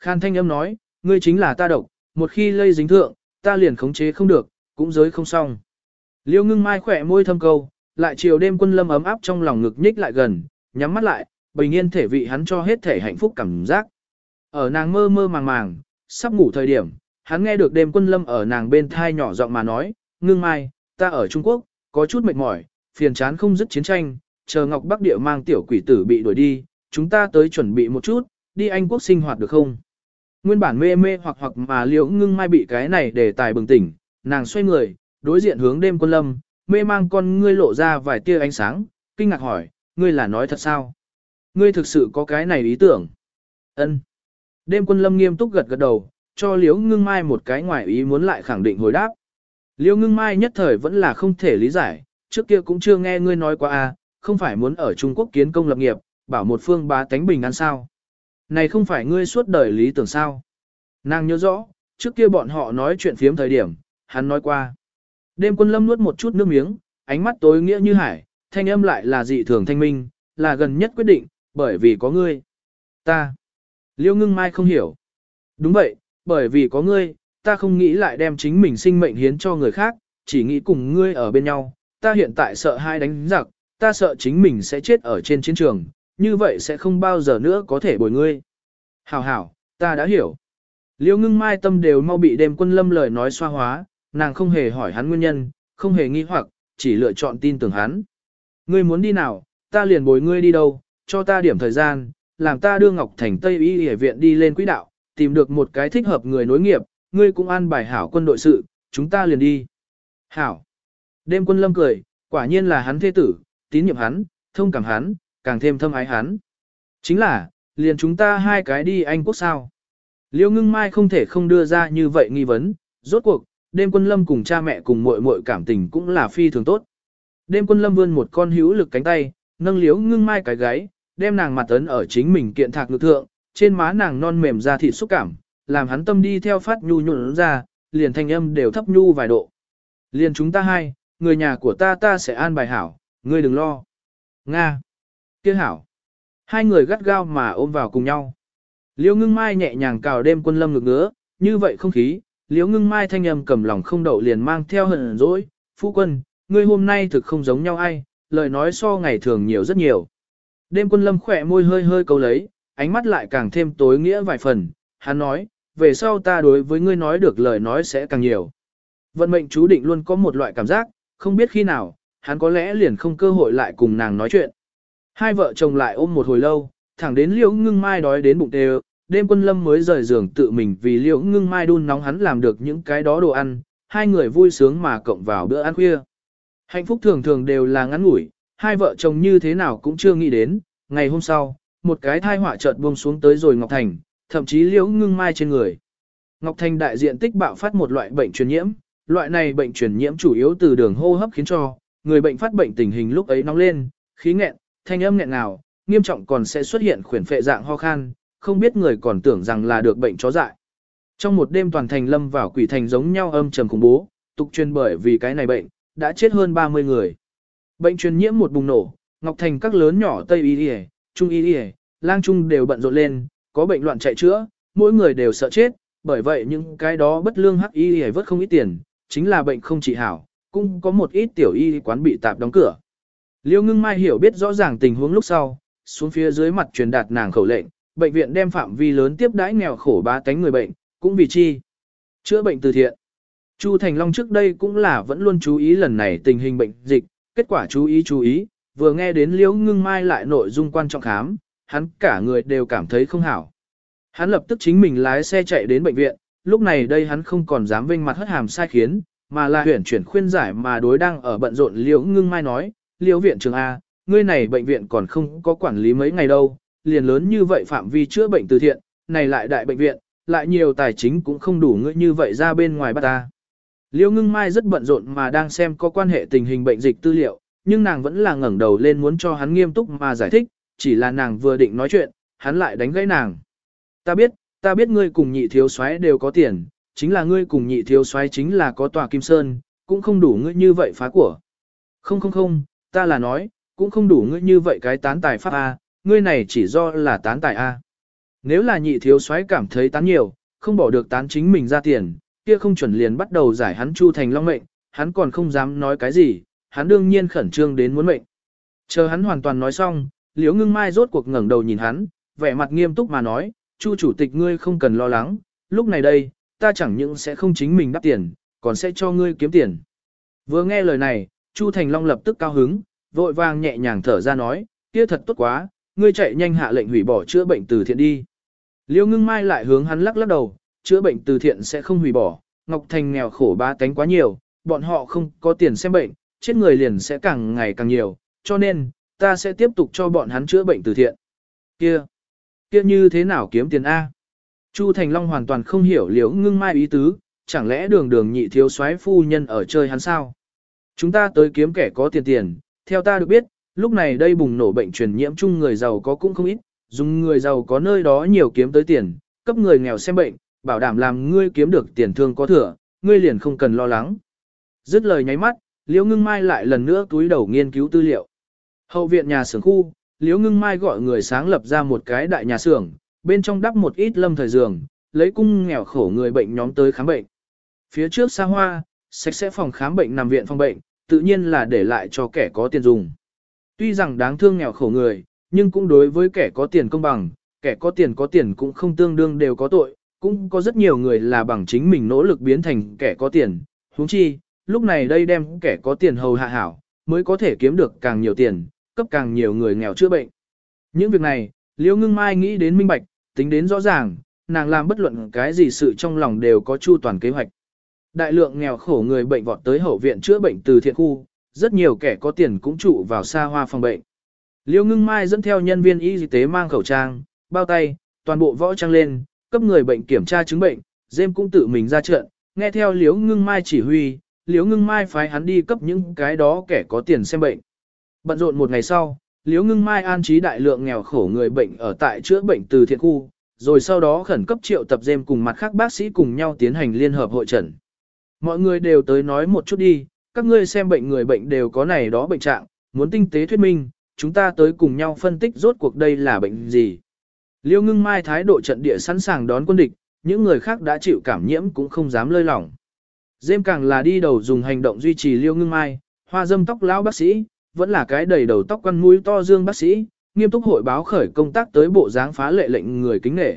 Khan thanh âm nói, ngươi chính là ta độc, một khi lây dính thượng, ta liền khống chế không được, cũng giới không xong. Liêu ngưng mai khỏe môi thâm câu, lại chiều đêm quân lâm ấm áp trong lòng ngực nhích lại gần, nhắm mắt lại, bình yên thể vị hắn cho hết thể hạnh phúc cảm giác. Ở nàng mơ mơ màng màng, sắp ngủ thời điểm, hắn nghe được đêm quân lâm ở nàng bên thai nhỏ giọng mà nói, ngưng mai, ta ở Trung Quốc, có chút mệt mỏi, phiền chán không dứt chiến tranh, chờ Ngọc Bắc Địa mang tiểu quỷ tử bị đuổi đi, chúng ta tới chuẩn bị một chút, đi Anh Quốc sinh hoạt được không? Nguyên bản mê mê hoặc hoặc mà liễu ngưng mai bị cái này để tài bừng tỉnh, nàng xoay người, đối diện hướng đêm quân lâm, mê mang con ngươi lộ ra vài tia ánh sáng, kinh ngạc hỏi, ngươi là nói thật sao? Ngươi thực sự có cái này ý tưởng? Ân. Đêm quân lâm nghiêm túc gật gật đầu, cho liễu ngưng mai một cái ngoài ý muốn lại khẳng định hồi đáp. Liễu ngưng mai nhất thời vẫn là không thể lý giải, trước kia cũng chưa nghe ngươi nói qua à, không phải muốn ở Trung Quốc kiến công lập nghiệp, bảo một phương bá tánh bình an sao. Này không phải ngươi suốt đời lý tưởng sao. Nàng nhớ rõ, trước kia bọn họ nói chuyện phiếm thời điểm, hắn nói qua. Đêm quân lâm nuốt một chút nước miếng, ánh mắt tối nghĩa như hải, thanh âm lại là dị thường thanh minh, là gần nhất quyết định, bởi vì có ngươi. Ta. Liêu ngưng mai không hiểu. Đúng vậy, bởi vì có ngươi, ta không nghĩ lại đem chính mình sinh mệnh hiến cho người khác, chỉ nghĩ cùng ngươi ở bên nhau. Ta hiện tại sợ hai đánh giặc, ta sợ chính mình sẽ chết ở trên chiến trường, như vậy sẽ không bao giờ nữa có thể bồi ngươi. Hảo hảo, ta đã hiểu. Liêu ngưng mai tâm đều mau bị đêm quân lâm lời nói xoa hóa, nàng không hề hỏi hắn nguyên nhân, không hề nghi hoặc, chỉ lựa chọn tin tưởng hắn. Ngươi muốn đi nào, ta liền bồi ngươi đi đâu, cho ta điểm thời gian, làm ta đưa Ngọc Thành Tây Y Y viện đi lên quỹ đạo, tìm được một cái thích hợp người nối nghiệp, ngươi cũng an bài hảo quân đội sự, chúng ta liền đi. Hảo. Đêm quân lâm cười, quả nhiên là hắn thế tử, tín nhiệm hắn, thông cảm hắn, càng thêm thâm ái hắn. Chính là, liền chúng ta hai cái đi Anh quốc sao. Liêu ngưng mai không thể không đưa ra như vậy nghi vấn, rốt cuộc, đêm quân lâm cùng cha mẹ cùng muội muội cảm tình cũng là phi thường tốt. Đêm quân lâm vươn một con hữu lực cánh tay, nâng liếu ngưng mai cái gáy, đem nàng mặt ấn ở chính mình kiện thạc ngực thượng, trên má nàng non mềm ra thịt xúc cảm, làm hắn tâm đi theo phát nhu nhuận ra, liền thanh âm đều thấp nhu vài độ. Liền chúng ta hai, người nhà của ta ta sẽ an bài hảo, ngươi đừng lo. Nga. kia hảo. Hai người gắt gao mà ôm vào cùng nhau. Liễu ngưng mai nhẹ nhàng cào đêm quân lâm ngực ngứa, như vậy không khí, Liễu ngưng mai thanh âm cầm lòng không đậu liền mang theo hận dỗi. Phu quân, ngươi hôm nay thực không giống nhau ai, lời nói so ngày thường nhiều rất nhiều. Đêm quân lâm khỏe môi hơi hơi câu lấy, ánh mắt lại càng thêm tối nghĩa vài phần, hắn nói, về sau ta đối với ngươi nói được lời nói sẽ càng nhiều. Vận mệnh chú định luôn có một loại cảm giác, không biết khi nào, hắn có lẽ liền không cơ hội lại cùng nàng nói chuyện. Hai vợ chồng lại ôm một hồi lâu, thẳng đến liễu ngưng mai đói đến bụng tê đêm quân lâm mới rời giường tự mình vì liễu ngưng mai đun nóng hắn làm được những cái đó đồ ăn, hai người vui sướng mà cộng vào bữa ăn khuya. Hạnh phúc thường thường đều là ngắn ngủi, hai vợ chồng như thế nào cũng chưa nghĩ đến, ngày hôm sau, một cái thai họa chợt buông xuống tới rồi Ngọc Thành, thậm chí liễu ngưng mai trên người. Ngọc Thành đại diện tích bạo phát một loại bệnh truyền nhiễm, loại này bệnh truyền nhiễm chủ yếu từ đường hô hấp khiến cho, người bệnh phát bệnh tình hình lúc ấy nóng lên, khí nghẹn, thanh âm nghẹn nào, nghiêm trọng còn sẽ xuất hiện khuyển phệ dạng ho khan, không biết người còn tưởng rằng là được bệnh chó dại. Trong một đêm toàn thành lâm vào quỷ thành giống nhau âm trầm khủng bố, tục truyền bởi vì cái này bệnh, đã chết hơn 30 người. Bệnh truyền nhiễm một bùng nổ, Ngọc Thành các lớn nhỏ Tây Y Y, Trung Y Y, Lang Trung đều bận rộn lên, có bệnh loạn chạy chữa, mỗi người đều sợ chết, bởi vậy những cái đó bất lương hắc y Y vớt không ít tiền, chính là bệnh không trị hảo, cũng có một ít tiểu y quán bị tạp đóng cửa. Liêu ngưng mai hiểu biết rõ ràng tình huống lúc sau, xuống phía dưới mặt truyền đạt nàng khẩu lệnh, bệnh viện đem phạm vi lớn tiếp đãi nghèo khổ ba tánh người bệnh, cũng vì chi. Chữa bệnh từ thiện. Chu Thành Long trước đây cũng là vẫn luôn chú ý lần này tình hình bệnh dịch, kết quả chú ý chú ý, vừa nghe đến Liễu Ngưng Mai lại nội dung quan trọng khám, hắn cả người đều cảm thấy không hảo. Hắn lập tức chính mình lái xe chạy đến bệnh viện, lúc này đây hắn không còn dám vinh mặt hất hàm sai khiến, mà là huyển chuyển khuyên giải mà đối đang ở bận rộn Liễu Ngưng Mai nói, Liễu viện trường A, ngươi này bệnh viện còn không có quản lý mấy ngày đâu, liền lớn như vậy phạm vi chữa bệnh từ thiện, này lại đại bệnh viện, lại nhiều tài chính cũng không đủ ngươi như vậy ra bên ngoài bắt ta. Liêu ngưng mai rất bận rộn mà đang xem có quan hệ tình hình bệnh dịch tư liệu, nhưng nàng vẫn là ngẩng đầu lên muốn cho hắn nghiêm túc mà giải thích, chỉ là nàng vừa định nói chuyện, hắn lại đánh gãy nàng. Ta biết, ta biết ngươi cùng nhị thiếu soái đều có tiền, chính là ngươi cùng nhị thiếu soái chính là có tòa kim sơn, cũng không đủ ngươi như vậy phá của. Không không không, ta là nói, cũng không đủ ngươi như vậy cái tán tài pháp A, ngươi này chỉ do là tán tài A. Nếu là nhị thiếu soái cảm thấy tán nhiều, không bỏ được tán chính mình ra tiền, kia không chuẩn liền bắt đầu giải hắn Chu Thành Long mệnh, hắn còn không dám nói cái gì, hắn đương nhiên khẩn trương đến muốn mệnh. Chờ hắn hoàn toàn nói xong, Liễu Ngưng Mai rốt cuộc ngẩng đầu nhìn hắn, vẻ mặt nghiêm túc mà nói, Chu chủ tịch ngươi không cần lo lắng, lúc này đây, ta chẳng những sẽ không chính mình đắp tiền, còn sẽ cho ngươi kiếm tiền. Vừa nghe lời này, Chu Thành Long lập tức cao hứng, vội vàng nhẹ nhàng thở ra nói, kia thật tốt quá, ngươi chạy nhanh hạ lệnh hủy bỏ chữa bệnh từ thiện đi. Liêu ngưng mai lại hướng hắn lắc lắc đầu, chữa bệnh từ thiện sẽ không hủy bỏ, Ngọc Thành nghèo khổ ba cánh quá nhiều, bọn họ không có tiền xem bệnh, chết người liền sẽ càng ngày càng nhiều, cho nên, ta sẽ tiếp tục cho bọn hắn chữa bệnh từ thiện. Kia, kia như thế nào kiếm tiền A? Chu Thành Long hoàn toàn không hiểu liễu ngưng mai ý tứ, chẳng lẽ đường đường nhị thiếu soái phu nhân ở chơi hắn sao? Chúng ta tới kiếm kẻ có tiền tiền, theo ta được biết, lúc này đây bùng nổ bệnh truyền nhiễm chung người giàu có cũng không ít, dùng người giàu có nơi đó nhiều kiếm tới tiền, cấp người nghèo xem bệnh, bảo đảm làm ngươi kiếm được tiền thương có thừa, ngươi liền không cần lo lắng. Dứt lời nháy mắt, Liễu Ngưng Mai lại lần nữa túi đầu nghiên cứu tư liệu. Hậu viện nhà xưởng khu, Liễu Ngưng Mai gọi người sáng lập ra một cái đại nhà xưởng, bên trong đắp một ít lâm thời giường, lấy cung nghèo khổ người bệnh nhóm tới khám bệnh. Phía trước xa hoa, sạch sẽ phòng khám bệnh nằm viện phòng bệnh, tự nhiên là để lại cho kẻ có tiền dùng. Tuy rằng đáng thương nghèo khổ người, nhưng cũng đối với kẻ có tiền công bằng, kẻ có tiền có tiền cũng không tương đương đều có tội, cũng có rất nhiều người là bằng chính mình nỗ lực biến thành kẻ có tiền. huống chi, lúc này đây đem kẻ có tiền hầu hạ hảo, mới có thể kiếm được càng nhiều tiền, cấp càng nhiều người nghèo chữa bệnh. Những việc này, Liễu Ngưng Mai nghĩ đến minh bạch, tính đến rõ ràng, nàng làm bất luận cái gì sự trong lòng đều có chu toàn kế hoạch. Đại lượng nghèo khổ người bệnh vọt tới hậu viện chữa bệnh từ thiện khu, rất nhiều kẻ có tiền cũng trụ vào xa hoa phòng bệnh. Liêu ngưng mai dẫn theo nhân viên y tế mang khẩu trang, bao tay, toàn bộ võ trang lên, cấp người bệnh kiểm tra chứng bệnh, dêm cũng tự mình ra trận, nghe theo liếu ngưng mai chỉ huy, liếu ngưng mai phái hắn đi cấp những cái đó kẻ có tiền xem bệnh. Bận rộn một ngày sau, liếu ngưng mai an trí đại lượng nghèo khổ người bệnh ở tại chữa bệnh từ thiện khu, rồi sau đó khẩn cấp triệu tập dêm cùng mặt khác bác sĩ cùng nhau tiến hành liên hợp hội trần. Mọi người đều tới nói một chút đi, các ngươi xem bệnh người bệnh đều có này đó bệnh trạng, muốn tinh tế thuyết minh, chúng ta tới cùng nhau phân tích rốt cuộc đây là bệnh gì. Liêu ngưng mai thái độ trận địa sẵn sàng đón quân địch, những người khác đã chịu cảm nhiễm cũng không dám lơi lỏng. Dêm càng là đi đầu dùng hành động duy trì liêu ngưng mai, hoa dâm tóc lão bác sĩ, vẫn là cái đầy đầu tóc quăn mũi to dương bác sĩ, nghiêm túc hội báo khởi công tác tới bộ dáng phá lệ lệnh người kính nể.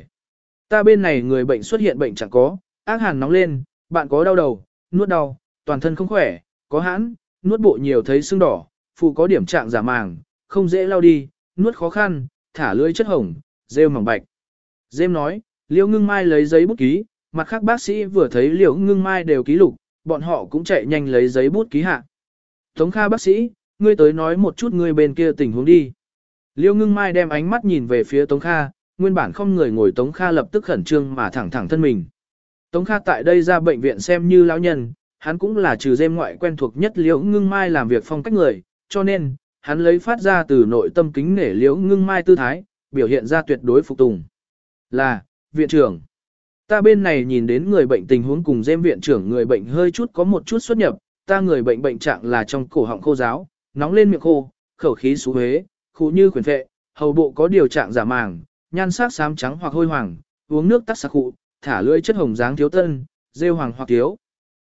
Ta bên này người bệnh xuất hiện bệnh chẳng có, ác hàn nóng lên, bạn có đau đầu, nuốt đau, toàn thân không khỏe, có hãn, nuốt bộ nhiều thấy sưng đỏ, phụ có điểm trạng giả màng, không dễ lao đi, nuốt khó khăn, thả lưỡi chất hồng, rêu mỏng bạch. Dêm nói, Liễu Ngưng Mai lấy giấy bút ký, mặt khác bác sĩ vừa thấy Liễu Ngưng Mai đều ký lục, bọn họ cũng chạy nhanh lấy giấy bút ký hạ. Tống Kha bác sĩ, ngươi tới nói một chút ngươi bên kia tình huống đi. Liễu Ngưng Mai đem ánh mắt nhìn về phía Tống Kha, nguyên bản không người ngồi Tống Kha lập tức khẩn trương mà thẳng thẳng thân mình. Tống Kha tại đây ra bệnh viện xem như lão nhân, hắn cũng là trừ dêm ngoại quen thuộc nhất Liễu Ngưng Mai làm việc phong cách người, cho nên, hắn lấy phát ra từ nội tâm kính nể Liễu Ngưng Mai tư thái, biểu hiện ra tuyệt đối phục tùng. Là, viện trưởng. Ta bên này nhìn đến người bệnh tình huống cùng dêm viện trưởng người bệnh hơi chút có một chút xuất nhập, ta người bệnh bệnh trạng là trong cổ họng khô giáo, nóng lên miệng khô, khẩu khí xú huế, khu như khuyển phệ, hầu bộ có điều trạng giả màng, nhan sắc xám trắng hoặc hôi hoàng, uống nước tắc sặc khụ, thả lưỡi chất hồng dáng thiếu tân, rêu hoàng hoặc thiếu.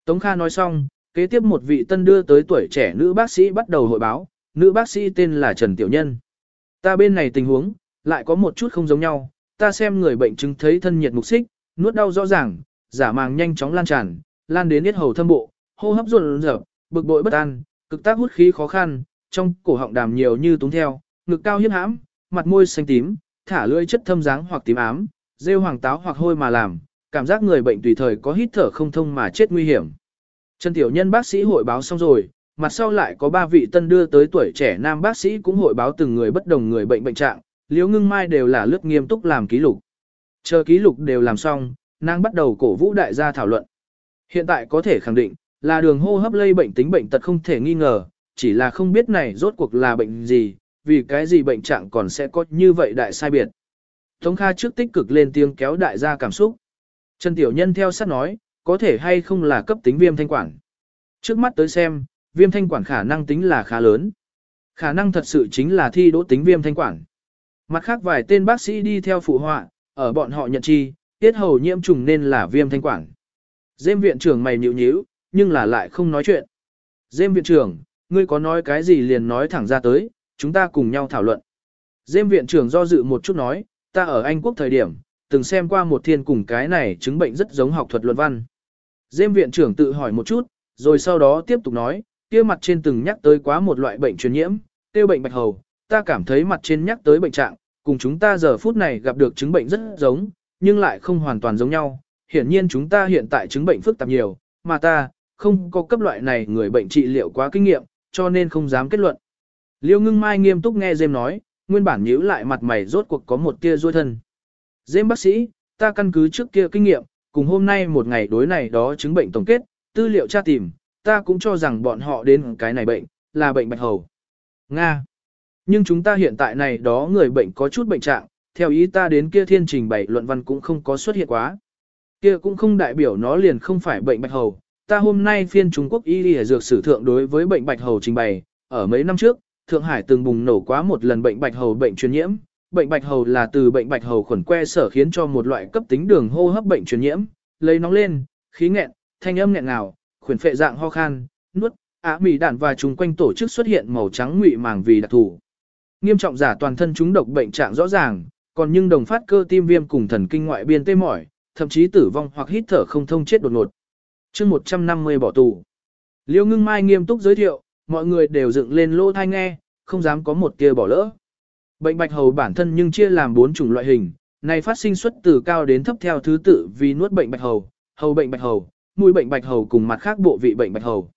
Tống Kha nói xong, kế tiếp một vị tân đưa tới tuổi trẻ nữ bác sĩ bắt đầu hội báo, nữ bác sĩ tên là Trần Tiểu Nhân. Ta bên này tình huống, lại có một chút không giống nhau, ta xem người bệnh chứng thấy thân nhiệt mục xích, nuốt đau rõ ràng, giả màng nhanh chóng lan tràn, lan đến yết hầu thâm bộ, hô hấp run rợp, bực bội bất an, cực tác hút khí khó khăn, trong cổ họng đàm nhiều như túng theo, ngực cao hiếp hãm, mặt môi xanh tím, thả lưỡi chất thâm dáng hoặc tím ám, rêu hoàng táo hoặc hôi mà làm, cảm giác người bệnh tùy thời có hít thở không thông mà chết nguy hiểm. Trần Tiểu Nhân bác sĩ hội báo xong rồi, mặt sau lại có ba vị tân đưa tới tuổi trẻ nam bác sĩ cũng hội báo từng người bất đồng người bệnh bệnh trạng, Liễu Ngưng Mai đều là lướt nghiêm túc làm ký lục. Chờ ký lục đều làm xong, nàng bắt đầu cổ vũ đại gia thảo luận. Hiện tại có thể khẳng định, là đường hô hấp lây bệnh tính bệnh tật không thể nghi ngờ, chỉ là không biết này rốt cuộc là bệnh gì, vì cái gì bệnh trạng còn sẽ có như vậy đại sai biệt. Tống Kha trước tích cực lên tiếng kéo đại gia cảm xúc. Trần Tiểu Nhân theo sát nói, có thể hay không là cấp tính viêm thanh quản. Trước mắt tới xem, viêm thanh quản khả năng tính là khá lớn. Khả năng thật sự chính là thi đỗ tính viêm thanh quản. Mặt khác vài tên bác sĩ đi theo phụ họa, ở bọn họ nhận chi, tiết hầu nhiễm trùng nên là viêm thanh quản. Dêm viện trưởng mày nhịu nhíu, nhưng là lại không nói chuyện. Dêm viện trưởng, ngươi có nói cái gì liền nói thẳng ra tới, chúng ta cùng nhau thảo luận. Dêm viện trưởng do dự một chút nói, ta ở Anh Quốc thời điểm, từng xem qua một thiên cùng cái này chứng bệnh rất giống học thuật luận văn. Dêm viện trưởng tự hỏi một chút, rồi sau đó tiếp tục nói, kia mặt trên từng nhắc tới quá một loại bệnh truyền nhiễm, tiêu bệnh bạch hầu, ta cảm thấy mặt trên nhắc tới bệnh trạng, cùng chúng ta giờ phút này gặp được chứng bệnh rất giống, nhưng lại không hoàn toàn giống nhau. Hiển nhiên chúng ta hiện tại chứng bệnh phức tạp nhiều, mà ta, không có cấp loại này người bệnh trị liệu quá kinh nghiệm, cho nên không dám kết luận. Liêu ngưng mai nghiêm túc nghe Dêm nói, nguyên bản nhíu lại mặt mày rốt cuộc có một tia ruôi thân. Dêm bác sĩ, ta căn cứ trước kia kinh nghiệm, cùng hôm nay một ngày đối này đó chứng bệnh tổng kết, tư liệu tra tìm, ta cũng cho rằng bọn họ đến cái này bệnh, là bệnh bạch hầu. Nga. Nhưng chúng ta hiện tại này đó người bệnh có chút bệnh trạng, theo ý ta đến kia thiên trình bày luận văn cũng không có xuất hiện quá. Kia cũng không đại biểu nó liền không phải bệnh bạch hầu. Ta hôm nay phiên Trung Quốc y y dược sử thượng đối với bệnh bạch hầu trình bày, ở mấy năm trước, Thượng Hải từng bùng nổ quá một lần bệnh bạch hầu bệnh truyền nhiễm. Bệnh bạch hầu là từ bệnh bạch hầu khuẩn que sở khiến cho một loại cấp tính đường hô hấp bệnh truyền nhiễm, lấy nóng lên, khí nghẹn, thanh âm nghẹn ngào, khuyển phệ dạng ho khan, nuốt, á mì đạn và chúng quanh tổ chức xuất hiện màu trắng ngụy màng vì đặc thù. Nghiêm trọng giả toàn thân chúng độc bệnh trạng rõ ràng, còn nhưng đồng phát cơ tim viêm cùng thần kinh ngoại biên tê mỏi, thậm chí tử vong hoặc hít thở không thông chết đột ngột. chương 150 bỏ tù. Liêu ngưng mai nghiêm túc giới thiệu, mọi người đều dựng lên lô thai nghe, không dám có một kia bỏ lỡ. Bệnh bạch hầu bản thân nhưng chia làm bốn chủng loại hình, này phát sinh xuất từ cao đến thấp theo thứ tự vì nuốt bệnh bạch hầu, hầu bệnh bạch hầu, mũi bệnh bạch hầu cùng mặt khác bộ vị bệnh bạch hầu.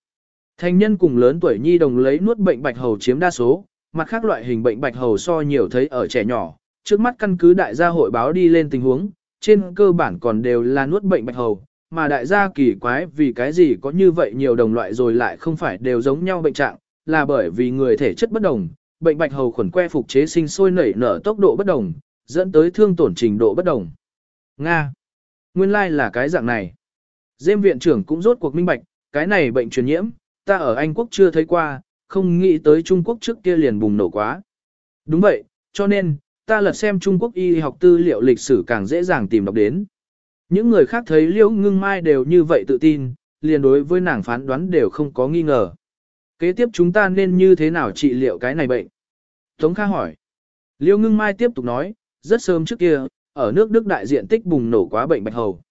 Thành nhân cùng lớn tuổi nhi đồng lấy nuốt bệnh bạch hầu chiếm đa số, mặt khác loại hình bệnh bạch hầu so nhiều thấy ở trẻ nhỏ, trước mắt căn cứ đại gia hội báo đi lên tình huống, trên cơ bản còn đều là nuốt bệnh bạch hầu, mà đại gia kỳ quái vì cái gì có như vậy nhiều đồng loại rồi lại không phải đều giống nhau bệnh trạng, là bởi vì người thể chất bất đồng, bệnh bạch hầu khuẩn que phục chế sinh sôi nảy nở tốc độ bất đồng, dẫn tới thương tổn trình độ bất đồng. Nga. Nguyên lai like là cái dạng này. Dêm viện trưởng cũng rốt cuộc minh bạch, cái này bệnh truyền nhiễm, ta ở Anh Quốc chưa thấy qua, không nghĩ tới Trung Quốc trước kia liền bùng nổ quá. Đúng vậy, cho nên, ta lật xem Trung Quốc y học tư liệu lịch sử càng dễ dàng tìm đọc đến. Những người khác thấy Liễu Ngưng Mai đều như vậy tự tin, liền đối với nàng phán đoán đều không có nghi ngờ. Kế tiếp chúng ta nên như thế nào trị liệu cái này bệnh? Tống Kha hỏi. Liễu Ngưng Mai tiếp tục nói, rất sớm trước kia, ở nước Đức đại diện tích bùng nổ quá bệnh bạch hầu.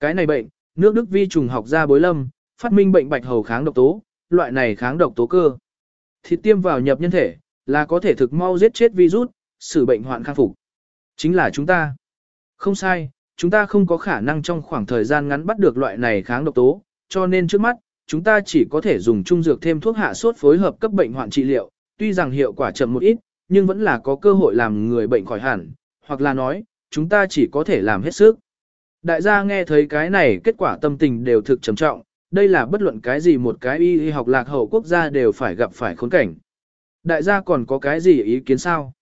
Cái này bệnh, nước Đức vi trùng học ra bối lâm, phát minh bệnh bạch hầu kháng độc tố, loại này kháng độc tố cơ. Thịt tiêm vào nhập nhân thể, là có thể thực mau giết chết virus, xử bệnh hoạn khang phục. Chính là chúng ta. Không sai, chúng ta không có khả năng trong khoảng thời gian ngắn bắt được loại này kháng độc tố, cho nên trước mắt, chúng ta chỉ có thể dùng trung dược thêm thuốc hạ sốt phối hợp cấp bệnh hoạn trị liệu, tuy rằng hiệu quả chậm một ít, nhưng vẫn là có cơ hội làm người bệnh khỏi hẳn, hoặc là nói, chúng ta chỉ có thể làm hết sức. Đại gia nghe thấy cái này kết quả tâm tình đều thực trầm trọng, đây là bất luận cái gì một cái y y học lạc hậu quốc gia đều phải gặp phải khốn cảnh. Đại gia còn có cái gì ý kiến sao?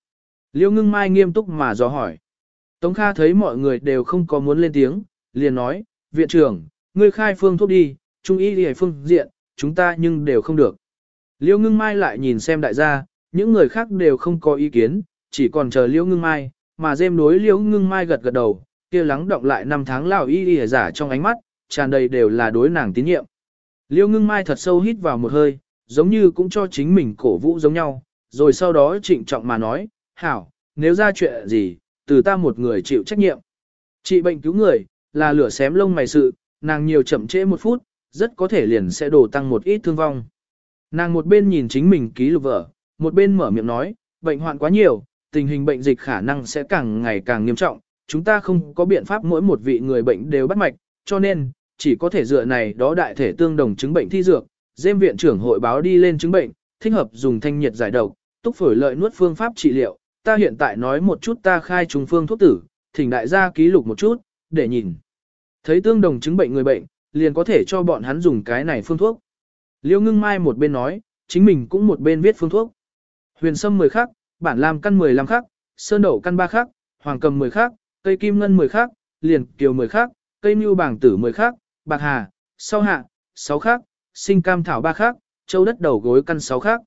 Liêu ngưng mai nghiêm túc mà dò hỏi. Tống Kha thấy mọi người đều không có muốn lên tiếng, liền nói, viện trưởng, ngươi khai phương thuốc đi, trung y đi phương diện, chúng ta nhưng đều không được. Liêu ngưng mai lại nhìn xem đại gia, những người khác đều không có ý kiến, chỉ còn chờ liêu ngưng mai, mà dêm đối liêu ngưng mai gật gật đầu, kia lắng động lại năm tháng lào y y giả trong ánh mắt, tràn đầy đều là đối nàng tín nhiệm. Liêu ngưng mai thật sâu hít vào một hơi, giống như cũng cho chính mình cổ vũ giống nhau, rồi sau đó trịnh trọng mà nói, hảo, nếu ra chuyện gì, từ ta một người chịu trách nhiệm. Trị bệnh cứu người, là lửa xém lông mày sự, nàng nhiều chậm trễ một phút, rất có thể liền sẽ đổ tăng một ít thương vong. Nàng một bên nhìn chính mình ký lục vở, một bên mở miệng nói, bệnh hoạn quá nhiều, tình hình bệnh dịch khả năng sẽ càng ngày càng nghiêm trọng, chúng ta không có biện pháp mỗi một vị người bệnh đều bắt mạch, cho nên, chỉ có thể dựa này đó đại thể tương đồng chứng bệnh thi dược, dêm viện trưởng hội báo đi lên chứng bệnh, thích hợp dùng thanh nhiệt giải độc, túc phổi lợi nuốt phương pháp trị liệu, ta hiện tại nói một chút ta khai trùng phương thuốc tử, thỉnh đại gia ký lục một chút, để nhìn. Thấy tương đồng chứng bệnh người bệnh, liền có thể cho bọn hắn dùng cái này phương thuốc. Liêu ngưng mai một bên nói, chính mình cũng một bên viết phương thuốc. Huyền sâm 10 khắc, bản lam căn 15 khắc, sơn đậu căn 3 khắc, hoàng cầm 10 khắc, cây kim ngân 10 khắc, liền kiều 10 khắc, cây mưu bảng tử 10 khắc, bạc hà, sau hạ, 6 khắc, sinh cam thảo 3 khắc, châu đất đầu gối căn 6 khắc.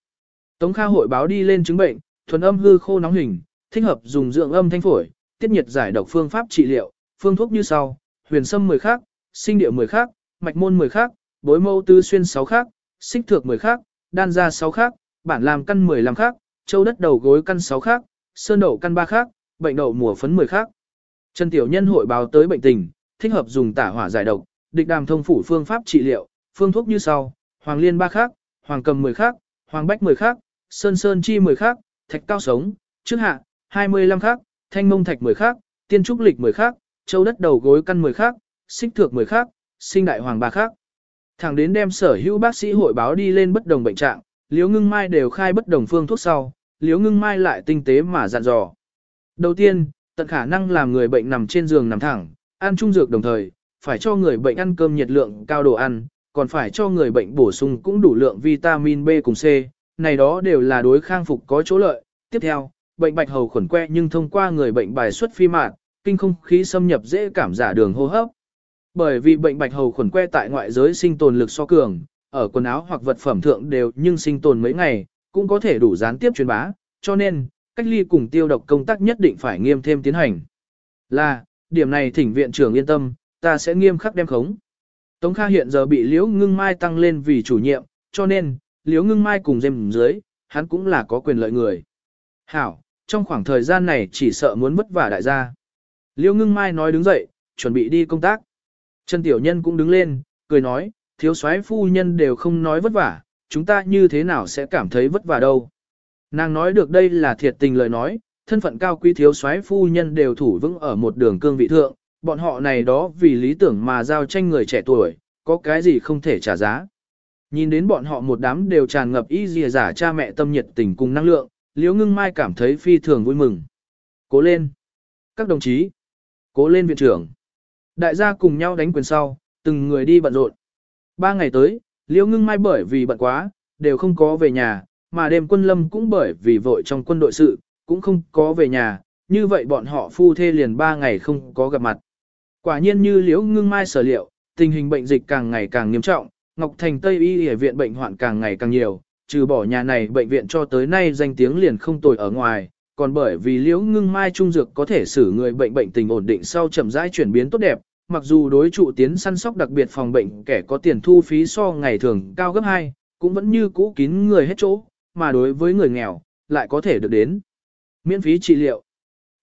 Tống Kha hội báo đi lên chứng bệnh, thuần âm hư khô nóng hình, thích hợp dùng dưỡng âm thanh phổi, tiết nhiệt giải độc phương pháp trị liệu, phương thuốc như sau, huyền sâm 10 khác, sinh địa 10 khác, mạch môn 10 khác, bối mâu tư xuyên 6 khác, xích thược 10 khác, đan gia 6 khác, bản làm căn 15 khác, châu đất đầu gối căn 6 khác, sơn đậu căn 3 khác, bệnh đậu mùa phấn 10 khác. Trần Tiểu Nhân hội báo tới bệnh tình, thích hợp dùng tả hỏa giải độc, địch đàm thông phủ phương pháp trị liệu, phương thuốc như sau, hoàng liên 3 khác, hoàng cầm 10 khác, hoàng bách 10 khác, sơn sơn chi 10 khác, thạch cao sống, trước hạ, 25 khác, thanh mông thạch 10 khác, tiên trúc lịch 10 khác, châu đất đầu gối căn 10 khác, xích thược 10 khác, sinh đại hoàng ba khác. Thẳng đến đem sở hữu bác sĩ hội báo đi lên bất đồng bệnh trạng, liếu Ngưng Mai đều khai bất đồng phương thuốc sau, liếu Ngưng Mai lại tinh tế mà dặn dò. Đầu tiên, tận khả năng làm người bệnh nằm trên giường nằm thẳng, ăn trung dược đồng thời, phải cho người bệnh ăn cơm nhiệt lượng cao đồ ăn, còn phải cho người bệnh bổ sung cũng đủ lượng vitamin B cùng C, này đó đều là đối khang phục có chỗ lợi. Tiếp theo, bệnh bạch hầu khuẩn que nhưng thông qua người bệnh bài xuất phi mạn, kinh không khí xâm nhập dễ cảm giả đường hô hấp. Bởi vì bệnh bạch hầu khuẩn que tại ngoại giới sinh tồn lực so cường, ở quần áo hoặc vật phẩm thượng đều nhưng sinh tồn mấy ngày, cũng có thể đủ gián tiếp truyền bá, cho nên, cách ly cùng tiêu độc công tác nhất định phải nghiêm thêm tiến hành. Là, điểm này thỉnh viện trưởng yên tâm, ta sẽ nghiêm khắc đem khống. Tống Kha hiện giờ bị Liễu Ngưng Mai tăng lên vì chủ nhiệm, cho nên, Liễu Ngưng Mai cùng dêm dưới, hắn cũng là có quyền lợi người. Hảo, trong khoảng thời gian này chỉ sợ muốn vất vả đại gia. Liễu Ngưng Mai nói đứng dậy, chuẩn bị đi công tác. Trần Tiểu Nhân cũng đứng lên, cười nói, thiếu soái phu nhân đều không nói vất vả, chúng ta như thế nào sẽ cảm thấy vất vả đâu. Nàng nói được đây là thiệt tình lời nói, thân phận cao quý thiếu soái phu nhân đều thủ vững ở một đường cương vị thượng, bọn họ này đó vì lý tưởng mà giao tranh người trẻ tuổi, có cái gì không thể trả giá. Nhìn đến bọn họ một đám đều tràn ngập ý dìa giả cha mẹ tâm nhiệt tình cùng năng lượng, Liễu Ngưng Mai cảm thấy phi thường vui mừng. Cố lên! Các đồng chí! Cố lên viện trưởng! Đại gia cùng nhau đánh quyền sau, từng người đi bận rộn. Ba ngày tới, Liễu Ngưng Mai bởi vì bận quá, đều không có về nhà, mà đêm quân lâm cũng bởi vì vội trong quân đội sự, cũng không có về nhà, như vậy bọn họ phu thê liền ba ngày không có gặp mặt. Quả nhiên như Liễu Ngưng Mai sở liệu, tình hình bệnh dịch càng ngày càng nghiêm trọng, Ngọc Thành Tây Y Y viện bệnh hoạn càng ngày càng nhiều, trừ bỏ nhà này bệnh viện cho tới nay danh tiếng liền không tồi ở ngoài, còn bởi vì Liễu Ngưng Mai trung dược có thể xử người bệnh bệnh tình ổn định sau chậm rãi chuyển biến tốt đẹp, mặc dù đối trụ tiến săn sóc đặc biệt phòng bệnh kẻ có tiền thu phí so ngày thường cao gấp 2, cũng vẫn như cũ kín người hết chỗ, mà đối với người nghèo, lại có thể được đến miễn phí trị liệu.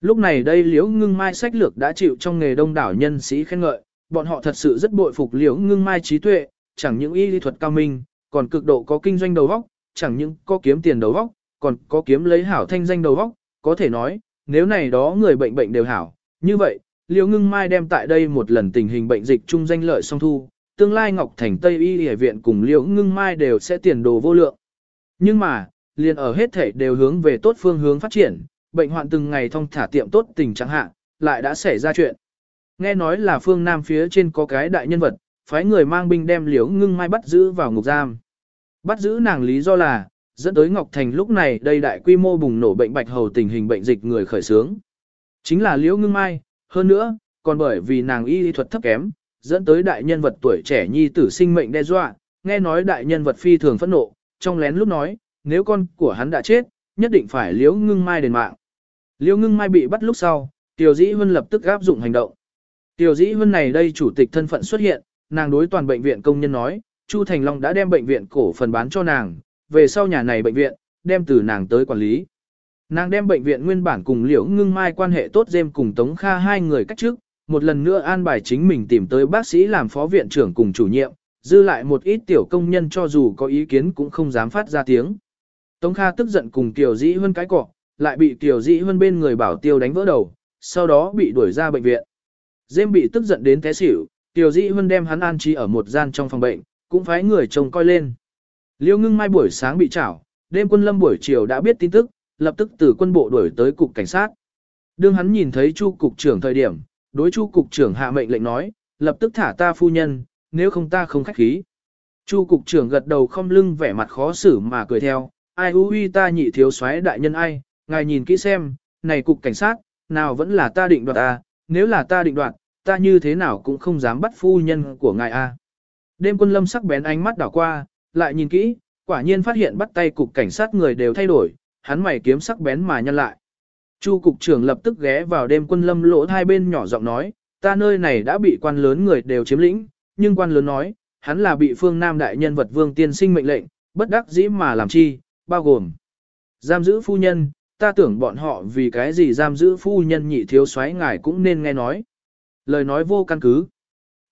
Lúc này đây Liễu Ngưng Mai sách lược đã chịu trong nghề đông đảo nhân sĩ khen ngợi, bọn họ thật sự rất bội phục Liễu Ngưng Mai trí tuệ, chẳng những y lý thuật cao minh, còn cực độ có kinh doanh đầu óc, chẳng những có kiếm tiền đầu óc, còn có kiếm lấy hảo thanh danh đầu óc, có thể nói, nếu này đó người bệnh bệnh đều hảo, như vậy, Liễu Ngưng Mai đem tại đây một lần tình hình bệnh dịch chung danh lợi song thu, tương lai Ngọc Thành Tây Y Y viện cùng Liễu Ngưng Mai đều sẽ tiền đồ vô lượng. Nhưng mà, liền ở hết thể đều hướng về tốt phương hướng phát triển, bệnh hoạn từng ngày thông thả tiệm tốt tình trạng hạ, lại đã xảy ra chuyện. Nghe nói là phương Nam phía trên có cái đại nhân vật, phái người mang binh đem Liễu Ngưng Mai bắt giữ vào ngục giam. Bắt giữ nàng lý do là, dẫn tới Ngọc Thành lúc này đây đại quy mô bùng nổ bệnh bạch hầu tình hình bệnh dịch người khởi sướng. Chính là Liễu Ngưng Mai, hơn nữa, còn bởi vì nàng y thuật thấp kém, dẫn tới đại nhân vật tuổi trẻ nhi tử sinh mệnh đe dọa, nghe nói đại nhân vật phi thường phẫn nộ, trong lén lúc nói, nếu con của hắn đã chết, nhất định phải liễu ngưng mai đền mạng. Liễu ngưng mai bị bắt lúc sau, Tiểu Dĩ Huân lập tức áp dụng hành động. Tiểu Dĩ Huân này đây chủ tịch thân phận xuất hiện, nàng đối toàn bệnh viện công nhân nói, Chu Thành Long đã đem bệnh viện cổ phần bán cho nàng, về sau nhà này bệnh viện, đem từ nàng tới quản lý. Nàng đem bệnh viện nguyên bản cùng Liễu Ngưng Mai quan hệ tốt dêm cùng Tống Kha hai người cách trước, một lần nữa an bài chính mình tìm tới bác sĩ làm phó viện trưởng cùng chủ nhiệm, dư lại một ít tiểu công nhân cho dù có ý kiến cũng không dám phát ra tiếng. Tống Kha tức giận cùng Kiều Dĩ hơn cái cọ, lại bị Kiều Dĩ hơn bên người bảo tiêu đánh vỡ đầu, sau đó bị đuổi ra bệnh viện. Dêm bị tức giận đến té xỉu, Tiểu Dĩ Huân đem hắn an trí ở một gian trong phòng bệnh, cũng phái người trông coi lên. Liêu ngưng mai buổi sáng bị chảo, đêm quân lâm buổi chiều đã biết tin tức, lập tức từ quân bộ đuổi tới cục cảnh sát. Đương hắn nhìn thấy Chu cục trưởng thời điểm, đối Chu cục trưởng hạ mệnh lệnh nói, lập tức thả ta phu nhân, nếu không ta không khách khí. Chu cục trưởng gật đầu không lưng vẻ mặt khó xử mà cười theo, ai hú uy ta nhị thiếu soái đại nhân ai, ngài nhìn kỹ xem, này cục cảnh sát, nào vẫn là ta định đoạt ta, nếu là ta định đoạt, ta như thế nào cũng không dám bắt phu nhân của ngài a. Đêm quân lâm sắc bén ánh mắt đảo qua, lại nhìn kỹ, quả nhiên phát hiện bắt tay cục cảnh sát người đều thay đổi, hắn mày kiếm sắc bén mà nhăn lại. Chu cục trưởng lập tức ghé vào đêm quân lâm lỗ hai bên nhỏ giọng nói, ta nơi này đã bị quan lớn người đều chiếm lĩnh, nhưng quan lớn nói, hắn là bị phương Nam đại nhân vật vương tiên sinh mệnh lệnh, bất đắc dĩ mà làm chi, bao gồm giam giữ phu nhân, ta tưởng bọn họ vì cái gì giam giữ phu nhân nhị thiếu soái ngài cũng nên nghe nói. Lời nói vô căn cứ.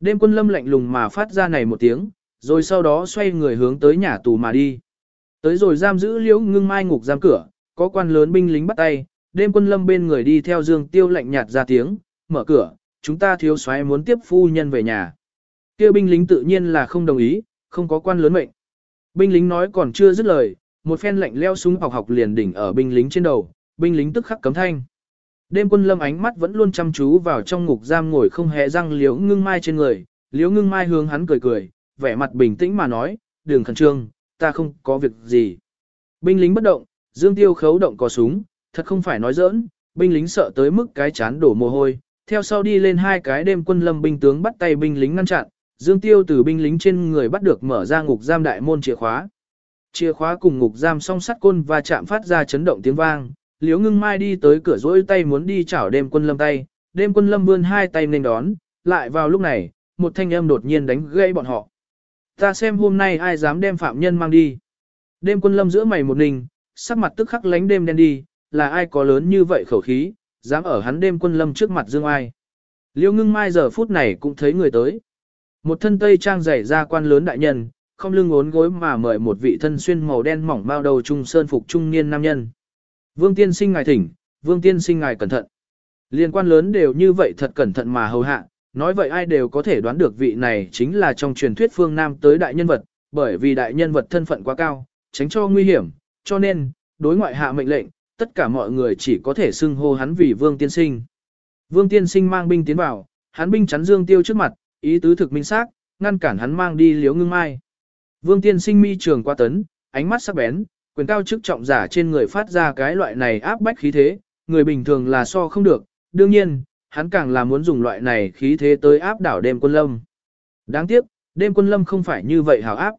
Đêm quân lâm lạnh lùng mà phát ra này một tiếng, rồi sau đó xoay người hướng tới nhà tù mà đi. Tới rồi giam giữ liễu ngưng mai ngục giam cửa, có quan lớn binh lính bắt tay, đêm quân lâm bên người đi theo dương tiêu lạnh nhạt ra tiếng, mở cửa, chúng ta thiếu soái muốn tiếp phu nhân về nhà. Kêu binh lính tự nhiên là không đồng ý, không có quan lớn mệnh. Binh lính nói còn chưa dứt lời, một phen lạnh leo súng học học liền đỉnh ở binh lính trên đầu, binh lính tức khắc cấm thanh. Đêm quân lâm ánh mắt vẫn luôn chăm chú vào trong ngục giam ngồi không hề răng liếu ngưng mai trên người, liếu ngưng mai hướng hắn cười cười, vẻ mặt bình tĩnh mà nói, đường khẩn trương, ta không có việc gì. Binh lính bất động, dương tiêu khấu động có súng, thật không phải nói giỡn, binh lính sợ tới mức cái chán đổ mồ hôi, theo sau đi lên hai cái đêm quân lâm binh tướng bắt tay binh lính ngăn chặn, dương tiêu từ binh lính trên người bắt được mở ra ngục giam đại môn chìa khóa. Chìa khóa cùng ngục giam song sắt côn và chạm phát ra chấn động tiếng vang, liếu ngưng mai đi tới cửa rỗi tay muốn đi chảo đêm quân lâm tay, đêm quân lâm vươn hai tay nên đón, lại vào lúc này, một thanh âm đột nhiên đánh gây bọn họ. Ta xem hôm nay ai dám đem phạm nhân mang đi. Đêm quân lâm giữa mày một mình, sắc mặt tức khắc lánh đêm đen đi, là ai có lớn như vậy khẩu khí, dám ở hắn đêm quân lâm trước mặt dương ai. Liêu ngưng mai giờ phút này cũng thấy người tới. Một thân tây trang dày ra quan lớn đại nhân, không lưng ốn gối mà mời một vị thân xuyên màu đen mỏng bao đầu trung sơn phục trung niên nam nhân. Vương tiên sinh ngài thỉnh, vương tiên sinh ngài cẩn thận. Liên quan lớn đều như vậy thật cẩn thận mà hầu hạ, nói vậy ai đều có thể đoán được vị này chính là trong truyền thuyết phương Nam tới đại nhân vật, bởi vì đại nhân vật thân phận quá cao, tránh cho nguy hiểm, cho nên, đối ngoại hạ mệnh lệnh, tất cả mọi người chỉ có thể xưng hô hắn vì vương tiên sinh. Vương tiên sinh mang binh tiến vào, hắn binh chắn dương tiêu trước mặt, ý tứ thực minh xác, ngăn cản hắn mang đi liếu ngưng mai. Vương tiên sinh mi trường qua tấn, ánh mắt sắc bén, quyền cao chức trọng giả trên người phát ra cái loại này áp bách khí thế, người bình thường là so không được, đương nhiên, hắn càng là muốn dùng loại này khí thế tới áp đảo đêm quân lâm. Đáng tiếc, đêm quân lâm không phải như vậy hào áp.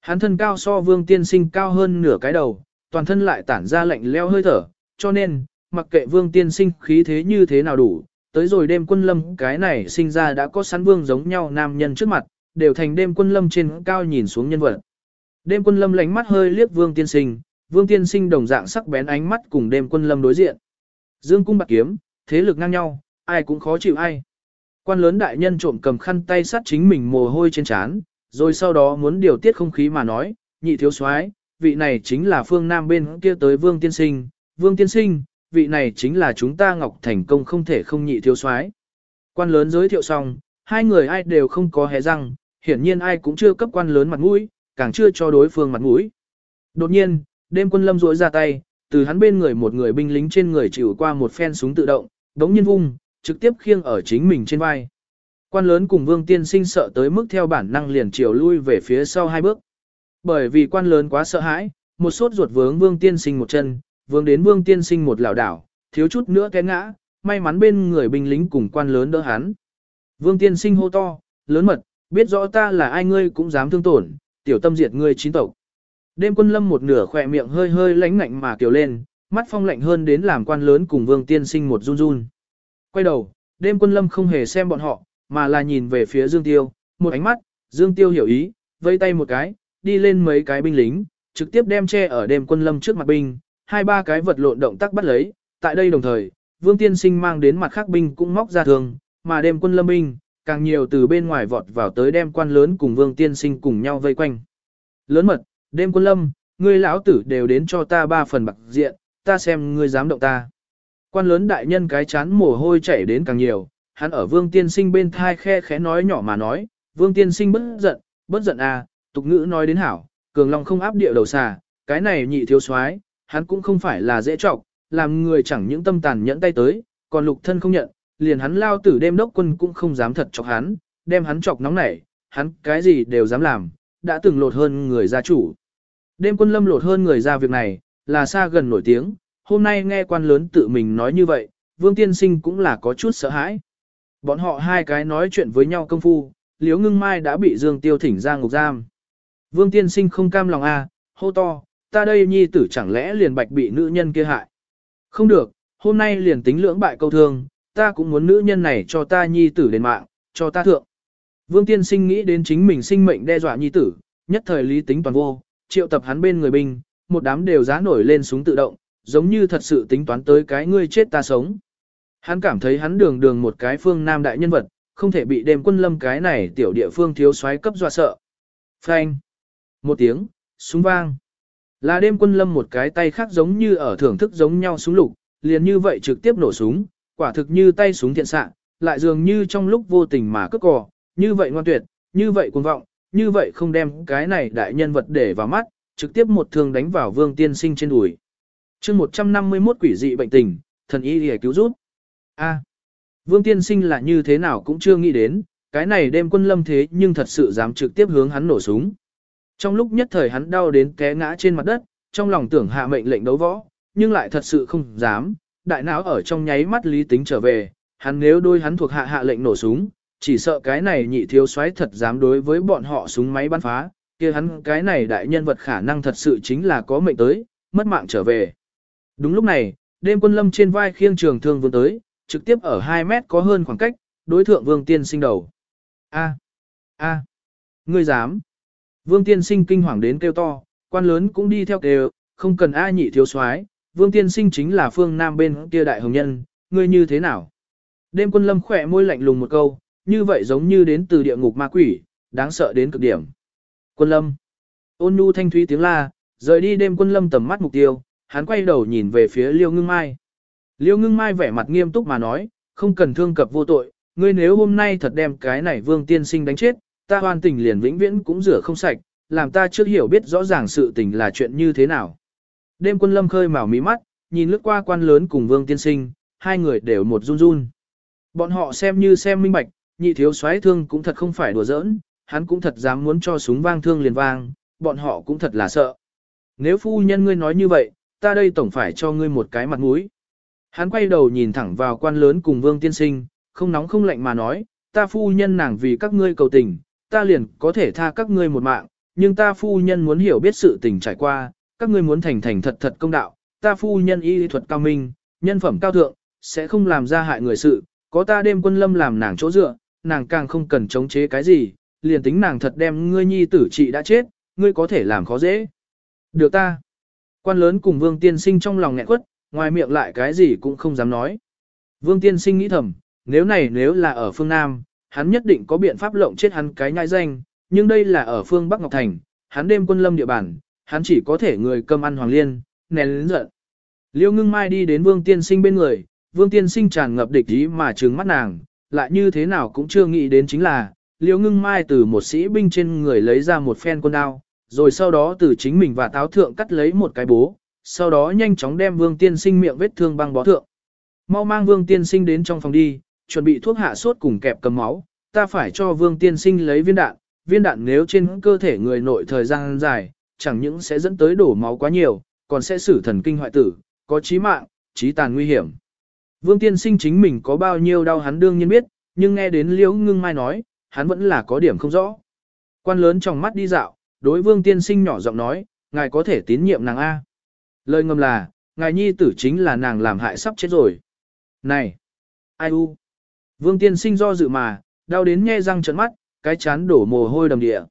Hắn thân cao so vương tiên sinh cao hơn nửa cái đầu, toàn thân lại tản ra lạnh leo hơi thở, cho nên, mặc kệ vương tiên sinh khí thế như thế nào đủ, tới rồi đêm quân lâm cái này sinh ra đã có sẵn vương giống nhau nam nhân trước mặt, đều thành đêm quân lâm trên cao nhìn xuống nhân vật. Đêm quân lâm lánh mắt hơi liếc vương tiên sinh, vương tiên sinh đồng dạng sắc bén ánh mắt cùng đêm quân lâm đối diện. Dương cung bạc kiếm, thế lực ngang nhau, ai cũng khó chịu ai. Quan lớn đại nhân trộm cầm khăn tay sát chính mình mồ hôi trên trán, rồi sau đó muốn điều tiết không khí mà nói, nhị thiếu soái, vị này chính là phương Nam bên kia tới vương tiên sinh, vương tiên sinh, vị này chính là chúng ta ngọc thành công không thể không nhị thiếu soái. Quan lớn giới thiệu xong, hai người ai đều không có hé răng, hiển nhiên ai cũng chưa cấp quan lớn mặt mũi, càng chưa cho đối phương mặt mũi. Đột nhiên, đêm quân lâm rỗi ra tay, từ hắn bên người một người binh lính trên người chịu qua một phen súng tự động, đống nhiên vung, trực tiếp khiêng ở chính mình trên vai. Quan lớn cùng vương tiên sinh sợ tới mức theo bản năng liền chiều lui về phía sau hai bước. Bởi vì quan lớn quá sợ hãi, một sốt ruột vướng vương tiên sinh một chân, vướng đến vương tiên sinh một lảo đảo, thiếu chút nữa té ngã, may mắn bên người binh lính cùng quan lớn đỡ hắn. Vương tiên sinh hô to, lớn mật, biết rõ ta là ai ngươi cũng dám thương tổn, tiểu tâm diệt ngươi chín tộc. Đêm quân lâm một nửa khỏe miệng hơi hơi lánh ngạnh mà kiều lên, mắt phong lạnh hơn đến làm quan lớn cùng vương tiên sinh một run run. Quay đầu, đêm quân lâm không hề xem bọn họ, mà là nhìn về phía Dương Tiêu, một ánh mắt, Dương Tiêu hiểu ý, vây tay một cái, đi lên mấy cái binh lính, trực tiếp đem che ở đêm quân lâm trước mặt binh, hai ba cái vật lộn động tác bắt lấy, tại đây đồng thời, Vương Tiên Sinh mang đến mặt khác binh cũng móc ra thường, mà đêm quân lâm binh, càng nhiều từ bên ngoài vọt vào tới đem quan lớn cùng Vương Tiên Sinh cùng nhau vây quanh. Lớn mật, đêm quân lâm, ngươi lão tử đều đến cho ta ba phần bạc diện, ta xem ngươi dám động ta. Quan lớn đại nhân cái chán mồ hôi chảy đến càng nhiều, hắn ở vương tiên sinh bên thai khe khẽ nói nhỏ mà nói, vương tiên sinh bất giận, bất giận à, tục ngữ nói đến hảo, cường long không áp địa đầu xà, cái này nhị thiếu soái, hắn cũng không phải là dễ trọc, làm người chẳng những tâm tàn nhẫn tay tới, còn lục thân không nhận, liền hắn lao tử đêm đốc quân cũng không dám thật chọc hắn, đem hắn chọc nóng nảy, hắn cái gì đều dám làm, đã từng lột hơn người gia chủ. Đêm quân lâm lột hơn người ra việc này, là xa gần nổi tiếng, hôm nay nghe quan lớn tự mình nói như vậy, vương tiên sinh cũng là có chút sợ hãi. Bọn họ hai cái nói chuyện với nhau công phu, liếu ngưng mai đã bị dương tiêu thỉnh ra ngục giam. Vương tiên sinh không cam lòng a, à, hô to, ta đây nhi tử chẳng lẽ liền bạch bị nữ nhân kia hại. Không được, hôm nay liền tính lưỡng bại câu thương, ta cũng muốn nữ nhân này cho ta nhi tử đến mạng, cho ta thượng. Vương tiên sinh nghĩ đến chính mình sinh mệnh đe dọa nhi tử, nhất thời lý tính toàn vô, triệu tập hắn bên người binh, một đám đều giá nổi lên súng tự động, giống như thật sự tính toán tới cái ngươi chết ta sống. Hắn cảm thấy hắn đường đường một cái phương nam đại nhân vật, không thể bị đêm quân lâm cái này tiểu địa phương thiếu soái cấp dọa sợ. Phanh. Một tiếng, súng vang. Là đêm quân lâm một cái tay khác giống như ở thưởng thức giống nhau súng lục, liền như vậy trực tiếp nổ súng, quả thực như tay súng thiện xạ, lại dường như trong lúc vô tình mà cất cò, như vậy ngoan tuyệt, như vậy cuồng vọng, như vậy không đem cái này đại nhân vật để vào mắt, trực tiếp một thương đánh vào vương tiên sinh trên đùi. chương 151 quỷ dị bệnh tình, thần y để cứu giúp. A. vương tiên sinh là như thế nào cũng chưa nghĩ đến, cái này đem quân lâm thế nhưng thật sự dám trực tiếp hướng hắn nổ súng. Trong lúc nhất thời hắn đau đến té ngã trên mặt đất, trong lòng tưởng hạ mệnh lệnh đấu võ, nhưng lại thật sự không dám, đại não ở trong nháy mắt lý tính trở về, hắn nếu đôi hắn thuộc hạ hạ lệnh nổ súng, chỉ sợ cái này nhị thiếu soái thật dám đối với bọn họ súng máy bắn phá, kia hắn cái này đại nhân vật khả năng thật sự chính là có mệnh tới, mất mạng trở về. Đúng lúc này, đêm quân lâm trên vai khiêng trường thương vươn tới, trực tiếp ở 2 mét có hơn khoảng cách, đối thượng vương tiên sinh đầu. A, a, ngươi dám. Vương tiên sinh kinh hoàng đến kêu to, quan lớn cũng đi theo kêu, không cần A nhị thiếu soái, vương tiên sinh chính là phương nam bên kia đại hồng nhân, ngươi như thế nào? Đêm quân lâm khỏe môi lạnh lùng một câu, như vậy giống như đến từ địa ngục ma quỷ, đáng sợ đến cực điểm. Quân lâm. Ôn nhu thanh thúy tiếng la, rời đi đêm quân lâm tầm mắt mục tiêu, hắn quay đầu nhìn về phía liêu ngưng mai. Liêu ngưng mai vẻ mặt nghiêm túc mà nói, không cần thương cập vô tội, ngươi nếu hôm nay thật đem cái này vương tiên sinh đánh chết, ta hoàn tình liền vĩnh viễn cũng rửa không sạch, làm ta trước hiểu biết rõ ràng sự tình là chuyện như thế nào. Đêm quân lâm khơi màu mí mắt, nhìn lướt qua quan lớn cùng vương tiên sinh, hai người đều một run run. Bọn họ xem như xem minh bạch, nhị thiếu soái thương cũng thật không phải đùa giỡn, hắn cũng thật dám muốn cho súng vang thương liền vang, bọn họ cũng thật là sợ. Nếu phu nhân ngươi nói như vậy, ta đây tổng phải cho ngươi một cái mặt mũi. Hắn quay đầu nhìn thẳng vào quan lớn cùng vương tiên sinh, không nóng không lạnh mà nói, ta phu nhân nàng vì các ngươi cầu tình, ta liền có thể tha các ngươi một mạng, nhưng ta phu nhân muốn hiểu biết sự tình trải qua, các ngươi muốn thành thành thật thật công đạo, ta phu nhân y thuật cao minh, nhân phẩm cao thượng, sẽ không làm ra hại người sự, có ta đêm quân lâm làm nàng chỗ dựa, nàng càng không cần chống chế cái gì, liền tính nàng thật đem ngươi nhi tử trị đã chết, ngươi có thể làm khó dễ. Được ta. Quan lớn cùng vương tiên sinh trong lòng nghẹn quất, ngoài miệng lại cái gì cũng không dám nói. Vương tiên sinh nghĩ thầm, nếu này nếu là ở phương Nam, hắn nhất định có biện pháp lộng chết hắn cái nhai danh, nhưng đây là ở phương Bắc Ngọc Thành, hắn đêm quân lâm địa bàn, hắn chỉ có thể người cơm ăn hoàng liên, nén lớn giận. Liêu ngưng mai đi đến vương tiên sinh bên người, vương tiên sinh tràn ngập địch ý mà trừng mắt nàng, lại như thế nào cũng chưa nghĩ đến chính là, liêu ngưng mai từ một sĩ binh trên người lấy ra một phen con đao, rồi sau đó từ chính mình và táo thượng cắt lấy một cái bố, sau đó nhanh chóng đem vương tiên sinh miệng vết thương băng bó thượng. Mau mang vương tiên sinh đến trong phòng đi, chuẩn bị thuốc hạ sốt cùng kẹp cầm máu, ta phải cho vương tiên sinh lấy viên đạn, viên đạn nếu trên cơ thể người nội thời gian dài, chẳng những sẽ dẫn tới đổ máu quá nhiều, còn sẽ xử thần kinh hoại tử, có chí mạng, chí tàn nguy hiểm. Vương tiên sinh chính mình có bao nhiêu đau hắn đương nhiên biết, nhưng nghe đến liễu ngưng mai nói, hắn vẫn là có điểm không rõ. Quan lớn trong mắt đi dạo, đối vương tiên sinh nhỏ giọng nói, ngài có thể tín nhiệm nàng A. Lời ngầm là, ngài nhi tử chính là nàng làm hại sắp chết rồi. Này! Ai u? Vương tiên sinh do dự mà, đau đến nghe răng trợn mắt, cái chán đổ mồ hôi đầm địa.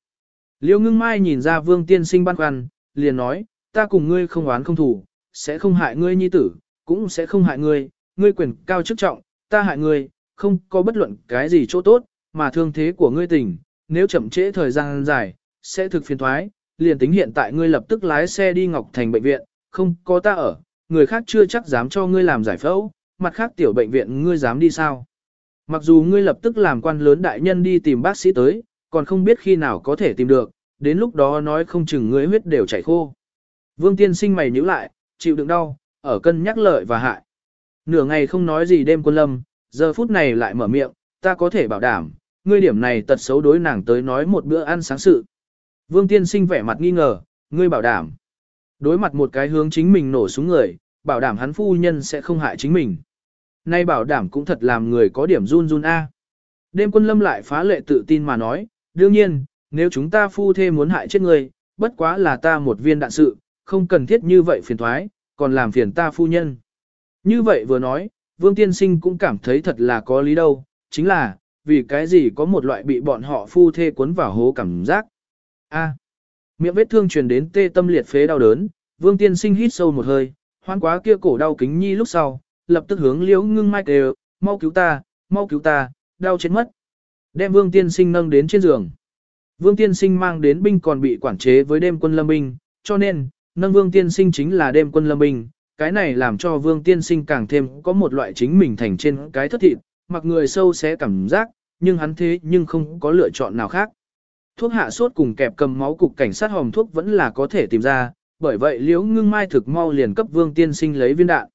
Liêu ngưng mai nhìn ra vương tiên sinh băn khoăn, liền nói, ta cùng ngươi không oán không thủ, sẽ không hại ngươi nhi tử, cũng sẽ không hại ngươi, ngươi quyền cao chức trọng, ta hại ngươi, không có bất luận cái gì chỗ tốt, mà thương thế của ngươi tình, nếu chậm trễ thời gian dài, sẽ thực phiền thoái, liền tính hiện tại ngươi lập tức lái xe đi Ngọc Thành bệnh viện, không có ta ở, người khác chưa chắc dám cho ngươi làm giải phẫu, mặt khác tiểu bệnh viện ngươi dám đi sao. Mặc dù ngươi lập tức làm quan lớn đại nhân đi tìm bác sĩ tới, còn không biết khi nào có thể tìm được, đến lúc đó nói không chừng ngươi huyết đều chảy khô. Vương tiên sinh mày nhíu lại, chịu đựng đau, ở cân nhắc lợi và hại. Nửa ngày không nói gì đêm quân lâm, giờ phút này lại mở miệng, ta có thể bảo đảm, ngươi điểm này tật xấu đối nàng tới nói một bữa ăn sáng sự. Vương tiên sinh vẻ mặt nghi ngờ, ngươi bảo đảm. Đối mặt một cái hướng chính mình nổ xuống người, bảo đảm hắn phu nhân sẽ không hại chính mình. Nay bảo đảm cũng thật làm người có điểm run run a. Đêm quân lâm lại phá lệ tự tin mà nói, đương nhiên, nếu chúng ta phu thê muốn hại chết ngươi, bất quá là ta một viên đạn sự, không cần thiết như vậy phiền thoái, còn làm phiền ta phu nhân. Như vậy vừa nói, Vương Tiên Sinh cũng cảm thấy thật là có lý đâu, chính là, vì cái gì có một loại bị bọn họ phu thê cuốn vào hố cảm giác. A. miệng vết thương truyền đến tê tâm liệt phế đau đớn, Vương Tiên Sinh hít sâu một hơi, hoan quá kia cổ đau kính nhi lúc sau, lập tức hướng Liễu Ngưng Mai kêu, mau cứu ta, mau cứu ta, đau chết mất. Đem Vương Tiên Sinh nâng đến trên giường. Vương Tiên Sinh mang đến binh còn bị quản chế với đêm quân lâm binh, cho nên, nâng Vương Tiên Sinh chính là đêm quân lâm binh. Cái này làm cho Vương Tiên Sinh càng thêm có một loại chính mình thành trên cái thất thịt, mặc người sâu xé cảm giác, nhưng hắn thế nhưng không có lựa chọn nào khác. Thuốc hạ sốt cùng kẹp cầm máu cục cảnh sát hòm thuốc vẫn là có thể tìm ra, bởi vậy liễu ngưng mai thực mau liền cấp Vương Tiên Sinh lấy viên đạn.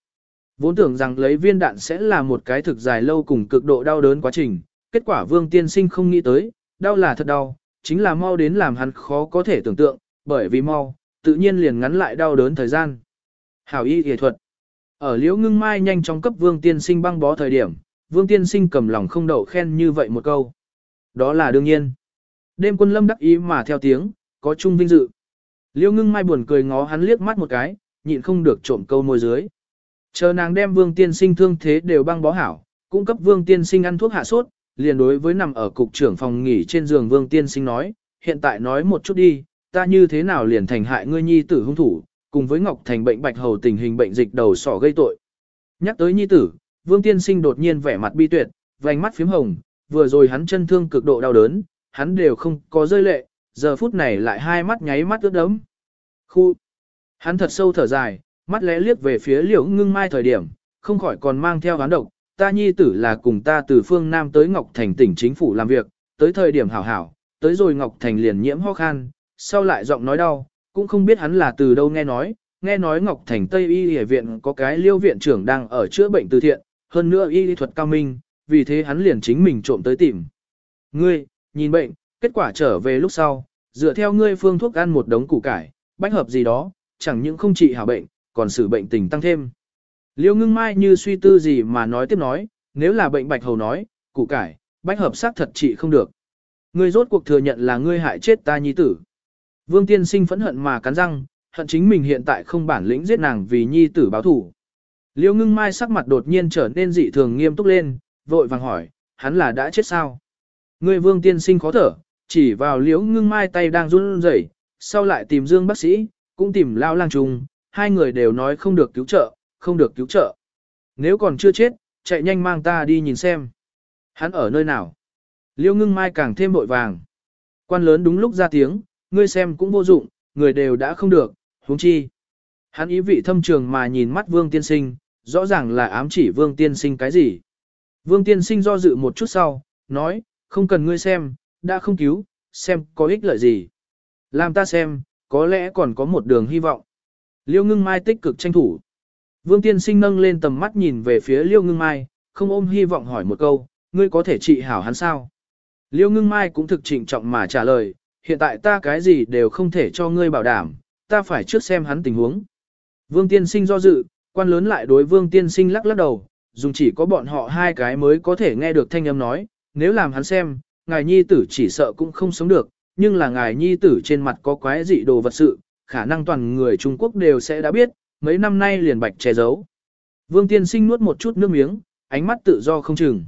Vốn tưởng rằng lấy viên đạn sẽ là một cái thực dài lâu cùng cực độ đau đớn quá trình, kết quả Vương Tiên Sinh không nghĩ tới, đau là thật đau, chính là mau đến làm hắn khó có thể tưởng tượng, bởi vì mau, tự nhiên liền ngắn lại đau đớn thời gian. Hảo y y thuật. Ở Liễu Ngưng Mai nhanh chóng cấp Vương Tiên Sinh băng bó thời điểm, Vương Tiên Sinh cầm lòng không đậu khen như vậy một câu. Đó là đương nhiên. Đêm quân lâm đắc ý mà theo tiếng, có chung vinh dự. Liễu Ngưng Mai buồn cười ngó hắn liếc mắt một cái, nhịn không được trộm câu môi dưới. Chờ nàng đem Vương Tiên Sinh thương thế đều băng bó hảo, cung cấp Vương Tiên Sinh ăn thuốc hạ sốt, liền đối với nằm ở cục trưởng phòng nghỉ trên giường Vương Tiên Sinh nói, hiện tại nói một chút đi, ta như thế nào liền thành hại ngươi nhi tử hung thủ, cùng với Ngọc Thành bệnh bạch hầu tình hình bệnh dịch đầu sỏ gây tội. Nhắc tới nhi tử, Vương Tiên Sinh đột nhiên vẻ mặt bi tuyệt, vành mắt phím hồng, vừa rồi hắn chân thương cực độ đau đớn, hắn đều không có rơi lệ, giờ phút này lại hai mắt nháy mắt ướt đấm. Khu! Hắn thật sâu thở dài, mắt lẽ liếc về phía liễu ngưng mai thời điểm, không khỏi còn mang theo hán độc, ta nhi tử là cùng ta từ phương Nam tới Ngọc Thành tỉnh chính phủ làm việc, tới thời điểm hảo hảo, tới rồi Ngọc Thành liền nhiễm ho khan, sau lại giọng nói đau, cũng không biết hắn là từ đâu nghe nói, nghe nói Ngọc Thành Tây Y Y viện có cái liêu viện trưởng đang ở chữa bệnh từ thiện, hơn nữa y lý thuật cao minh, vì thế hắn liền chính mình trộm tới tìm. Ngươi, nhìn bệnh, kết quả trở về lúc sau, dựa theo ngươi phương thuốc ăn một đống củ cải, bách hợp gì đó, chẳng những không trị hảo bệnh, còn xử bệnh tình tăng thêm. Liêu ngưng mai như suy tư gì mà nói tiếp nói, nếu là bệnh bạch hầu nói, củ cải, bách hợp xác thật trị không được. Ngươi rốt cuộc thừa nhận là ngươi hại chết ta nhi tử. Vương tiên sinh phẫn hận mà cắn răng, hận chính mình hiện tại không bản lĩnh giết nàng vì nhi tử báo thủ. Liêu ngưng mai sắc mặt đột nhiên trở nên dị thường nghiêm túc lên, vội vàng hỏi, hắn là đã chết sao? Ngươi vương tiên sinh khó thở, chỉ vào liễu ngưng mai tay đang run rẩy, sau lại tìm dương bác sĩ, cũng tìm lao lang trùng, hai người đều nói không được cứu trợ, không được cứu trợ. Nếu còn chưa chết, chạy nhanh mang ta đi nhìn xem. Hắn ở nơi nào? Liêu ngưng mai càng thêm bội vàng. Quan lớn đúng lúc ra tiếng, ngươi xem cũng vô dụng, người đều đã không được, huống chi. Hắn ý vị thâm trường mà nhìn mắt vương tiên sinh, rõ ràng là ám chỉ vương tiên sinh cái gì. Vương tiên sinh do dự một chút sau, nói, không cần ngươi xem, đã không cứu, xem có ích lợi gì. Làm ta xem, có lẽ còn có một đường hy vọng. Liêu ngưng mai tích cực tranh thủ. Vương tiên sinh nâng lên tầm mắt nhìn về phía liêu ngưng mai, không ôm hy vọng hỏi một câu, ngươi có thể trị hảo hắn sao? Liêu ngưng mai cũng thực trịnh trọng mà trả lời, hiện tại ta cái gì đều không thể cho ngươi bảo đảm, ta phải trước xem hắn tình huống. Vương tiên sinh do dự, quan lớn lại đối vương tiên sinh lắc lắc đầu, dùng chỉ có bọn họ hai cái mới có thể nghe được thanh âm nói, nếu làm hắn xem, ngài nhi tử chỉ sợ cũng không sống được, nhưng là ngài nhi tử trên mặt có quái dị đồ vật sự, khả năng toàn người Trung Quốc đều sẽ đã biết, mấy năm nay liền bạch che giấu. Vương tiên sinh nuốt một chút nước miếng, ánh mắt tự do không chừng.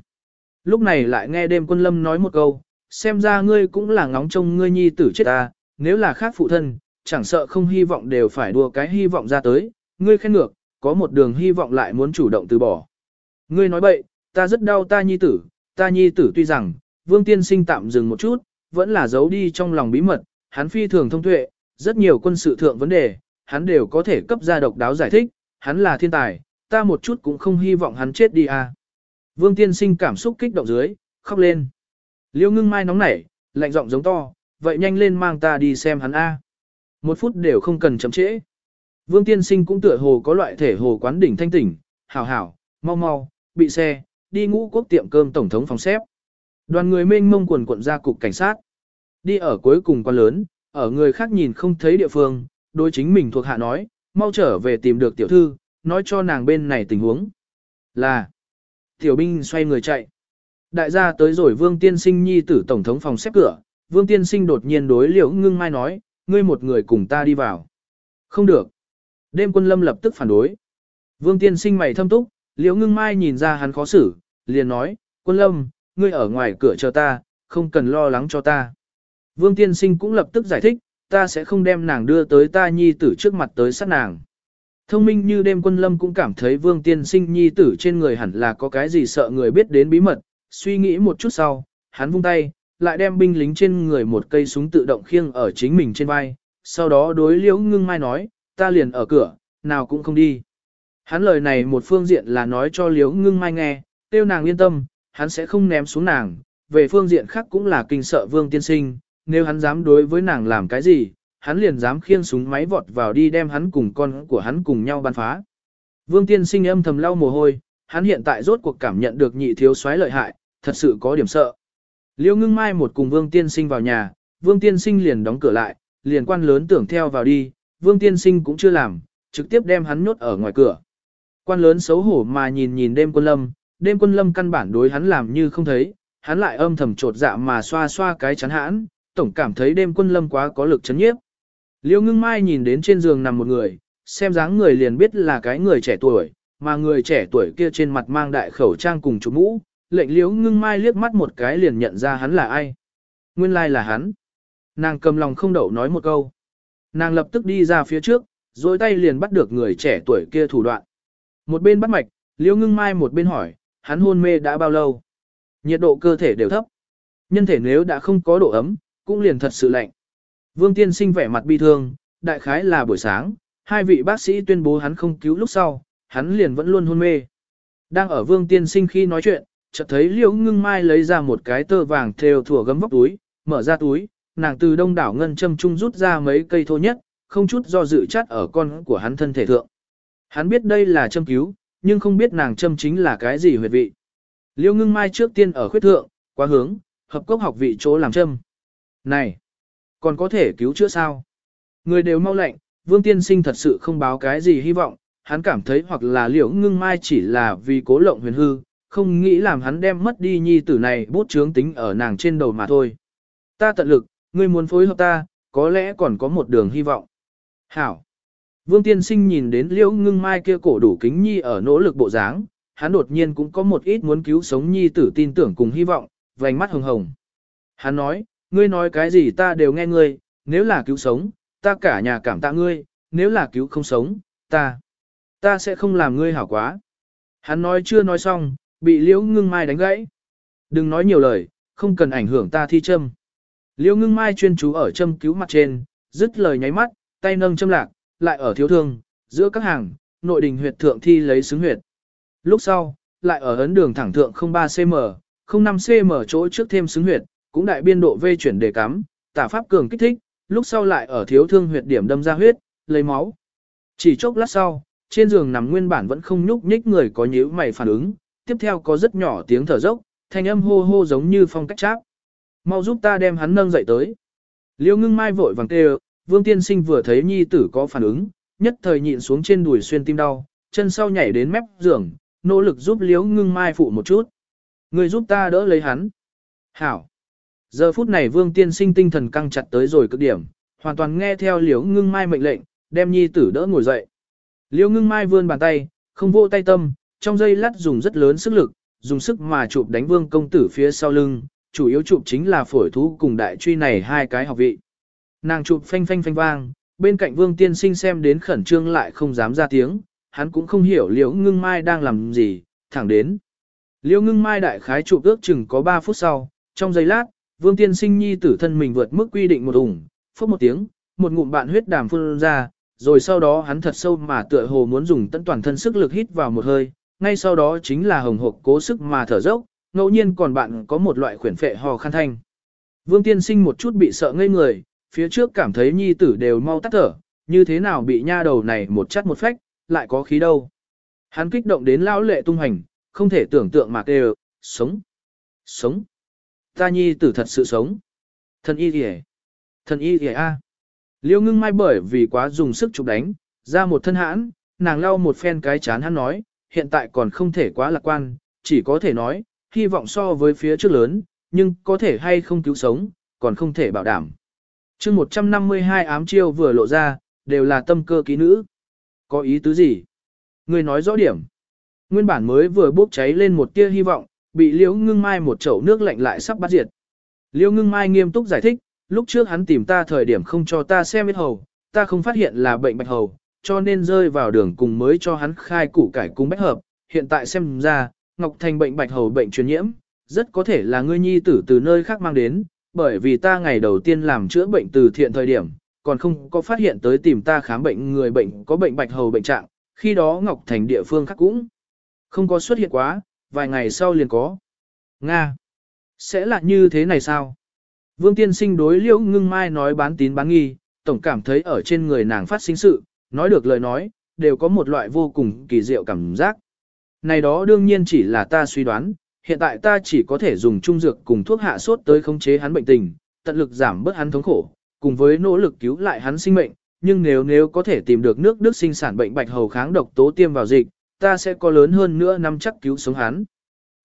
Lúc này lại nghe đêm quân lâm nói một câu, xem ra ngươi cũng là ngóng trông ngươi nhi tử chết ta, nếu là khác phụ thân, chẳng sợ không hy vọng đều phải đua cái hy vọng ra tới, ngươi khen ngược, có một đường hy vọng lại muốn chủ động từ bỏ. Ngươi nói bậy, ta rất đau ta nhi tử, ta nhi tử tuy rằng, vương tiên sinh tạm dừng một chút, vẫn là giấu đi trong lòng bí mật, hắn phi thường thông tuệ, rất nhiều quân sự thượng vấn đề, hắn đều có thể cấp ra độc đáo giải thích, hắn là thiên tài, ta một chút cũng không hy vọng hắn chết đi à. Vương tiên sinh cảm xúc kích động dưới, khóc lên. Liêu ngưng mai nóng nảy, lạnh giọng giống to, vậy nhanh lên mang ta đi xem hắn A. Một phút đều không cần chậm trễ. Vương tiên sinh cũng tựa hồ có loại thể hồ quán đỉnh thanh tỉnh, hảo hảo, mau mau, bị xe, đi ngũ quốc tiệm cơm tổng thống phòng xếp. Đoàn người mênh mông quần quận ra cục cảnh sát. Đi ở cuối cùng quan lớn, ở người khác nhìn không thấy địa phương, đối chính mình thuộc hạ nói, mau trở về tìm được tiểu thư, nói cho nàng bên này tình huống. Là, tiểu binh xoay người chạy. Đại gia tới rồi Vương Tiên Sinh nhi tử tổng thống phòng xếp cửa, Vương Tiên Sinh đột nhiên đối liễu ngưng mai nói, ngươi một người cùng ta đi vào. Không được. Đêm quân lâm lập tức phản đối. Vương Tiên Sinh mày thâm túc, liễu ngưng mai nhìn ra hắn khó xử, liền nói, quân lâm, ngươi ở ngoài cửa chờ ta, không cần lo lắng cho ta. Vương tiên sinh cũng lập tức giải thích, ta sẽ không đem nàng đưa tới ta nhi tử trước mặt tới sát nàng. Thông minh như đêm quân lâm cũng cảm thấy vương tiên sinh nhi tử trên người hẳn là có cái gì sợ người biết đến bí mật, suy nghĩ một chút sau, hắn vung tay, lại đem binh lính trên người một cây súng tự động khiêng ở chính mình trên vai, sau đó đối liễu ngưng mai nói, ta liền ở cửa, nào cũng không đi. Hắn lời này một phương diện là nói cho liễu ngưng mai nghe, tiêu nàng yên tâm, hắn sẽ không ném xuống nàng, về phương diện khác cũng là kinh sợ vương tiên sinh, nếu hắn dám đối với nàng làm cái gì, hắn liền dám khiêng súng máy vọt vào đi đem hắn cùng con của hắn cùng nhau bắn phá. Vương tiên sinh âm thầm lau mồ hôi, hắn hiện tại rốt cuộc cảm nhận được nhị thiếu soái lợi hại, thật sự có điểm sợ. Liêu ngưng mai một cùng vương tiên sinh vào nhà, vương tiên sinh liền đóng cửa lại, liền quan lớn tưởng theo vào đi, vương tiên sinh cũng chưa làm, trực tiếp đem hắn nhốt ở ngoài cửa. Quan lớn xấu hổ mà nhìn nhìn đêm quân lâm, đêm quân lâm căn bản đối hắn làm như không thấy, hắn lại âm thầm trột dạ mà xoa xoa cái chắn hãn, tổng cảm thấy đêm quân lâm quá có lực chấn nhiếp. Liêu ngưng mai nhìn đến trên giường nằm một người, xem dáng người liền biết là cái người trẻ tuổi, mà người trẻ tuổi kia trên mặt mang đại khẩu trang cùng chú mũ, lệnh liễu ngưng mai liếc mắt một cái liền nhận ra hắn là ai. Nguyên lai like là hắn. Nàng cầm lòng không đậu nói một câu. Nàng lập tức đi ra phía trước, dối tay liền bắt được người trẻ tuổi kia thủ đoạn. Một bên bắt mạch, liễu ngưng mai một bên hỏi, hắn hôn mê đã bao lâu? Nhiệt độ cơ thể đều thấp. Nhân thể nếu đã không có độ ấm, cũng liền thật sự lạnh. Vương tiên sinh vẻ mặt bi thương, đại khái là buổi sáng, hai vị bác sĩ tuyên bố hắn không cứu lúc sau, hắn liền vẫn luôn hôn mê. Đang ở vương tiên sinh khi nói chuyện, chợt thấy liễu ngưng mai lấy ra một cái tơ vàng thêu thủa gấm vóc túi, mở ra túi, nàng từ đông đảo ngân châm trung rút ra mấy cây thô nhất, không chút do dự chắt ở con của hắn thân thể thượng. Hắn biết đây là châm cứu, nhưng không biết nàng châm chính là cái gì huyệt vị. Liễu ngưng mai trước tiên ở khuyết thượng, quá hướng, hợp cốc học vị chỗ làm châm. Này, còn có thể cứu chữa sao? Người đều mau lệnh, vương tiên sinh thật sự không báo cái gì hy vọng, hắn cảm thấy hoặc là liễu ngưng mai chỉ là vì cố lộng huyền hư, không nghĩ làm hắn đem mất đi nhi tử này bút chướng tính ở nàng trên đầu mà thôi. Ta tận lực, ngươi muốn phối hợp ta, có lẽ còn có một đường hy vọng. Hảo. Vương tiên sinh nhìn đến liễu ngưng mai kia cổ đủ kính nhi ở nỗ lực bộ dáng, hắn đột nhiên cũng có một ít muốn cứu sống nhi tử tin tưởng cùng hy vọng, vành mắt hồng hồng. Hắn nói, ngươi nói cái gì ta đều nghe ngươi, nếu là cứu sống, ta cả nhà cảm tạ ngươi, nếu là cứu không sống, ta, ta sẽ không làm ngươi hảo quá. Hắn nói chưa nói xong, bị liễu ngưng mai đánh gãy. Đừng nói nhiều lời, không cần ảnh hưởng ta thi châm. Liễu ngưng mai chuyên chú ở châm cứu mặt trên, dứt lời nháy mắt, tay nâng châm lạc, lại ở thiếu thương, giữa các hàng, nội đình huyệt thượng thi lấy xứng huyệt. Lúc sau, lại ở ấn đường thẳng thượng 03cm, 05cm chỗ trước thêm xứng huyệt, cũng đại biên độ vê chuyển đề cắm, tả pháp cường kích thích, lúc sau lại ở thiếu thương huyệt điểm đâm ra huyết, lấy máu. Chỉ chốc lát sau, trên giường nằm nguyên bản vẫn không nhúc nhích người có nhíu mày phản ứng, tiếp theo có rất nhỏ tiếng thở dốc, thanh âm hô hô giống như phong cách cháp. Mau giúp ta đem hắn nâng dậy tới. Liêu ngưng mai vội vàng kêu, vương tiên sinh vừa thấy nhi tử có phản ứng, nhất thời nhịn xuống trên đùi xuyên tim đau, chân sau nhảy đến mép giường, nỗ lực giúp liêu ngưng mai phụ một chút. Người giúp ta đỡ lấy hắn. Hảo. Giờ phút này vương tiên sinh tinh thần căng chặt tới rồi cực điểm, hoàn toàn nghe theo liễu ngưng mai mệnh lệnh, đem nhi tử đỡ ngồi dậy. Liễu ngưng mai vươn bàn tay, không vô tay tâm, trong giây lát dùng rất lớn sức lực, dùng sức mà chụp đánh vương công tử phía sau lưng, chủ yếu chụp chính là phổi thú cùng đại truy này hai cái học vị. Nàng chụp phanh phanh phanh vang, bên cạnh vương tiên sinh xem đến khẩn trương lại không dám ra tiếng, hắn cũng không hiểu liễu ngưng mai đang làm gì, thẳng đến. Liễu ngưng mai đại khái chụp ước chừng có 3 phút sau, trong giây lát, vương tiên sinh nhi tử thân mình vượt mức quy định một ủng, phốc một tiếng, một ngụm bạn huyết đàm phun ra, rồi sau đó hắn thật sâu mà tựa hồ muốn dùng tận toàn thân sức lực hít vào một hơi, ngay sau đó chính là hồng hộc cố sức mà thở dốc, ngẫu nhiên còn bạn có một loại khuyển phệ hò khăn thanh. Vương tiên sinh một chút bị sợ ngây người, phía trước cảm thấy nhi tử đều mau tắt thở, như thế nào bị nha đầu này một chắt một phách, lại có khí đâu. Hắn kích động đến lão lệ tung hành, không thể tưởng tượng mà kêu, sống, sống. Ta nhi tử thật sự sống. Thần y kìa. Thần y kìa a. Liêu ngưng mai bởi vì quá dùng sức chụp đánh, ra một thân hãn, nàng lau một phen cái chán hắn nói, hiện tại còn không thể quá lạc quan, chỉ có thể nói, hy vọng so với phía trước lớn, nhưng có thể hay không cứu sống, còn không thể bảo đảm. chương 152 ám chiêu vừa lộ ra, đều là tâm cơ ký nữ. Có ý tứ gì? Người nói rõ điểm. Nguyên bản mới vừa bốc cháy lên một tia hy vọng, bị Liễu Ngưng Mai một chậu nước lạnh lại sắp bắt diệt. Liễu Ngưng Mai nghiêm túc giải thích, lúc trước hắn tìm ta thời điểm không cho ta xem biết hầu, ta không phát hiện là bệnh bạch hầu, cho nên rơi vào đường cùng mới cho hắn khai củ cải cung bách hợp. Hiện tại xem ra, Ngọc Thành bệnh bạch hầu bệnh truyền nhiễm, rất có thể là ngươi nhi tử từ nơi khác mang đến, bởi vì ta ngày đầu tiên làm chữa bệnh từ thiện thời điểm, còn không có phát hiện tới tìm ta khám bệnh người bệnh có bệnh bạch hầu bệnh trạng, khi đó Ngọc Thành địa phương khác cũng không có xuất hiện quá, vài ngày sau liền có. Nga! Sẽ là như thế này sao? Vương tiên sinh đối liễu ngưng mai nói bán tín bán nghi, tổng cảm thấy ở trên người nàng phát sinh sự, nói được lời nói, đều có một loại vô cùng kỳ diệu cảm giác. Này đó đương nhiên chỉ là ta suy đoán, hiện tại ta chỉ có thể dùng trung dược cùng thuốc hạ sốt tới khống chế hắn bệnh tình, tận lực giảm bớt hắn thống khổ, cùng với nỗ lực cứu lại hắn sinh mệnh, nhưng nếu nếu có thể tìm được nước đức sinh sản bệnh bạch hầu kháng độc tố tiêm vào dịch, ta sẽ có lớn hơn nữa năm chắc cứu sống hắn.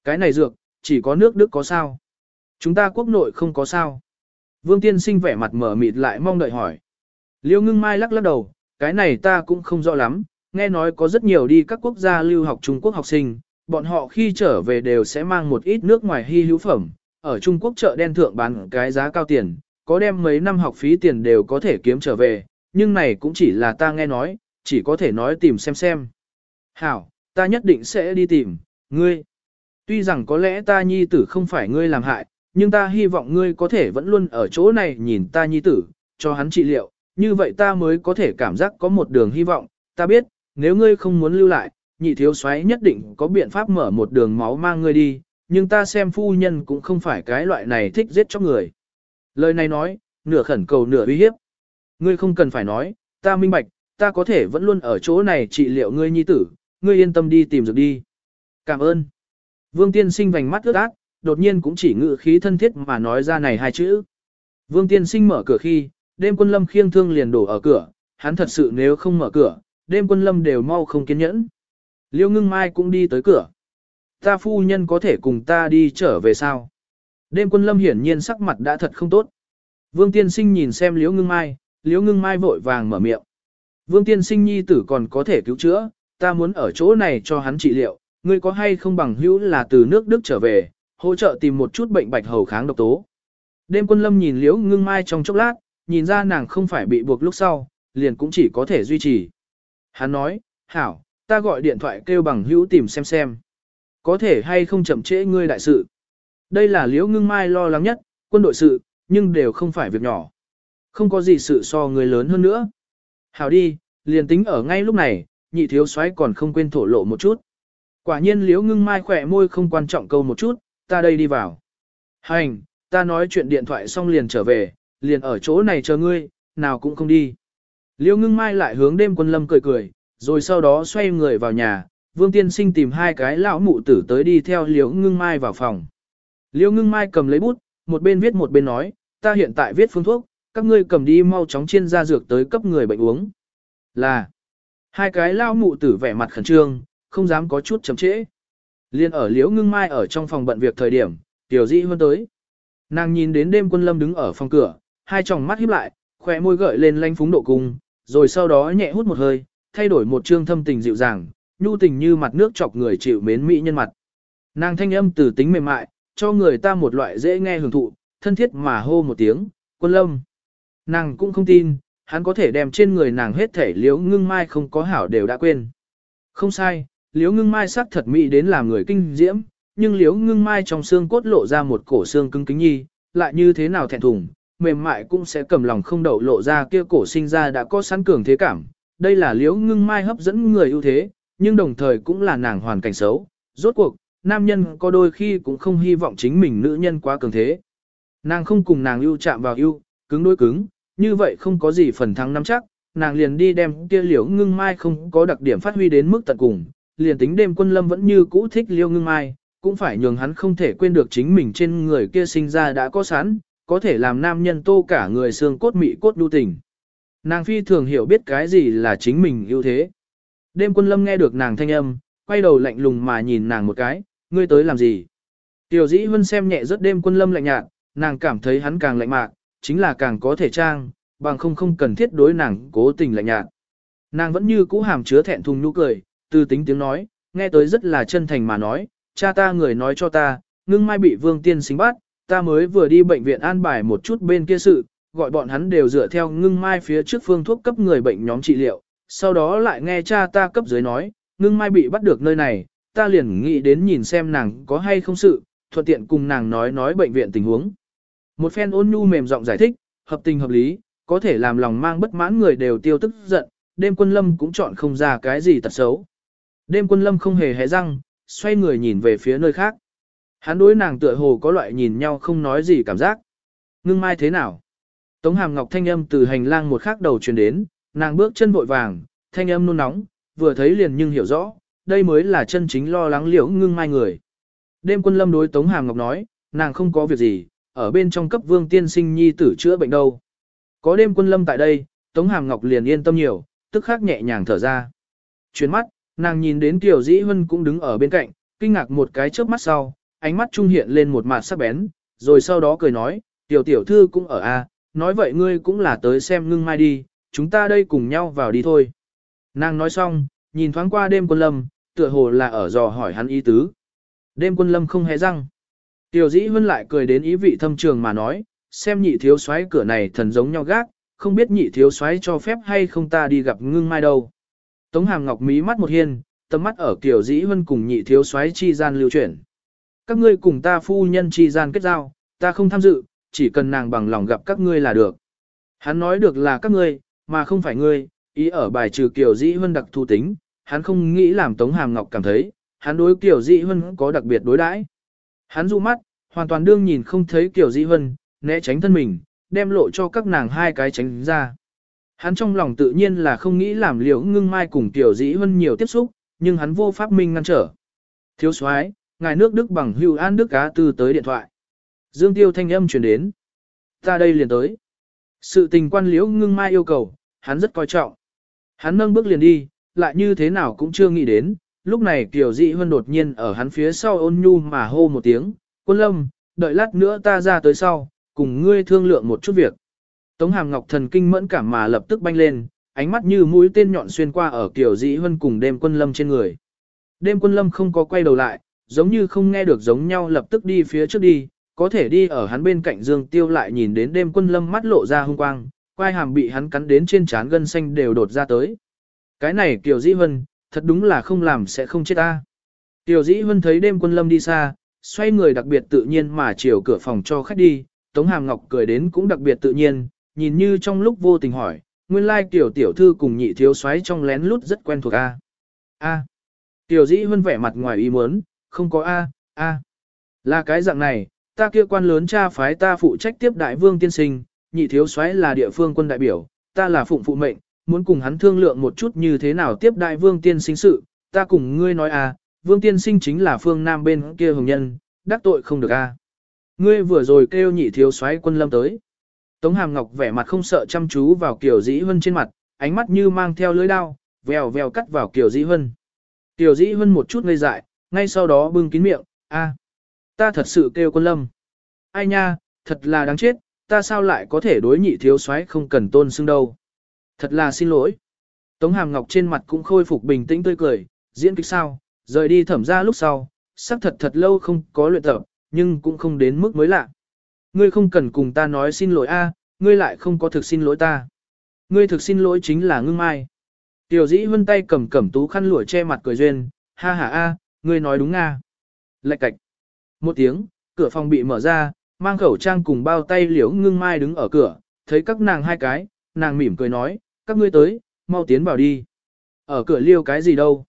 Cái này dược, chỉ có nước Đức có sao? Chúng ta quốc nội không có sao? Vương tiên sinh vẻ mặt mở mịt lại mong đợi hỏi. Liêu ngưng mai lắc lắc đầu, cái này ta cũng không rõ lắm, nghe nói có rất nhiều đi các quốc gia lưu học Trung Quốc học sinh, bọn họ khi trở về đều sẽ mang một ít nước ngoài hy hữu phẩm, ở Trung Quốc chợ đen thượng bán cái giá cao tiền, có đem mấy năm học phí tiền đều có thể kiếm trở về, nhưng này cũng chỉ là ta nghe nói, chỉ có thể nói tìm xem xem. Hảo, ta nhất định sẽ đi tìm, ngươi. Tuy rằng có lẽ ta nhi tử không phải ngươi làm hại, nhưng ta hy vọng ngươi có thể vẫn luôn ở chỗ này nhìn ta nhi tử, cho hắn trị liệu, như vậy ta mới có thể cảm giác có một đường hy vọng, ta biết, nếu ngươi không muốn lưu lại, nhị thiếu soái nhất định có biện pháp mở một đường máu mang ngươi đi, nhưng ta xem phu nhân cũng không phải cái loại này thích giết cho người. Lời này nói, nửa khẩn cầu nửa uy hiếp. Ngươi không cần phải nói, ta minh bạch, ta có thể vẫn luôn ở chỗ này trị liệu ngươi nhi tử, ngươi yên tâm đi tìm dược đi. Cảm ơn. Vương tiên sinh vành mắt ướt át, đột nhiên cũng chỉ ngự khí thân thiết mà nói ra này hai chữ. Vương tiên sinh mở cửa khi, đêm quân lâm khiêng thương liền đổ ở cửa, hắn thật sự nếu không mở cửa, đêm quân lâm đều mau không kiên nhẫn. Liêu ngưng mai cũng đi tới cửa. Ta phu nhân có thể cùng ta đi trở về sao? Đêm quân lâm hiển nhiên sắc mặt đã thật không tốt. Vương tiên sinh nhìn xem liễu ngưng mai, liễu ngưng mai vội vàng mở miệng. Vương tiên sinh nhi tử còn có thể cứu chữa, ta muốn ở chỗ này cho hắn trị liệu, ngươi có hay không bằng hữu là từ nước Đức trở về, hỗ trợ tìm một chút bệnh bạch hầu kháng độc tố. Đêm quân lâm nhìn liễu ngưng mai trong chốc lát, nhìn ra nàng không phải bị buộc lúc sau, liền cũng chỉ có thể duy trì. Hắn nói, hảo, ta gọi điện thoại kêu bằng hữu tìm xem xem. Có thể hay không chậm trễ ngươi đại sự. Đây là liễu ngưng mai lo lắng nhất, quân đội sự, nhưng đều không phải việc nhỏ. Không có gì sự so người lớn hơn nữa. Hảo đi, liền tính ở ngay lúc này, nhị thiếu soái còn không quên thổ lộ một chút. Quả nhiên liễu ngưng mai khỏe môi không quan trọng câu một chút, ta đây đi vào. Hành, ta nói chuyện điện thoại xong liền trở về, liền ở chỗ này chờ ngươi, nào cũng không đi. Liễu ngưng mai lại hướng đêm quân lâm cười cười, rồi sau đó xoay người vào nhà, vương tiên sinh tìm hai cái lão mụ tử tới đi theo liễu ngưng mai vào phòng. Liễu ngưng mai cầm lấy bút, một bên viết một bên nói, ta hiện tại viết phương thuốc, các ngươi cầm đi mau chóng chiên ra dược tới cấp người bệnh uống. Là, hai cái lao mụ tử vẻ mặt khẩn trương, không dám có chút chậm trễ. Liên ở liễu ngưng mai ở trong phòng bận việc thời điểm, tiểu dĩ hơn tới. Nàng nhìn đến đêm quân lâm đứng ở phòng cửa, hai tròng mắt híp lại, khỏe môi gợi lên lanh phúng độ cung, rồi sau đó nhẹ hút một hơi, thay đổi một trương thâm tình dịu dàng, nhu tình như mặt nước chọc người chịu mến mỹ nhân mặt. Nàng thanh âm từ tính mềm mại, cho người ta một loại dễ nghe hưởng thụ, thân thiết mà hô một tiếng, quân lâm. Nàng cũng không tin, hắn có thể đem trên người nàng hết thể liễu ngưng mai không có hảo đều đã quên. Không sai, liễu ngưng mai sắc thật mỹ đến làm người kinh diễm, nhưng liễu ngưng mai trong xương cốt lộ ra một cổ xương cứng kính nhi, lại như thế nào thẹn thùng, mềm mại cũng sẽ cầm lòng không đậu lộ ra kia cổ sinh ra đã có sẵn cường thế cảm. Đây là liễu ngưng mai hấp dẫn người ưu thế, nhưng đồng thời cũng là nàng hoàn cảnh xấu. Rốt cuộc, nam nhân có đôi khi cũng không hy vọng chính mình nữ nhân quá cường thế. Nàng không cùng nàng ưu chạm vào ưu, cứng đối cứng, như vậy không có gì phần thắng nắm chắc, nàng liền đi đem kia liễu ngưng mai không có đặc điểm phát huy đến mức tận cùng, liền tính đêm quân lâm vẫn như cũ thích liễu ngưng mai, cũng phải nhường hắn không thể quên được chính mình trên người kia sinh ra đã có sẵn, có thể làm nam nhân tô cả người xương cốt mị cốt đu tình. Nàng phi thường hiểu biết cái gì là chính mình ưu thế. Đêm quân lâm nghe được nàng thanh âm, quay đầu lạnh lùng mà nhìn nàng một cái, ngươi tới làm gì? Tiểu dĩ vân xem nhẹ rất đêm quân lâm lạnh nhạt, nàng cảm thấy hắn càng lạnh mạc, chính là càng có thể trang, bằng không không cần thiết đối nàng cố tình lạnh nhạt. Nàng vẫn như cũ hàm chứa thẹn thùng nụ cười, từ tính tiếng nói, nghe tới rất là chân thành mà nói, cha ta người nói cho ta, ngưng mai bị vương tiên xính bắt, ta mới vừa đi bệnh viện an bài một chút bên kia sự, gọi bọn hắn đều dựa theo ngưng mai phía trước phương thuốc cấp người bệnh nhóm trị liệu, sau đó lại nghe cha ta cấp dưới nói, ngưng mai bị bắt được nơi này, ta liền nghĩ đến nhìn xem nàng có hay không sự, thuận tiện cùng nàng nói nói bệnh viện tình huống. Một phen ôn nhu mềm giọng giải thích, hợp tình hợp lý, có thể làm lòng mang bất mãn người đều tiêu tức giận, đêm quân lâm cũng chọn không ra cái gì tật xấu. Đêm quân lâm không hề hé răng, xoay người nhìn về phía nơi khác. Hắn đối nàng tựa hồ có loại nhìn nhau không nói gì cảm giác. Ngưng mai thế nào? Tống hàm ngọc thanh âm từ hành lang một khác đầu truyền đến, nàng bước chân vội vàng, thanh âm nôn nóng, vừa thấy liền nhưng hiểu rõ, đây mới là chân chính lo lắng liễu ngưng mai người. Đêm quân lâm đối Tống hàm ngọc nói, nàng không có việc gì, ở bên trong cấp vương tiên sinh nhi tử chữa bệnh đâu. Có đêm quân lâm tại đây, Tống hàm ngọc liền yên tâm nhiều, tức khắc nhẹ nhàng thở ra. Chuyến mắt, nàng nhìn đến Tiểu Dĩ Hân cũng đứng ở bên cạnh, kinh ngạc một cái chớp mắt sau, ánh mắt trung hiện lên một mặt sắc bén, rồi sau đó cười nói, tiểu tiểu thư cũng ở a, nói vậy ngươi cũng là tới xem ngưng mai đi, chúng ta đây cùng nhau vào đi thôi. Nàng nói xong, nhìn thoáng qua đêm quân lâm, tựa hồ là ở dò hỏi hắn ý tứ. Đêm quân lâm không hề răng. Tiểu dĩ Vân lại cười đến ý vị thâm trường mà nói, xem nhị thiếu soái cửa này thần giống nhau gác, không biết nhị thiếu soái cho phép hay không ta đi gặp ngưng mai đâu. Tống hàm ngọc mí mắt một hiên, tầm mắt ở kiểu dĩ Vân cùng nhị thiếu soái chi gian lưu chuyển. Các ngươi cùng ta phu nhân chi gian kết giao, ta không tham dự, chỉ cần nàng bằng lòng gặp các ngươi là được. Hắn nói được là các ngươi, mà không phải ngươi, ý ở bài trừ kiểu dĩ Vân đặc thu tính, hắn không nghĩ làm Tống Hàm Ngọc cảm thấy, hắn đối kiểu dĩ Vân có đặc biệt đối đãi. Hắn du mắt, hoàn toàn đương nhìn không thấy Kiều dĩ Vân, né tránh thân mình, đem lộ cho các nàng hai cái tránh ra. Hắn trong lòng tự nhiên là không nghĩ làm liễu ngưng mai cùng tiểu dĩ Vân nhiều tiếp xúc, nhưng hắn vô pháp minh ngăn trở. Thiếu soái ngài nước Đức bằng hưu an Đức cá tư tới điện thoại. Dương Tiêu thanh âm truyền đến. Ta đây liền tới. Sự tình quan liễu ngưng mai yêu cầu, hắn rất coi trọng. Hắn nâng bước liền đi, lại như thế nào cũng chưa nghĩ đến. Lúc này Kiều Dị huân đột nhiên ở hắn phía sau ôn nhu mà hô một tiếng. Quân lâm, đợi lát nữa ta ra tới sau, cùng ngươi thương lượng một chút việc. Tống Hàm Ngọc thần kinh mẫn cảm mà lập tức banh lên, ánh mắt như mũi tên nhọn xuyên qua ở Kiều Dị huân cùng đêm quân lâm trên người. Đêm quân lâm không có quay đầu lại, giống như không nghe được giống nhau lập tức đi phía trước đi, có thể đi ở hắn bên cạnh Dương Tiêu lại nhìn đến đêm quân lâm mắt lộ ra hung quang, quai hàm bị hắn cắn đến trên trán gân xanh đều đột ra tới. Cái này Kiều Dĩ Vân, thật đúng là không làm sẽ không chết ta. tiểu Dĩ Vân thấy đêm quân lâm đi xa, xoay người đặc biệt tự nhiên mà chiều cửa phòng cho khách đi, Tống Hàm Ngọc cười đến cũng đặc biệt tự nhiên, nhìn như trong lúc vô tình hỏi, nguyên lai like tiểu tiểu thư cùng nhị thiếu soái trong lén lút rất quen thuộc a. A. Tiểu Dĩ Vân vẻ mặt ngoài ý muốn, không có A, A. Là cái dạng này, ta kia quan lớn cha phái ta phụ trách tiếp đại vương tiên sinh, nhị thiếu soái là địa phương quân đại biểu, ta là phụng phụ mệnh, muốn cùng hắn thương lượng một chút như thế nào tiếp đại vương tiên sinh sự, ta cùng ngươi nói a, vương tiên sinh chính là phương nam bên kia hồng nhân, đắc tội không được a. Ngươi vừa rồi kêu nhị thiếu soái quân lâm tới. Tống Hàm Ngọc vẻ mặt không sợ chăm chú vào Kiều Dĩ Hân trên mặt, ánh mắt như mang theo lưỡi đao, vèo vèo cắt vào Kiều Dĩ Hân. Kiều Dĩ Hân một chút ngây dại, ngay sau đó bưng kín miệng, a, ta thật sự kêu quân lâm. Ai nha, thật là đáng chết, ta sao lại có thể đối nhị thiếu soái không cần tôn xưng đâu. Thật là xin lỗi. Tống Hàm Ngọc trên mặt cũng khôi phục bình tĩnh tươi cười, diễn kịch sao, rời đi thẩm ra lúc sau, sắc thật thật lâu không có luyện tập, nhưng cũng không đến mức mới lạ. Ngươi không cần cùng ta nói xin lỗi a, ngươi lại không có thực xin lỗi ta. Ngươi thực xin lỗi chính là ngưng mai. Tiểu dĩ vân tay cầm cẩm tú khăn lụa che mặt cười duyên, ha ha a, ngươi nói đúng nga. Lạch cạch. Một tiếng, cửa phòng bị mở ra, mang khẩu trang cùng bao tay liễu ngưng mai đứng ở cửa, thấy các nàng hai cái, nàng mỉm cười nói, các ngươi tới, mau tiến vào đi. Ở cửa liêu cái gì đâu.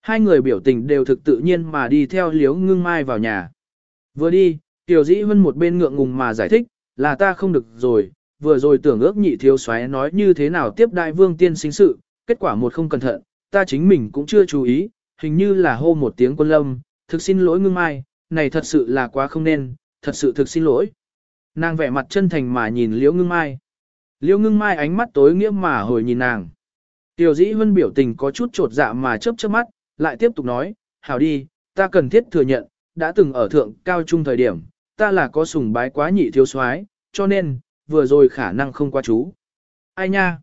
Hai người biểu tình đều thực tự nhiên mà đi theo liễu ngưng mai vào nhà. Vừa đi, Tiểu Dĩ Vân một bên ngượng ngùng mà giải thích, là ta không được rồi, vừa rồi tưởng ước nhị thiếu soái nói như thế nào tiếp đại vương tiên sinh sự, kết quả một không cẩn thận, ta chính mình cũng chưa chú ý, hình như là hô một tiếng quân lâm, thực xin lỗi ngưng mai, này thật sự là quá không nên, thật sự thực xin lỗi. Nàng vẻ mặt chân thành mà nhìn liễu ngưng mai. Liêu ngưng mai ánh mắt tối nghĩa mà hồi nhìn nàng. Tiểu dĩ vân biểu tình có chút trột dạ mà chớp chớp mắt, lại tiếp tục nói, hảo đi, ta cần thiết thừa nhận, đã từng ở thượng cao trung thời điểm, ta là có sùng bái quá nhị thiếu soái, cho nên, vừa rồi khả năng không qua chú. Ai nha?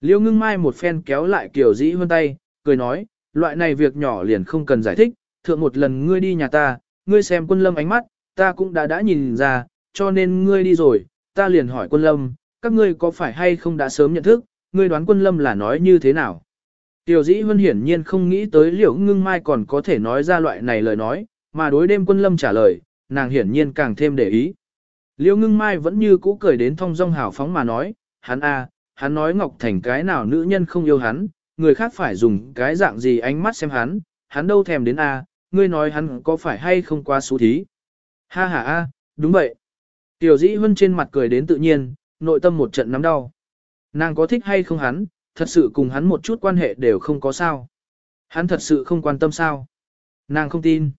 Liêu ngưng mai một phen kéo lại kiểu dĩ hơn tay, cười nói, loại này việc nhỏ liền không cần giải thích, thượng một lần ngươi đi nhà ta, ngươi xem quân lâm ánh mắt, ta cũng đã đã nhìn ra, cho nên ngươi đi rồi, ta liền hỏi quân lâm, các ngươi có phải hay không đã sớm nhận thức, ngươi đoán quân lâm là nói như thế nào. Tiểu dĩ huân hiển nhiên không nghĩ tới liệu ngưng mai còn có thể nói ra loại này lời nói, mà đối đêm quân lâm trả lời, nàng hiển nhiên càng thêm để ý. Liêu ngưng mai vẫn như cũ cười đến thong dong hào phóng mà nói, hắn a, hắn nói Ngọc Thành cái nào nữ nhân không yêu hắn, người khác phải dùng cái dạng gì ánh mắt xem hắn, hắn đâu thèm đến a, ngươi nói hắn có phải hay không quá xú thí. Ha ha a, đúng vậy. Tiểu dĩ huân trên mặt cười đến tự nhiên, nội tâm một trận nắm đau. Nàng có thích hay không hắn, thật sự cùng hắn một chút quan hệ đều không có sao. Hắn thật sự không quan tâm sao. Nàng không tin.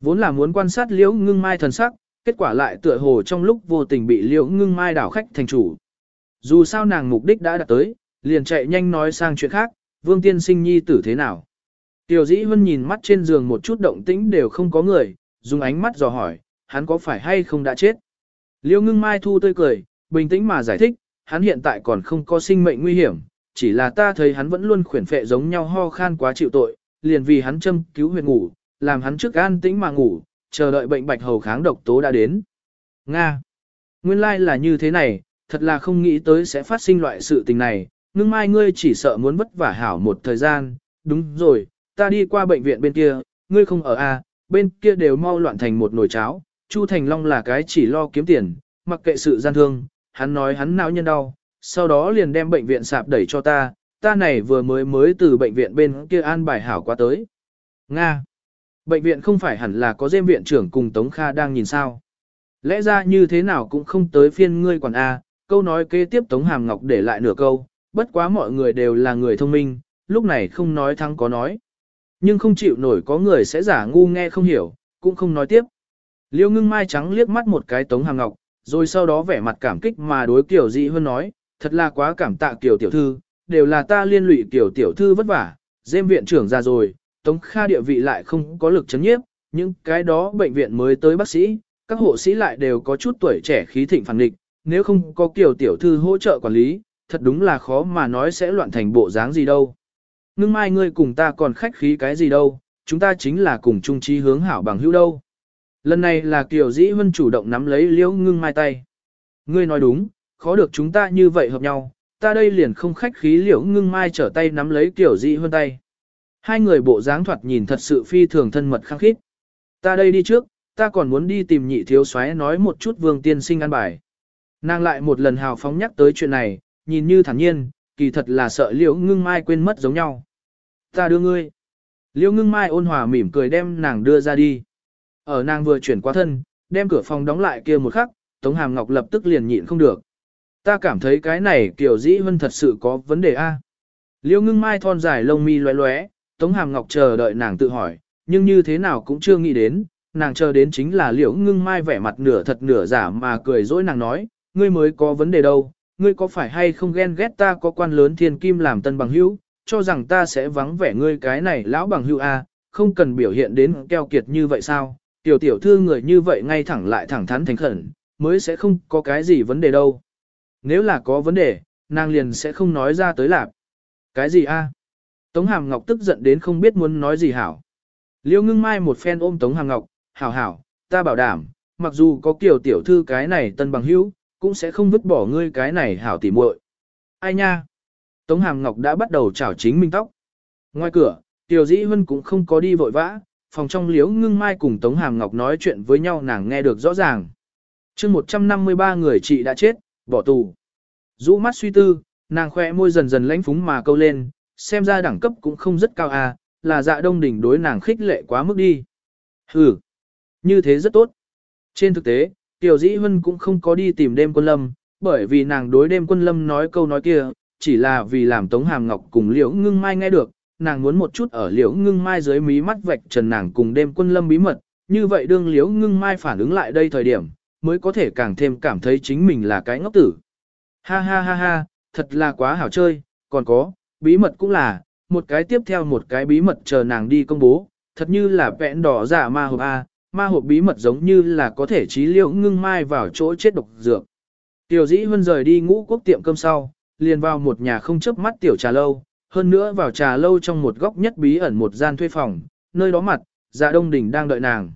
Vốn là muốn quan sát liễu ngưng mai thần sắc, kết quả lại tựa hồ trong lúc vô tình bị liễu ngưng mai đảo khách thành chủ. Dù sao nàng mục đích đã đạt tới, liền chạy nhanh nói sang chuyện khác, vương tiên sinh nhi tử thế nào. Tiểu dĩ Vân nhìn mắt trên giường một chút động tĩnh đều không có người, dùng ánh mắt dò hỏi, hắn có phải hay không đã chết. liễu ngưng mai thu tươi cười, bình tĩnh mà giải thích, hắn hiện tại còn không có sinh mệnh nguy hiểm, chỉ là ta thấy hắn vẫn luôn khuyển phệ giống nhau ho khan quá chịu tội, liền vì hắn châm cứu huyệt ngủ, làm hắn trước an tĩnh mà ngủ, chờ đợi bệnh bạch hầu kháng độc tố đã đến. Nga. Nguyên lai like là như thế này, thật là không nghĩ tới sẽ phát sinh loại sự tình này, ngưng mai ngươi chỉ sợ muốn vất vả hảo một thời gian, đúng rồi, ta đi qua bệnh viện bên kia, ngươi không ở a, à, bên kia đều mau loạn thành một nồi cháo, Chu Thành Long là cái chỉ lo kiếm tiền, mặc kệ sự gian thương, hắn nói hắn não nhân đau, sau đó liền đem bệnh viện sạp đẩy cho ta, ta này vừa mới mới từ bệnh viện bên kia an bài hảo qua tới. Nga. Bệnh viện không phải hẳn là có dêm viện trưởng cùng Tống Kha đang nhìn sao. Lẽ ra như thế nào cũng không tới phiên ngươi quản A, câu nói kế tiếp Tống Hàm Ngọc để lại nửa câu, bất quá mọi người đều là người thông minh, lúc này không nói thắng có nói. Nhưng không chịu nổi có người sẽ giả ngu nghe không hiểu, cũng không nói tiếp. Liêu ngưng mai trắng liếc mắt một cái Tống Hàm Ngọc, rồi sau đó vẻ mặt cảm kích mà đối Kiều Dị Hơn nói, thật là quá cảm tạ Kiều Tiểu Thư, đều là ta liên lụy Kiều Tiểu Thư vất vả, dêm viện trưởng ra rồi, Tống Kha địa vị lại không có lực chấn nhiếp, những cái đó bệnh viện mới tới bác sĩ, các hộ sĩ lại đều có chút tuổi trẻ khí thịnh phản nghịch, nếu không có Kiều Tiểu Thư hỗ trợ quản lý, thật đúng là khó mà nói sẽ loạn thành bộ dáng gì đâu. Ngưng mai ngươi cùng ta còn khách khí cái gì đâu, chúng ta chính là cùng chung trí hướng hảo bằng hữu đâu. Lần này là Kiều Dĩ Vân chủ động nắm lấy liễu ngưng mai tay. Ngươi nói đúng, khó được chúng ta như vậy hợp nhau, ta đây liền không khách khí liễu ngưng mai trở tay nắm lấy Kiều Dĩ Vân tay. Hai người bộ dáng thoạt nhìn thật sự phi thường thân mật khăng khít. Ta đây đi trước, ta còn muốn đi tìm nhị thiếu soái nói một chút vương tiên sinh ăn bài. Nàng lại một lần hào phóng nhắc tới chuyện này, nhìn như thản nhiên, kỳ thật là sợ liễu ngưng mai quên mất giống nhau. Ta đưa ngươi. Liễu ngưng mai ôn hòa mỉm cười đem nàng đưa ra đi. Ở nàng vừa chuyển qua thân, đem cửa phòng đóng lại kia một khắc, Tống Hàm Ngọc lập tức liền nhịn không được. Ta cảm thấy cái này kiểu dĩ vân thật sự có vấn đề a. Liêu ngưng mai thon dài lông mi loé loé, Tống Hàm Ngọc chờ đợi nàng tự hỏi, nhưng như thế nào cũng chưa nghĩ đến, nàng chờ đến chính là liễu ngưng mai vẻ mặt nửa thật nửa giả mà cười dỗi nàng nói, ngươi mới có vấn đề đâu, ngươi có phải hay không ghen ghét ta có quan lớn thiên kim làm tân bằng hữu, cho rằng ta sẽ vắng vẻ ngươi cái này lão bằng hữu a, không cần biểu hiện đến keo kiệt như vậy sao, tiểu tiểu thư người như vậy ngay thẳng lại thẳng thắn thành khẩn, mới sẽ không có cái gì vấn đề đâu. Nếu là có vấn đề, nàng liền sẽ không nói ra tới lạc. Cái gì a? Tống Hàm Ngọc tức giận đến không biết muốn nói gì hảo. Liêu ngưng mai một phen ôm Tống Hàm Ngọc, hảo hảo, ta bảo đảm, mặc dù có kiểu tiểu thư cái này tân bằng hữu, cũng sẽ không vứt bỏ ngươi cái này hảo tỉ muội. Ai nha? Tống Hàm Ngọc đã bắt đầu chảo chính minh tóc. Ngoài cửa, Tiểu Dĩ Hân cũng không có đi vội vã, phòng trong liếu ngưng mai cùng Tống Hàm Ngọc nói chuyện với nhau nàng nghe được rõ ràng. chương 153 người chị đã chết, bỏ tù. Rũ mắt suy tư, nàng khoe môi dần dần lãnh phúng mà câu lên, xem ra đẳng cấp cũng không rất cao à, là dạ đông đỉnh đối nàng khích lệ quá mức đi. Ừ, như thế rất tốt. Trên thực tế, Tiểu Dĩ Hân cũng không có đi tìm đêm quân lâm, bởi vì nàng đối đêm quân lâm nói câu nói kia, chỉ là vì làm Tống Hàm Ngọc cùng liễu ngưng mai nghe được, nàng muốn một chút ở liễu ngưng mai dưới mí mắt vạch trần nàng cùng đêm quân lâm bí mật, như vậy đương liễu ngưng mai phản ứng lại đây thời điểm, mới có thể càng thêm cảm thấy chính mình là cái ngốc tử. Ha ha ha ha, thật là quá hảo chơi, còn có, bí mật cũng là, một cái tiếp theo một cái bí mật chờ nàng đi công bố, thật như là vẹn đỏ giả ma hộp A, ma hộp bí mật giống như là có thể trí liễu ngưng mai vào chỗ chết độc dược. Tiểu dĩ vân rời đi ngũ quốc tiệm cơm sau, liền vào một nhà không chấp mắt tiểu trà lâu, hơn nữa vào trà lâu trong một góc nhất bí ẩn một gian thuê phòng, nơi đó mặt, dạ đông Đình đang đợi nàng.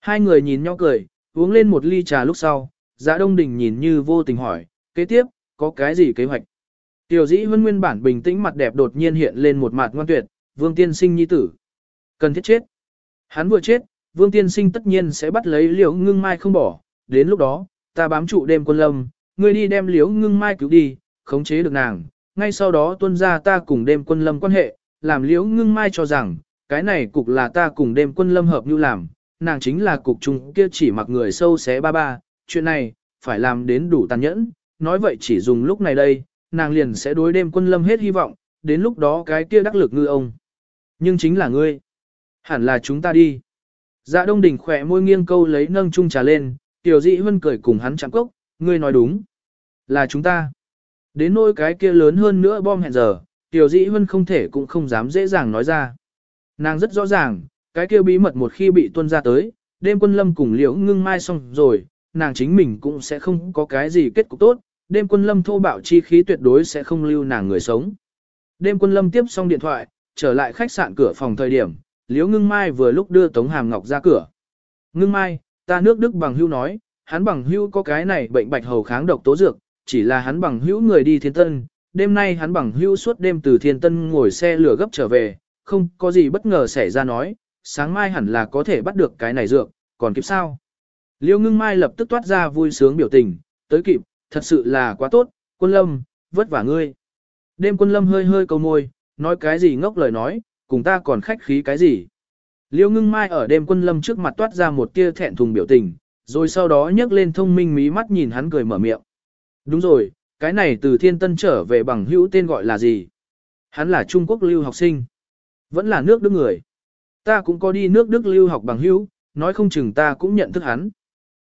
Hai người nhìn nhau cười, uống lên một ly trà lúc sau, dạ đông Đình nhìn như vô tình hỏi, kế tiếp, có cái gì kế hoạch? Tiểu dĩ vân nguyên bản bình tĩnh mặt đẹp đột nhiên hiện lên một mặt ngoan tuyệt, vương tiên sinh nhi tử. Cần thiết chết. Hắn vừa chết, vương tiên sinh tất nhiên sẽ bắt lấy liễu ngưng mai không bỏ, đến lúc đó, ta bám trụ đêm quân lâm, ngươi đi đem liễu ngưng mai cứu đi, khống chế được nàng, ngay sau đó tuân ra ta cùng đêm quân lâm quan hệ, làm liễu ngưng mai cho rằng, cái này cục là ta cùng đêm quân lâm hợp như làm, nàng chính là cục chung kia chỉ mặc người sâu xé ba ba, chuyện này, phải làm đến đủ tàn nhẫn, nói vậy chỉ dùng lúc này đây, nàng liền sẽ đối đêm quân lâm hết hy vọng, đến lúc đó cái kia đắc lực ngư ông. Nhưng chính là ngươi. Hẳn là chúng ta đi. Dạ đông đỉnh khỏe môi nghiêng câu lấy nâng chung trà lên, tiểu dị Vân cười cùng hắn chạm cốc, ngươi nói đúng. Là chúng ta. Đến nỗi cái kia lớn hơn nữa bom hẹn giờ, tiểu Dĩ hân không thể cũng không dám dễ dàng nói ra. Nàng rất rõ ràng, cái kia bí mật một khi bị tuân ra tới, đêm quân lâm cùng liễu ngưng mai xong rồi, nàng chính mình cũng sẽ không có cái gì kết cục tốt, đêm quân lâm thô bạo chi khí tuyệt đối sẽ không lưu nàng người sống. Đêm quân lâm tiếp xong điện thoại, trở lại khách sạn cửa phòng thời điểm, liễu ngưng mai vừa lúc đưa Tống Hàm Ngọc ra cửa. Ngưng mai, ta nước Đức bằng hưu nói, hắn bằng hưu có cái này bệnh bạch hầu kháng độc tố dược, chỉ là hắn bằng hữu người đi thiên tân, đêm nay hắn bằng hữu suốt đêm từ thiên tân ngồi xe lửa gấp trở về, không có gì bất ngờ xảy ra nói, sáng mai hẳn là có thể bắt được cái này dược, còn kịp sao? Liêu ngưng mai lập tức toát ra vui sướng biểu tình, tới kịp, thật sự là quá tốt, quân lâm, vất vả ngươi. Đêm quân lâm hơi hơi câu môi, nói cái gì ngốc lời nói, cùng ta còn khách khí cái gì. Liêu ngưng mai ở đêm quân lâm trước mặt toát ra một tia thẹn thùng biểu tình, rồi sau đó nhấc lên thông minh mí mắt nhìn hắn cười mở miệng. Đúng rồi, cái này từ thiên tân trở về bằng hữu tên gọi là gì? Hắn là Trung Quốc lưu học sinh. Vẫn là nước Đức người. Ta cũng có đi nước Đức lưu học bằng hữu, nói không chừng ta cũng nhận thức hắn.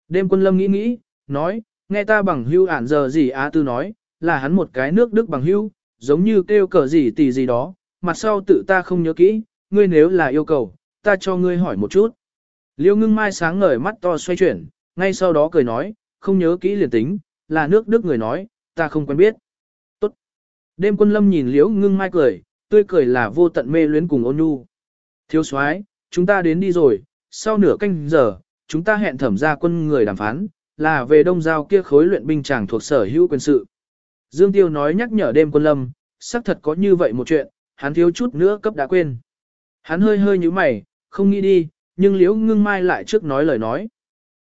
Đêm quân lâm nghĩ nghĩ, nói, nghe ta bằng hữu ản giờ gì á tư nói, là hắn một cái nước Đức bằng hữu, giống như kêu cờ gì tỷ gì đó, mặt sau tự ta không nhớ kỹ, ngươi nếu là yêu cầu, ta cho ngươi hỏi một chút. Liêu ngưng mai sáng ngời mắt to xoay chuyển, ngay sau đó cười nói, không nhớ kỹ liền tính, là nước Đức người nói, ta không quen biết. Tốt. Đêm quân lâm nhìn liễu ngưng mai cười, tươi cười là vô tận mê luyến cùng ôn nhu. Thiếu soái, chúng ta đến đi rồi, sau nửa canh giờ, chúng ta hẹn thẩm ra quân người đàm phán, là về đông giao kia khối luyện binh chàng thuộc sở hữu quân sự. Dương Tiêu nói nhắc nhở đêm quân lâm, xác thật có như vậy một chuyện, hắn thiếu chút nữa cấp đã quên. Hắn hơi hơi như mày, không nghĩ đi, nhưng liễu ngưng mai lại trước nói lời nói.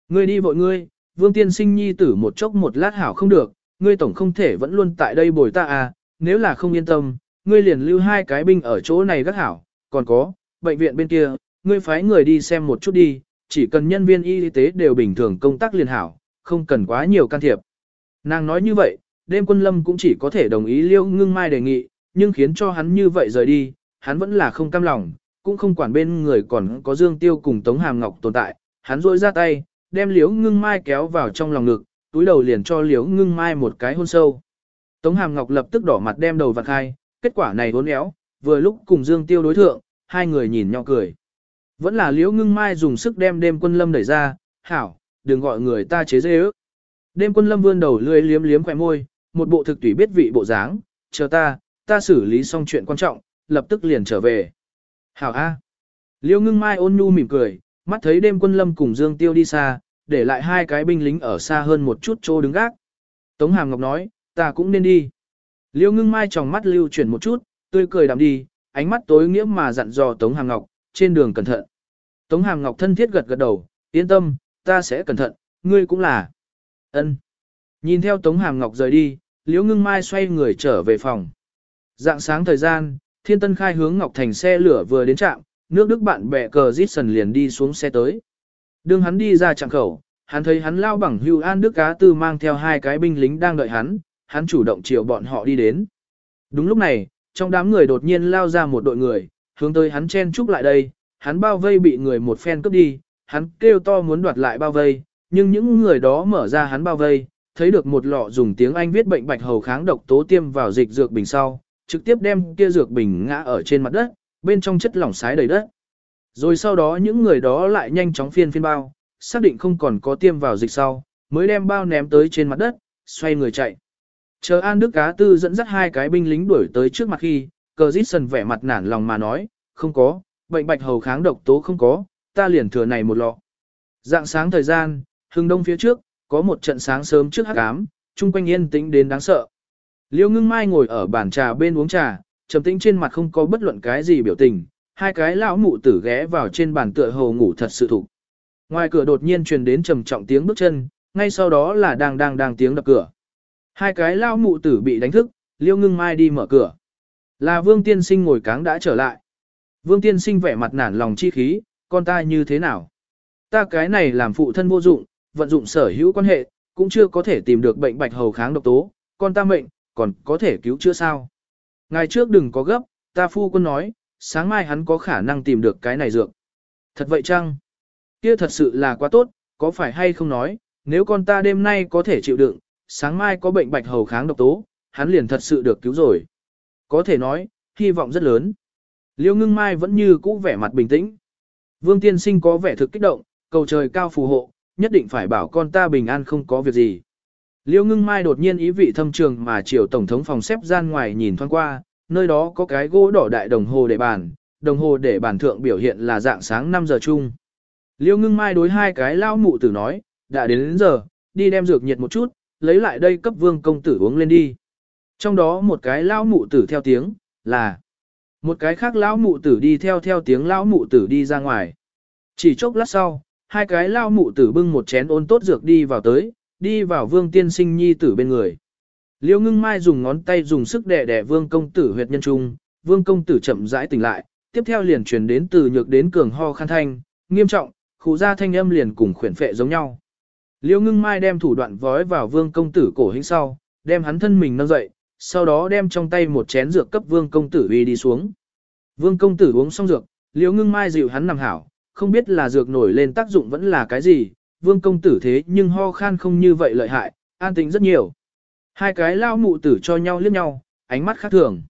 Ngươi đi vội ngươi, vương tiên sinh nhi tử một chốc một lát hảo không được, ngươi tổng không thể vẫn luôn tại đây bồi ta à, nếu là không yên tâm, ngươi liền lưu hai cái binh ở chỗ này gác hảo, còn có, bệnh viện bên kia, ngươi phái người đi xem một chút đi, chỉ cần nhân viên y tế đều bình thường công tác liền hảo, không cần quá nhiều can thiệp. Nàng nói như vậy, đêm quân lâm cũng chỉ có thể đồng ý liêu ngưng mai đề nghị, nhưng khiến cho hắn như vậy rời đi, hắn vẫn là không cam lòng, cũng không quản bên người còn có Dương Tiêu cùng Tống Hàm Ngọc tồn tại, hắn rôi ra tay, đem liếu ngưng mai kéo vào trong lòng ngực, túi đầu liền cho liếu ngưng mai một cái hôn sâu. Tống Hàm Ngọc lập tức đỏ mặt đem đầu vặn khai, kết quả này hốn éo, vừa lúc cùng Dương Tiêu đối thượng, hai người nhìn nhau cười. Vẫn là liễu ngưng mai dùng sức đem đêm quân lâm đẩy ra, hảo, đừng gọi người ta chế dê ước. Đêm quân lâm vươn đầu lươi liếm liếm khỏe môi, một bộ thực tùy biết vị bộ dáng, chờ ta, ta xử lý xong chuyện quan trọng, lập tức liền trở về. Hảo A. Liễu ngưng mai ôn nhu mỉm cười, mắt thấy đêm quân lâm cùng Dương Tiêu đi xa, để lại hai cái binh lính ở xa hơn một chút chỗ đứng gác. Tống Hàm Ngọc nói, ta cũng nên đi. Liêu ngưng mai tròng mắt lưu chuyển một chút, tươi cười đạm đi, ánh mắt tối nghĩa mà dặn dò Tống Hàm Ngọc, trên đường cẩn thận. Tống Hàm Ngọc thân thiết gật gật đầu, yên tâm, ta sẽ cẩn thận, ngươi cũng là. Ân. Nhìn theo Tống Hàm Ngọc rời đi, Liễu Ngưng Mai xoay người trở về phòng. Dạng sáng thời gian, Thiên Tân khai hướng Ngọc Thành xe lửa vừa đến trạm, nước Đức bạn bè cờ Dít Sần liền đi xuống xe tới. Đương hắn đi ra trạm khẩu, hắn thấy hắn lao bằng hưu an Đức Cá Tư mang theo hai cái binh lính đang đợi hắn, hắn chủ động chiều bọn họ đi đến. Đúng lúc này, trong đám người đột nhiên lao ra một đội người, hướng tới hắn chen chúc lại đây, hắn bao vây bị người một phen cướp đi, hắn kêu to muốn đoạt lại bao vây, nhưng những người đó mở ra hắn bao vây, thấy được một lọ dùng tiếng Anh viết bệnh bạch hầu kháng độc tố tiêm vào dịch dược bình sau, trực tiếp đem kia dược bình ngã ở trên mặt đất, bên trong chất lỏng sái đầy đất. Rồi sau đó những người đó lại nhanh chóng phiên phiên bao, xác định không còn có tiêm vào dịch sau, mới đem bao ném tới trên mặt đất, xoay người chạy. Chờ An Đức Cá Tư dẫn dắt hai cái binh lính đuổi tới trước mặt khi, cờ dít sần vẻ mặt nản lòng mà nói, không có, bệnh bạch hầu kháng độc tố không có, ta liền thừa này một lọ. Dạng sáng thời gian, hưng đông phía trước, có một trận sáng sớm trước hắc ám, chung quanh yên tĩnh đến đáng sợ. Liêu ngưng mai ngồi ở bàn trà bên uống trà, trầm tĩnh trên mặt không có bất luận cái gì biểu tình, hai cái lão mụ tử ghé vào trên bàn tựa hồ ngủ thật sự thủ. Ngoài cửa đột nhiên truyền đến trầm trọng tiếng bước chân, ngay sau đó là đang đang đang tiếng đập cửa. Hai cái lão mụ tử bị đánh thức, liêu ngưng mai đi mở cửa. Là vương tiên sinh ngồi cáng đã trở lại. Vương tiên sinh vẻ mặt nản lòng chi khí, con ta như thế nào? Ta cái này làm phụ thân vô dụng, vận dụng sở hữu quan hệ, cũng chưa có thể tìm được bệnh bạch hầu kháng độc tố, con ta mệnh, còn có thể cứu chữa sao? Ngày trước đừng có gấp, ta phu quân nói, sáng mai hắn có khả năng tìm được cái này dược. Thật vậy chăng? Kia thật sự là quá tốt, có phải hay không nói, nếu con ta đêm nay có thể chịu đựng, sáng mai có bệnh bạch hầu kháng độc tố, hắn liền thật sự được cứu rồi. Có thể nói, hy vọng rất lớn. Liêu ngưng mai vẫn như cũ vẻ mặt bình tĩnh. Vương tiên sinh có vẻ thực kích động, cầu trời cao phù hộ, nhất định phải bảo con ta bình an không có việc gì. Liêu ngưng mai đột nhiên ý vị thâm trường mà chiều tổng thống phòng xếp gian ngoài nhìn thoáng qua, nơi đó có cái gỗ đỏ đại đồng hồ để bàn, đồng hồ để bàn thượng biểu hiện là dạng sáng 5 giờ chung. Liêu ngưng mai đối hai cái lao mụ tử nói, đã đến đến giờ, đi đem dược nhiệt một chút, lấy lại đây cấp vương công tử uống lên đi. Trong đó một cái lao mụ tử theo tiếng, là một cái khác lão mụ tử đi theo theo tiếng lão mụ tử đi ra ngoài. Chỉ chốc lát sau, hai cái lao mụ tử bưng một chén ôn tốt dược đi vào tới, đi vào vương tiên sinh nhi tử bên người. Liêu ngưng mai dùng ngón tay dùng sức đè đè vương công tử huyệt nhân trung, vương công tử chậm rãi tỉnh lại, tiếp theo liền truyền đến từ nhược đến cường ho khăn thanh, nghiêm trọng, khủ ra thanh âm liền cùng khuyển phệ giống nhau. Liêu ngưng mai đem thủ đoạn vói vào vương công tử cổ hình sau, đem hắn thân mình nâng dậy, sau đó đem trong tay một chén dược cấp vương công tử uy đi xuống. Vương công tử uống xong dược, liêu ngưng mai dịu hắn nằm hảo, không biết là dược nổi lên tác dụng vẫn là cái gì, vương công tử thế nhưng ho khan không như vậy lợi hại, an tĩnh rất nhiều. Hai cái lao mụ tử cho nhau liếc nhau, ánh mắt khác thường.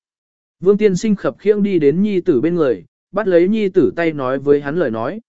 Vương tiên sinh khập khiễng đi đến nhi tử bên người, bắt lấy nhi tử tay nói với hắn lời nói.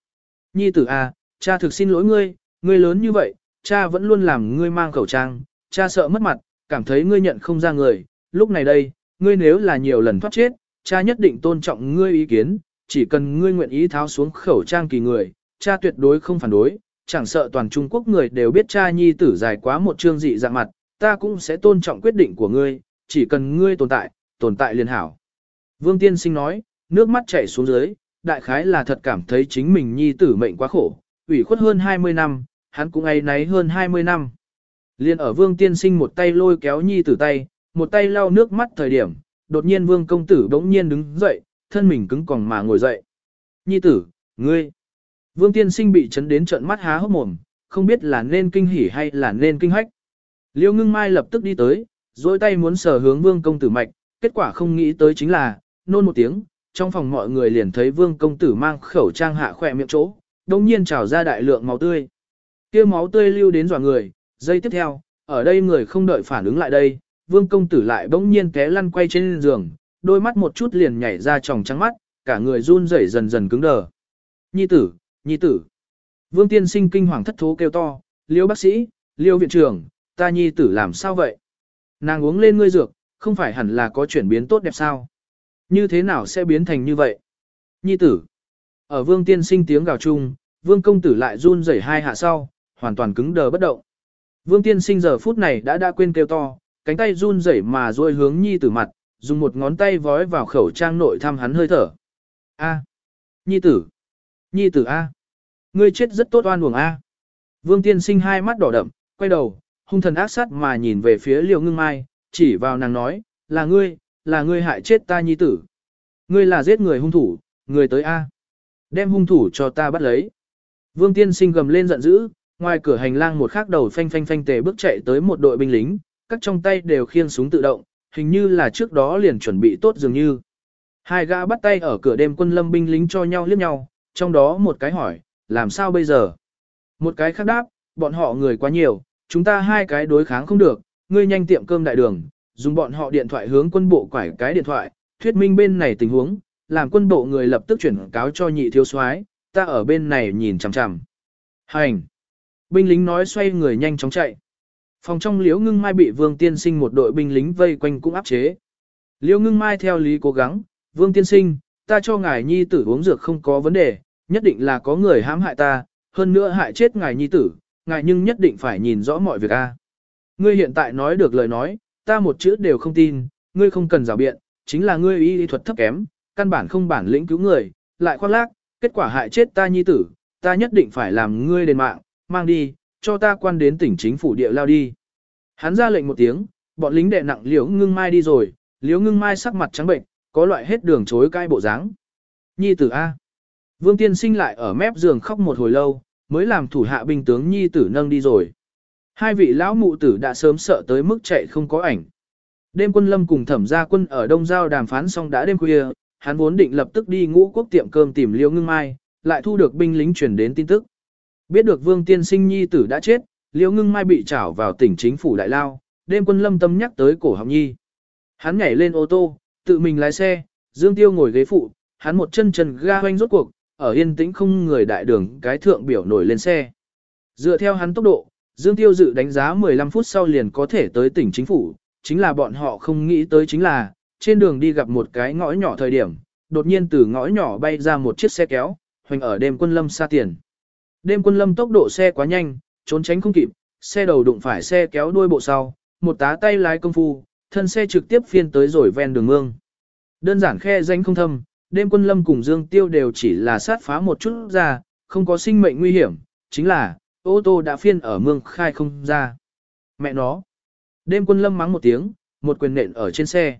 Nhi tử à, cha thực xin lỗi ngươi, ngươi lớn như vậy, cha vẫn luôn làm ngươi mang khẩu trang, cha sợ mất mặt, cảm thấy ngươi nhận không ra người, lúc này đây, ngươi nếu là nhiều lần thoát chết, cha nhất định tôn trọng ngươi ý kiến, chỉ cần ngươi nguyện ý tháo xuống khẩu trang kỳ người, cha tuyệt đối không phản đối, chẳng sợ toàn Trung Quốc người đều biết cha nhi tử dài quá một chương dị dạng mặt, ta cũng sẽ tôn trọng quyết định của ngươi, chỉ cần ngươi tồn tại, tồn tại liền hảo. Vương Tiên Sinh nói, nước mắt chảy xuống dưới, đại khái là thật cảm thấy chính mình nhi tử mệnh quá khổ, ủy khuất hơn 20 năm, hắn cũng ấy náy hơn 20 năm. Liên ở Vương Tiên Sinh một tay lôi kéo nhi tử tay, một tay lau nước mắt thời điểm, đột nhiên Vương công tử bỗng nhiên đứng dậy, thân mình cứng còng mà ngồi dậy. Nhi tử, ngươi. Vương Tiên Sinh bị chấn đến trợn mắt há hốc mồm, không biết là nên kinh hỉ hay là nên kinh hách. Liêu ngưng mai lập tức đi tới, dối tay muốn sờ hướng vương công tử mạch, kết quả không nghĩ tới chính là, nôn một tiếng, trong phòng mọi người liền thấy vương công tử mang khẩu trang hạ khỏe miệng chỗ, đồng nhiên trào ra đại lượng máu tươi. kia máu tươi lưu đến dọa người, giây tiếp theo, ở đây người không đợi phản ứng lại đây, vương công tử lại bỗng nhiên té lăn quay trên giường, đôi mắt một chút liền nhảy ra tròng trắng mắt, cả người run rẩy dần dần cứng đờ. Nhi tử, nhi tử. Vương tiên sinh kinh hoàng thất thố kêu to, liêu bác sĩ, liêu viện trưởng, ta nhi tử làm sao vậy? Nàng uống lên ngươi dược, không phải hẳn là có chuyển biến tốt đẹp sao? Như thế nào sẽ biến thành như vậy? Nhi tử. Ở vương tiên sinh tiếng gào chung, vương công tử lại run rẩy hai hạ sau, hoàn toàn cứng đờ bất động. Vương tiên sinh giờ phút này đã đã quên kêu to, cánh tay run rẩy mà duỗi hướng nhi tử mặt, dùng một ngón tay vói vào khẩu trang nội thăm hắn hơi thở. A. Nhi tử. Nhi tử A. Ngươi chết rất tốt oan uổng A. Vương tiên sinh hai mắt đỏ đậm, quay đầu, hung thần ác sát mà nhìn về phía liều ngưng mai, chỉ vào nàng nói, là ngươi, là ngươi hại chết ta nhi tử. Ngươi là giết người hung thủ, người tới A. Đem hung thủ cho ta bắt lấy. Vương tiên sinh gầm lên giận dữ, ngoài cửa hành lang một khắc đầu phanh phanh phanh tề bước chạy tới một đội binh lính, các trong tay đều khiêng súng tự động, hình như là trước đó liền chuẩn bị tốt dường như. Hai gã bắt tay ở cửa đêm quân lâm binh lính cho nhau liếc nhau, trong đó một cái hỏi, làm sao bây giờ? Một cái khác đáp, bọn họ người quá nhiều, chúng ta hai cái đối kháng không được, ngươi nhanh tiệm cơm đại đường, dùng bọn họ điện thoại hướng quân bộ quải cái điện thoại, thuyết minh bên này tình huống, làm quân bộ người lập tức chuyển cáo cho nhị thiếu soái, ta ở bên này nhìn chằm chằm. Hành! Binh lính nói xoay người nhanh chóng chạy. Phòng trong liễu ngưng mai bị vương tiên sinh một đội binh lính vây quanh cũng áp chế. Liễu ngưng mai theo lý cố gắng, vương tiên sinh, ta cho ngài nhi tử uống dược không có vấn đề, nhất định là có người hãm hại ta, hơn nữa hại chết ngài nhi tử, ngài nhưng nhất định phải nhìn rõ mọi việc a. Ngươi hiện tại nói được lời nói, ta một chữ đều không tin, ngươi không cần rào biện, chính là ngươi y thuật thấp kém, căn bản không bản lĩnh cứu người, lại khoác lác, kết quả hại chết ta nhi tử, ta nhất định phải làm ngươi đền mạng, mang đi, cho ta quan đến tỉnh chính phủ địa lao đi. Hắn ra lệnh một tiếng, bọn lính đệ nặng liễu ngưng mai đi rồi, liễu ngưng mai sắc mặt trắng bệnh, có loại hết đường chối cai bộ dáng. Nhi tử A. Vương tiên sinh lại ở mép giường khóc một hồi lâu, mới làm thủ hạ binh tướng nhi tử nâng đi rồi. Hai vị lão mụ tử đã sớm sợ tới mức chạy không có ảnh. Đêm quân lâm cùng thẩm gia quân ở Đông Giao đàm phán xong đã đêm khuya, hắn vốn định lập tức đi ngũ quốc tiệm cơm tìm liêu ngưng mai, lại thu được binh lính truyền đến tin tức. Biết được vương tiên sinh nhi tử đã chết, liêu ngưng mai bị trảo vào tỉnh chính phủ đại lao, đêm quân lâm tâm nhắc tới cổ họng nhi. Hắn nhảy lên ô tô, tự mình lái xe, dương tiêu ngồi ghế phụ, hắn một chân trần ga hoanh rốt cuộc, ở yên tĩnh không người đại đường cái thượng biểu nổi lên xe. Dựa theo hắn tốc độ, Dương Tiêu dự đánh giá 15 phút sau liền có thể tới tỉnh chính phủ, chính là bọn họ không nghĩ tới chính là, trên đường đi gặp một cái ngõ nhỏ thời điểm, đột nhiên từ ngõ nhỏ bay ra một chiếc xe kéo, hoành ở đêm quân lâm xa tiền. Đêm quân lâm tốc độ xe quá nhanh, trốn tránh không kịp, xe đầu đụng phải xe kéo đuôi bộ sau, một tá tay lái công phu, thân xe trực tiếp phiên tới rồi ven đường mương. Đơn giản khe danh không thâm, đêm quân lâm cùng Dương Tiêu đều chỉ là sát phá một chút ra, không có sinh mệnh nguy hiểm, chính là, ô tô đã phiên ở mương khai không ra. Mẹ nó. Đêm quân lâm mắng một tiếng, một quyền nện ở trên xe.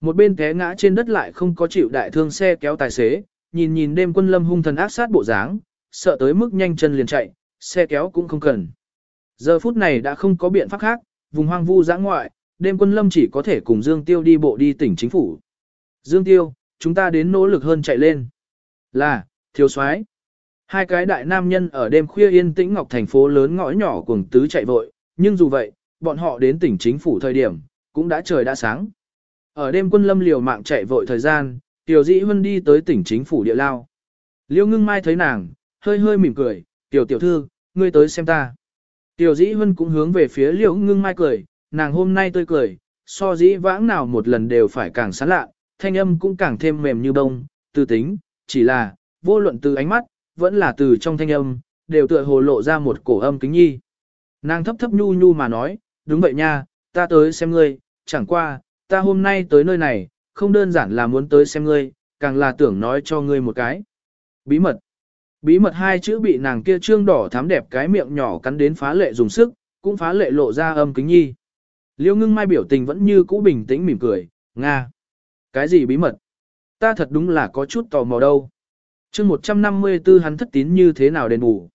Một bên té ngã trên đất lại không có chịu đại thương xe kéo tài xế, nhìn nhìn đêm quân lâm hung thần ác sát bộ dáng, sợ tới mức nhanh chân liền chạy, xe kéo cũng không cần. Giờ phút này đã không có biện pháp khác, vùng hoang vu giã ngoại, đêm quân lâm chỉ có thể cùng Dương Tiêu đi bộ đi tỉnh chính phủ. Dương Tiêu, chúng ta đến nỗ lực hơn chạy lên. Là, thiếu soái Hai cái đại nam nhân ở đêm khuya yên tĩnh ngọc thành phố lớn ngõ nhỏ cuồng tứ chạy vội, nhưng dù vậy, bọn họ đến tỉnh chính phủ thời điểm, cũng đã trời đã sáng. Ở đêm quân lâm liều mạng chạy vội thời gian, Tiểu Dĩ Vân đi tới tỉnh chính phủ địa lao. Liêu ngưng mai thấy nàng, hơi hơi mỉm cười, Tiểu tiểu thư, ngươi tới xem ta. Tiểu Dĩ Vân cũng hướng về phía Liêu ngưng mai cười, nàng hôm nay tươi cười, so dĩ vãng nào một lần đều phải càng sán lạ, thanh âm cũng càng thêm mềm như bông, từ tính, chỉ là, vô luận từ ánh mắt, vẫn là từ trong thanh âm, đều tựa hồ lộ ra một cổ âm kính nhi. Nàng thấp thấp nhu nhu mà nói, đúng vậy nha, ta tới xem ngươi, chẳng qua, ta hôm nay tới nơi này, không đơn giản là muốn tới xem ngươi, càng là tưởng nói cho ngươi một cái. Bí mật. Bí mật hai chữ bị nàng kia trương đỏ thắm đẹp cái miệng nhỏ cắn đến phá lệ dùng sức, cũng phá lệ lộ ra âm kính nhi. Liêu ngưng mai biểu tình vẫn như cũ bình tĩnh mỉm cười, Nga. Cái gì bí mật? Ta thật đúng là có chút tò mò đâu chương 154 hắn thất tín như thế nào đền bù.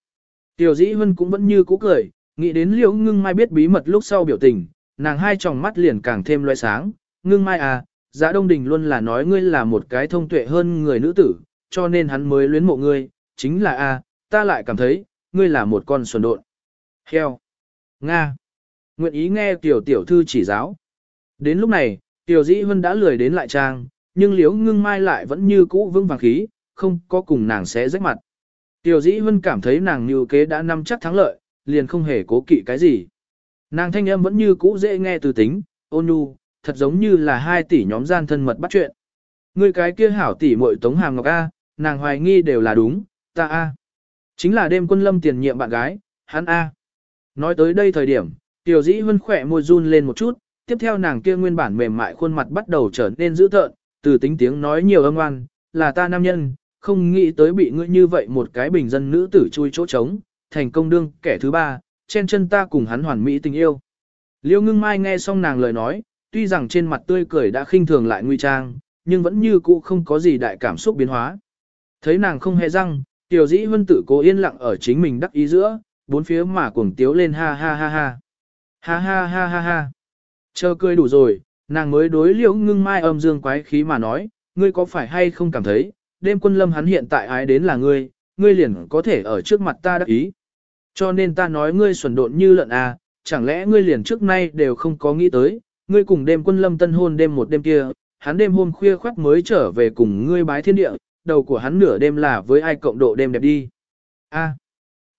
Tiểu dĩ Hân cũng vẫn như cũ cười, nghĩ đến liễu ngưng mai biết bí mật lúc sau biểu tình, nàng hai tròng mắt liền càng thêm loe sáng, ngưng mai à, giã đông đình luôn là nói ngươi là một cái thông tuệ hơn người nữ tử, cho nên hắn mới luyến mộ ngươi, chính là a, à, ta lại cảm thấy, ngươi là một con xuẩn độn. Heo. Nga. Nguyện ý nghe tiểu tiểu thư chỉ giáo. Đến lúc này, tiểu dĩ Hân đã lười đến lại trang, nhưng liễu ngưng mai lại vẫn như cũ vững vàng khí, không có cùng nàng sẽ rách mặt. Tiểu dĩ Hân cảm thấy nàng như kế đã nắm chắc thắng lợi, liền không hề cố kỵ cái gì. Nàng thanh âm vẫn như cũ dễ nghe từ tính, ôn nhu, thật giống như là hai tỷ nhóm gian thân mật bắt chuyện. Người cái kia hảo tỷ muội tống hàm ngọc A, nàng hoài nghi đều là đúng, ta A. Chính là đêm quân lâm tiền nhiệm bạn gái, hắn A. Nói tới đây thời điểm, tiểu dĩ Hân khỏe môi run lên một chút, tiếp theo nàng kia nguyên bản mềm mại khuôn mặt bắt đầu trở nên dữ tợn, từ tính tiếng nói nhiều âm oan, là ta nam nhân, không nghĩ tới bị ngươi như vậy một cái bình dân nữ tử chui chỗ trống, thành công đương kẻ thứ ba, chen chân ta cùng hắn hoàn mỹ tình yêu. Liêu ngưng mai nghe xong nàng lời nói, tuy rằng trên mặt tươi cười đã khinh thường lại nguy trang, nhưng vẫn như cũ không có gì đại cảm xúc biến hóa. Thấy nàng không hề răng, tiểu dĩ vân tử cố yên lặng ở chính mình đắc ý giữa, bốn phía mà cuồng tiếu lên ha ha ha ha. Ha ha ha ha ha. Chờ cười đủ rồi, nàng mới đối liễu ngưng mai âm dương quái khí mà nói, ngươi có phải hay không cảm thấy, đêm quân lâm hắn hiện tại ái đến là ngươi, ngươi liền có thể ở trước mặt ta đắc ý. Cho nên ta nói ngươi xuẩn độn như lợn à, chẳng lẽ ngươi liền trước nay đều không có nghĩ tới, ngươi cùng đêm quân lâm tân hôn đêm một đêm kia, hắn đêm hôm khuya khoắt mới trở về cùng ngươi bái thiên địa, đầu của hắn nửa đêm là với ai cộng độ đêm đẹp đi. A.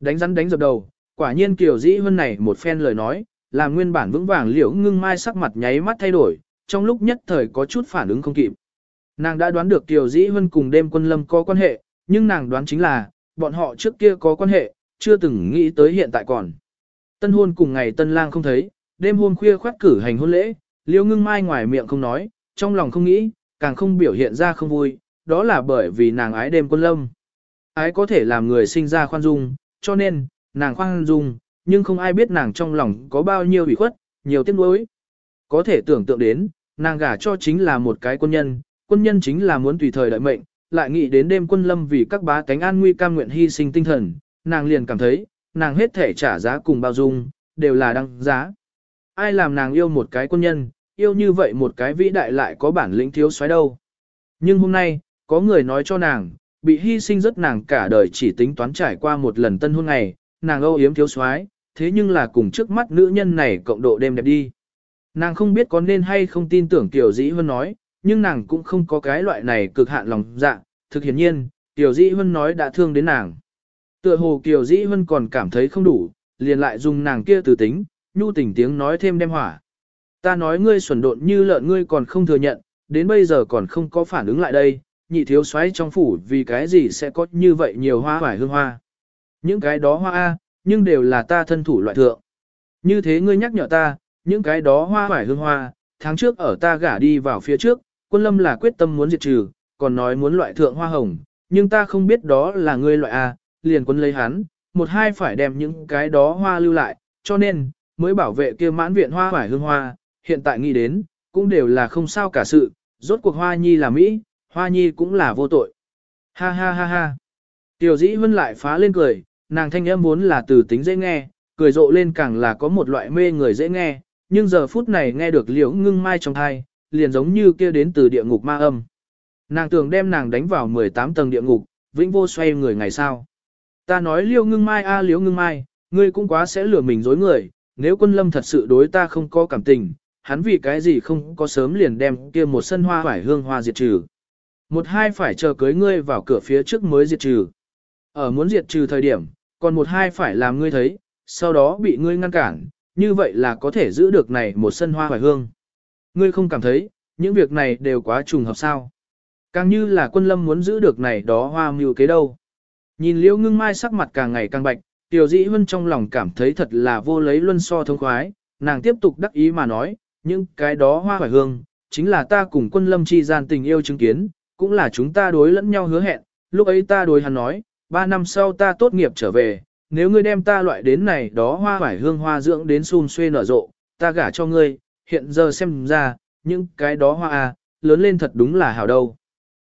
đánh rắn đánh dập đầu, quả nhiên kiểu dĩ hơn này một phen lời nói, làm nguyên bản vững vàng liễu ngưng mai sắc mặt nháy mắt thay đổi, trong lúc nhất thời có chút phản ứng không kịp. Nàng đã đoán được Kiều Dĩ Huân cùng đêm quân lâm có quan hệ, nhưng nàng đoán chính là, bọn họ trước kia có quan hệ, chưa từng nghĩ tới hiện tại còn. Tân hôn cùng ngày tân lang không thấy, đêm hôm khuya khoát cử hành hôn lễ, liễu ngưng mai ngoài miệng không nói, trong lòng không nghĩ, càng không biểu hiện ra không vui, đó là bởi vì nàng ái đêm quân lâm. Ái có thể làm người sinh ra khoan dung, cho nên, nàng khoan dung, nhưng không ai biết nàng trong lòng có bao nhiêu ủy khuất, nhiều tiếc nuối. Có thể tưởng tượng đến, nàng gả cho chính là một cái quân nhân, quân nhân chính là muốn tùy thời đợi mệnh, lại nghĩ đến đêm quân lâm vì các bá cánh an nguy cam nguyện hy sinh tinh thần, nàng liền cảm thấy, nàng hết thể trả giá cùng bao dung, đều là đăng giá. Ai làm nàng yêu một cái quân nhân, yêu như vậy một cái vĩ đại lại có bản lĩnh thiếu xoáy đâu. Nhưng hôm nay, có người nói cho nàng, bị hy sinh rất nàng cả đời chỉ tính toán trải qua một lần tân hôn ngày, nàng âu yếm thiếu soái thế nhưng là cùng trước mắt nữ nhân này cộng độ đêm đẹp đi. Nàng không biết có nên hay không tin tưởng Tiểu Dĩ Hân nói, nhưng nàng cũng không có cái loại này cực hạn lòng dạ, thực hiển nhiên, Tiểu Dĩ Hân nói đã thương đến nàng. Tựa hồ Tiểu Dĩ Hân còn cảm thấy không đủ, liền lại dùng nàng kia từ tính, nhu tình tiếng nói thêm đem hỏa. Ta nói ngươi xuẩn độn như lợn ngươi còn không thừa nhận, đến bây giờ còn không có phản ứng lại đây, nhị thiếu xoáy trong phủ vì cái gì sẽ có như vậy nhiều hoa vải hương hoa. Những cái đó hoa A, nhưng đều là ta thân thủ loại thượng. Như thế ngươi nhắc nhở ta, những cái đó hoa vải hương hoa, tháng trước ở ta gả đi vào phía trước, quân lâm là quyết tâm muốn diệt trừ, còn nói muốn loại thượng hoa hồng, nhưng ta không biết đó là ngươi loại A, liền quân lấy hắn, một hai phải đem những cái đó hoa lưu lại, cho nên, mới bảo vệ kia mãn viện hoa vải hương hoa, hiện tại nghĩ đến, cũng đều là không sao cả sự, rốt cuộc hoa nhi là Mỹ, hoa nhi cũng là vô tội. Ha ha ha ha. Tiểu dĩ vân lại phá lên cười, nàng thanh âm muốn là từ tính dễ nghe, cười rộ lên càng là có một loại mê người dễ nghe, nhưng giờ phút này nghe được liễu ngưng mai trong thai, liền giống như kia đến từ địa ngục ma âm. Nàng tưởng đem nàng đánh vào 18 tầng địa ngục, vĩnh vô xoay người ngày sau. Ta nói liễu ngưng mai a à, liễu ngưng mai, ngươi cũng quá sẽ lừa mình dối người, nếu quân lâm thật sự đối ta không có cảm tình, hắn vì cái gì không có sớm liền đem kia một sân hoa phải hương hoa diệt trừ. Một hai phải chờ cưới ngươi vào cửa phía trước mới diệt trừ. Ở muốn diệt trừ thời điểm, còn một hai phải làm ngươi thấy, sau đó bị ngươi ngăn cản, như vậy là có thể giữ được này một sân hoa hoài hương. Ngươi không cảm thấy, những việc này đều quá trùng hợp sao. Càng như là quân lâm muốn giữ được này đó hoa mưu kế đâu. Nhìn liễu ngưng mai sắc mặt càng ngày càng bạch, tiểu dĩ hơn trong lòng cảm thấy thật là vô lấy luân so thông khoái, nàng tiếp tục đắc ý mà nói, những cái đó hoa hoài hương, chính là ta cùng quân lâm chi gian tình yêu chứng kiến, cũng là chúng ta đối lẫn nhau hứa hẹn, lúc ấy ta đối hắn nói, ba năm sau ta tốt nghiệp trở về, nếu ngươi đem ta loại đến này đó hoa vải hương hoa dưỡng đến xun xuê nở rộ, ta gả cho ngươi, hiện giờ xem ra, những cái đó hoa à, lớn lên thật đúng là hảo đâu.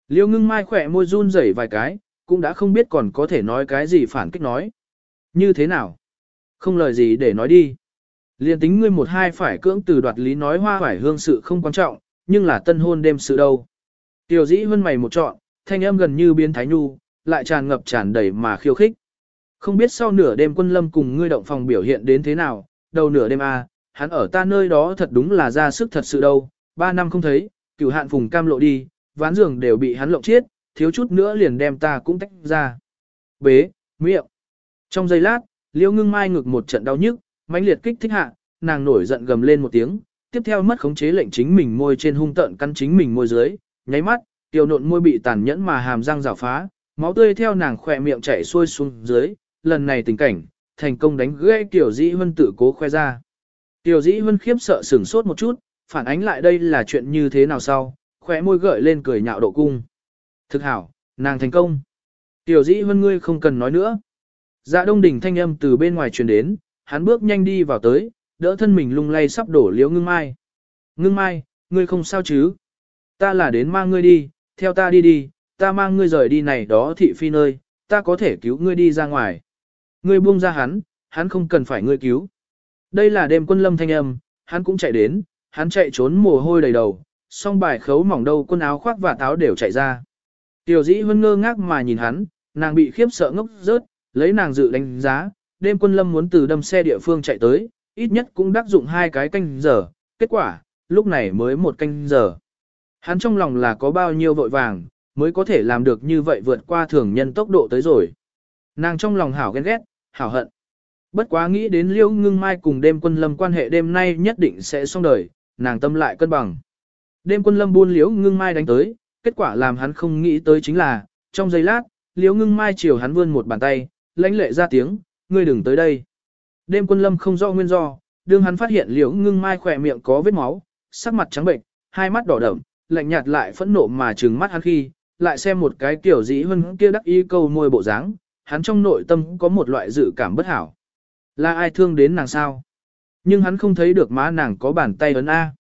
Liêu ngưng mai khỏe môi run rẩy vài cái, cũng đã không biết còn có thể nói cái gì phản kích nói. Như thế nào? Không lời gì để nói đi. Liên tính ngươi một hai phải cưỡng từ đoạt lý nói hoa vải hương sự không quan trọng, nhưng là tân hôn đêm sự đâu. Tiểu dĩ hơn mày một trọn, thanh âm gần như biến thái nhu, lại tràn ngập tràn đầy mà khiêu khích. Không biết sau nửa đêm quân lâm cùng ngươi động phòng biểu hiện đến thế nào, đầu nửa đêm a, à, hắn ở ta nơi đó thật đúng là ra sức thật sự đâu, ba năm không thấy, cửu hạn phùng cam lộ đi, ván giường đều bị hắn lộng chết, thiếu chút nữa liền đem ta cũng tách ra. Bế, miệng. Trong giây lát, liêu ngưng mai ngực một trận đau nhức, mãnh liệt kích thích hạ, nàng nổi giận gầm lên một tiếng, tiếp theo mất khống chế lệnh chính mình môi trên hung tận căn chính mình môi dưới, nháy mắt, tiểu nộn môi bị tàn nhẫn mà hàm răng rào phá, máu tươi theo nàng khỏe miệng chảy xuôi xuống dưới, lần này tình cảnh, thành công đánh gãy tiểu dĩ huân tự cố khoe ra. Tiểu dĩ huân khiếp sợ sửng sốt một chút, phản ánh lại đây là chuyện như thế nào sau, khỏe môi gợi lên cười nhạo độ cung. Thực hảo, nàng thành công. Tiểu dĩ huân ngươi không cần nói nữa. Dạ đông đỉnh thanh âm từ bên ngoài truyền đến, hắn bước nhanh đi vào tới, đỡ thân mình lung lay sắp đổ liễu ngưng mai. Ngưng mai, ngươi không sao chứ? Ta là đến mang ngươi đi, theo ta đi đi, ta mang ngươi rời đi này đó thị phi nơi, ta có thể cứu ngươi đi ra ngoài. Ngươi buông ra hắn, hắn không cần phải ngươi cứu. Đây là đêm quân lâm thanh âm, hắn cũng chạy đến, hắn chạy trốn mồ hôi đầy đầu, song bài khấu mỏng đầu quân áo khoác và táo đều chạy ra. Tiểu dĩ hơn ngơ ngác mà nhìn hắn, nàng bị khiếp sợ ngốc rớt, lấy nàng dự đánh giá, đêm quân lâm muốn từ đâm xe địa phương chạy tới, ít nhất cũng đắc dụng hai cái canh giờ, kết quả, lúc này mới một canh giờ. Hắn trong lòng là có bao nhiêu vội vàng, mới có thể làm được như vậy vượt qua thường nhân tốc độ tới rồi. Nàng trong lòng hảo ghen ghét, hảo hận. Bất quá nghĩ đến liêu ngưng mai cùng đêm quân lâm quan hệ đêm nay nhất định sẽ xong đời, nàng tâm lại cân bằng. Đêm quân lâm buôn liễu ngưng mai đánh tới, kết quả làm hắn không nghĩ tới chính là, trong giây lát, liễu ngưng mai chiều hắn vươn một bàn tay, lãnh lệ ra tiếng, ngươi đừng tới đây. Đêm quân lâm không rõ nguyên do, đương hắn phát hiện liễu ngưng mai khỏe miệng có vết máu, sắc mặt trắng bệnh, hai mắt đỏ đậm, lạnh nhạt lại phẫn nộ mà trừng mắt hắn khi, lại xem một cái kiểu dĩ hơn kia đắc ý câu môi bộ dáng, hắn trong nội tâm có một loại dự cảm bất hảo. Là ai thương đến nàng sao? Nhưng hắn không thấy được má nàng có bàn tay ấn A.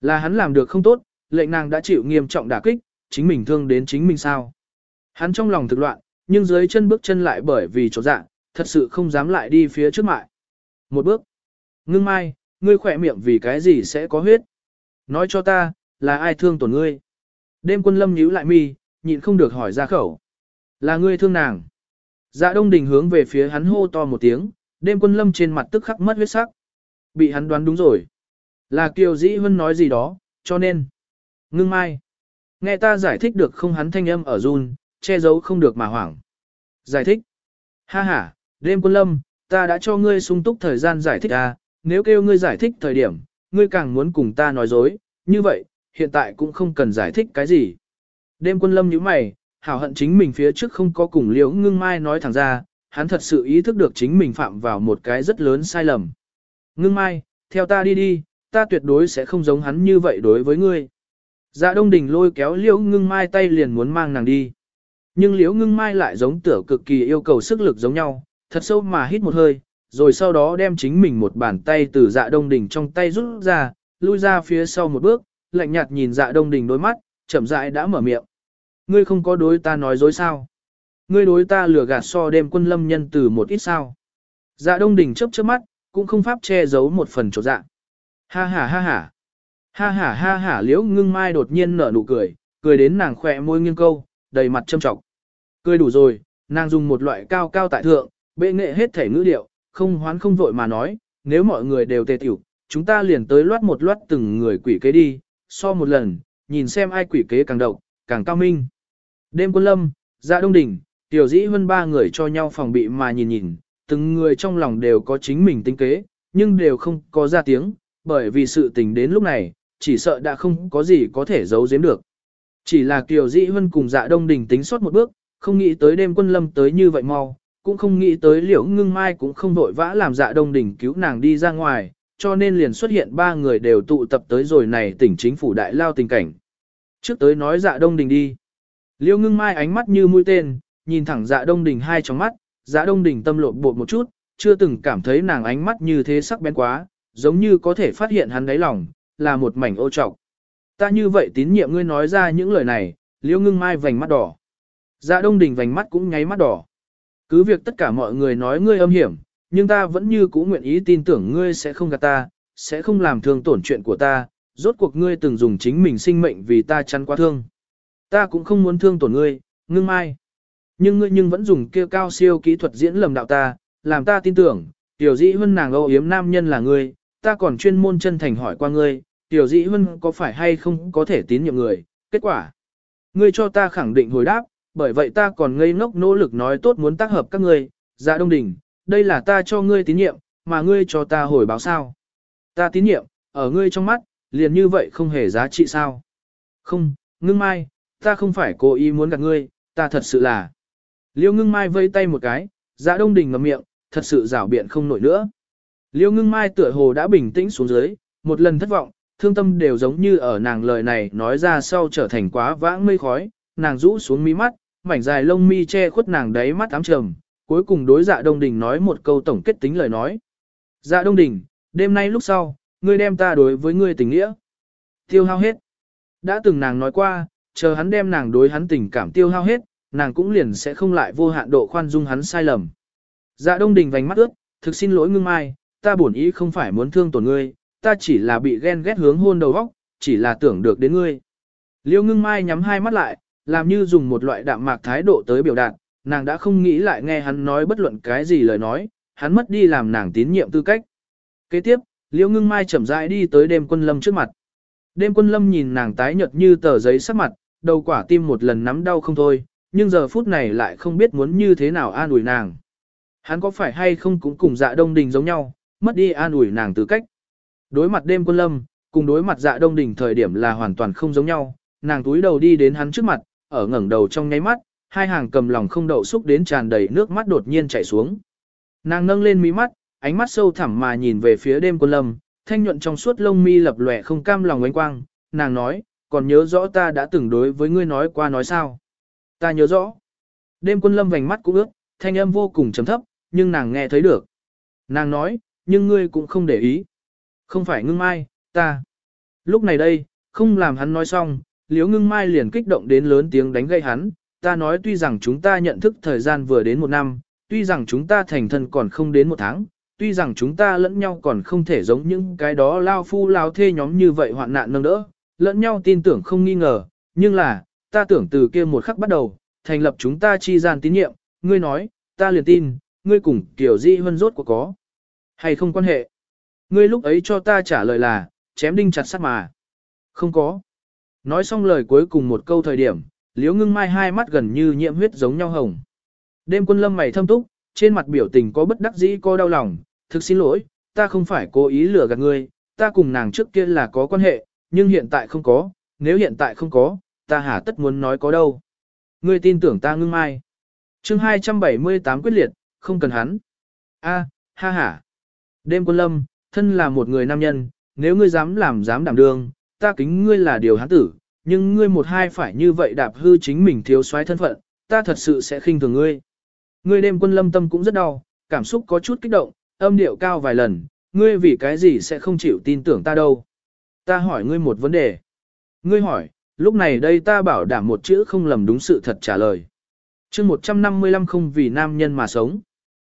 Là hắn làm được không tốt, lệnh nàng đã chịu nghiêm trọng đả kích, chính mình thương đến chính mình sao. Hắn trong lòng thực loạn, nhưng dưới chân bước chân lại bởi vì chỗ dạ, thật sự không dám lại đi phía trước mại. Một bước. Ngưng mai, ngươi khỏe miệng vì cái gì sẽ có huyết. Nói cho ta, là ai thương tổn ngươi. Đêm quân lâm nhíu lại mi, nhịn không được hỏi ra khẩu. Là ngươi thương nàng. Dạ đông đình hướng về phía hắn hô to một tiếng, đêm quân lâm trên mặt tức khắc mất huyết sắc. Bị hắn đoán đúng rồi. Là Kiều Dĩ Hân nói gì đó, cho nên. Ngưng mai. Nghe ta giải thích được không hắn thanh âm ở run, che giấu không được mà hoảng. Giải thích. Ha ha, đêm quân lâm, ta đã cho ngươi sung túc thời gian giải thích à, nếu kêu ngươi giải thích thời điểm, ngươi càng muốn cùng ta nói dối, như vậy, hiện tại cũng không cần giải thích cái gì. Đêm quân lâm nhíu mày, hảo hận chính mình phía trước không có cùng liễu ngưng mai nói thẳng ra, hắn thật sự ý thức được chính mình phạm vào một cái rất lớn sai lầm. Ngưng mai, theo ta đi đi, ta tuyệt đối sẽ không giống hắn như vậy đối với ngươi. Dạ đông đình lôi kéo liễu ngưng mai tay liền muốn mang nàng đi. Nhưng liễu ngưng mai lại giống tửa cực kỳ yêu cầu sức lực giống nhau, thật sâu mà hít một hơi, rồi sau đó đem chính mình một bàn tay từ dạ đông đình trong tay rút ra, lui ra phía sau một bước, lạnh nhạt nhìn dạ đông đình đôi mắt, chậm rãi đã mở miệng. Ngươi không có đối ta nói dối sao? Ngươi đối ta lừa gạt so đêm quân lâm nhân từ một ít sao? Dạ đông đỉnh chớp chớp mắt, cũng không pháp che giấu một phần chỗ dạ. Ha ha ha ha. Ha ha ha ha liễu ngưng mai đột nhiên nở nụ cười, cười đến nàng khỏe môi nghiêng câu, đầy mặt châm trọng. Cười đủ rồi, nàng dùng một loại cao cao tại thượng, bệ nghệ hết thể ngữ điệu, không hoán không vội mà nói, nếu mọi người đều tề tiểu, chúng ta liền tới loát một loát từng người quỷ kế đi, so một lần, nhìn xem ai quỷ kế càng độc, càng cao minh. Đêm quân lâm, dạ đông đỉnh, tiểu dĩ hơn ba người cho nhau phòng bị mà nhìn nhìn, từng người trong lòng đều có chính mình tính kế, nhưng đều không có ra tiếng, bởi vì sự tình đến lúc này, chỉ sợ đã không có gì có thể giấu giếm được. Chỉ là Kiều Dĩ Hân cùng dạ đông đình tính sót một bước, không nghĩ tới đêm quân lâm tới như vậy mau, cũng không nghĩ tới liễu ngưng mai cũng không vội vã làm dạ đông đình cứu nàng đi ra ngoài, cho nên liền xuất hiện ba người đều tụ tập tới rồi này tỉnh chính phủ đại lao tình cảnh. Trước tới nói dạ đông đình đi. liêu ngưng mai ánh mắt như mũi tên, nhìn thẳng dạ đông đình hai trong mắt, dạ đông đình tâm lộn bột một chút, chưa từng cảm thấy nàng ánh mắt như thế sắc bén quá, giống như có thể phát hiện hắn đáy lòng, là một mảnh ô trọc. Ta như vậy tín nhiệm ngươi nói ra những lời này, liêu ngưng mai vành mắt đỏ. Dạ đông đình vành mắt cũng nháy mắt đỏ. Cứ việc tất cả mọi người nói ngươi âm hiểm, nhưng ta vẫn như cũ nguyện ý tin tưởng ngươi sẽ không gạt ta, sẽ không làm thương tổn chuyện của ta, rốt cuộc ngươi từng dùng chính mình sinh mệnh vì ta chăn quá thương. Ta cũng không muốn thương tổn ngươi, ngưng mai. Nhưng ngươi nhưng vẫn dùng kia cao siêu kỹ thuật diễn lầm đạo ta, làm ta tin tưởng, tiểu dĩ hơn nàng âu yếm nam nhân là ngươi, ta còn chuyên môn chân thành hỏi qua ngươi, tiểu dĩ hơn có phải hay không có thể tín nhiệm người, kết quả. Ngươi cho ta khẳng định hồi đáp, bởi vậy ta còn ngây ngốc nỗ lực nói tốt muốn tác hợp các ngươi, dạ đông đỉnh, đây là ta cho ngươi tín nhiệm, mà ngươi cho ta hồi báo sao. Ta tín nhiệm, ở ngươi trong mắt, liền như vậy không hề giá trị sao. Không, ngưng mai, ta không phải cố ý muốn gặp ngươi, ta thật sự là. Liêu ngưng mai vây tay một cái, dạ đông đình ngậm miệng, thật sự rảo biện không nổi nữa. Liêu ngưng mai tựa hồ đã bình tĩnh xuống dưới, một lần thất vọng, thương tâm đều giống như ở nàng lời này nói ra sau trở thành quá vãng mây khói, nàng rũ xuống mi mắt, mảnh dài lông mi che khuất nàng đáy mắt ám trầm, cuối cùng đối dạ đông đình nói một câu tổng kết tính lời nói. Dạ đông đình, đêm nay lúc sau, ngươi đem ta đối với ngươi tình nghĩa. Tiêu hao hết. Đã từng nàng nói qua, chờ hắn đem nàng đối hắn tình cảm tiêu hao hết, nàng cũng liền sẽ không lại vô hạn độ khoan dung hắn sai lầm. Dạ đông đình vành mắt ướt, thực xin lỗi ngưng mai, ta bổn ý không phải muốn thương tổn ngươi, ta chỉ là bị ghen ghét hướng hôn đầu óc, chỉ là tưởng được đến ngươi. Liêu ngưng mai nhắm hai mắt lại, làm như dùng một loại đạm mạc thái độ tới biểu đạt, nàng đã không nghĩ lại nghe hắn nói bất luận cái gì lời nói, hắn mất đi làm nàng tín nhiệm tư cách. Kế tiếp, Liễu Ngưng Mai chậm rãi đi tới đêm quân lâm trước mặt. Đêm quân lâm nhìn nàng tái nhợt như tờ giấy sắc mặt, đầu quả tim một lần nắm đau không thôi, nhưng giờ phút này lại không biết muốn như thế nào an ủi nàng. Hắn có phải hay không cũng cùng dạ đông đình giống nhau, mất đi an ủi nàng tư cách. Đối mặt đêm quân lâm, cùng đối mặt dạ đông đình thời điểm là hoàn toàn không giống nhau, nàng túi đầu đi đến hắn trước mặt, ở ngẩng đầu trong nháy mắt, hai hàng cầm lòng không đậu xúc đến tràn đầy nước mắt đột nhiên chảy xuống. Nàng nâng lên mí mắt, ánh mắt sâu thẳm mà nhìn về phía đêm quân lâm, thanh nhuận trong suốt lông mi lập lòe không cam lòng ánh quang, nàng nói, còn nhớ rõ ta đã từng đối với ngươi nói qua nói sao. Ta nhớ rõ. Đêm quân lâm vành mắt cũng ướt, thanh âm vô cùng trầm thấp, nhưng nàng nghe thấy được. Nàng nói, nhưng ngươi cũng không để ý. Không phải ngưng mai, ta. Lúc này đây, không làm hắn nói xong, liếu ngưng mai liền kích động đến lớn tiếng đánh gây hắn. Ta nói tuy rằng chúng ta nhận thức thời gian vừa đến một năm, tuy rằng chúng ta thành thân còn không đến một tháng, tuy rằng chúng ta lẫn nhau còn không thể giống những cái đó lao phu lao thê nhóm như vậy hoạn nạn nâng đỡ, lẫn nhau tin tưởng không nghi ngờ, nhưng là, ta tưởng từ kia một khắc bắt đầu, thành lập chúng ta chi gian tín nhiệm, ngươi nói, ta liền tin, ngươi cùng kiểu di hơn rốt của có. Hay không quan hệ? Ngươi lúc ấy cho ta trả lời là, chém đinh chặt sắt mà. Không có. Nói xong lời cuối cùng một câu thời điểm, liếu ngưng mai hai mắt gần như nhiễm huyết giống nhau hồng. Đêm quân lâm mày thâm túc, trên mặt biểu tình có bất đắc dĩ có đau lòng, thực xin lỗi, ta không phải cố ý lừa gạt ngươi, ta cùng nàng trước kia là có quan hệ, nhưng hiện tại không có, nếu hiện tại không có, ta hả tất muốn nói có đâu. Ngươi tin tưởng ta ngưng mai. chương 278 quyết liệt, không cần hắn. A, ha ha. Đêm quân lâm, thân là một người nam nhân, nếu ngươi dám làm dám đảm đương, ta kính ngươi là điều hắn tử, nhưng ngươi một hai phải như vậy đạp hư chính mình thiếu soái thân phận, ta thật sự sẽ khinh thường ngươi. Ngươi đêm quân lâm tâm cũng rất đau, cảm xúc có chút kích động, âm điệu cao vài lần, ngươi vì cái gì sẽ không chịu tin tưởng ta đâu. Ta hỏi ngươi một vấn đề. Ngươi hỏi, lúc này đây ta bảo đảm một chữ không lầm đúng sự thật trả lời. chương 155 không vì nam nhân mà sống.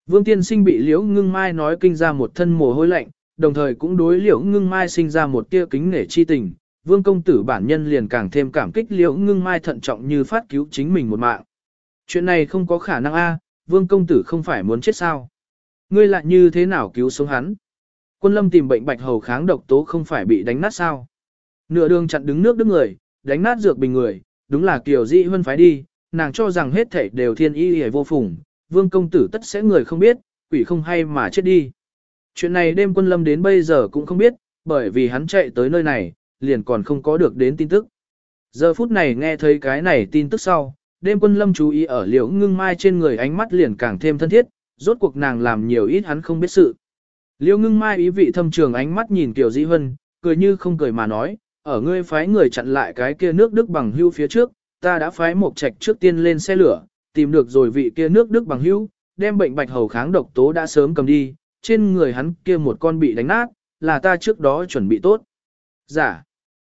Vương tiên sinh bị liễu ngưng mai nói kinh ra một thân mồ hôi lạnh, đồng thời cũng đối liễu ngưng mai sinh ra một tia kính nể chi tình. Vương công tử bản nhân liền càng thêm cảm kích liễu ngưng mai thận trọng như phát cứu chính mình một mạng. Chuyện này không có khả năng a, vương công tử không phải muốn chết sao. Ngươi lại như thế nào cứu sống hắn? Quân lâm tìm bệnh bạch hầu kháng độc tố không phải bị đánh nát sao? Nửa đường chặn đứng nước đứng người, đánh nát dược bình người, đúng là kiểu dị hơn phái đi, nàng cho rằng hết thảy đều thiên y hề vô phùng, vương công tử tất sẽ người không biết, quỷ không hay mà chết đi. Chuyện này đêm quân lâm đến bây giờ cũng không biết, bởi vì hắn chạy tới nơi này, liền còn không có được đến tin tức. Giờ phút này nghe thấy cái này tin tức sau, đêm quân lâm chú ý ở liễu ngưng mai trên người ánh mắt liền càng thêm thân thiết, rốt cuộc nàng làm nhiều ít hắn không biết sự. Liễu ngưng mai ý vị thâm trường ánh mắt nhìn Kiều Dĩ Hân, cười như không cười mà nói, ở ngươi phái người chặn lại cái kia nước Đức bằng hưu phía trước, ta đã phái một trạch trước tiên lên xe lửa, tìm được rồi vị kia nước Đức bằng hưu, đem bệnh bạch hầu kháng độc tố đã sớm cầm đi, trên người hắn kia một con bị đánh nát, là ta trước đó chuẩn bị tốt. Giả. Dạ.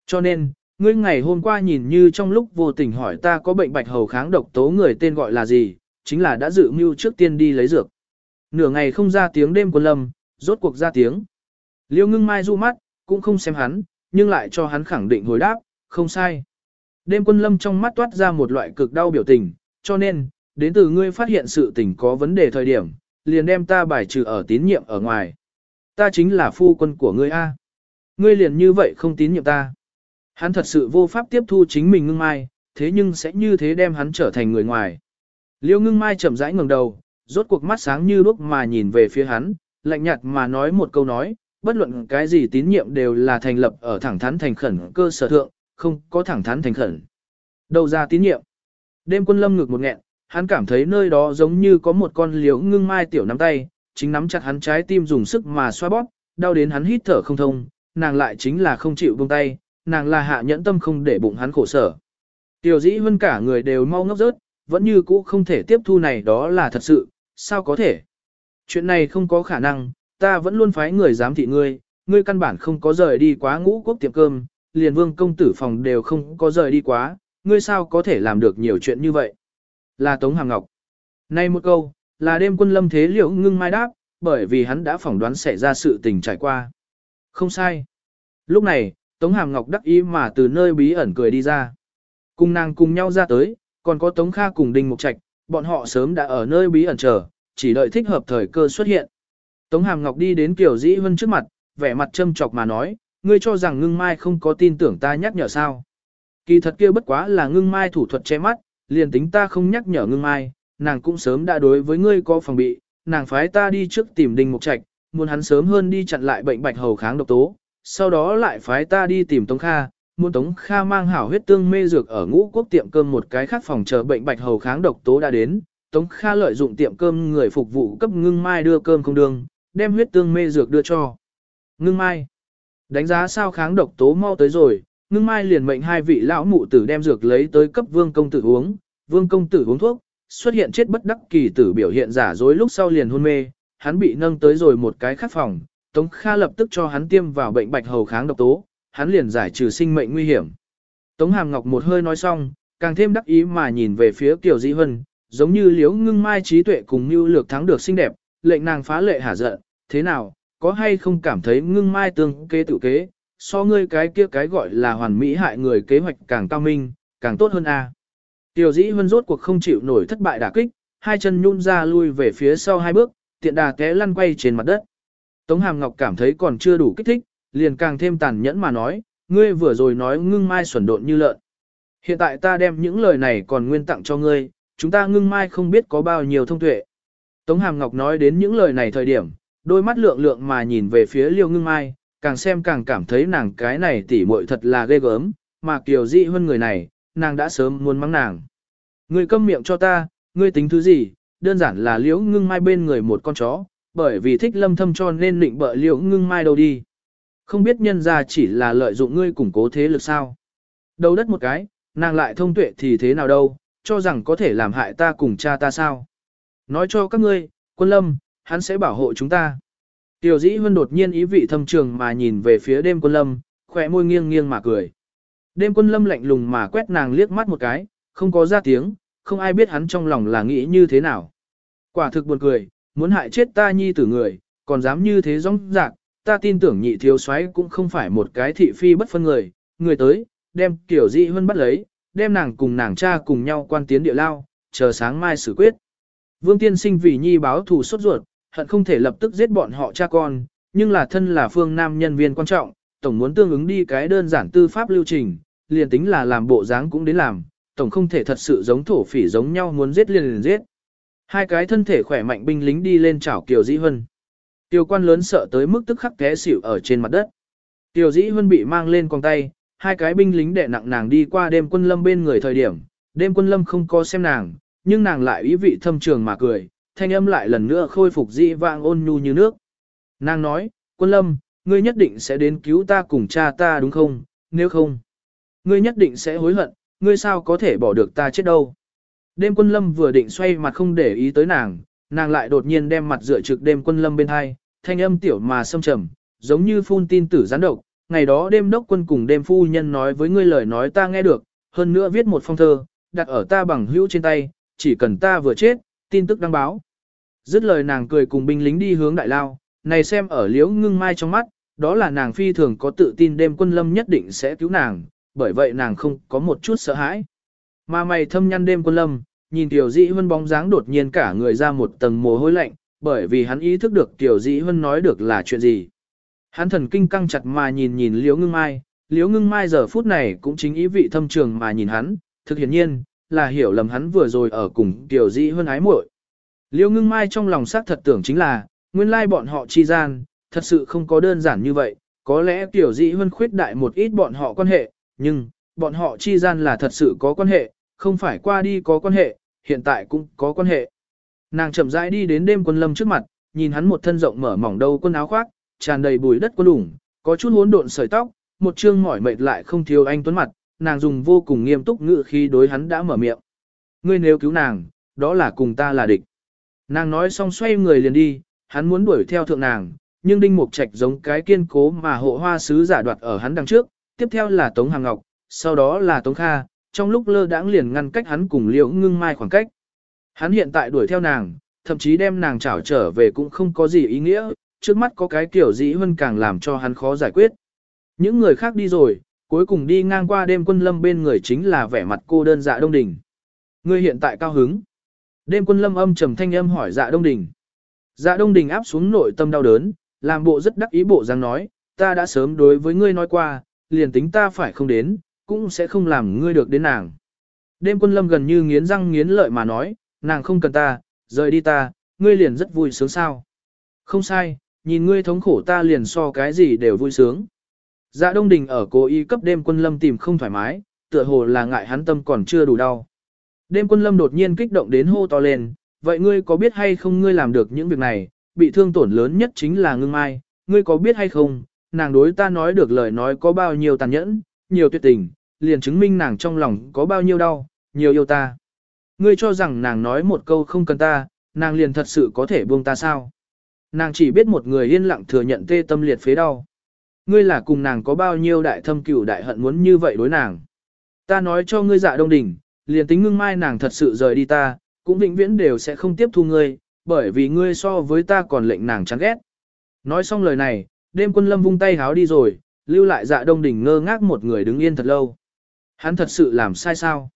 Cho nên, ngươi ngày hôm qua nhìn như trong lúc vô tình hỏi ta có bệnh bạch hầu kháng độc tố người tên gọi là gì, chính là đã dự mưu trước tiên đi lấy dược. Nửa ngày không ra tiếng đêm quân lâm, rốt cuộc ra tiếng. Liêu ngưng mai du mắt, cũng không xem hắn, nhưng lại cho hắn khẳng định hồi đáp, không sai. Đêm quân lâm trong mắt toát ra một loại cực đau biểu tình, cho nên, đến từ ngươi phát hiện sự tình có vấn đề thời điểm, liền đem ta bài trừ ở tín nhiệm ở ngoài. Ta chính là phu quân của ngươi A. Ngươi liền như vậy không tín nhiệm ta. Hắn thật sự vô pháp tiếp thu chính mình ngưng mai, thế nhưng sẽ như thế đem hắn trở thành người ngoài. Liêu ngưng mai chậm rãi ngẩng đầu, rốt cuộc mắt sáng như đuốc mà nhìn về phía hắn, lạnh nhạt mà nói một câu nói, bất luận cái gì tín nhiệm đều là thành lập ở thẳng thắn thành khẩn cơ sở thượng, không có thẳng thắn thành khẩn. Đầu ra tín nhiệm. Đêm quân lâm ngực một nghẹn, hắn cảm thấy nơi đó giống như có một con liễu ngưng mai tiểu nắm tay, chính nắm chặt hắn trái tim dùng sức mà xoa bóp, đau đến hắn hít thở không thông, nàng lại chính là không chịu buông tay, nàng là hạ nhẫn tâm không để bụng hắn khổ sở. Tiểu dĩ hơn cả người đều mau ngốc rớt, vẫn như cũ không thể tiếp thu này đó là thật sự, sao có thể? Chuyện này không có khả năng, ta vẫn luôn phái người giám thị ngươi, ngươi căn bản không có rời đi quá ngũ quốc tiệm cơm, liền vương công tử phòng đều không có rời đi quá, ngươi sao có thể làm được nhiều chuyện như vậy? Là Tống hàng Ngọc. Nay một câu, là đêm quân lâm thế liệu ngưng mai đáp, bởi vì hắn đã phỏng đoán sẽ ra sự tình trải qua. Không sai. Lúc này, Tống Hàm Ngọc đắc ý mà từ nơi bí ẩn cười đi ra. Cùng nàng cùng nhau ra tới, còn có Tống Kha cùng Đinh Mục Trạch, bọn họ sớm đã ở nơi bí ẩn chờ, chỉ đợi thích hợp thời cơ xuất hiện. Tống Hàm Ngọc đi đến Kiều Dĩ vân trước mặt, vẻ mặt châm chọc mà nói, ngươi cho rằng ngưng mai không có tin tưởng ta nhắc nhở sao. Kỳ thật kia bất quá là ngưng mai thủ thuật che mắt, liền tính ta không nhắc nhở ngưng mai, nàng cũng sớm đã đối với ngươi có phòng bị, nàng phái ta đi trước tìm Đinh Mục Trạch, muốn hắn sớm hơn đi chặn lại bệnh bạch hầu kháng độc tố, sau đó lại phái ta đi tìm Tống Kha, muốn Tống Kha mang hảo huyết tương mê dược ở ngũ quốc tiệm cơm một cái khác phòng chờ bệnh bạch hầu kháng độc tố đã đến. Tống Kha lợi dụng tiệm cơm người phục vụ cấp ngưng mai đưa cơm không đường, đem huyết tương mê dược đưa cho. Ngưng mai. Đánh giá sao kháng độc tố mau tới rồi, ngưng mai liền mệnh hai vị lão mụ tử đem dược lấy tới cấp vương công tử uống. Vương công tử uống thuốc, xuất hiện chết bất đắc kỳ tử biểu hiện giả dối lúc sau liền hôn mê, hắn bị nâng tới rồi một cái khác phòng, Tống Kha lập tức cho hắn tiêm vào bệnh bạch hầu kháng độc tố, hắn liền giải trừ sinh mệnh nguy hiểm. Tống Hàm Ngọc một hơi nói xong, càng thêm đắc ý mà nhìn về phía Kiều Dĩ Hân, giống như liếu ngưng mai trí tuệ cùng như lược thắng được xinh đẹp, lệnh nàng phá lệ hả giận, thế nào, có hay không cảm thấy ngưng mai tương kế tự kế, so ngươi cái kia cái gọi là hoàn mỹ hại người kế hoạch càng cao minh, càng tốt hơn a. À. Tiểu dĩ vân rốt cuộc không chịu nổi thất bại đả kích, hai chân nhún ra lui về phía sau hai bước, tiện đà té lăn quay trên mặt đất. Tống Hàm Ngọc cảm thấy còn chưa đủ kích thích, liền càng thêm tàn nhẫn mà nói, ngươi vừa rồi nói ngưng mai xuẩn độn như lợn. Hiện tại ta đem những lời này còn nguyên tặng cho ngươi, chúng ta ngưng mai không biết có bao nhiêu thông tuệ. Tống Hàm Ngọc nói đến những lời này thời điểm, đôi mắt lượng lượng mà nhìn về phía liêu ngưng mai, càng xem càng cảm thấy nàng cái này tỉ muội thật là ghê gớm, mà kiều dị hơn người này, nàng đã sớm muốn mắng nàng. Ngươi câm miệng cho ta, ngươi tính thứ gì, đơn giản là liễu ngưng mai bên người một con chó, bởi vì thích lâm thâm cho nên định bợ liễu ngưng mai đâu đi. Không biết nhân ra chỉ là lợi dụng ngươi củng cố thế lực sao. Đầu đất một cái, nàng lại thông tuệ thì thế nào đâu, cho rằng có thể làm hại ta cùng cha ta sao. Nói cho các ngươi, quân lâm, hắn sẽ bảo hộ chúng ta. Tiểu dĩ huân đột nhiên ý vị thâm trường mà nhìn về phía đêm quân lâm, khỏe môi nghiêng nghiêng mà cười. Đêm quân lâm lạnh lùng mà quét nàng liếc mắt một cái, không có ra tiếng, không ai biết hắn trong lòng là nghĩ như thế nào. Quả thực buồn cười, muốn hại chết ta nhi tử người, còn dám như thế rong rạc, ta tin tưởng nhị thiếu soái cũng không phải một cái thị phi bất phân người, người tới, đem kiểu dị hơn bắt lấy, đem nàng cùng nàng cha cùng nhau quan tiến địa lao, chờ sáng mai xử quyết. Vương tiên sinh vì nhi báo thù sốt ruột, hận không thể lập tức giết bọn họ cha con, nhưng là thân là phương nam nhân viên quan trọng, tổng muốn tương ứng đi cái đơn giản tư pháp lưu trình, liền tính là làm bộ dáng cũng đến làm, tổng không thể thật sự giống thổ phỉ giống nhau muốn giết liền liền giết. Hai cái thân thể khỏe mạnh binh lính đi lên chảo Kiều Dĩ Hân. Tiêu quan lớn sợ tới mức tức khắc té xỉu ở trên mặt đất. Kiều Dĩ Hân bị mang lên con tay, hai cái binh lính đè nặng nàng đi qua đêm quân lâm bên người thời điểm. Đêm quân lâm không có xem nàng, nhưng nàng lại ý vị thâm trường mà cười, thanh âm lại lần nữa khôi phục dị vang ôn nhu như nước. Nàng nói, quân lâm, ngươi nhất định sẽ đến cứu ta cùng cha ta đúng không, nếu không, ngươi nhất định sẽ hối hận, ngươi sao có thể bỏ được ta chết đâu. Đêm quân lâm vừa định xoay mặt không để ý tới nàng, nàng lại đột nhiên đem mặt dựa trực đêm quân lâm bên hai, thanh âm tiểu mà sâm trầm, giống như phun tin tử gián độc. Ngày đó đêm đốc quân cùng đêm phu nhân nói với ngươi lời nói ta nghe được, hơn nữa viết một phong thơ, đặt ở ta bằng hữu trên tay, chỉ cần ta vừa chết, tin tức đăng báo. Dứt lời nàng cười cùng binh lính đi hướng đại lao, này xem ở liễu ngưng mai trong mắt, đó là nàng phi thường có tự tin đêm quân lâm nhất định sẽ cứu nàng, bởi vậy nàng không có một chút sợ hãi. Mà mày thâm nhăn đêm quân lâm, nhìn Tiểu Dĩ Hân bóng dáng đột nhiên cả người ra một tầng mồ hôi lạnh, bởi vì hắn ý thức được Tiểu Dĩ Hân nói được là chuyện gì. Hắn thần kinh căng chặt mà nhìn nhìn Liễu Ngưng Mai, Liễu Ngưng Mai giờ phút này cũng chính ý vị thâm trường mà nhìn hắn, thực hiện nhiên, là hiểu lầm hắn vừa rồi ở cùng Tiểu Dĩ Hân ái muội. Liễu Ngưng Mai trong lòng xác thật tưởng chính là, nguyên lai bọn họ chi gian, thật sự không có đơn giản như vậy, có lẽ Tiểu Dĩ Hân khuyết đại một ít bọn họ quan hệ, nhưng, bọn họ chi gian là thật sự có quan hệ, không phải qua đi có quan hệ, hiện tại cũng có quan hệ. Nàng chậm rãi đi đến đêm quân lâm trước mặt, nhìn hắn một thân rộng mở mỏng đầu quân áo khoác, tràn đầy bùi đất quân đủng, có chút hỗn độn sợi tóc, một trương mỏi mệt lại không thiếu anh tuấn mặt, nàng dùng vô cùng nghiêm túc ngữ khi đối hắn đã mở miệng. Ngươi nếu cứu nàng, đó là cùng ta là địch. Nàng nói xong xoay người liền đi, hắn muốn đuổi theo thượng nàng, nhưng đinh mục trạch giống cái kiên cố mà hộ hoa sứ giả đoạt ở hắn đằng trước, tiếp theo là Tống Hàng Ngọc, sau đó là Tống Kha, trong lúc lơ đãng liền ngăn cách hắn cùng liễu ngưng mai khoảng cách. Hắn hiện tại đuổi theo nàng, thậm chí đem nàng trảo trở về cũng không có gì ý nghĩa, trước mắt có cái kiểu dĩ hơn càng làm cho hắn khó giải quyết. Những người khác đi rồi, cuối cùng đi ngang qua đêm quân lâm bên người chính là vẻ mặt cô đơn dạ đông đình. Người hiện tại cao hứng. Đêm quân lâm âm trầm thanh âm hỏi dạ đông đình. Dạ đông đình áp xuống nội tâm đau đớn, làm bộ rất đắc ý bộ dáng nói, ta đã sớm đối với ngươi nói qua, liền tính ta phải không đến, cũng sẽ không làm ngươi được đến nàng. Đêm quân lâm gần như nghiến răng nghiến lợi mà nói, nàng không cần ta, rời đi ta, ngươi liền rất vui sướng sao. Không sai, nhìn ngươi thống khổ ta liền so cái gì đều vui sướng. Dạ Đông Đình ở cố ý cấp đêm quân lâm tìm không thoải mái, tựa hồ là ngại hắn tâm còn chưa đủ đau. Đêm quân lâm đột nhiên kích động đến hô to lên, vậy ngươi có biết hay không ngươi làm được những việc này, bị thương tổn lớn nhất chính là ngưng mai, ngươi có biết hay không, nàng đối ta nói được lời nói có bao nhiêu tàn nhẫn, nhiều tuyệt tình, liền chứng minh nàng trong lòng có bao nhiêu đau, nhiều yêu ta. Ngươi cho rằng nàng nói một câu không cần ta, nàng liền thật sự có thể buông ta sao? Nàng chỉ biết một người yên lặng thừa nhận tê tâm liệt phế đau. Ngươi là cùng nàng có bao nhiêu đại thâm cửu đại hận muốn như vậy đối nàng. Ta nói cho ngươi dạ đông đỉnh, liền tính ngưng mai nàng thật sự rời đi ta, cũng vĩnh viễn đều sẽ không tiếp thu ngươi, bởi vì ngươi so với ta còn lệnh nàng chán ghét. Nói xong lời này, đêm quân lâm vung tay háo đi rồi, lưu lại dạ đông đỉnh ngơ ngác một người đứng yên thật lâu. Hắn thật sự làm sai sao?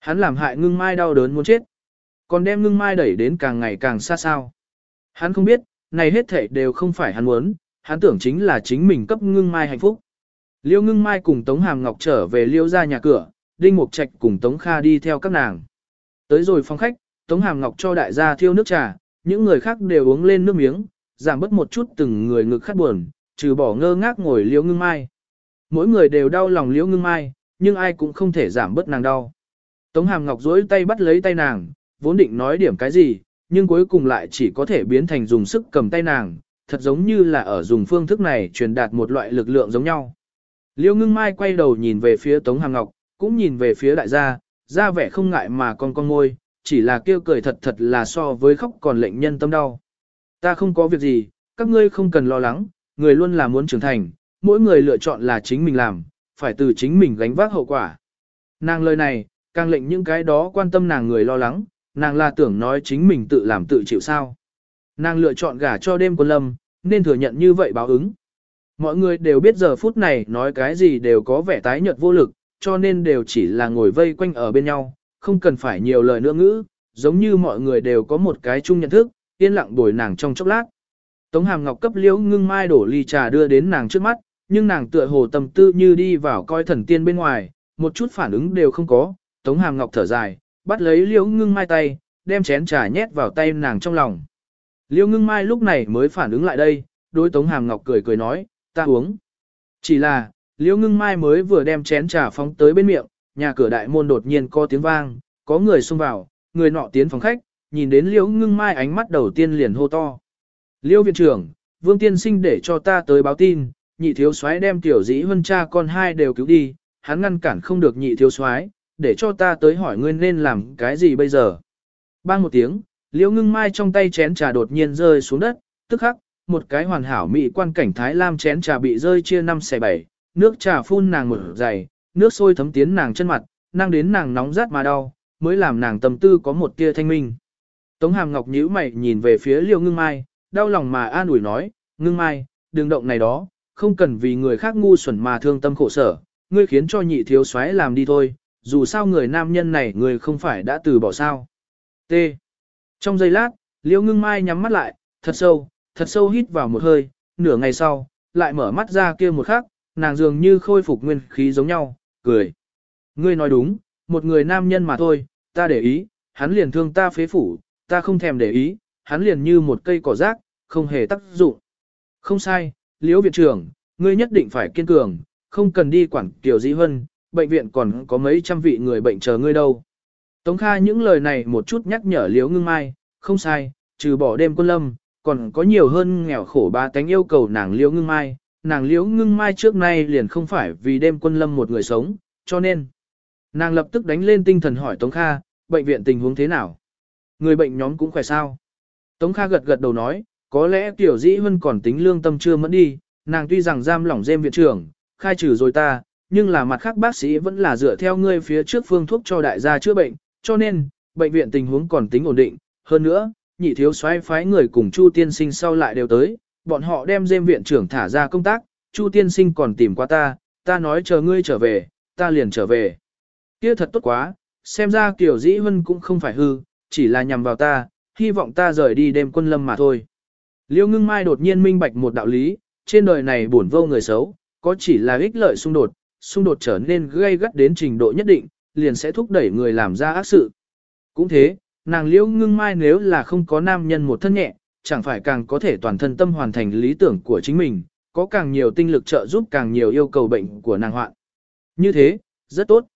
Hắn làm hại ngưng mai đau đớn muốn chết. Còn đem ngưng mai đẩy đến càng ngày càng xa sao. Hắn không biết, này hết thảy đều không phải hắn muốn, hắn tưởng chính là chính mình cấp ngưng mai hạnh phúc. Liêu ngưng mai cùng Tống Hàm Ngọc trở về liêu ra nhà cửa, Đinh Mục Trạch cùng Tống Kha đi theo các nàng. Tới rồi phòng khách, Tống Hàm Ngọc cho đại gia thiêu nước trà, những người khác đều uống lên nước miếng, giảm bớt một chút từng người ngực khát buồn, trừ bỏ ngơ ngác ngồi liêu ngưng mai. Mỗi người đều đau lòng liêu ngưng mai, nhưng ai cũng không thể giảm bớt nàng đau. Tống Hàm Ngọc duỗi tay bắt lấy tay nàng, vốn định nói điểm cái gì, nhưng cuối cùng lại chỉ có thể biến thành dùng sức cầm tay nàng, thật giống như là ở dùng phương thức này truyền đạt một loại lực lượng giống nhau. Liêu ngưng mai quay đầu nhìn về phía Tống Hàm Ngọc, cũng nhìn về phía đại gia, ra vẻ không ngại mà con con môi, chỉ là kêu cười thật thật là so với khóc còn lệnh nhân tâm đau. Ta không có việc gì, các ngươi không cần lo lắng, người luôn là muốn trưởng thành, mỗi người lựa chọn là chính mình làm, phải từ chính mình gánh vác hậu quả. Nàng lời này, càng lệnh những cái đó quan tâm nàng người lo lắng, nàng là tưởng nói chính mình tự làm tự chịu sao. Nàng lựa chọn gả cho đêm quân lâm, nên thừa nhận như vậy báo ứng. Mọi người đều biết giờ phút này nói cái gì đều có vẻ tái nhợt vô lực, cho nên đều chỉ là ngồi vây quanh ở bên nhau, không cần phải nhiều lời nữa ngữ, giống như mọi người đều có một cái chung nhận thức, yên lặng bồi nàng trong chốc lát. Tống Hàm Ngọc cấp liễu ngưng mai đổ ly trà đưa đến nàng trước mắt, nhưng nàng tựa hồ tâm tư như đi vào coi thần tiên bên ngoài, một chút phản ứng đều không có. Tống Hàm Ngọc thở dài, bắt lấy liễu ngưng mai tay, đem chén trà nhét vào tay nàng trong lòng. Liễu ngưng mai lúc này mới phản ứng lại đây, đối Tống Hàm Ngọc cười cười nói, ta uống. Chỉ là, liễu ngưng mai mới vừa đem chén trà phóng tới bên miệng, nhà cửa đại môn đột nhiên có tiếng vang, có người xông vào, người nọ tiến phòng khách, nhìn đến liễu ngưng mai ánh mắt đầu tiên liền hô to. Liễu viện trưởng, vương tiên sinh để cho ta tới báo tin, nhị thiếu soái đem tiểu dĩ huân cha con hai đều cứu đi, hắn ngăn cản không được nhị thiếu soái, để cho ta tới hỏi ngươi nên làm cái gì bây giờ. Bang một tiếng, liễu ngưng mai trong tay chén trà đột nhiên rơi xuống đất, tức khắc, một cái hoàn hảo mỹ quan cảnh Thái Lam chén trà bị rơi chia năm xẻ bảy, nước trà phun nàng một dày, nước sôi thấm tiến nàng chân mặt, năng đến nàng nóng rát mà đau, mới làm nàng tâm tư có một tia thanh minh. Tống Hàm Ngọc nhíu mày nhìn về phía Liêu Ngưng Mai, đau lòng mà an ủi nói, Ngưng Mai, đừng động này đó, không cần vì người khác ngu xuẩn mà thương tâm khổ sở, ngươi khiến cho nhị thiếu soái làm đi thôi, dù sao người nam nhân này người không phải đã từ bỏ sao. T. Trong giây lát, liễu Ngưng Mai nhắm mắt lại, thật sâu, thật sâu hít vào một hơi, nửa ngày sau, lại mở mắt ra kia một khắc, nàng dường như khôi phục nguyên khí giống nhau, cười. Ngươi nói đúng, một người nam nhân mà thôi, ta để ý, hắn liền thương ta phế phủ, ta không thèm để ý, hắn liền như một cây cỏ rác, không hề tác dụng. Không sai, liễu viện trưởng, ngươi nhất định phải kiên cường, không cần đi quản tiểu dĩ hân, bệnh viện còn có mấy trăm vị người bệnh chờ ngươi đâu. Tống Kha những lời này một chút nhắc nhở liễu ngưng mai, không sai, trừ bỏ đêm quân lâm, còn có nhiều hơn nghèo khổ ba tánh yêu cầu nàng liễu ngưng mai, nàng liễu ngưng mai trước nay liền không phải vì đêm quân lâm một người sống, cho nên, nàng lập tức đánh lên tinh thần hỏi Tống Kha, bệnh viện tình huống thế nào? Người bệnh nhóm cũng khỏe sao? Tống Kha gật gật đầu nói, có lẽ tiểu dĩ Hân còn tính lương tâm chưa mẫn đi, nàng tuy rằng giam lỏng dêm viện trưởng, khai trừ rồi ta, nhưng là mặt khác bác sĩ vẫn là dựa theo ngươi phía trước phương thuốc cho đại gia chữa bệnh, cho nên, bệnh viện tình huống còn tính ổn định, hơn nữa, nhị thiếu soái phái người cùng Chu tiên sinh sau lại đều tới, bọn họ đem dêm viện trưởng thả ra công tác, Chu tiên sinh còn tìm qua ta, ta nói chờ ngươi trở về, ta liền trở về. Kia thật tốt quá, xem ra tiểu dĩ vân cũng không phải hư, chỉ là nhằm vào ta, hy vọng ta rời đi đêm quân lâm mà thôi. Liêu ngưng mai đột nhiên minh bạch một đạo lý, trên đời này buồn vô người xấu, có chỉ là ích lợi xung đột, xung đột trở nên gây gắt đến trình độ nhất định, liền sẽ thúc đẩy người làm ra ác sự. Cũng thế, nàng liễu ngưng mai nếu là không có nam nhân một thân nhẹ, chẳng phải càng có thể toàn thân tâm hoàn thành lý tưởng của chính mình, có càng nhiều tinh lực trợ giúp càng nhiều yêu cầu bệnh của nàng hoạn. Như thế, rất tốt.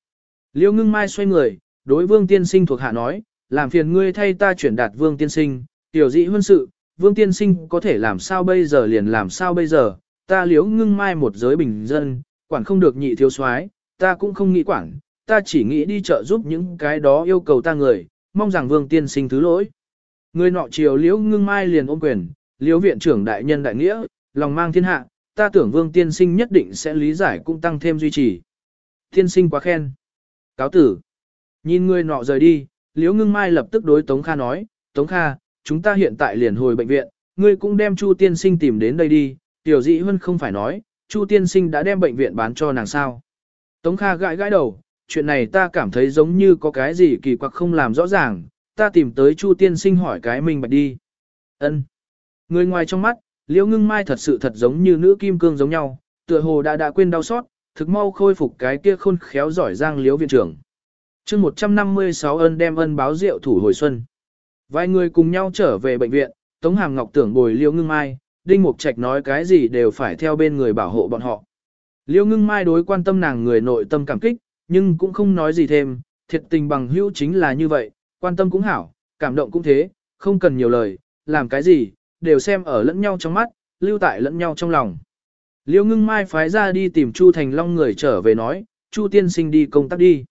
Liêu ngưng mai xoay người, đối vương tiên sinh thuộc hạ nói, làm phiền ngươi thay ta chuyển đạt vương tiên sinh, tiểu dị huân sự, vương tiên sinh có thể làm sao bây giờ liền làm sao bây giờ, ta liếu ngưng mai một giới bình dân, quản không được nhị thiếu soái, ta cũng không nghĩ quản, ta chỉ nghĩ đi chợ giúp những cái đó yêu cầu ta người, mong rằng vương tiên sinh thứ lỗi. Người nọ chiều liễu ngưng mai liền ôm quyền, liễu viện trưởng đại nhân đại nghĩa, lòng mang thiên hạ, ta tưởng vương tiên sinh nhất định sẽ lý giải cũng tăng thêm duy trì. Tiên sinh quá khen. Cáo tử. Nhìn người nọ rời đi, liễu ngưng mai lập tức đối Tống Kha nói, Tống Kha, chúng ta hiện tại liền hồi bệnh viện, ngươi cũng đem Chu tiên sinh tìm đến đây đi, tiểu dị hơn không phải nói, Chu tiên sinh đã đem bệnh viện bán cho nàng sao. Tống Kha gãi gãi đầu, chuyện này ta cảm thấy giống như có cái gì kỳ quặc không làm rõ ràng, ta tìm tới Chu tiên sinh hỏi cái mình bạch đi. Ân. Người ngoài trong mắt, Liễu Ngưng Mai thật sự thật giống như nữ kim cương giống nhau, tựa hồ đã đã quên đau xót, thực mau khôi phục cái kia khôn khéo giỏi giang Liễu viện trưởng. Chương 156 ân đem ân báo rượu thủ hồi xuân. Vài người cùng nhau trở về bệnh viện, Tống Hàm Ngọc tưởng bồi liêu Ngưng Mai, Đinh Mục Trạch nói cái gì đều phải theo bên người bảo hộ bọn họ. liêu Ngưng Mai đối quan tâm nàng người nội tâm cảm kích, nhưng cũng không nói gì thêm, thiệt tình bằng hữu chính là như vậy, quan tâm cũng hảo, cảm động cũng thế, không cần nhiều lời, làm cái gì, đều xem ở lẫn nhau trong mắt, lưu tại lẫn nhau trong lòng. Liêu ngưng mai phái ra đi tìm Chu Thành Long người trở về nói, Chu tiên sinh đi công tác đi.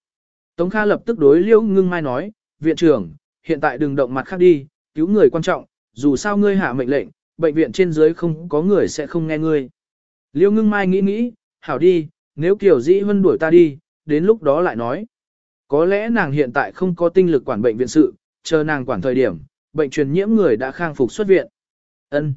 Tống Kha lập tức đối Liêu ngưng mai nói, viện trưởng, hiện tại đừng động mặt khác đi, cứu người quan trọng, dù sao ngươi hạ mệnh lệnh, bệnh viện trên dưới không có người sẽ không nghe ngươi. Liêu ngưng mai nghĩ nghĩ, hảo đi, nếu kiểu dĩ vân đuổi ta đi, đến lúc đó lại nói. Có lẽ nàng hiện tại không có tinh lực quản bệnh viện sự, chờ nàng quản thời điểm, bệnh truyền nhiễm người đã khang phục xuất viện. Ân.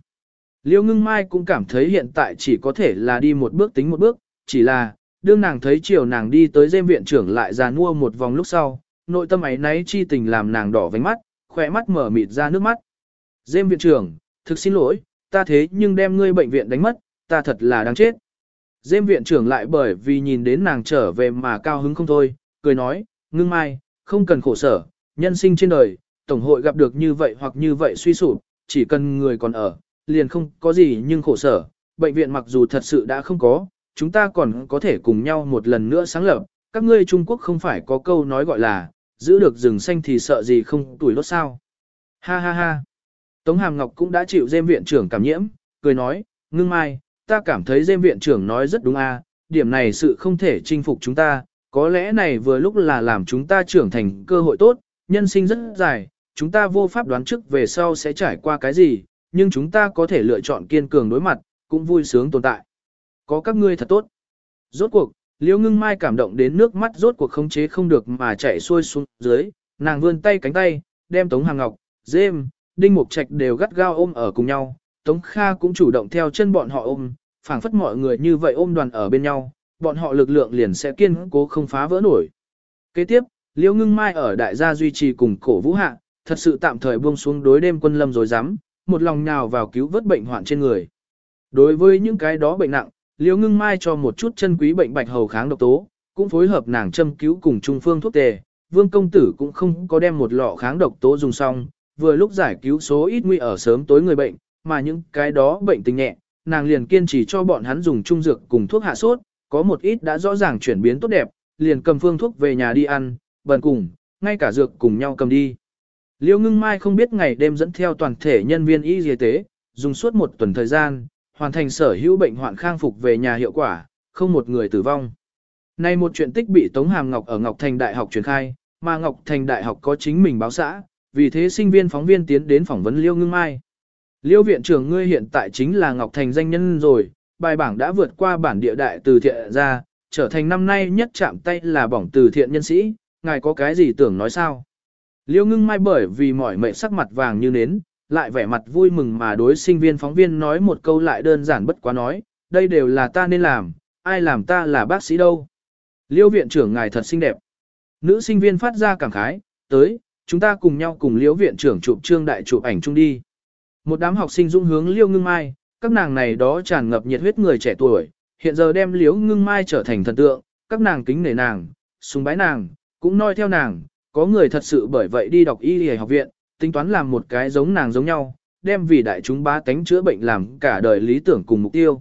Liêu ngưng mai cũng cảm thấy hiện tại chỉ có thể là đi một bước tính một bước, chỉ là, đương nàng thấy chiều nàng đi tới dêm viện trưởng lại già nua một vòng lúc sau, nội tâm ấy nấy chi tình làm nàng đỏ vánh mắt, khỏe mắt mở mịt ra nước mắt. Dêm viện trưởng, thực xin lỗi, ta thế nhưng đem ngươi bệnh viện đánh mất, ta thật là đáng chết. Dêm viện trưởng lại bởi vì nhìn đến nàng trở về mà cao hứng không thôi, cười nói, ngưng mai, không cần khổ sở, nhân sinh trên đời, tổng hội gặp được như vậy hoặc như vậy suy sụp, chỉ cần người còn ở, liền không có gì nhưng khổ sở, bệnh viện mặc dù thật sự đã không có, chúng ta còn có thể cùng nhau một lần nữa sáng lập, các ngươi Trung Quốc không phải có câu nói gọi là, giữ được rừng xanh thì sợ gì không tuổi lốt sao. Ha ha ha. Tống Hàm Ngọc cũng đã chịu dêm viện trưởng cảm nhiễm, cười nói, ngưng mai, ta cảm thấy dêm viện trưởng nói rất đúng a, điểm này sự không thể chinh phục chúng ta, có lẽ này vừa lúc là làm chúng ta trưởng thành cơ hội tốt, nhân sinh rất dài, chúng ta vô pháp đoán trước về sau sẽ trải qua cái gì, nhưng chúng ta có thể lựa chọn kiên cường đối mặt, cũng vui sướng tồn tại. Có các ngươi thật tốt. Rốt cuộc, Liễu Ngưng Mai cảm động đến nước mắt rốt cuộc khống chế không được mà chạy xuôi xuống dưới, nàng vươn tay cánh tay, đem Tống Hàng Ngọc, Dêm, Đinh Mục Trạch đều gắt gao ôm ở cùng nhau, Tống Kha cũng chủ động theo chân bọn họ ôm, phảng phất mọi người như vậy ôm đoàn ở bên nhau, bọn họ lực lượng liền sẽ kiên cố không phá vỡ nổi. Kế tiếp, Liễu Ngưng Mai ở đại gia duy trì cùng cổ vũ hạ, thật sự tạm thời buông xuống đối đêm quân lâm rồi dám, một lòng nhào vào cứu vớt bệnh hoạn trên người. Đối với những cái đó bệnh nặng, Liễu Ngưng Mai cho một chút chân quý bệnh bạch hầu kháng độc tố, cũng phối hợp nàng châm cứu cùng trung phương thuốc tề. Vương công tử cũng không có đem một lọ kháng độc tố dùng xong, vừa lúc giải cứu số ít nguy ở sớm tối người bệnh, mà những cái đó bệnh tình nhẹ, nàng liền kiên trì cho bọn hắn dùng trung dược cùng thuốc hạ sốt, có một ít đã rõ ràng chuyển biến tốt đẹp, liền cầm phương thuốc về nhà đi ăn, bần cùng, ngay cả dược cùng nhau cầm đi. Liêu ngưng mai không biết ngày đêm dẫn theo toàn thể nhân viên y y tế, dùng suốt một tuần thời gian, hoàn thành sở hữu bệnh hoạn khang phục về nhà hiệu quả, không một người tử vong. Nay một chuyện tích bị Tống Hàm Ngọc ở Ngọc Thành Đại học truyền khai, mà Ngọc Thành Đại học có chính mình báo xã, vì thế sinh viên phóng viên tiến đến phỏng vấn Liêu Ngưng Mai. Liêu viện trưởng ngươi hiện tại chính là Ngọc Thành danh nhân rồi, bài bảng đã vượt qua bản địa đại từ thiện ra, trở thành năm nay nhất chạm tay là bỏng từ thiện nhân sĩ, ngài có cái gì tưởng nói sao? Liêu ngưng mai bởi vì mỏi mệt sắc mặt vàng như nến, lại vẻ mặt vui mừng mà đối sinh viên phóng viên nói một câu lại đơn giản bất quá nói, đây đều là ta nên làm, ai làm ta là bác sĩ đâu. Liêu viện trưởng ngài thật xinh đẹp. Nữ sinh viên phát ra cảm khái, tới, chúng ta cùng nhau cùng liêu viện trưởng chụp trương đại chụp ảnh chung đi. Một đám học sinh dung hướng liêu ngưng mai, các nàng này đó tràn ngập nhiệt huyết người trẻ tuổi, hiện giờ đem liêu ngưng mai trở thành thần tượng, các nàng kính nể nàng, sùng bái nàng, cũng noi theo nàng, có người thật sự bởi vậy đi đọc y y học viện, tính toán làm một cái giống nàng giống nhau, đem vì đại chúng bá tánh chữa bệnh làm cả đời lý tưởng cùng mục tiêu.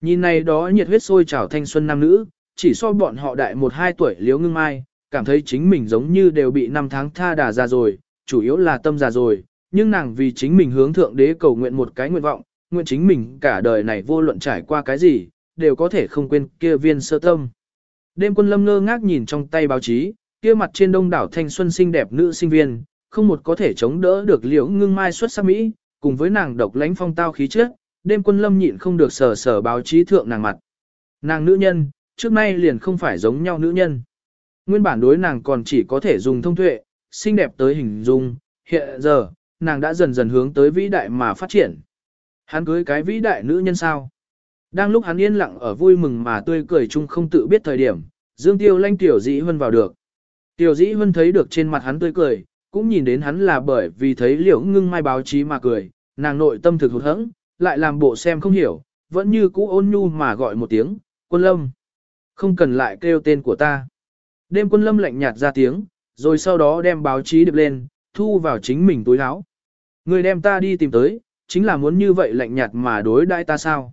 Nhìn này đó nhiệt huyết sôi trào thanh xuân nam nữ, chỉ so bọn họ đại một hai tuổi liếu ngưng mai, cảm thấy chính mình giống như đều bị năm tháng tha đà ra rồi, chủ yếu là tâm già rồi, nhưng nàng vì chính mình hướng thượng đế cầu nguyện một cái nguyện vọng, nguyện chính mình cả đời này vô luận trải qua cái gì, đều có thể không quên kia viên sơ tâm. Đêm quân lâm ngơ ngác nhìn trong tay báo chí, kia mặt trên đông đảo thanh xuân xinh đẹp nữ sinh viên, không một có thể chống đỡ được liễu ngưng mai xuất sắc Mỹ, cùng với nàng độc lãnh phong tao khí chất, đêm quân lâm nhịn không được sờ sờ báo chí thượng nàng mặt. Nàng nữ nhân, trước nay liền không phải giống nhau nữ nhân. Nguyên bản đối nàng còn chỉ có thể dùng thông tuệ, xinh đẹp tới hình dung, hiện giờ, nàng đã dần dần hướng tới vĩ đại mà phát triển. Hắn cưới cái vĩ đại nữ nhân sao? Đang lúc hắn yên lặng ở vui mừng mà tươi cười chung không tự biết thời điểm, Dương Tiêu lanh Tiểu Dĩ Hân vào được. Tiểu Dĩ Hân thấy được trên mặt hắn tươi cười, cũng nhìn đến hắn là bởi vì thấy liễu ngưng mai báo chí mà cười, nàng nội tâm thực hụt hẫng, lại làm bộ xem không hiểu, vẫn như cũ ôn nhu mà gọi một tiếng, quân lâm. Không cần lại kêu tên của ta. Đêm quân lâm lạnh nhạt ra tiếng, rồi sau đó đem báo chí điệp lên, thu vào chính mình túi áo. Người đem ta đi tìm tới, chính là muốn như vậy lạnh nhạt mà đối đãi ta sao.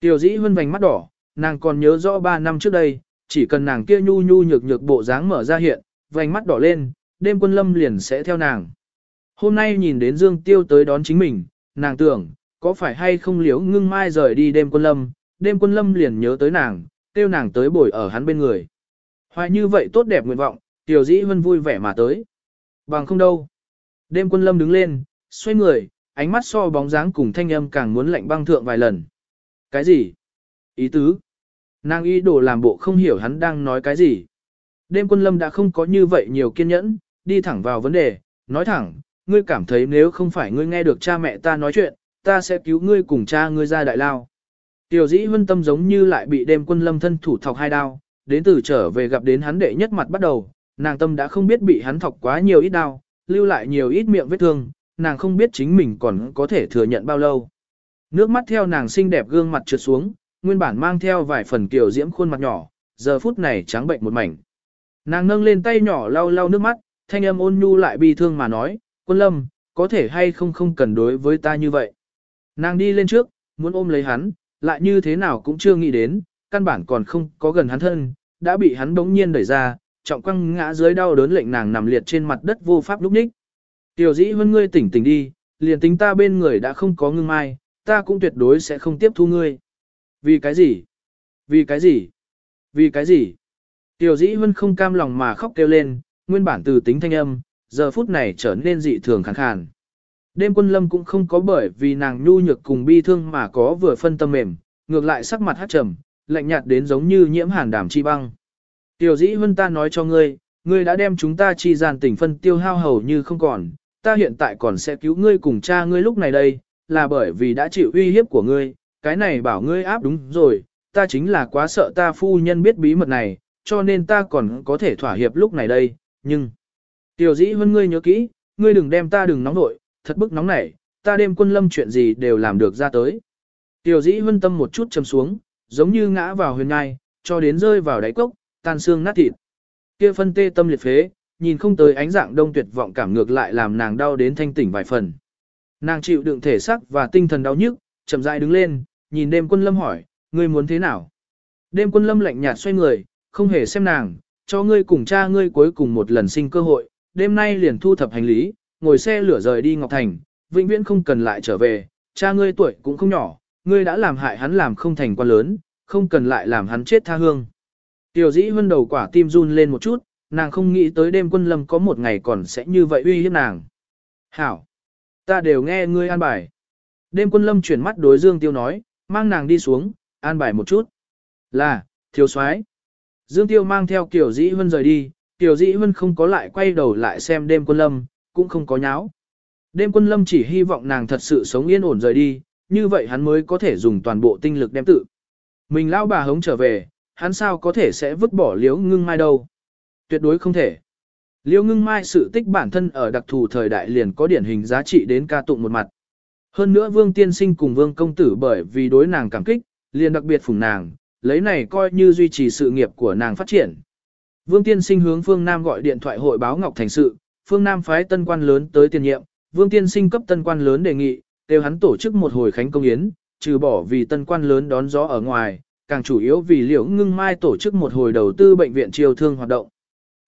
Tiểu dĩ hân vành mắt đỏ, nàng còn nhớ rõ 3 năm trước đây, chỉ cần nàng kia nhu nhu nhược nhược bộ dáng mở ra hiện, vành mắt đỏ lên, đêm quân lâm liền sẽ theo nàng. Hôm nay nhìn đến Dương Tiêu tới đón chính mình, nàng tưởng, có phải hay không liếu ngưng mai rời đi đêm quân lâm, đêm quân lâm liền nhớ tới nàng, tiêu nàng tới bồi ở hắn bên người. Hoài như vậy tốt đẹp nguyện vọng, tiểu dĩ vân vui vẻ mà tới. Bằng không đâu. Đêm quân lâm đứng lên, xoay người, ánh mắt so bóng dáng cùng thanh âm càng muốn lạnh băng thượng vài lần. Cái gì? Ý tứ? Nàng ý đồ làm bộ không hiểu hắn đang nói cái gì. Đêm quân lâm đã không có như vậy nhiều kiên nhẫn, đi thẳng vào vấn đề, nói thẳng, ngươi cảm thấy nếu không phải ngươi nghe được cha mẹ ta nói chuyện, ta sẽ cứu ngươi cùng cha ngươi ra đại lao. Tiểu dĩ huân tâm giống như lại bị đêm quân lâm thân thủ thọc hai đao, đến từ trở về gặp đến hắn đệ nhất mặt bắt đầu, nàng tâm đã không biết bị hắn thọc quá nhiều ít đao, lưu lại nhiều ít miệng vết thương, nàng không biết chính mình còn có thể thừa nhận bao lâu. Nước mắt theo nàng xinh đẹp gương mặt trượt xuống, nguyên bản mang theo vài phần kiểu diễm khuôn mặt nhỏ, giờ phút này trắng bệnh một mảnh. Nàng nâng lên tay nhỏ lau lau nước mắt, thanh âm ôn nhu lại bi thương mà nói, quân lâm, có thể hay không không cần đối với ta như vậy. Nàng đi lên trước, muốn ôm lấy hắn, lại như thế nào cũng chưa nghĩ đến, căn bản còn không có gần hắn thân, đã bị hắn đống nhiên đẩy ra, trọng quăng ngã dưới đau đớn lệnh nàng nằm liệt trên mặt đất vô pháp lúc ních. Tiểu dĩ hơn ngươi tỉnh tỉnh đi, liền tính ta bên người đã không có ngưng mai, ta cũng tuyệt đối sẽ không tiếp thu ngươi. Vì cái gì? Vì cái gì? Vì cái gì? Tiểu dĩ Vân không cam lòng mà khóc kêu lên, nguyên bản từ tính thanh âm, giờ phút này trở nên dị thường khàn khàn. Đêm quân lâm cũng không có bởi vì nàng nhu nhược cùng bi thương mà có vừa phân tâm mềm, ngược lại sắc mặt hát trầm, lạnh nhạt đến giống như nhiễm hàn đảm chi băng. Tiểu dĩ Vân ta nói cho ngươi, ngươi đã đem chúng ta chi gian tình phân tiêu hao hầu như không còn, ta hiện tại còn sẽ cứu ngươi cùng cha ngươi lúc này đây, là bởi vì đã chịu uy hiếp của ngươi, cái này bảo ngươi áp đúng rồi, ta chính là quá sợ ta phu nhân biết bí mật này, cho nên ta còn có thể thỏa hiệp lúc này đây, nhưng... Tiểu dĩ hơn ngươi nhớ kỹ, ngươi đừng đem ta đừng nóng nội, thật bức nóng nảy, ta đêm quân lâm chuyện gì đều làm được ra tới. Tiểu dĩ hân tâm một chút chầm xuống, giống như ngã vào huyền ngai, cho đến rơi vào đáy cốc, tan xương nát thịt. Kia phân tê tâm liệt phế, nhìn không tới ánh dạng đông tuyệt vọng cảm ngược lại làm nàng đau đến thanh tỉnh vài phần. Nàng chịu đựng thể xác và tinh thần đau nhức, chậm rãi đứng lên, nhìn đêm quân lâm hỏi, ngươi muốn thế nào? Đêm quân lâm lạnh nhạt xoay người, không hề xem nàng, cho ngươi cùng cha ngươi cuối cùng một lần sinh cơ hội, đêm nay liền thu thập hành lý, ngồi xe lửa rời đi Ngọc Thành, vĩnh viễn không cần lại trở về, cha ngươi tuổi cũng không nhỏ, ngươi đã làm hại hắn làm không thành quan lớn, không cần lại làm hắn chết tha hương. Tiểu dĩ vân đầu quả tim run lên một chút, nàng không nghĩ tới đêm quân lâm có một ngày còn sẽ như vậy uy hiếp nàng. Hảo! Ta đều nghe ngươi an bài. Đêm quân lâm chuyển mắt đối Dương Tiêu nói, mang nàng đi xuống, an bài một chút. Là, thiếu soái. Dương Tiêu mang theo Kiều Dĩ Vân rời đi, Kiều Dĩ Vân không có lại quay đầu lại xem đêm quân lâm, cũng không có nháo. Đêm quân lâm chỉ hy vọng nàng thật sự sống yên ổn rời đi, như vậy hắn mới có thể dùng toàn bộ tinh lực đem tự. Mình lao bà hống trở về, hắn sao có thể sẽ vứt bỏ liếu ngưng mai đâu. Tuyệt đối không thể. Liêu ngưng mai sự tích bản thân ở đặc thù thời đại liền có điển hình giá trị đến ca tụng một mặt. Hơn nữa vương tiên sinh cùng vương công tử bởi vì đối nàng cảm kích, liền đặc biệt phủng nàng, lấy này coi như duy trì sự nghiệp của nàng phát triển. Vương tiên sinh hướng phương Nam gọi điện thoại hội báo Ngọc Thành sự, phương Nam phái tân quan lớn tới tiền nhiệm, vương tiên sinh cấp tân quan lớn đề nghị, đều hắn tổ chức một hồi khánh công yến, trừ bỏ vì tân quan lớn đón gió ở ngoài, càng chủ yếu vì Liễu Ngưng Mai tổ chức một hồi đầu tư bệnh viện triều thương hoạt động.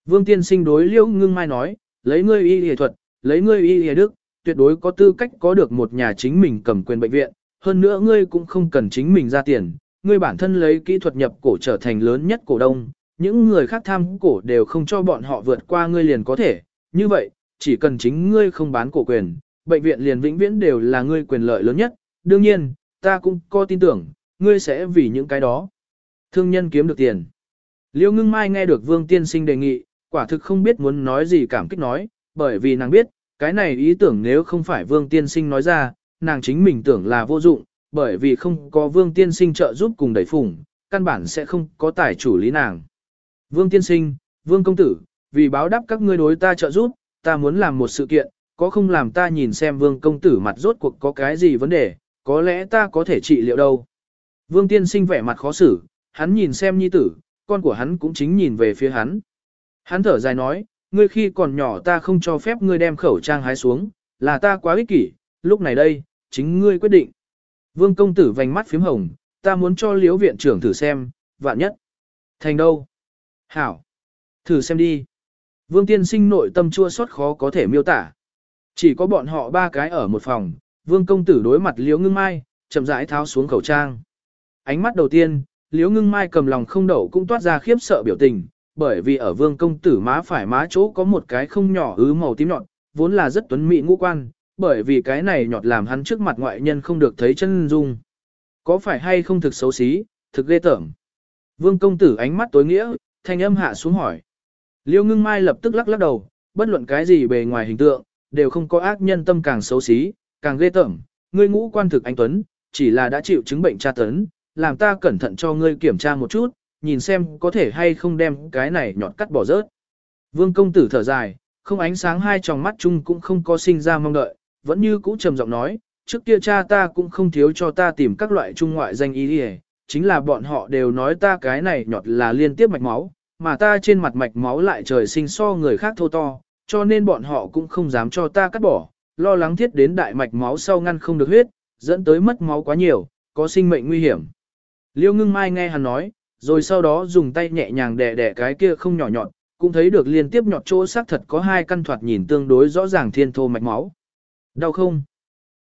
Vương Tiên Sinh đối Liễu Ngưng Mai nói, lấy ngươi y y thuật, lấy ngươi y y đức, tuyệt đối có tư cách có được một nhà chính mình cầm quyền bệnh viện, hơn nữa ngươi cũng không cần chính mình ra tiền, ngươi bản thân lấy kỹ thuật nhập cổ trở thành lớn nhất cổ đông, những người khác tham cổ đều không cho bọn họ vượt qua ngươi liền có thể, như vậy, chỉ cần chính ngươi không bán cổ quyền, bệnh viện liền vĩnh viễn đều là ngươi quyền lợi lớn nhất, đương nhiên, ta cũng có tin tưởng, ngươi sẽ vì những cái đó. Thương nhân kiếm được tiền. Liêu ngưng mai nghe được Vương Tiên Sinh đề nghị, quả thực không biết muốn nói gì cảm kích nói, bởi vì nàng biết, cái này ý tưởng nếu không phải Vương Tiên Sinh nói ra, nàng chính mình tưởng là vô dụng, bởi vì không có Vương Tiên Sinh trợ giúp cùng đẩy phủng, căn bản sẽ không có tài chủ lý nàng. Vương Tiên Sinh, Vương Công Tử, vì báo đáp các ngươi đối ta trợ giúp, ta muốn làm một sự kiện, có không làm ta nhìn xem Vương Công Tử mặt rốt cuộc có cái gì vấn đề, có lẽ ta có thể trị liệu đâu. Vương Tiên Sinh vẻ mặt khó xử, hắn nhìn xem nhi tử, con của hắn cũng chính nhìn về phía hắn. Hắn thở dài nói, ngươi khi còn nhỏ ta không cho phép ngươi đem khẩu trang hái xuống, là ta quá ích kỷ, lúc này đây, chính ngươi quyết định. Vương công tử vành mắt phím hồng, ta muốn cho liễu viện trưởng thử xem, vạn nhất. Thành đâu? Hảo. Thử xem đi. Vương tiên sinh nội tâm chua xót khó có thể miêu tả. Chỉ có bọn họ ba cái ở một phòng, vương công tử đối mặt liễu ngưng mai, chậm rãi tháo xuống khẩu trang. Ánh mắt đầu tiên, liễu ngưng mai cầm lòng không đậu cũng toát ra khiếp sợ biểu tình, bởi vì ở vương công tử má phải má chỗ có một cái không nhỏ ứ màu tím nhọn, vốn là rất tuấn mỹ ngũ quan, bởi vì cái này nhọt làm hắn trước mặt ngoại nhân không được thấy chân dung. Có phải hay không thực xấu xí, thực ghê tởm. Vương công tử ánh mắt tối nghĩa, thanh âm hạ xuống hỏi. Liêu ngưng mai lập tức lắc lắc đầu, bất luận cái gì bề ngoài hình tượng, đều không có ác nhân tâm càng xấu xí, càng ghê tởm. Ngươi ngũ quan thực anh Tuấn, chỉ là đã chịu chứng bệnh tra tấn, làm ta cẩn thận cho ngươi kiểm tra một chút, nhìn xem có thể hay không đem cái này nhọt cắt bỏ rớt. Vương công tử thở dài, không ánh sáng hai tròng mắt chung cũng không có sinh ra mong đợi, vẫn như cũ trầm giọng nói, trước kia cha ta cũng không thiếu cho ta tìm các loại trung ngoại danh ý đi chính là bọn họ đều nói ta cái này nhọt là liên tiếp mạch máu, mà ta trên mặt mạch máu lại trời sinh so người khác thô to, cho nên bọn họ cũng không dám cho ta cắt bỏ, lo lắng thiết đến đại mạch máu sau ngăn không được huyết, dẫn tới mất máu quá nhiều, có sinh mệnh nguy hiểm. Liêu ngưng mai nghe hắn nói, rồi sau đó dùng tay nhẹ nhàng đè đè cái kia không nhỏ nhọn, cũng thấy được liên tiếp nhọt chỗ xác thật có hai căn thoạt nhìn tương đối rõ ràng thiên thô mạch máu. Đau không?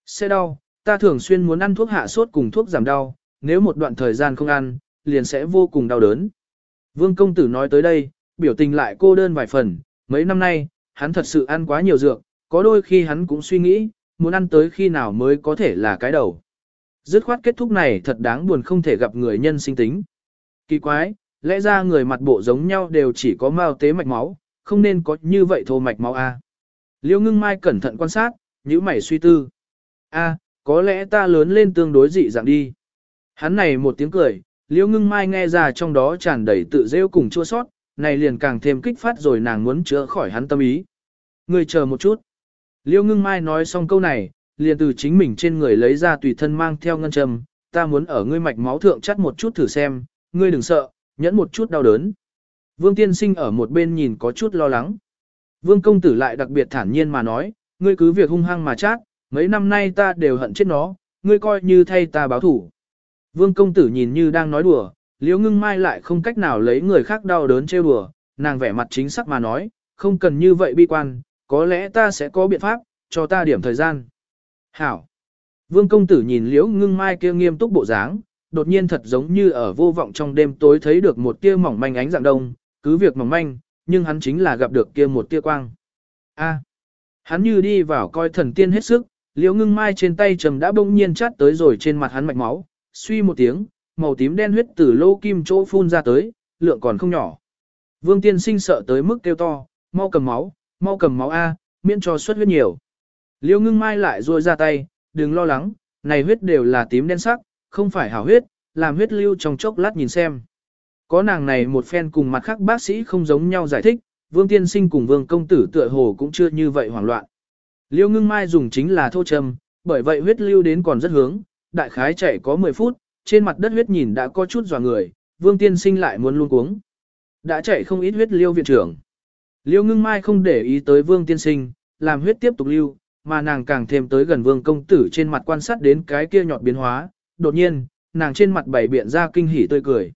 Sẽ đau, ta thường xuyên muốn ăn thuốc hạ sốt cùng thuốc giảm đau, nếu một đoạn thời gian không ăn, liền sẽ vô cùng đau đớn. Vương công tử nói tới đây, biểu tình lại cô đơn vài phần, mấy năm nay, hắn thật sự ăn quá nhiều dược, có đôi khi hắn cũng suy nghĩ, muốn ăn tới khi nào mới có thể là cái đầu. Dứt khoát kết thúc này thật đáng buồn không thể gặp người nhân sinh tính. Kỳ quái, lẽ ra người mặt bộ giống nhau đều chỉ có mao tế mạch máu, không nên có như vậy thô mạch máu A. Liêu ngưng mai cẩn thận quan sát, nhíu mày suy tư. A, có lẽ ta lớn lên tương đối dị dạng đi. Hắn này một tiếng cười, liễu ngưng mai nghe ra trong đó tràn đầy tự rêu cùng chua sót, này liền càng thêm kích phát rồi nàng muốn chữa khỏi hắn tâm ý. Người chờ một chút. Liễu ngưng mai nói xong câu này, liền từ chính mình trên người lấy ra tùy thân mang theo ngân châm, ta muốn ở ngươi mạch máu thượng chắt một chút thử xem, ngươi đừng sợ, nhẫn một chút đau đớn. Vương tiên sinh ở một bên nhìn có chút lo lắng. Vương công tử lại đặc biệt thản nhiên mà nói, ngươi cứ việc hung hăng mà chát, mấy năm nay ta đều hận chết nó, ngươi coi như thay ta báo thủ. Vương công tử nhìn như đang nói đùa, liễu ngưng mai lại không cách nào lấy người khác đau đớn trêu đùa, nàng vẻ mặt chính xác mà nói, không cần như vậy bi quan, có lẽ ta sẽ có biện pháp, cho ta điểm thời gian. Hảo! Vương công tử nhìn liễu ngưng mai kia nghiêm túc bộ dáng, đột nhiên thật giống như ở vô vọng trong đêm tối thấy được một tia mỏng manh ánh dạng đông, cứ việc mỏng manh, nhưng hắn chính là gặp được kia một tia quang. A. Hắn như đi vào coi thần tiên hết sức, liễu ngưng mai trên tay trầm đã bỗng nhiên chát tới rồi trên mặt hắn mạch máu, suy một tiếng, màu tím đen huyết từ lô kim chỗ phun ra tới, lượng còn không nhỏ. Vương tiên sinh sợ tới mức kêu to, mau cầm máu, mau cầm máu A, miễn cho xuất huyết nhiều. Liễu ngưng mai lại ruôi ra tay, đừng lo lắng, này huyết đều là tím đen sắc, không phải hảo huyết, làm huyết lưu trong chốc lát nhìn xem. Có nàng này một phen cùng mặt khác bác sĩ không giống nhau giải thích, vương tiên sinh cùng vương công tử tựa hồ cũng chưa như vậy hoảng loạn. Liêu ngưng mai dùng chính là thô châm, bởi vậy huyết lưu đến còn rất hướng, đại khái chạy có 10 phút, trên mặt đất huyết nhìn đã có chút dò người, vương tiên sinh lại muốn luôn cuống. Đã chạy không ít huyết liêu viện trưởng. Liêu ngưng mai không để ý tới vương tiên sinh, làm huyết tiếp tục lưu, mà nàng càng thêm tới gần vương công tử trên mặt quan sát đến cái kia nhọt biến hóa, đột nhiên, nàng trên mặt bảy biện ra kinh hỉ tươi cười.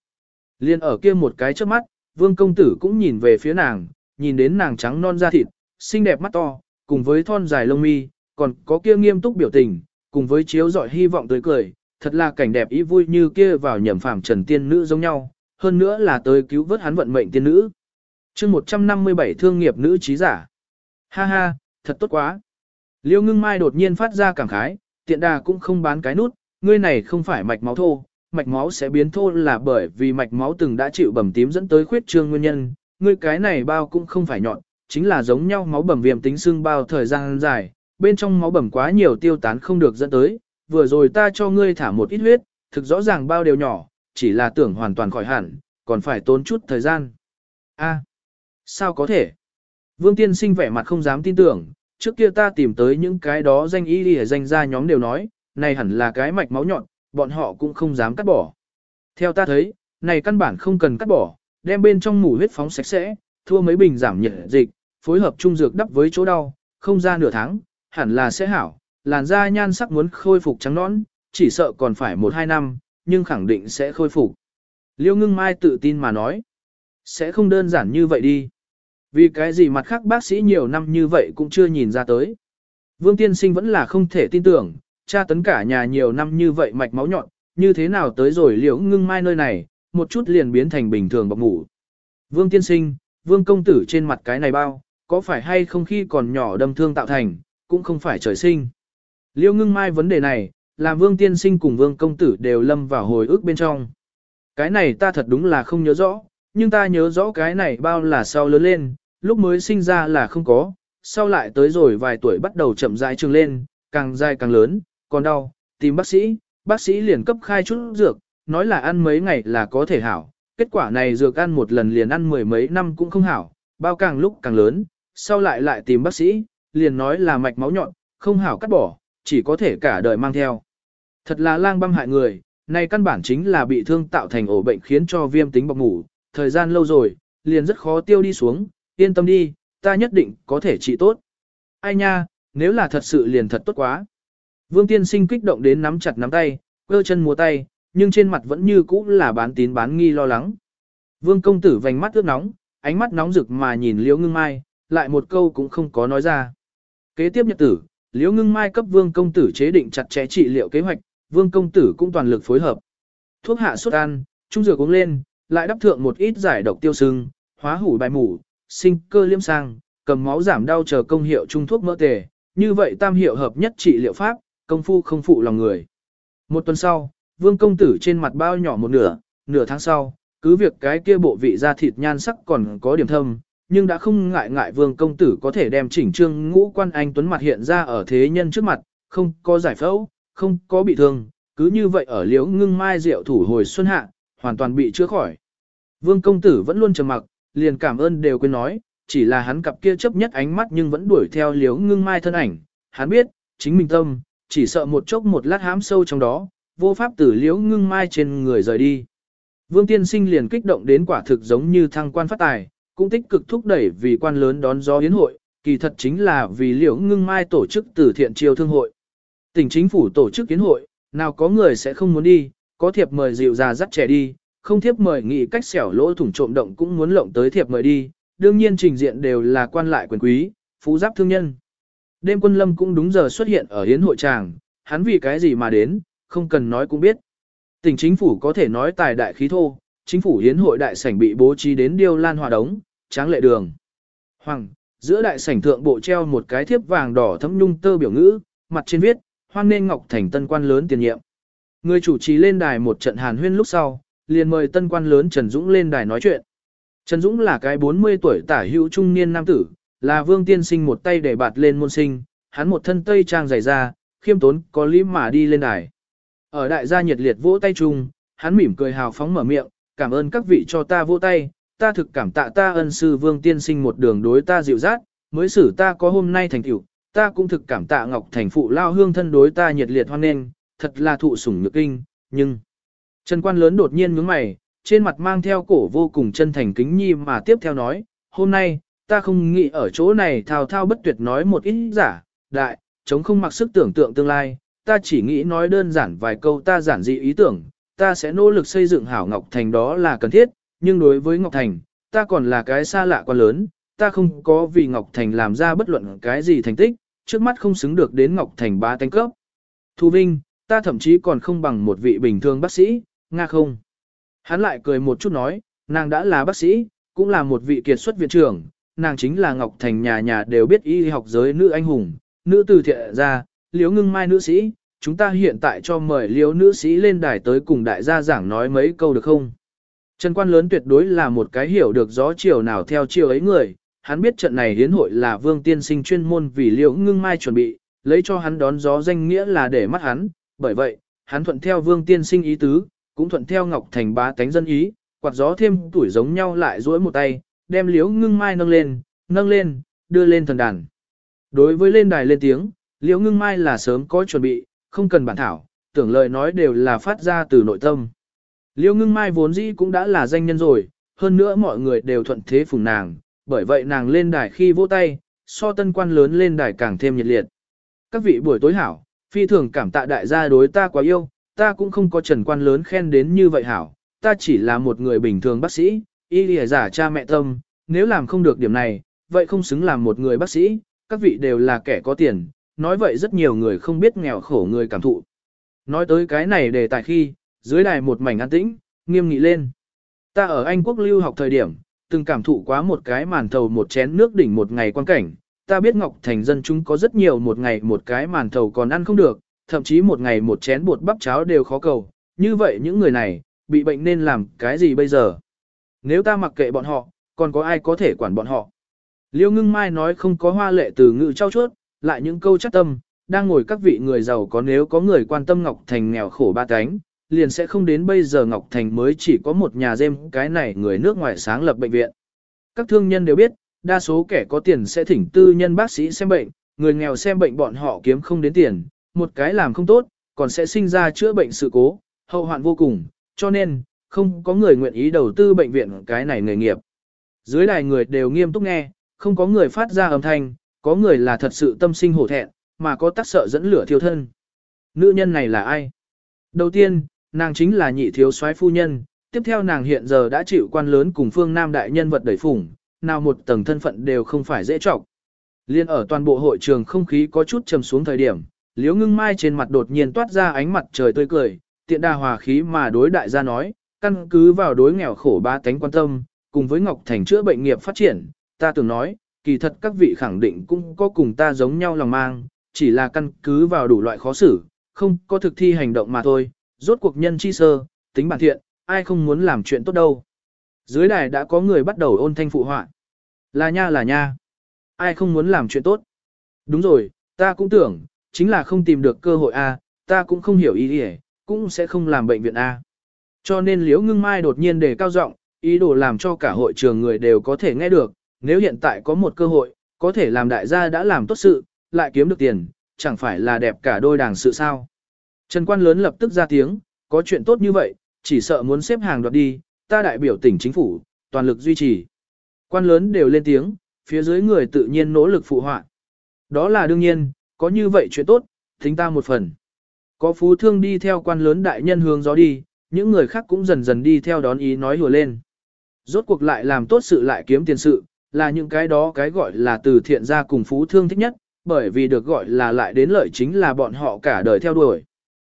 Liên ở kia một cái trước mắt, vương công tử cũng nhìn về phía nàng, nhìn đến nàng trắng non da thịt, xinh đẹp mắt to, cùng với thon dài lông mi, còn có kia nghiêm túc biểu tình, cùng với chiếu rọi hy vọng tươi cười, thật là cảnh đẹp ý vui như kia vào nhầm phàm trần tiên nữ giống nhau, hơn nữa là tới cứu vớt hắn vận mệnh tiên nữ. chương 157 thương nghiệp nữ trí giả. Ha ha, thật tốt quá. Liêu ngưng mai đột nhiên phát ra cảm khái, tiện đà cũng không bán cái nút, ngươi này không phải mạch máu thô, mạch máu sẽ biến thô là bởi vì mạch máu từng đã chịu bầm tím dẫn tới khuyết trương nguyên nhân, ngươi cái này bao cũng không phải nhọn, chính là giống nhau máu bầm viêm tính xương bao thời gian dài, bên trong máu bầm quá nhiều tiêu tán không được dẫn tới, vừa rồi ta cho ngươi thả một ít huyết, thực rõ ràng bao đều nhỏ, chỉ là tưởng hoàn toàn khỏi hẳn, còn phải tốn chút thời gian. A, sao có thể? Vương Tiên Sinh vẻ mặt không dám tin tưởng, trước kia ta tìm tới những cái đó danh y đi danh ra nhóm đều nói, này hẳn là cái mạch máu nhọn, bọn họ cũng không dám cắt bỏ. Theo ta thấy, này căn bản không cần cắt bỏ, đem bên trong mủ huyết phóng sạch sẽ, thua mấy bình giảm nhiệt dịch, phối hợp trung dược đắp với chỗ đau, không ra nửa tháng, hẳn là sẽ hảo, làn da nhan sắc muốn khôi phục trắng nõn, chỉ sợ còn phải 1-2 năm, nhưng khẳng định sẽ khôi phục. Liêu ngưng mai tự tin mà nói, sẽ không đơn giản như vậy đi. Vì cái gì mặt khác bác sĩ nhiều năm như vậy cũng chưa nhìn ra tới. Vương tiên sinh vẫn là không thể tin tưởng, cha tấn cả nhà nhiều năm như vậy mạch máu nhọn, như thế nào tới rồi liễu ngưng mai nơi này, một chút liền biến thành bình thường bọc ngủ. Vương tiên sinh, vương công tử trên mặt cái này bao, có phải hay không khi còn nhỏ đâm thương tạo thành, cũng không phải trời sinh. Liêu ngưng mai vấn đề này, làm vương tiên sinh cùng vương công tử đều lâm vào hồi ức bên trong. Cái này ta thật đúng là không nhớ rõ, nhưng ta nhớ rõ cái này bao là sau lớn lên, lúc mới sinh ra là không có, sau lại tới rồi vài tuổi bắt đầu chậm rãi trường lên, càng dài càng lớn, còn đau, tìm bác sĩ, bác sĩ liền cấp khai chút dược, nói là ăn mấy ngày là có thể hảo, kết quả này dược ăn một lần liền ăn mười mấy năm cũng không hảo, bao càng lúc càng lớn, sau lại lại tìm bác sĩ, liền nói là mạch máu nhọn, không hảo cắt bỏ, chỉ có thể cả đời mang theo. Thật là lang băm hại người, này căn bản chính là bị thương tạo thành ổ bệnh khiến cho viêm tính bọc ngủ, thời gian lâu rồi, liền rất khó tiêu đi xuống, yên tâm đi, ta nhất định có thể trị tốt. Ai nha, nếu là thật sự liền thật tốt quá. Vương tiên sinh kích động đến nắm chặt nắm tay, cơ chân múa tay, nhưng trên mặt vẫn như cũ là bán tín bán nghi lo lắng. Vương công tử vành mắt ướt nóng, ánh mắt nóng rực mà nhìn liễu ngưng mai, lại một câu cũng không có nói ra. Kế tiếp nhật tử, liễu ngưng mai cấp vương công tử chế định chặt chẽ trị liệu kế hoạch, vương công tử cũng toàn lực phối hợp. Thuốc hạ sốt ăn, trung dược uống lên, lại đắp thượng một ít giải độc tiêu sưng, hóa hủ bài mủ, sinh cơ liêm sang, cầm máu giảm đau chờ công hiệu trung thuốc mỡ tề, như vậy tam hiệu hợp nhất trị liệu pháp, công phu không phụ lòng người. Một tuần sau, vương công tử trên mặt bao nhỏ một nửa, nửa tháng sau, cứ việc cái kia bộ vị da thịt nhan sắc còn có điểm thâm, nhưng đã không ngại ngại vương công tử có thể đem chỉnh trương ngũ quan anh tuấn mặt hiện ra ở thế nhân trước mặt, không có giải phẫu, không có bị thương, cứ như vậy ở liễu ngưng mai rượu thủ hồi xuân hạ, hoàn toàn bị chữa khỏi. Vương công tử vẫn luôn trầm mặc, liền cảm ơn đều quên nói, chỉ là hắn cặp kia chấp nhất ánh mắt nhưng vẫn đuổi theo liễu ngưng mai thân ảnh, hắn biết, chính mình tâm, chỉ sợ một chốc một lát hám sâu trong đó, vô pháp tử liễu ngưng mai trên người rời đi. Vương tiên sinh liền kích động đến quả thực giống như thăng quan phát tài, cũng tích cực thúc đẩy vì quan lớn đón gió yến hội, kỳ thật chính là vì liễu ngưng mai tổ chức từ thiện triều thương hội. Tỉnh chính phủ tổ chức yến hội, nào có người sẽ không muốn đi, có thiệp mời dịu già dắt trẻ đi, không thiệp mời nghị cách xẻo lỗ thủng trộm động cũng muốn lộng tới thiệp mời đi, đương nhiên trình diện đều là quan lại quyền quý, phú giáp thương nhân. Đêm quân lâm cũng đúng giờ xuất hiện ở hiến hội tràng, hắn vì cái gì mà đến, không cần nói cũng biết. Tỉnh chính phủ có thể nói tài đại khí thô, chính phủ hiến hội đại sảnh bị bố trí đến điêu lan hòa đống, tráng lệ đường. Hoàng, giữa đại sảnh thượng bộ treo một cái thiếp vàng đỏ thấm nhung tơ biểu ngữ, mặt trên viết, hoan nên ngọc thành tân quan lớn tiền nhiệm. Người chủ trì lên đài một trận hàn huyên lúc sau, liền mời tân quan lớn Trần Dũng lên đài nói chuyện. Trần Dũng là cái 40 tuổi tả hữu trung niên nam tử, là vương tiên sinh một tay để bạt lên môn sinh, hắn một thân tây trang dày ra, khiêm tốn có lý mà đi lên đài. Ở đại gia nhiệt liệt vỗ tay chung, hắn mỉm cười hào phóng mở miệng, cảm ơn các vị cho ta vỗ tay, ta thực cảm tạ ta ân sư vương tiên sinh một đường đối ta dịu dắt, mới xử ta có hôm nay thành tựu, ta cũng thực cảm tạ Ngọc Thành phụ lao hương thân đối ta nhiệt liệt hoan nghênh, thật là thụ sủng nhược kinh, nhưng Trần quan lớn đột nhiên nhướng mày, trên mặt mang theo cổ vô cùng chân thành kính nhi mà tiếp theo nói, hôm nay, ta không nghĩ ở chỗ này thao thao bất tuyệt nói một ít giả, đại, chống không mặc sức tưởng tượng tương lai, ta chỉ nghĩ nói đơn giản vài câu ta giản dị ý tưởng, ta sẽ nỗ lực xây dựng hảo Ngọc Thành đó là cần thiết, nhưng đối với Ngọc Thành, ta còn là cái xa lạ quá lớn, ta không có vì Ngọc Thành làm ra bất luận cái gì thành tích, trước mắt không xứng được đến Ngọc Thành ba tánh cấp. Thu Vinh, ta thậm chí còn không bằng một vị bình thường bác sĩ, nga không. Hắn lại cười một chút nói, nàng đã là bác sĩ, cũng là một vị kiệt xuất viện trưởng, nàng chính là Ngọc Thành nhà nhà đều biết y học giới nữ anh hùng, nữ từ thiện ra, liếu ngưng mai nữ sĩ, chúng ta hiện tại cho mời liếu nữ sĩ lên đài tới cùng đại gia giảng nói mấy câu được không? Trần Quan lớn tuyệt đối là một cái hiểu được gió chiều nào theo chiều ấy người, hắn biết trận này hiến hội là vương tiên sinh chuyên môn vì liễu ngưng mai chuẩn bị, lấy cho hắn đón gió danh nghĩa là để mắt hắn, bởi vậy, hắn thuận theo vương tiên sinh ý tứ, cũng thuận theo Ngọc Thành bá tánh dân ý, quạt gió thêm tuổi giống nhau lại duỗi một tay, đem liễu ngưng mai nâng lên, nâng lên, đưa lên thần đàn. Đối với lên đài lên tiếng, liễu ngưng mai là sớm có chuẩn bị, không cần bản thảo, tưởng lời nói đều là phát ra từ nội tâm. Liễu ngưng mai vốn dĩ cũng đã là danh nhân rồi, hơn nữa mọi người đều thuận thế phùng nàng, bởi vậy nàng lên đài khi vỗ tay, so tân quan lớn lên đài càng thêm nhiệt liệt. Các vị buổi tối hảo, phi thường cảm tạ đại gia đối ta quá yêu, ta cũng không có trần quan lớn khen đến như vậy hảo, ta chỉ là một người bình thường bác sĩ, y lìa giả cha mẹ tâm, nếu làm không được điểm này, vậy không xứng làm một người bác sĩ, các vị đều là kẻ có tiền, nói vậy rất nhiều người không biết nghèo khổ người cảm thụ. Nói tới cái này để tại khi, dưới đài một mảnh an tĩnh, nghiêm nghị lên. Ta ở Anh quốc lưu học thời điểm, từng cảm thụ quá một cái màn thầu một chén nước đỉnh một ngày quan cảnh, ta biết Ngọc Thành dân chúng có rất nhiều một ngày một cái màn thầu còn ăn không được, thậm chí một ngày một chén bột bắp cháo đều khó cầu, như vậy những người này, bị bệnh nên làm cái gì bây giờ? Nếu ta mặc kệ bọn họ, còn có ai có thể quản bọn họ? Liêu ngưng mai nói không có hoa lệ từ ngữ trao chuốt, lại những câu chắc tâm, đang ngồi các vị người giàu có nếu có người quan tâm Ngọc Thành nghèo khổ ba cánh, liền sẽ không đến bây giờ Ngọc Thành mới chỉ có một nhà dêm cái này người nước ngoài sáng lập bệnh viện. Các thương nhân đều biết, đa số kẻ có tiền sẽ thỉnh tư nhân bác sĩ xem bệnh, người nghèo xem bệnh bọn họ kiếm không đến tiền, một cái làm không tốt, còn sẽ sinh ra chữa bệnh sự cố, hậu hoạn vô cùng, cho nên, không có người nguyện ý đầu tư bệnh viện cái này nghề nghiệp. Dưới đài người đều nghiêm túc nghe, không có người phát ra âm thanh, có người là thật sự tâm sinh hổ thẹn, mà có tác sợ dẫn lửa thiêu thân. Nữ nhân này là ai? Đầu tiên, nàng chính là nhị thiếu soái phu nhân, tiếp theo nàng hiện giờ đã chịu quan lớn cùng phương nam đại nhân vật đẩy phủng, nào một tầng thân phận đều không phải dễ trọng. Liên ở toàn bộ hội trường không khí có chút trầm xuống thời điểm, liễu ngưng mai trên mặt đột nhiên toát ra ánh mặt trời tươi cười, tiện đà hòa khí mà đối đại gia nói, căn cứ vào đối nghèo khổ ba tánh quan tâm, cùng với Ngọc Thành chữa bệnh nghiệp phát triển, ta tưởng nói, kỳ thật các vị khẳng định cũng có cùng ta giống nhau lòng mang, chỉ là căn cứ vào đủ loại khó xử, không có thực thi hành động mà thôi, rốt cuộc nhân chi sơ, tính bản thiện, ai không muốn làm chuyện tốt đâu. Dưới đài đã có người bắt đầu ôn thanh phụ họa. Là nha là nha. Ai không muốn làm chuyện tốt. Đúng rồi, ta cũng tưởng, chính là không tìm được cơ hội A, ta cũng không hiểu ý ý, cũng sẽ không làm bệnh viện A. Cho nên Liễu Ngưng Mai đột nhiên đề cao giọng, ý đồ làm cho cả hội trường người đều có thể nghe được, nếu hiện tại có một cơ hội, có thể làm đại gia đã làm tốt sự, lại kiếm được tiền, chẳng phải là đẹp cả đôi đảng sự sao. Trần Quan lớn lập tức ra tiếng, có chuyện tốt như vậy, chỉ sợ muốn xếp hàng đoạt đi, ta đại biểu tỉnh chính phủ, toàn lực duy trì. Quan lớn đều lên tiếng, phía dưới người tự nhiên nỗ lực phụ họa. Đó là đương nhiên, có như vậy chuyện tốt, tính ta một phần. Có phú thương đi theo quan lớn đại nhân hướng gió đi, những người khác cũng dần dần đi theo đón ý nói hùa lên. Rốt cuộc lại làm tốt sự lại kiếm tiền sự, là những cái đó cái gọi là từ thiện gia cùng phú thương thích nhất, bởi vì được gọi là lại đến lợi chính là bọn họ cả đời theo đuổi.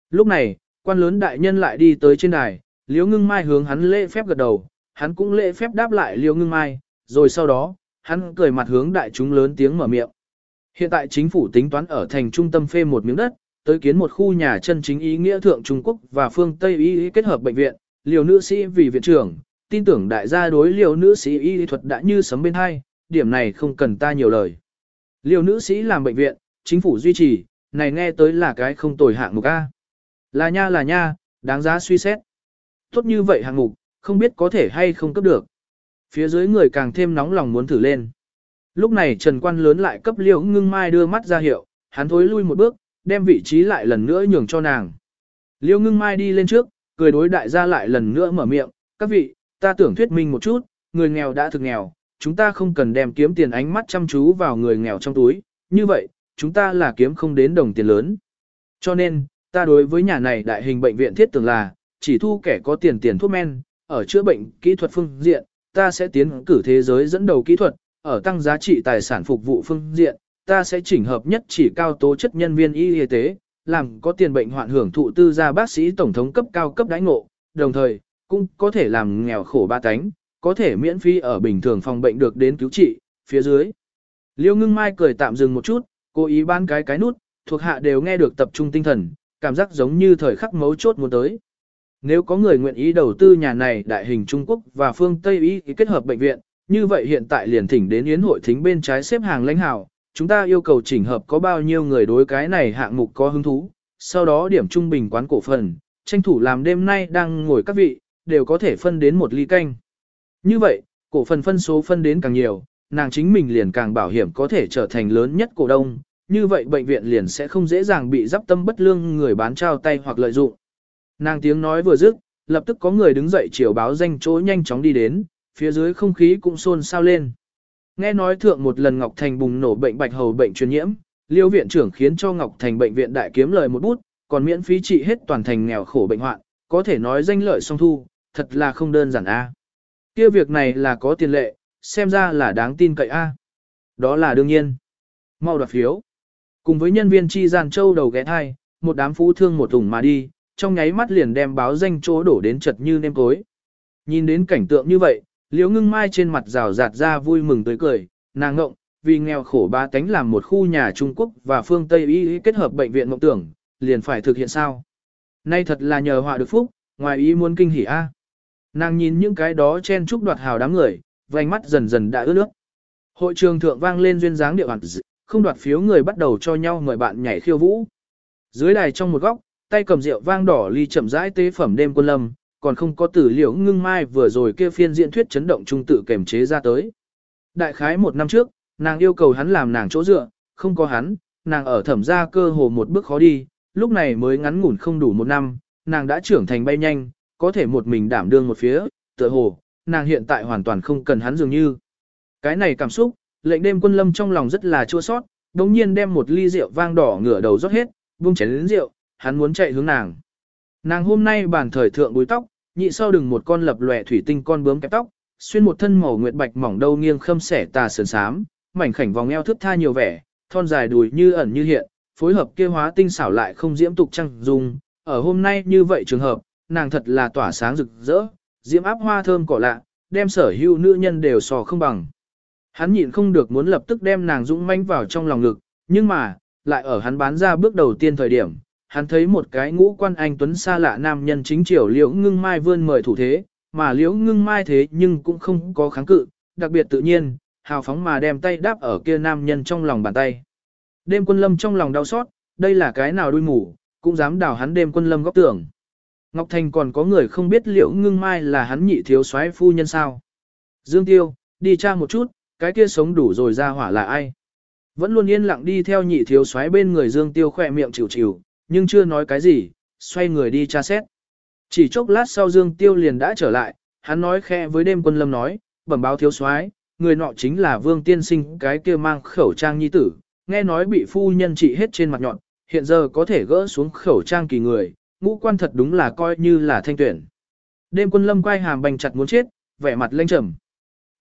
Lúc này, quan lớn đại nhân lại đi tới trên đài, liễu ngưng mai hướng hắn lễ phép gật đầu, hắn cũng lễ phép đáp lại liễu ngưng mai, rồi sau đó, hắn cười mặt hướng đại chúng lớn tiếng mở miệng. Hiện tại chính phủ tính toán ở thành trung tâm phê một miếng đất, tới kiến một khu nhà chân chính ý nghĩa thượng Trung Quốc và phương Tây y kết hợp bệnh viện, liều nữ sĩ vì viện trưởng, tin tưởng đại gia đối liều nữ sĩ y thuật đã như sấm bên hai, điểm này không cần ta nhiều lời. Liều nữ sĩ làm bệnh viện, chính phủ duy trì, này nghe tới là cái không tồi hạng mục A. Là nha là nha, đáng giá suy xét. Tốt như vậy hạng mục, không biết có thể hay không cấp được. Phía dưới người càng thêm nóng lòng muốn thử lên. Lúc này Trần Quan lớn lại cấp liễu ngưng mai đưa mắt ra hiệu, hắn thối lui một bước, đem vị trí lại lần nữa nhường cho nàng. Liễu ngưng mai đi lên trước, cười đối đại gia lại lần nữa mở miệng, các vị, ta tưởng thuyết minh một chút, người nghèo đã thực nghèo, chúng ta không cần đem kiếm tiền ánh mắt chăm chú vào người nghèo trong túi, như vậy, chúng ta là kiếm không đến đồng tiền lớn. Cho nên, ta đối với nhà này đại hình bệnh viện thiết tưởng là, chỉ thu kẻ có tiền tiền thuốc men, ở chữa bệnh kỹ thuật phương diện, ta sẽ tiến cử thế giới dẫn đầu kỹ thuật, ở tăng giá trị tài sản phục vụ phương diện, ta sẽ chỉnh hợp nhất chỉ cao tố chất nhân viên y y tế, làm có tiền bệnh hoạn hưởng thụ tư gia bác sĩ tổng thống cấp cao cấp đãi ngộ, đồng thời, cũng có thể làm nghèo khổ ba tánh, có thể miễn phí ở bình thường phòng bệnh được đến cứu trị, phía dưới. Liêu ngưng mai cười tạm dừng một chút, cố ý ban cái cái nút, thuộc hạ đều nghe được tập trung tinh thần, cảm giác giống như thời khắc mấu chốt muốn tới. Nếu có người nguyện ý đầu tư nhà này đại hình Trung Quốc và phương Tây ý kết hợp bệnh viện, như vậy hiện tại liền thỉnh đến Yến hội thính bên trái xếp hàng lãnh hảo, chúng ta yêu cầu chỉnh hợp có bao nhiêu người đối cái này hạng mục có hứng thú, sau đó điểm trung bình quán cổ phần, tranh thủ làm đêm nay đang ngồi các vị, đều có thể phân đến một ly canh. Như vậy, cổ phần phân số phân đến càng nhiều, nàng chính mình liền càng bảo hiểm có thể trở thành lớn nhất cổ đông, như vậy bệnh viện liền sẽ không dễ dàng bị giáp tâm bất lương người bán trao tay hoặc lợi dụng. Nàng tiếng nói vừa dứt, lập tức có người đứng dậy chiều báo danh chỗ nhanh chóng đi đến, phía dưới không khí cũng xôn xao lên. Nghe nói thượng một lần Ngọc Thành bùng nổ bệnh bạch hầu bệnh truyền nhiễm, Liêu viện trưởng khiến cho Ngọc Thành bệnh viện đại kiếm lời một bút, còn miễn phí trị hết toàn thành nghèo khổ bệnh hoạn, có thể nói danh lợi song thu, thật là không đơn giản a. Kia việc này là có tiền lệ, xem ra là đáng tin cậy a. Đó là đương nhiên. Mau đoạt phiếu. Cùng với nhân viên chi gian châu đầu ghé thai, một đám phú thương một thùng mà đi, trong nháy mắt liền đem báo danh chỗ đổ đến chật như nêm cối. Nhìn đến cảnh tượng như vậy, liễu ngưng mai trên mặt rào rạt ra vui mừng tới cười, nàng ngộng, vì nghèo khổ ba tánh làm một khu nhà Trung Quốc và phương Tây y kết hợp bệnh viện mộng tưởng, liền phải thực hiện sao. Nay thật là nhờ họa được phúc, ngoài ý muốn kinh hỉ a. Nàng nhìn những cái đó chen chúc đoạt hào đám người, vành mắt dần dần đã ướt nước. Hội trường thượng vang lên duyên dáng điệu hẳn không đoạt phiếu người bắt đầu cho nhau mời bạn nhảy khiêu vũ. Dưới đài trong một góc, tay cầm rượu vang đỏ ly chậm rãi tế phẩm đêm quân lâm, còn không có tử liệu ngưng mai vừa rồi kia phiên diễn thuyết chấn động trung tự kềm chế ra tới. Đại khái một năm trước, nàng yêu cầu hắn làm nàng chỗ dựa, không có hắn, nàng ở thẩm gia cơ hồ một bước khó đi, lúc này mới ngắn ngủn không đủ một năm, nàng đã trưởng thành bay nhanh, có thể một mình đảm đương một phía, tựa hồ, nàng hiện tại hoàn toàn không cần hắn dường như. Cái này cảm xúc, lệnh đêm quân lâm trong lòng rất là chua sót, đồng nhiên đem một ly rượu vang đỏ ngửa đầu rót hết, buông chén đến rượu, hắn muốn chạy hướng nàng. Nàng hôm nay bản thời thượng búi tóc, nhị sau đừng một con lập lòe thủy tinh con bướm kẹp tóc, xuyên một thân màu nguyệt bạch mỏng đâu nghiêng khâm xẻ tà sườn sám, mảnh khảnh vòng eo thướt tha nhiều vẻ, thon dài đùi như ẩn như hiện, phối hợp kia hóa tinh xảo lại không diễm tục trăng dung, ở hôm nay như vậy trường hợp, nàng thật là tỏa sáng rực rỡ, diễm áp hoa thơm cỏ lạ, đem sở hữu nữ nhân đều sò không bằng. Hắn nhịn không được muốn lập tức đem nàng dũng manh vào trong lòng ngực, nhưng mà, lại ở hắn bán ra bước đầu tiên thời điểm, hắn thấy một cái ngũ quan anh tuấn xa lạ nam nhân chính triều liễu ngưng mai vươn mời thủ thế, mà liễu ngưng mai thế nhưng cũng không có kháng cự, đặc biệt tự nhiên, hào phóng mà đem tay đáp ở kia nam nhân trong lòng bàn tay. Đêm quân lâm trong lòng đau xót, đây là cái nào đuôi mù, cũng dám đào hắn đêm quân lâm góc tưởng. Ngọc Thành còn có người không biết liệu ngưng mai là hắn nhị thiếu soái phu nhân sao. Dương Tiêu, đi tra một chút, cái kia sống đủ rồi ra hỏa là ai. Vẫn luôn yên lặng đi theo nhị thiếu soái bên người Dương Tiêu khỏe miệng chịu chịu, nhưng chưa nói cái gì, xoay người đi tra xét. Chỉ chốc lát sau Dương Tiêu liền đã trở lại, hắn nói khẽ với đêm quân lâm nói, bẩm báo thiếu soái, người nọ chính là Vương Tiên Sinh cái kia mang khẩu trang nhi tử, nghe nói bị phu nhân trị hết trên mặt nhọn, hiện giờ có thể gỡ xuống khẩu trang kỳ người, ngũ quan thật đúng là coi như là thanh tuyển. Đêm quân lâm quay hàm bành chặt muốn chết, vẻ mặt lênh trầm.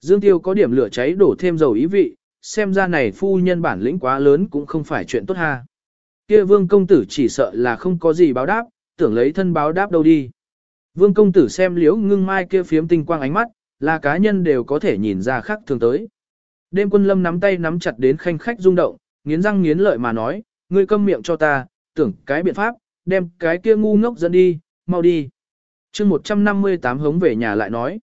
Dương Tiêu có điểm lửa cháy đổ thêm dầu ý vị, xem ra này phu nhân bản lĩnh quá lớn cũng không phải chuyện tốt ha. Kia vương công tử chỉ sợ là không có gì báo đáp, tưởng lấy thân báo đáp đâu đi. Vương công tử xem liễu ngưng mai kia phiếm tinh quang ánh mắt, là cá nhân đều có thể nhìn ra khác thường tới. Đêm quân lâm nắm tay nắm chặt đến khanh khách rung động, nghiến răng nghiến lợi mà nói, ngươi câm miệng cho ta, tưởng cái biện pháp, đem cái kia ngu ngốc dẫn đi, mau đi. chương 158 hống về nhà lại nói.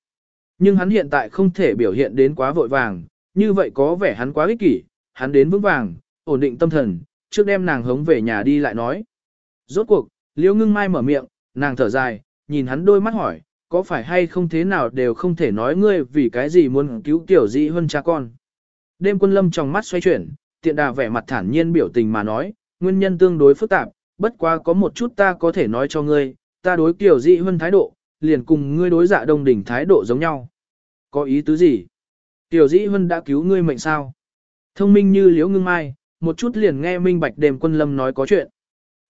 Nhưng hắn hiện tại không thể biểu hiện đến quá vội vàng, như vậy có vẻ hắn quá ích kỷ, hắn đến vững vàng, ổn định tâm thần, trước đem nàng hống về nhà đi lại nói. Rốt cuộc, liễu ngưng mai mở miệng, nàng thở dài, nhìn hắn đôi mắt hỏi, có phải hay không thế nào đều không thể nói ngươi vì cái gì muốn cứu tiểu dị hơn cha con. Đêm quân lâm trong mắt xoay chuyển, tiện đà vẻ mặt thản nhiên biểu tình mà nói, nguyên nhân tương đối phức tạp, bất quá có một chút ta có thể nói cho ngươi, ta đối tiểu dị hơn thái độ, liền cùng ngươi đối dạ đông đỉnh thái độ giống nhau. Có ý tứ gì? Tiểu dĩ Hân đã cứu ngươi mệnh sao? Thông minh như liễu ngưng mai, một chút liền nghe minh bạch đêm quân lâm nói có chuyện.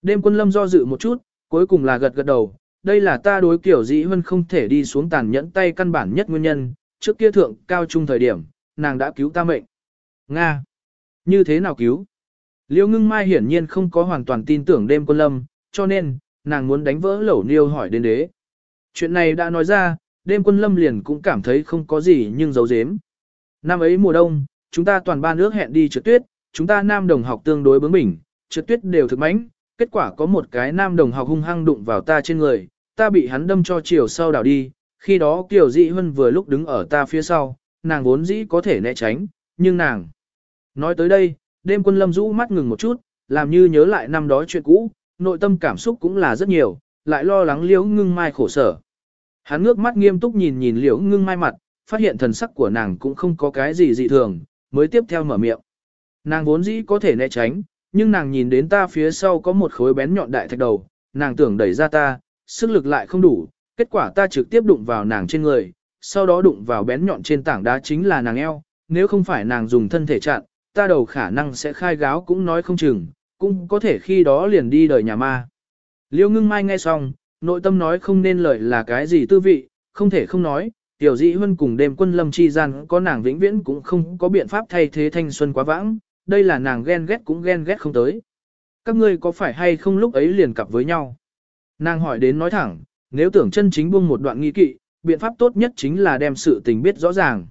Đêm quân lâm do dự một chút, cuối cùng là gật gật đầu, đây là ta đối kiểu dĩ hơn không thể đi xuống tàn nhẫn tay căn bản nhất nguyên nhân, trước kia thượng cao trung thời điểm, nàng đã cứu ta mệnh. Nga! Như thế nào cứu? Liêu ngưng mai hiển nhiên không có hoàn toàn tin tưởng đêm quân lâm, cho nên, nàng muốn đánh vỡ lẩu niêu hỏi đến đế. Chuyện này đã nói ra, đêm quân lâm liền cũng cảm thấy không có gì nhưng giấu giếm. Năm ấy mùa đông, chúng ta toàn ba nước hẹn đi trượt tuyết, chúng ta nam đồng học tương đối bướng bỉnh, trượt tuyết đều thực mãnh, kết quả có một cái nam đồng học hung hăng đụng vào ta trên người, ta bị hắn đâm cho chiều sau đảo đi, khi đó Kiều Dị Hân vừa lúc đứng ở ta phía sau, nàng vốn dĩ có thể né tránh, nhưng nàng... Nói tới đây, đêm quân lâm rũ mắt ngừng một chút, làm như nhớ lại năm đó chuyện cũ, nội tâm cảm xúc cũng là rất nhiều, lại lo lắng liễu ngưng mai khổ sở. Hắn ngước mắt nghiêm túc nhìn nhìn liễu ngưng mai mặt, phát hiện thần sắc của nàng cũng không có cái gì dị thường, mới tiếp theo mở miệng. Nàng vốn dĩ có thể né tránh, nhưng nàng nhìn đến ta phía sau có một khối bén nhọn đại thạch đầu, nàng tưởng đẩy ra ta, sức lực lại không đủ, kết quả ta trực tiếp đụng vào nàng trên người, sau đó đụng vào bén nhọn trên tảng đá chính là nàng eo, nếu không phải nàng dùng thân thể chặn, ta đầu khả năng sẽ khai gáo cũng nói không chừng, cũng có thể khi đó liền đi đời nhà ma. Liêu ngưng mai nghe xong, nội tâm nói không nên lời là cái gì tư vị, không thể không nói, tiểu dĩ huân cùng đêm quân lâm chi gian có nàng vĩnh viễn cũng không có biện pháp thay thế thanh xuân quá vãng, đây là nàng ghen ghét cũng ghen ghét không tới. Các ngươi có phải hay không lúc ấy liền cặp với nhau? Nàng hỏi đến nói thẳng, nếu tưởng chân chính buông một đoạn nghi kỵ, biện pháp tốt nhất chính là đem sự tình biết rõ ràng.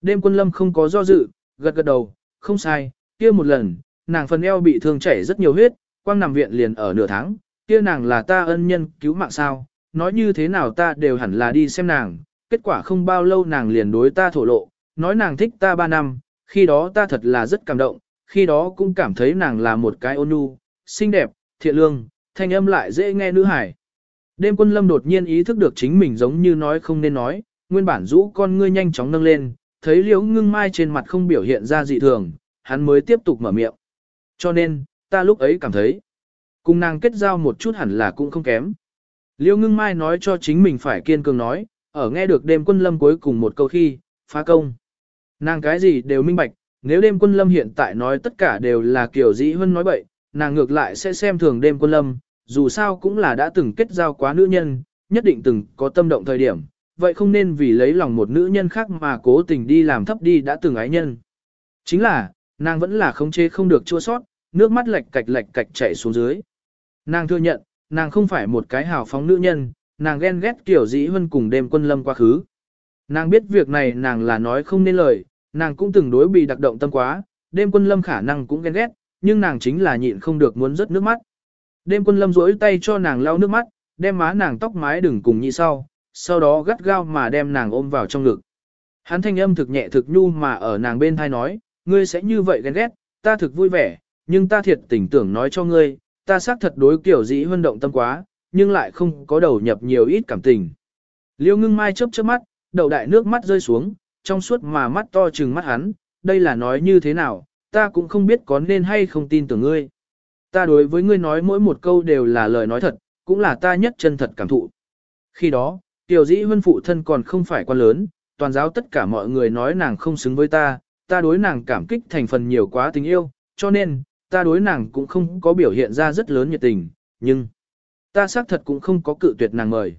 Đêm quân lâm không có do dự, gật gật đầu, không sai, kia một lần, nàng phần eo bị thương chảy rất nhiều huyết, quang nằm viện liền ở nửa tháng, kia nàng là ta ân nhân cứu mạng sao, nói như thế nào ta đều hẳn là đi xem nàng, kết quả không bao lâu nàng liền đối ta thổ lộ, nói nàng thích ta ba năm, khi đó ta thật là rất cảm động, khi đó cũng cảm thấy nàng là một cái ôn nhu, xinh đẹp, thiện lương, thanh âm lại dễ nghe nữ hải. Đêm quân lâm đột nhiên ý thức được chính mình giống như nói không nên nói, nguyên bản rũ con ngươi nhanh chóng nâng lên, thấy liễu ngưng mai trên mặt không biểu hiện ra dị thường, hắn mới tiếp tục mở miệng. Cho nên, ta lúc ấy cảm thấy, cùng nàng kết giao một chút hẳn là cũng không kém. Liễu ngưng mai nói cho chính mình phải kiên cường nói, ở nghe được đêm quân lâm cuối cùng một câu khi, phá công. Nàng cái gì đều minh bạch, nếu đêm quân lâm hiện tại nói tất cả đều là kiểu dĩ hơn nói bậy, nàng ngược lại sẽ xem thường đêm quân lâm, dù sao cũng là đã từng kết giao quá nữ nhân, nhất định từng có tâm động thời điểm, vậy không nên vì lấy lòng một nữ nhân khác mà cố tình đi làm thấp đi đã từng ái nhân. Chính là, nàng vẫn là không chế không được chua sót, nước mắt lệch cạch lệch cạch chảy xuống dưới. Nàng thừa nhận, nàng không phải một cái hào phóng nữ nhân, nàng ghen ghét kiểu dĩ hơn cùng đêm quân lâm quá khứ. Nàng biết việc này nàng là nói không nên lời, nàng cũng từng đối bị đặc động tâm quá, đêm quân lâm khả năng cũng ghen ghét, nhưng nàng chính là nhịn không được muốn rớt nước mắt. Đêm quân lâm rỗi tay cho nàng lau nước mắt, đem má nàng tóc mái đừng cùng nhị sau, sau đó gắt gao mà đem nàng ôm vào trong ngực. Hắn thanh âm thực nhẹ thực nhu mà ở nàng bên thai nói, ngươi sẽ như vậy ghen ghét, ta thực vui vẻ, nhưng ta thiệt tình tưởng nói cho ngươi, ta xác thật đối kiểu dĩ huân động tâm quá, nhưng lại không có đầu nhập nhiều ít cảm tình. Liêu ngưng mai chớp chớp mắt, đầu đại nước mắt rơi xuống, trong suốt mà mắt to trừng mắt hắn, đây là nói như thế nào, ta cũng không biết có nên hay không tin tưởng ngươi. Ta đối với ngươi nói mỗi một câu đều là lời nói thật, cũng là ta nhất chân thật cảm thụ. Khi đó, tiểu dĩ huân phụ thân còn không phải quan lớn, toàn giáo tất cả mọi người nói nàng không xứng với ta, ta đối nàng cảm kích thành phần nhiều quá tình yêu, cho nên, ta đối nàng cũng không có biểu hiện ra rất lớn nhiệt tình, nhưng, ta xác thật cũng không có cự tuyệt nàng mời.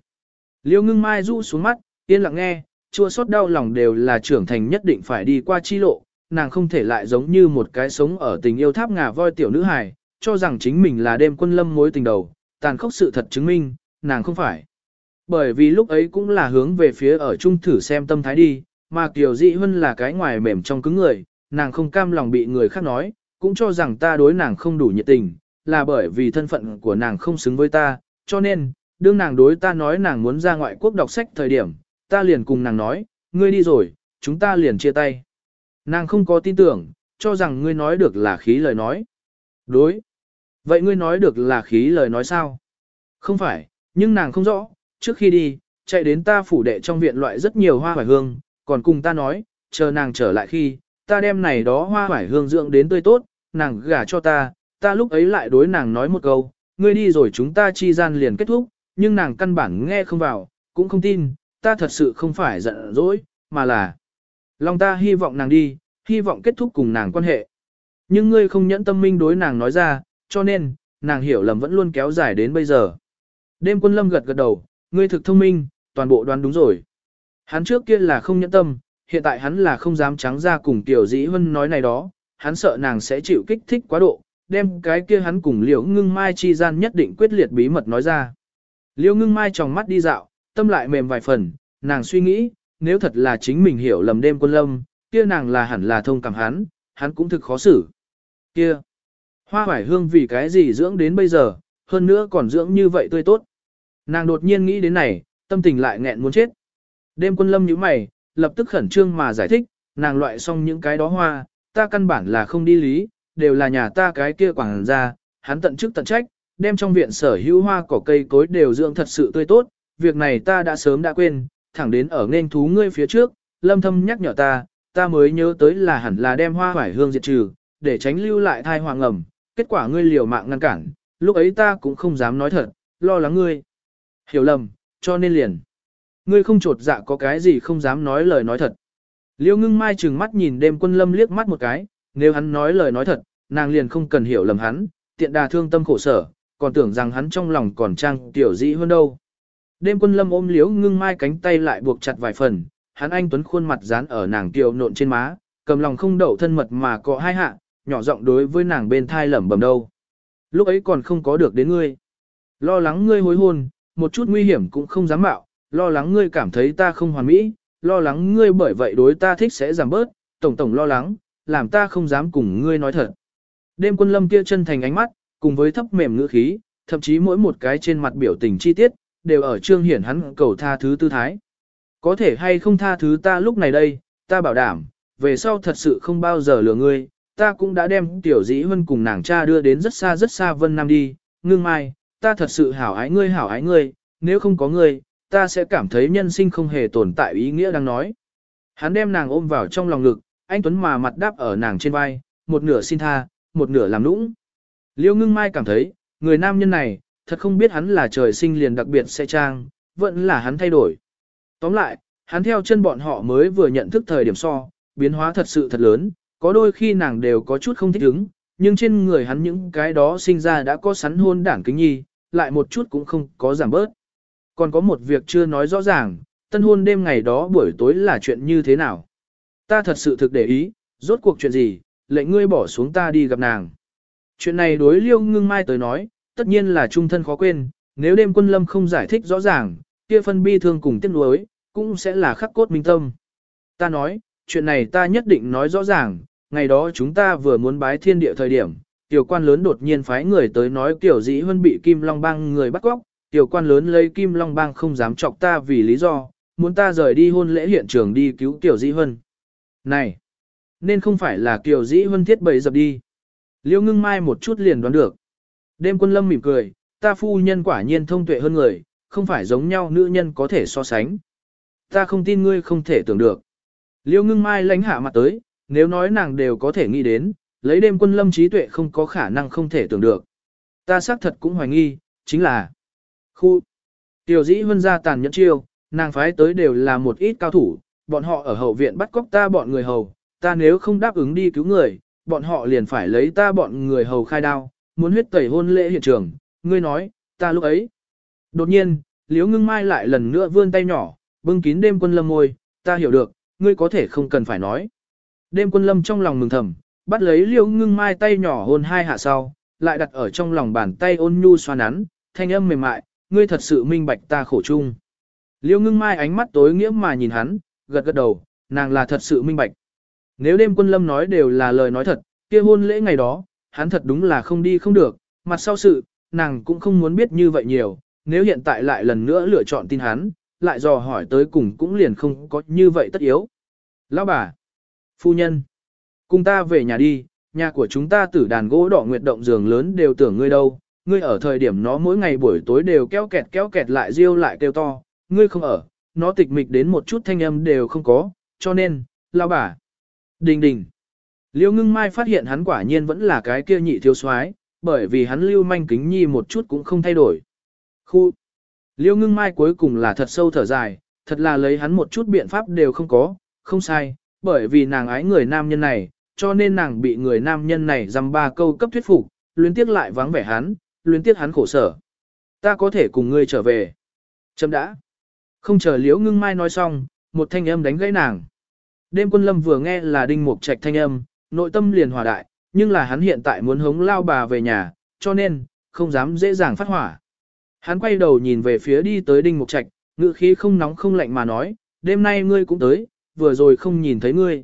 Liêu ngưng mai rũ xuống mắt, yên lặng nghe, chua xót đau lòng đều là trưởng thành nhất định phải đi qua chi lộ, nàng không thể lại giống như một cái sống ở tình yêu tháp ngà voi tiểu nữ hài, cho rằng chính mình là đêm quân lâm mối tình đầu, tàn khốc sự thật chứng minh, nàng không phải. Bởi vì lúc ấy cũng là hướng về phía ở chung thử xem tâm thái đi, mà Kiều Dị Hân là cái ngoài mềm trong cứng người, nàng không cam lòng bị người khác nói, cũng cho rằng ta đối nàng không đủ nhiệt tình, là bởi vì thân phận của nàng không xứng với ta, cho nên, đương nàng đối ta nói nàng muốn ra ngoại quốc đọc sách thời điểm, ta liền cùng nàng nói, ngươi đi rồi, chúng ta liền chia tay. Nàng không có tin tưởng, cho rằng ngươi nói được là khí lời nói. Đối. Vậy ngươi nói được là khí lời nói sao? Không phải, nhưng nàng không rõ, trước khi đi, chạy đến ta phủ đệ trong viện loại rất nhiều hoa hoài hương, còn cùng ta nói, chờ nàng trở lại khi, ta đem này đó hoa hoài hương dưỡng đến tươi tốt, nàng gả cho ta, ta lúc ấy lại đối nàng nói một câu, ngươi đi rồi chúng ta chi gian liền kết thúc, nhưng nàng căn bản nghe không vào, cũng không tin, ta thật sự không phải giận dỗi, mà là lòng ta hy vọng nàng đi, hy vọng kết thúc cùng nàng quan hệ. Nhưng ngươi không nhẫn tâm minh đối nàng nói ra, cho nên, nàng hiểu lầm vẫn luôn kéo dài đến bây giờ. Đêm quân lâm gật gật đầu, ngươi thực thông minh, toàn bộ đoán đúng rồi. Hắn trước kia là không nhẫn tâm, hiện tại hắn là không dám trắng ra cùng tiểu dĩ hân nói này đó, hắn sợ nàng sẽ chịu kích thích quá độ, đem cái kia hắn cùng liễu ngưng mai chi gian nhất định quyết liệt bí mật nói ra. Liễu ngưng mai tròng mắt đi dạo, tâm lại mềm vài phần, nàng suy nghĩ, nếu thật là chính mình hiểu lầm đêm quân lâm, kia nàng là hẳn là thông cảm hắn, hắn cũng thực khó xử. Kia, hoa hoài hương vì cái gì dưỡng đến bây giờ, hơn nữa còn dưỡng như vậy tươi tốt. Nàng đột nhiên nghĩ đến này, tâm tình lại nghẹn muốn chết. Đêm quân lâm nhíu mày, lập tức khẩn trương mà giải thích, nàng loại xong những cái đó hoa, ta căn bản là không đi lý, đều là nhà ta cái kia quảng ra, hắn tận chức tận trách, đem trong viện sở hữu hoa cỏ cây cối đều dưỡng thật sự tươi tốt, việc này ta đã sớm đã quên, thẳng đến ở nên thú ngươi phía trước, lâm thâm nhắc nhở ta, ta mới nhớ tới là hẳn là đem hoa hoải hương diệt trừ, để tránh lưu lại thai hoàng ẩm, kết quả ngươi liều mạng ngăn cản, lúc ấy ta cũng không dám nói thật, lo lắng ngươi. Hiểu lầm, cho nên liền. Ngươi không trột dạ có cái gì không dám nói lời nói thật. Liêu ngưng mai trừng mắt nhìn đêm quân lâm liếc mắt một cái, nếu hắn nói lời nói thật, nàng liền không cần hiểu lầm hắn, tiện đà thương tâm khổ sở, còn tưởng rằng hắn trong lòng còn trang tiểu dĩ hơn đâu. Đêm quân lâm ôm liếu ngưng mai cánh tay lại buộc chặt vài phần, hắn anh tuấn khuôn mặt dán ở nàng tiểu nộn trên má, cầm lòng không đậu thân mật mà có hai hạ, nhỏ giọng đối với nàng bên thai lẩm bẩm đâu. Lúc ấy còn không có được đến ngươi. Lo lắng ngươi hối hôn, một chút nguy hiểm cũng không dám mạo, lo lắng ngươi cảm thấy ta không hoàn mỹ, lo lắng ngươi bởi vậy đối ta thích sẽ giảm bớt, tổng tổng lo lắng, làm ta không dám cùng ngươi nói thật. Đêm quân lâm kia chân thành ánh mắt, cùng với thấp mềm ngữ khí, thậm chí mỗi một cái trên mặt biểu tình chi tiết, đều ở trương hiển hắn cầu tha thứ tư thái. Có thể hay không tha thứ ta lúc này đây, ta bảo đảm, về sau thật sự không bao giờ lừa ngươi, ta cũng đã đem tiểu dĩ hơn cùng nàng cha đưa đến rất xa rất xa vân nam đi, ngưng mai, ta thật sự hảo ái ngươi hảo ái ngươi, nếu không có ngươi, ta sẽ cảm thấy nhân sinh không hề tồn tại ý nghĩa đang nói. Hắn đem nàng ôm vào trong lòng ngực, anh Tuấn mà mặt đáp ở nàng trên vai, một nửa xin tha, một nửa làm nũng. Liêu ngưng mai cảm thấy, người nam nhân này, thật không biết hắn là trời sinh liền đặc biệt sẽ trang, vẫn là hắn thay đổi. Tóm lại, hắn theo chân bọn họ mới vừa nhận thức thời điểm so, biến hóa thật sự thật lớn, có đôi khi nàng đều có chút không thích ứng, nhưng trên người hắn những cái đó sinh ra đã có sắn hôn đảng kính nhi, lại một chút cũng không có giảm bớt. Còn có một việc chưa nói rõ ràng, tân hôn đêm ngày đó buổi tối là chuyện như thế nào. Ta thật sự thực để ý, rốt cuộc chuyện gì, lệnh ngươi bỏ xuống ta đi gặp nàng. Chuyện này đối liêu ngưng mai tới nói, tất nhiên là trung thân khó quên, nếu đêm quân lâm không giải thích rõ ràng, kia phân bi thương cùng tiếc nuối, cũng sẽ là khắc cốt minh tâm. Ta nói, chuyện này ta nhất định nói rõ ràng, ngày đó chúng ta vừa muốn bái thiên địa thời điểm, tiểu quan lớn đột nhiên phái người tới nói kiểu dĩ hơn bị Kim Long Bang người bắt cóc, tiểu quan lớn lấy Kim Long Bang không dám chọc ta vì lý do, muốn ta rời đi hôn lễ hiện trường đi cứu tiểu dĩ hơn. Này, nên không phải là tiểu dĩ hơn thiết bầy dập đi. Liêu ngưng mai một chút liền đoán được. Đêm quân lâm mỉm cười, ta phu nhân quả nhiên thông tuệ hơn người, không phải giống nhau nữ nhân có thể so sánh. Ta không tin ngươi không thể tưởng được. Liêu ngưng mai lánh hạ mặt tới, nếu nói nàng đều có thể nghĩ đến, lấy đêm quân lâm trí tuệ không có khả năng không thể tưởng được. Ta xác thật cũng hoài nghi, chính là khu. Tiểu dĩ vân ra tàn nhẫn chiêu, nàng phái tới đều là một ít cao thủ, bọn họ ở hậu viện bắt cóc ta bọn người hầu, ta nếu không đáp ứng đi cứu người, bọn họ liền phải lấy ta bọn người hầu khai đao, muốn huyết tẩy hôn lễ hiện trường, ngươi nói, ta lúc ấy. Đột nhiên, liếu ngưng mai lại lần nữa vươn tay nhỏ, bưng kín đêm quân lâm môi ta hiểu được, ngươi có thể không cần phải nói. Đêm quân lâm trong lòng mừng thầm, bắt lấy liêu ngưng mai tay nhỏ hôn hai hạ sau, lại đặt ở trong lòng bàn tay ôn nhu xoa nắn, thanh âm mềm mại, ngươi thật sự minh bạch ta khổ chung. Liêu ngưng mai ánh mắt tối nghĩa mà nhìn hắn, gật gật đầu, nàng là thật sự minh bạch. Nếu đêm quân lâm nói đều là lời nói thật, kia hôn lễ ngày đó, hắn thật đúng là không đi không được, mặt sau sự, nàng cũng không muốn biết như vậy nhiều, nếu hiện tại lại lần nữa lựa chọn tin hắn, lại dò hỏi tới cùng cũng liền không có như vậy tất yếu. Lão bà, phu nhân, cùng ta về nhà đi, nhà của chúng ta tử đàn gỗ đỏ nguyệt động giường lớn đều tưởng ngươi đâu, ngươi ở thời điểm nó mỗi ngày buổi tối đều kéo kẹt kéo kẹt lại riêu lại kêu to, ngươi không ở, nó tịch mịch đến một chút thanh âm đều không có, cho nên, lao bà. Đình đình. Liêu ngưng mai phát hiện hắn quả nhiên vẫn là cái kia nhị thiếu soái bởi vì hắn lưu manh kính nhi một chút cũng không thay đổi. Khu. Liêu ngưng mai cuối cùng là thật sâu thở dài, thật là lấy hắn một chút biện pháp đều không có, không sai, bởi vì nàng ái người nam nhân này, cho nên nàng bị người nam nhân này dăm ba câu cấp thuyết phục, luyến tiếc lại vắng vẻ hắn, luyến tiếc hắn khổ sở. Ta có thể cùng ngươi trở về. Chấm đã. Không chờ liễu ngưng mai nói xong, một thanh âm đánh gãy nàng. Đêm quân lâm vừa nghe là đinh mục trạch thanh âm, nội tâm liền hòa đại, nhưng là hắn hiện tại muốn hống lao bà về nhà, cho nên, không dám dễ dàng phát hỏa. Hắn quay đầu nhìn về phía đi tới đinh mục trạch, ngự khí không nóng không lạnh mà nói, đêm nay ngươi cũng tới, vừa rồi không nhìn thấy ngươi.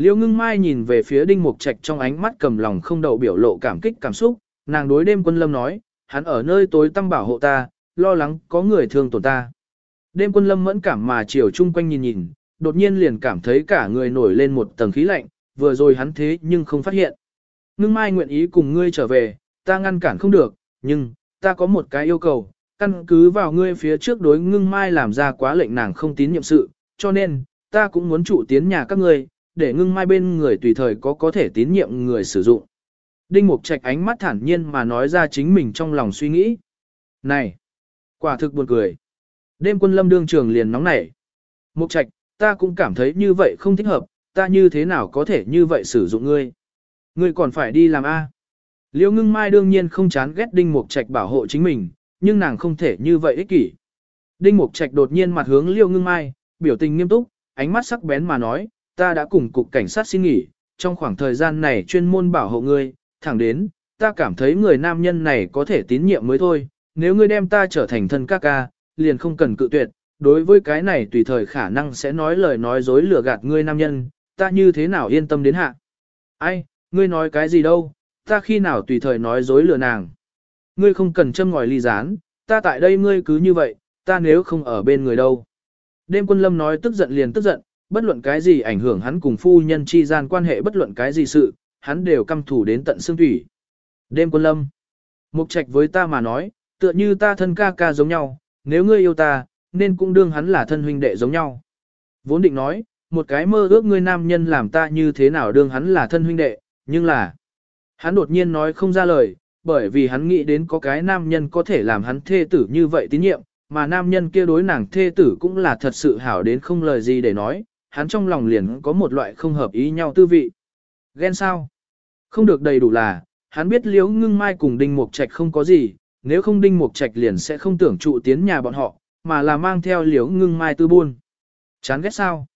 Liêu ngưng mai nhìn về phía đinh mục trạch trong ánh mắt cầm lòng không đậu biểu lộ cảm kích cảm xúc, nàng đối đêm quân lâm nói, hắn ở nơi tối tăm bảo hộ ta, lo lắng có người thương tổn ta. Đêm quân lâm mẫn cảm mà chiều chung quanh nhìn nhìn, đột nhiên liền cảm thấy cả người nổi lên một tầng khí lạnh, vừa rồi hắn thế nhưng không phát hiện. Ngưng mai nguyện ý cùng ngươi trở về, ta ngăn cản không được, nhưng, ta có một cái yêu cầu, căn cứ vào ngươi phía trước đối ngưng mai làm ra quá lệnh nàng không tín nhiệm sự, cho nên, ta cũng muốn trụ tiến nhà các ngươi, để ngưng mai bên người tùy thời có có thể tín nhiệm người sử dụng. Đinh Mục Trạch ánh mắt thản nhiên mà nói ra chính mình trong lòng suy nghĩ. Này! Quả thực buồn cười. Đêm quân lâm đương trường liền nóng nảy. Mục Trạch, ta cũng cảm thấy như vậy không thích hợp, ta như thế nào có thể như vậy sử dụng ngươi. Ngươi còn phải đi làm A. Liêu ngưng mai đương nhiên không chán ghét Đinh Mục Trạch bảo hộ chính mình, nhưng nàng không thể như vậy ích kỷ. Đinh Mục Trạch đột nhiên mặt hướng Liêu ngưng mai, biểu tình nghiêm túc, ánh mắt sắc bén mà nói, ta đã cùng cục cảnh sát xin nghỉ, trong khoảng thời gian này chuyên môn bảo hộ ngươi, thẳng đến, ta cảm thấy người nam nhân này có thể tín nhiệm mới thôi, nếu ngươi đem ta trở thành thân ca ca, liền không cần cự tuyệt, đối với cái này tùy thời khả năng sẽ nói lời nói dối lừa gạt ngươi nam nhân, ta như thế nào yên tâm đến hạ. Ai, ngươi nói cái gì đâu, ta khi nào tùy thời nói dối lừa nàng. Ngươi không cần châm ngòi ly gián, ta tại đây ngươi cứ như vậy, ta nếu không ở bên người đâu. Đêm quân lâm nói tức giận liền tức giận, bất luận cái gì ảnh hưởng hắn cùng phu nhân chi gian quan hệ bất luận cái gì sự, hắn đều căm thủ đến tận xương thủy. Đêm quân lâm, mục trạch với ta mà nói, tựa như ta thân ca ca giống nhau, nếu ngươi yêu ta, nên cũng đương hắn là thân huynh đệ giống nhau. Vốn định nói, một cái mơ ước ngươi nam nhân làm ta như thế nào đương hắn là thân huynh đệ, nhưng là, hắn đột nhiên nói không ra lời, bởi vì hắn nghĩ đến có cái nam nhân có thể làm hắn thê tử như vậy tín nhiệm, mà nam nhân kia đối nàng thê tử cũng là thật sự hảo đến không lời gì để nói, hắn trong lòng liền có một loại không hợp ý nhau tư vị. Ghen sao? Không được đầy đủ là, hắn biết liễu ngưng mai cùng đinh mục trạch không có gì, nếu không đinh mục trạch liền sẽ không tưởng trụ tiến nhà bọn họ, mà là mang theo liễu ngưng mai tư buôn. Chán ghét sao?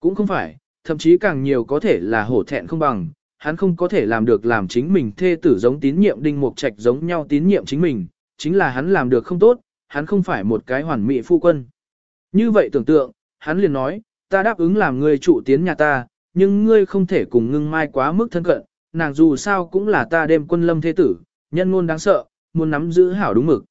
Cũng không phải, thậm chí càng nhiều có thể là hổ thẹn không bằng, hắn không có thể làm được làm chính mình thê tử giống tín nhiệm đinh mục trạch giống nhau tín nhiệm chính mình, chính là hắn làm được không tốt, hắn không phải một cái hoàn mỹ phu quân. Như vậy tưởng tượng, hắn liền nói, ta đáp ứng làm ngươi trụ tiến nhà ta, nhưng ngươi không thể cùng ngưng mai quá mức thân cận, nàng dù sao cũng là ta đêm quân lâm thế tử, nhân ngôn đáng sợ, muốn nắm giữ hảo đúng mực.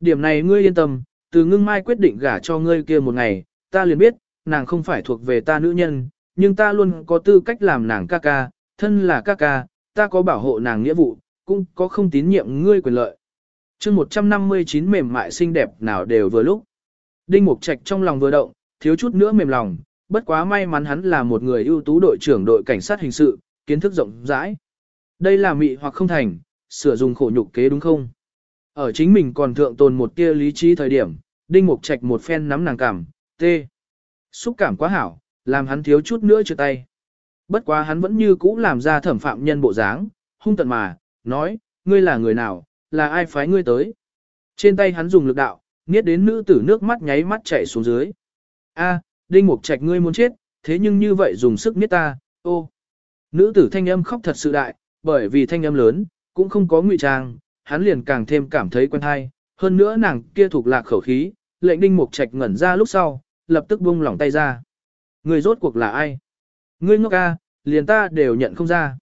Điểm này ngươi yên tâm, từ ngưng mai quyết định gả cho ngươi kia một ngày, ta liền biết, nàng không phải thuộc về ta nữ nhân, nhưng ta luôn có tư cách làm nàng ca ca, thân là ca ca, ta có bảo hộ nàng nghĩa vụ, cũng có không tín nhiệm ngươi quyền lợi. chương 159 mềm mại xinh đẹp nào đều vừa lúc. Đinh Mục Trạch trong lòng vừa động, thiếu chút nữa mềm lòng, bất quá may mắn hắn là một người ưu tú đội trưởng đội cảnh sát hình sự, kiến thức rộng rãi. Đây là mị hoặc không thành, sửa dùng khổ nhục kế đúng không? Ở chính mình còn thượng tồn một tia lý trí thời điểm, Đinh Mục Trạch một phen nắm nàng cảm, tê. Xúc cảm quá hảo, làm hắn thiếu chút nữa chưa tay. Bất quá hắn vẫn như cũ làm ra thẩm phạm nhân bộ dáng, hung tận mà, nói, ngươi là người nào, là ai phái ngươi tới. Trên tay hắn dùng lực đạo, nghiết đến nữ tử nước mắt nháy mắt chảy xuống dưới. A, Đinh Mục Trạch ngươi muốn chết, thế nhưng như vậy dùng sức miết ta, ô. Nữ tử thanh âm khóc thật sự đại, bởi vì thanh âm lớn, cũng không có ngụy trang, hắn liền càng thêm cảm thấy quen hay, hơn nữa nàng kia thuộc lạc khẩu khí, lệnh Đinh Mục Trạch ngẩn ra lúc sau, lập tức buông lỏng tay ra. Người rốt cuộc là ai? Ngươi ngốc ca, liền ta đều nhận không ra.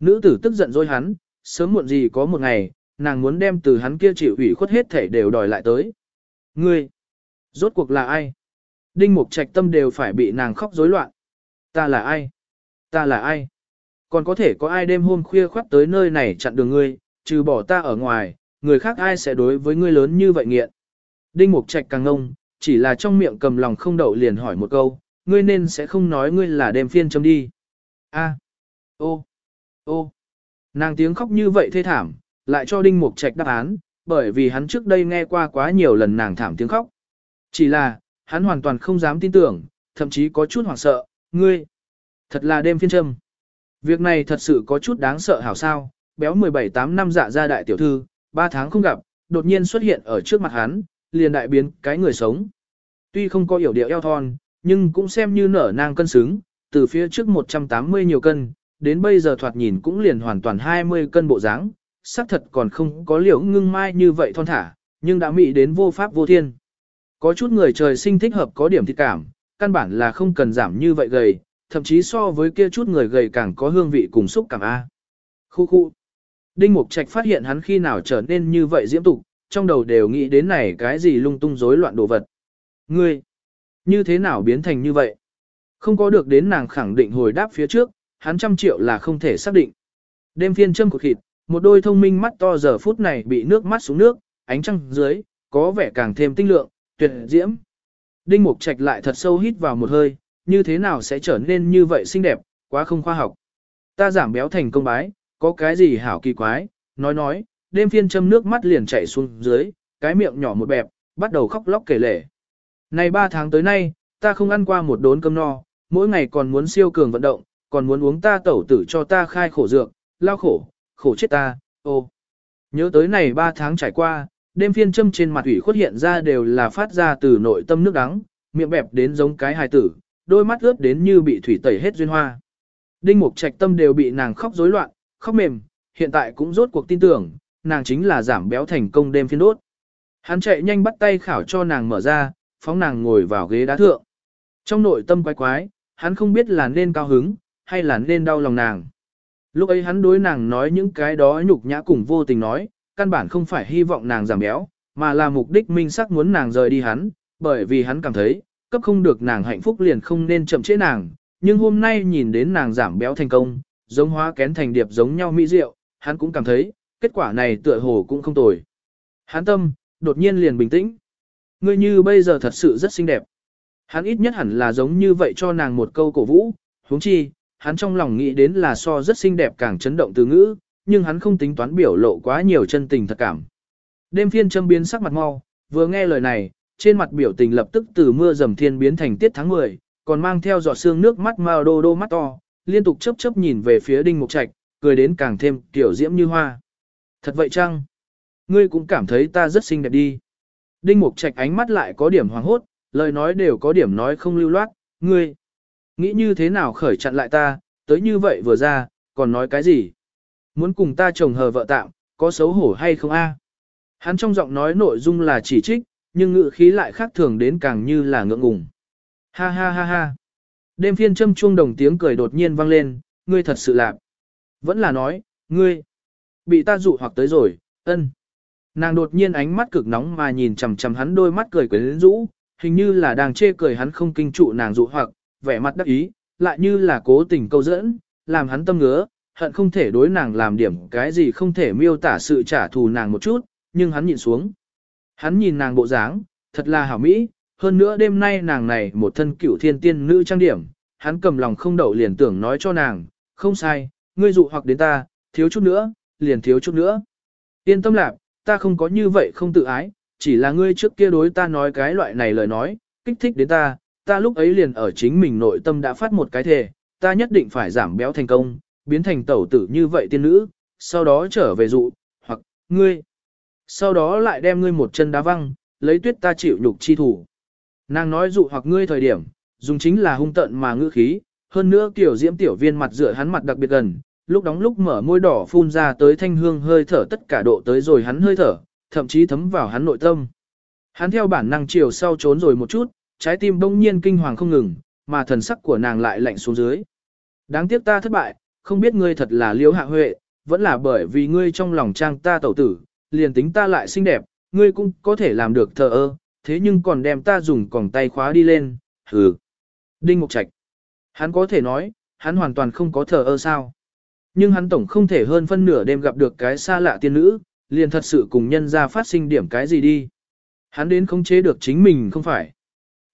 Nữ tử tức giận dối hắn, sớm muộn gì có một ngày, nàng muốn đem từ hắn kia chịu ủy khuất hết thể đều đòi lại tới. Ngươi, rốt cuộc là ai? Đinh Mục Trạch tâm đều phải bị nàng khóc rối loạn. Ta là ai? Ta là ai? Còn có thể có ai đêm hôm khuya khoắt tới nơi này chặn đường ngươi, trừ bỏ ta ở ngoài, người khác ai sẽ đối với ngươi lớn như vậy nghiện. Đinh Mục Trạch càng ngông, chỉ là trong miệng cầm lòng không đậu liền hỏi một câu, ngươi nên sẽ không nói ngươi là đêm phiên chấm đi. A, ô, ô, nàng tiếng khóc như vậy thê thảm, lại cho Đinh Mục Trạch đáp án, bởi vì hắn trước đây nghe qua quá nhiều lần nàng thảm tiếng khóc. Chỉ là, hắn hoàn toàn không dám tin tưởng, thậm chí có chút hoảng sợ, ngươi, thật là đêm phiên trâm. Việc này thật sự có chút đáng sợ hảo sao, béo 17-8 năm dạ ra đại tiểu thư, ba tháng không gặp, đột nhiên xuất hiện ở trước mặt hắn, liền đại biến cái người sống. Tuy không có hiểu điệu eo thon, nhưng cũng xem như nở nang cân xứng, từ phía trước 180 nhiều cân, đến bây giờ thoạt nhìn cũng liền hoàn toàn 20 cân bộ dáng, xác thật còn không có liễu ngưng mai như vậy thon thả, nhưng đã mị đến vô pháp vô thiên. Có chút người trời sinh thích hợp có điểm thịt cảm, căn bản là không cần giảm như vậy gầy, thậm chí so với kia chút người gầy càng có hương vị cùng xúc cảm A. Khu khu. Đinh Mục Trạch phát hiện hắn khi nào trở nên như vậy diễm tục, trong đầu đều nghĩ đến này cái gì lung tung rối loạn đồ vật. Ngươi, như thế nào biến thành như vậy? Không có được đến nàng khẳng định hồi đáp phía trước, hắn trăm triệu là không thể xác định. Đêm phiên châm cột thịt, một đôi thông minh mắt to giờ phút này bị nước mắt xuống nước, ánh trăng dưới, có vẻ càng thêm tinh lượng, tuyệt diễm. Đinh Mục Trạch lại thật sâu hít vào một hơi, như thế nào sẽ trở nên như vậy xinh đẹp, quá không khoa học. Ta giảm béo thành công bái, có cái gì hảo kỳ quái, nói nói, đêm phiên châm nước mắt liền chảy xuống dưới, cái miệng nhỏ một bẹp, bắt đầu khóc lóc kể lể. Này ba tháng tới nay, ta không ăn qua một đốn cơm no, mỗi ngày còn muốn siêu cường vận động, còn muốn uống ta tẩu tử cho ta khai khổ dược, lao khổ, khổ chết ta, ô. Nhớ tới này ba tháng trải qua, đêm phiên châm trên mặt ủy khuất hiện ra đều là phát ra từ nội tâm nước đắng, miệng bẹp đến giống cái hài tử, đôi mắt ướt đến như bị thủy tẩy hết duyên hoa. Đinh mục trạch tâm đều bị nàng khóc rối loạn, khóc mềm, hiện tại cũng rốt cuộc tin tưởng, nàng chính là giảm béo thành công đêm phiên đốt. Hắn chạy nhanh bắt tay khảo cho nàng mở ra, phóng nàng ngồi vào ghế đá thượng. Trong nội tâm quái quái, hắn không biết là nên cao hứng, hay là nên đau lòng nàng. Lúc ấy hắn đối nàng nói những cái đó nhục nhã cùng vô tình nói, căn bản không phải hy vọng nàng giảm béo, mà là mục đích minh sắc muốn nàng rời đi hắn, bởi vì hắn cảm thấy, cấp không được nàng hạnh phúc liền không nên chậm trễ nàng, nhưng hôm nay nhìn đến nàng giảm béo thành công, giống hóa kén thành điệp giống nhau mỹ diệu, hắn cũng cảm thấy, kết quả này tựa hồ cũng không tồi. Hắn tâm, đột nhiên liền bình tĩnh. Ngươi như bây giờ thật sự rất xinh đẹp. Hắn ít nhất hẳn là giống như vậy cho nàng một câu cổ vũ, huống chi, hắn trong lòng nghĩ đến là so rất xinh đẹp càng chấn động từ ngữ, nhưng hắn không tính toán biểu lộ quá nhiều chân tình thật cảm. Đêm phiên châm biến sắc mặt mau, vừa nghe lời này, trên mặt biểu tình lập tức từ mưa dầm thiên biến thành tiết tháng 10, còn mang theo giọt sương nước mắt mao đô đô mắt to, liên tục chớp chớp nhìn về phía đinh mục trạch, cười đến càng thêm tiểu diễm như hoa. Thật vậy chăng? Ngươi cũng cảm thấy ta rất xinh đẹp đi. Đinh mục trạch ánh mắt lại có điểm hoàng hốt, lời nói đều có điểm nói không lưu loát, ngươi. Nghĩ như thế nào khởi chặn lại ta, tới như vậy vừa ra, còn nói cái gì? Muốn cùng ta chồng hờ vợ tạm, có xấu hổ hay không a? Hắn trong giọng nói nội dung là chỉ trích, nhưng ngữ khí lại khác thường đến càng như là ngượng ngùng. Ha ha ha ha. Đêm phiên châm chuông đồng tiếng cười đột nhiên vang lên, ngươi thật sự lạc. Vẫn là nói, ngươi, bị ta dụ hoặc tới rồi, ân. Nàng đột nhiên ánh mắt cực nóng mà nhìn chằm chằm hắn đôi mắt cười quyến rũ, hình như là đang chê cười hắn không kinh trụ nàng dụ hoặc, vẻ mặt đắc ý, lại như là cố tình câu dẫn, làm hắn tâm ngứa, hận không thể đối nàng làm điểm cái gì không thể miêu tả sự trả thù nàng một chút, nhưng hắn nhìn xuống. Hắn nhìn nàng bộ dáng, thật là hảo mỹ, hơn nữa đêm nay nàng này một thân cửu thiên tiên nữ trang điểm, hắn cầm lòng không đậu liền tưởng nói cho nàng, không sai, ngươi dụ hoặc đến ta, thiếu chút nữa, liền thiếu chút nữa. Yên tâm lạc, ta không có như vậy không tự ái, chỉ là ngươi trước kia đối ta nói cái loại này lời nói, kích thích đến ta, ta lúc ấy liền ở chính mình nội tâm đã phát một cái thề, ta nhất định phải giảm béo thành công, biến thành tẩu tử như vậy tiên nữ, sau đó trở về dụ, hoặc, ngươi, sau đó lại đem ngươi một chân đá văng, lấy tuyết ta chịu nhục chi thủ. Nàng nói dụ hoặc ngươi thời điểm, dùng chính là hung tận mà ngữ khí, hơn nữa kiểu diễm tiểu viên mặt dựa hắn mặt đặc biệt gần, lúc đóng lúc mở môi đỏ phun ra tới thanh hương hơi thở tất cả độ tới rồi hắn hơi thở, thậm chí thấm vào hắn nội tâm. Hắn theo bản năng chiều sau trốn rồi một chút, trái tim bỗng nhiên kinh hoàng không ngừng, mà thần sắc của nàng lại lạnh xuống dưới. Đáng tiếc ta thất bại, không biết ngươi thật là liễu hạ huệ, vẫn là bởi vì ngươi trong lòng trang ta tẩu tử, liền tính ta lại xinh đẹp, ngươi cũng có thể làm được thờ ơ, thế nhưng còn đem ta dùng còng tay khóa đi lên, hừ. Đinh Mục Trạch. Hắn có thể nói, hắn hoàn toàn không có thờ ơ sao. Nhưng hắn tổng không thể hơn phân nửa đêm gặp được cái xa lạ tiên nữ, liền thật sự cùng nhân ra phát sinh điểm cái gì đi. Hắn đến khống chế được chính mình không phải.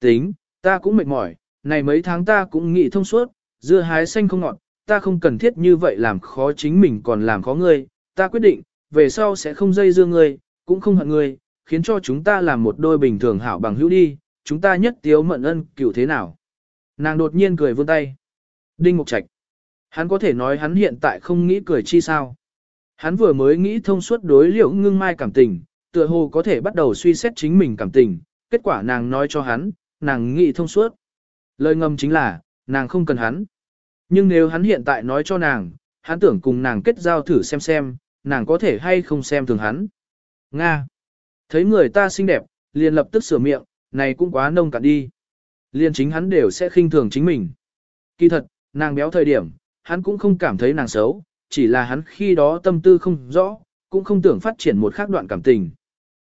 Tính, ta cũng mệt mỏi, này mấy tháng ta cũng nghĩ thông suốt, dưa hái xanh không ngọt, ta không cần thiết như vậy làm khó chính mình còn làm khó ngươi, ta quyết định, về sau sẽ không dây dưa ngươi, cũng không hận ngươi, khiến cho chúng ta làm một đôi bình thường hảo bằng hữu đi, chúng ta nhất tiếu mận ân cựu thế nào. Nàng đột nhiên cười vươn tay. Đinh Mục Trạch. Hắn có thể nói hắn hiện tại không nghĩ cười chi sao. Hắn vừa mới nghĩ thông suốt đối liệu ngưng mai cảm tình, tựa hồ có thể bắt đầu suy xét chính mình cảm tình, kết quả nàng nói cho hắn, nàng nghĩ thông suốt. Lời ngầm chính là, nàng không cần hắn. Nhưng nếu hắn hiện tại nói cho nàng, hắn tưởng cùng nàng kết giao thử xem xem, nàng có thể hay không xem thường hắn. Nga. Thấy người ta xinh đẹp, liền lập tức sửa miệng, này cũng quá nông cạn đi. Liền chính hắn đều sẽ khinh thường chính mình. Kỳ thật, nàng béo thời điểm, hắn cũng không cảm thấy nàng xấu, chỉ là hắn khi đó tâm tư không rõ, cũng không tưởng phát triển một khác đoạn cảm tình.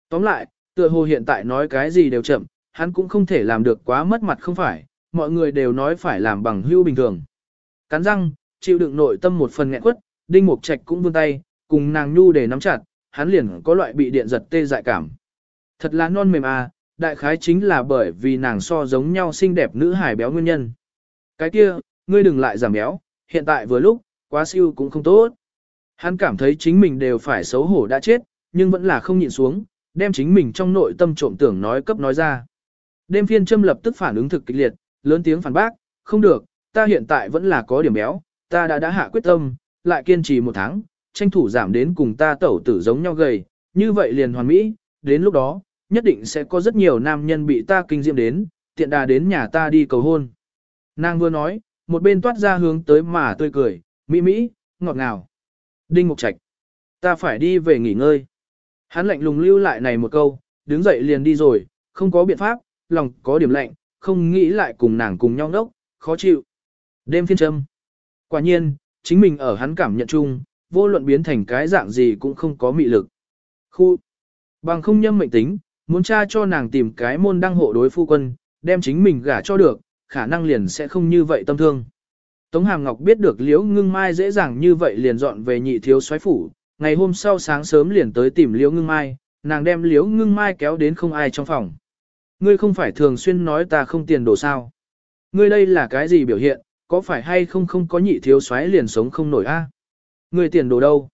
Tóm lại, tựa hồ hiện tại nói cái gì đều chậm, hắn cũng không thể làm được quá mất mặt không phải, mọi người đều nói phải làm bằng hưu bình thường. Cắn răng, chịu đựng nội tâm một phần nghẹn quất, đinh mục trạch cũng vươn tay, cùng nàng nhu để nắm chặt, hắn liền có loại bị điện giật tê dại cảm. Thật là non mềm à, đại khái chính là bởi vì nàng so giống nhau xinh đẹp nữ hài béo nguyên nhân. Cái kia, ngươi đừng lại giảm béo, hiện tại vừa lúc, quá siêu cũng không tốt. Hắn cảm thấy chính mình đều phải xấu hổ đã chết, nhưng vẫn là không nhịn xuống, đem chính mình trong nội tâm trộm tưởng nói cấp nói ra. Đêm phiên châm lập tức phản ứng thực kịch liệt, lớn tiếng phản bác, không được, ta hiện tại vẫn là có điểm béo, ta đã đã hạ quyết tâm, lại kiên trì một tháng, tranh thủ giảm đến cùng ta tẩu tử giống nhau gầy, như vậy liền hoàn mỹ, đến lúc đó, nhất định sẽ có rất nhiều nam nhân bị ta kinh diệm đến, tiện đà đến nhà ta đi cầu hôn. Nàng vừa nói, một bên toát ra hướng tới mà tươi cười, mỹ mỹ, ngọt ngào. Đinh Mục Trạch, ta phải đi về nghỉ ngơi. Hắn lạnh lùng lưu lại này một câu, đứng dậy liền đi rồi, không có biện pháp, lòng có điểm lạnh, không nghĩ lại cùng nàng cùng nhau đốc, khó chịu. Đêm phiên châm. Quả nhiên, chính mình ở hắn cảm nhận chung, vô luận biến thành cái dạng gì cũng không có mị lực. Khu. Bằng không nhâm mệnh tính, muốn cha cho nàng tìm cái môn đăng hộ đối phu quân, đem chính mình gả cho được, khả năng liền sẽ không như vậy tâm thương. Tống Hàm Ngọc biết được Liễu Ngưng Mai dễ dàng như vậy liền dọn về nhị thiếu soái phủ, ngày hôm sau sáng sớm liền tới tìm Liễu Ngưng Mai, nàng đem Liễu Ngưng Mai kéo đến không ai trong phòng. Ngươi không phải thường xuyên nói ta không tiền đồ sao? Ngươi đây là cái gì biểu hiện, có phải hay không không có nhị thiếu soái liền sống không nổi a? người tiền đồ đâu?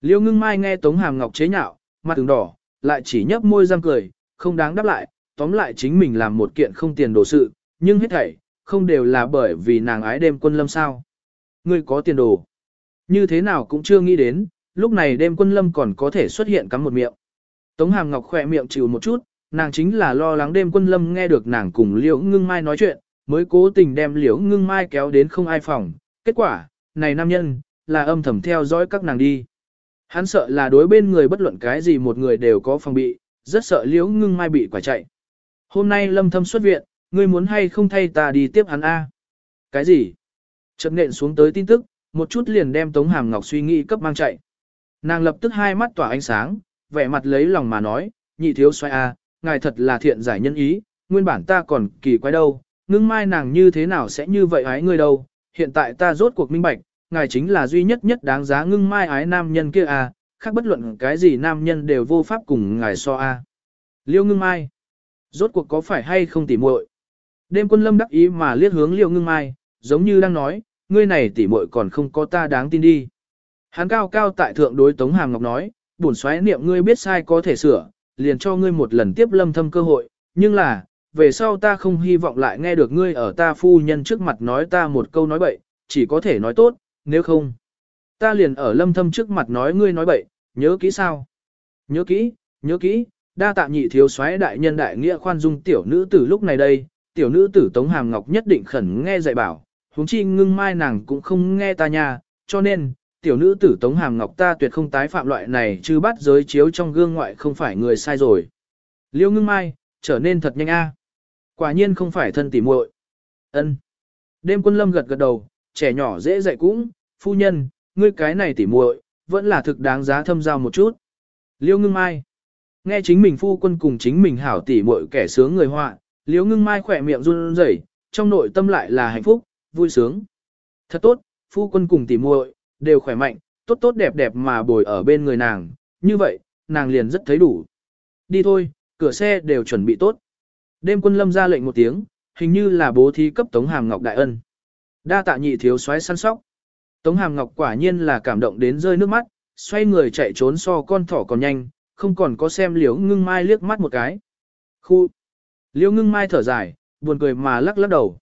liêu Ngưng Mai nghe Tống Hàm Ngọc chế nhạo, mặt từng đỏ, lại chỉ nhấp môi răng cười, không đáng đáp lại, tóm lại chính mình làm một kiện không tiền đồ sự, nhưng hết thảy, không đều là bởi vì nàng ái đêm quân lâm sao. người có tiền đồ. Như thế nào cũng chưa nghĩ đến, lúc này đêm quân lâm còn có thể xuất hiện cắm một miệng. Tống Hàm Ngọc khỏe miệng chịu một chút, nàng chính là lo lắng đêm quân lâm nghe được nàng cùng liễu ngưng mai nói chuyện, mới cố tình đem liễu ngưng mai kéo đến không ai phòng. Kết quả, này nam nhân, là âm thầm theo dõi các nàng đi. Hắn sợ là đối bên người bất luận cái gì một người đều có phòng bị, rất sợ liễu ngưng mai bị quả chạy. Hôm nay lâm thâm xuất viện, ngươi muốn hay không thay ta đi tiếp hắn A. Cái gì? Chậm nện xuống tới tin tức, một chút liền đem Tống Hàm Ngọc suy nghĩ cấp mang chạy. Nàng lập tức hai mắt tỏa ánh sáng, vẻ mặt lấy lòng mà nói, nhị thiếu xoay A, ngài thật là thiện giải nhân ý, nguyên bản ta còn kỳ quái đâu, ngưng mai nàng như thế nào sẽ như vậy ái ngươi đâu, hiện tại ta rốt cuộc minh bạch, ngài chính là duy nhất nhất đáng giá ngưng mai ái nam nhân kia à? khác bất luận cái gì nam nhân đều vô pháp cùng ngài so A. Liêu ngưng mai, rốt cuộc có phải hay không tỉ muội? Đêm quân lâm đắc ý mà liếc hướng liêu ngưng mai, giống như đang nói, ngươi này tỉ muội còn không có ta đáng tin đi. Hắn cao cao tại thượng đối Tống Hàm Ngọc nói, bổn xoáy niệm ngươi biết sai có thể sửa, liền cho ngươi một lần tiếp lâm thâm cơ hội, nhưng là, về sau ta không hy vọng lại nghe được ngươi ở ta phu nhân trước mặt nói ta một câu nói bậy, chỉ có thể nói tốt, nếu không. Ta liền ở lâm thâm trước mặt nói ngươi nói bậy, nhớ kỹ sao? Nhớ kỹ, nhớ kỹ, đa tạ nhị thiếu soái đại nhân đại nghĩa khoan dung tiểu nữ tử lúc này đây, tiểu nữ tử Tống Hàm Ngọc nhất định khẩn nghe dạy bảo, huống chi ngưng mai nàng cũng không nghe ta nha, cho nên, tiểu nữ tử Tống Hàm Ngọc ta tuyệt không tái phạm loại này chứ bắt giới chiếu trong gương ngoại không phải người sai rồi. Liêu ngưng mai, trở nên thật nhanh a. Quả nhiên không phải thân tỉ muội. Ân. Đêm quân lâm gật gật đầu, trẻ nhỏ dễ dạy cũng, phu nhân, ngươi cái này tỉ muội, vẫn là thực đáng giá thâm giao một chút. Liêu ngưng mai. Nghe chính mình phu quân cùng chính mình hảo tỉ muội kẻ sướng người họa, liêu ngưng mai khỏe miệng run rẩy, trong nội tâm lại là hạnh phúc, vui sướng. Thật tốt, phu quân cùng tỉ muội đều khỏe mạnh, tốt tốt đẹp đẹp mà bồi ở bên người nàng, như vậy, nàng liền rất thấy đủ. Đi thôi, cửa xe đều chuẩn bị tốt. Đêm quân lâm ra lệnh một tiếng, hình như là bố thí cấp Tống Hàm Ngọc đại ân. Đa tạ nhị thiếu soái săn sóc. Tống Hàm Ngọc quả nhiên là cảm động đến rơi nước mắt, xoay người chạy trốn so con thỏ còn nhanh, không còn có xem liễu ngưng mai liếc mắt một cái. Khu! Liễu ngưng mai thở dài, buồn cười mà lắc lắc đầu.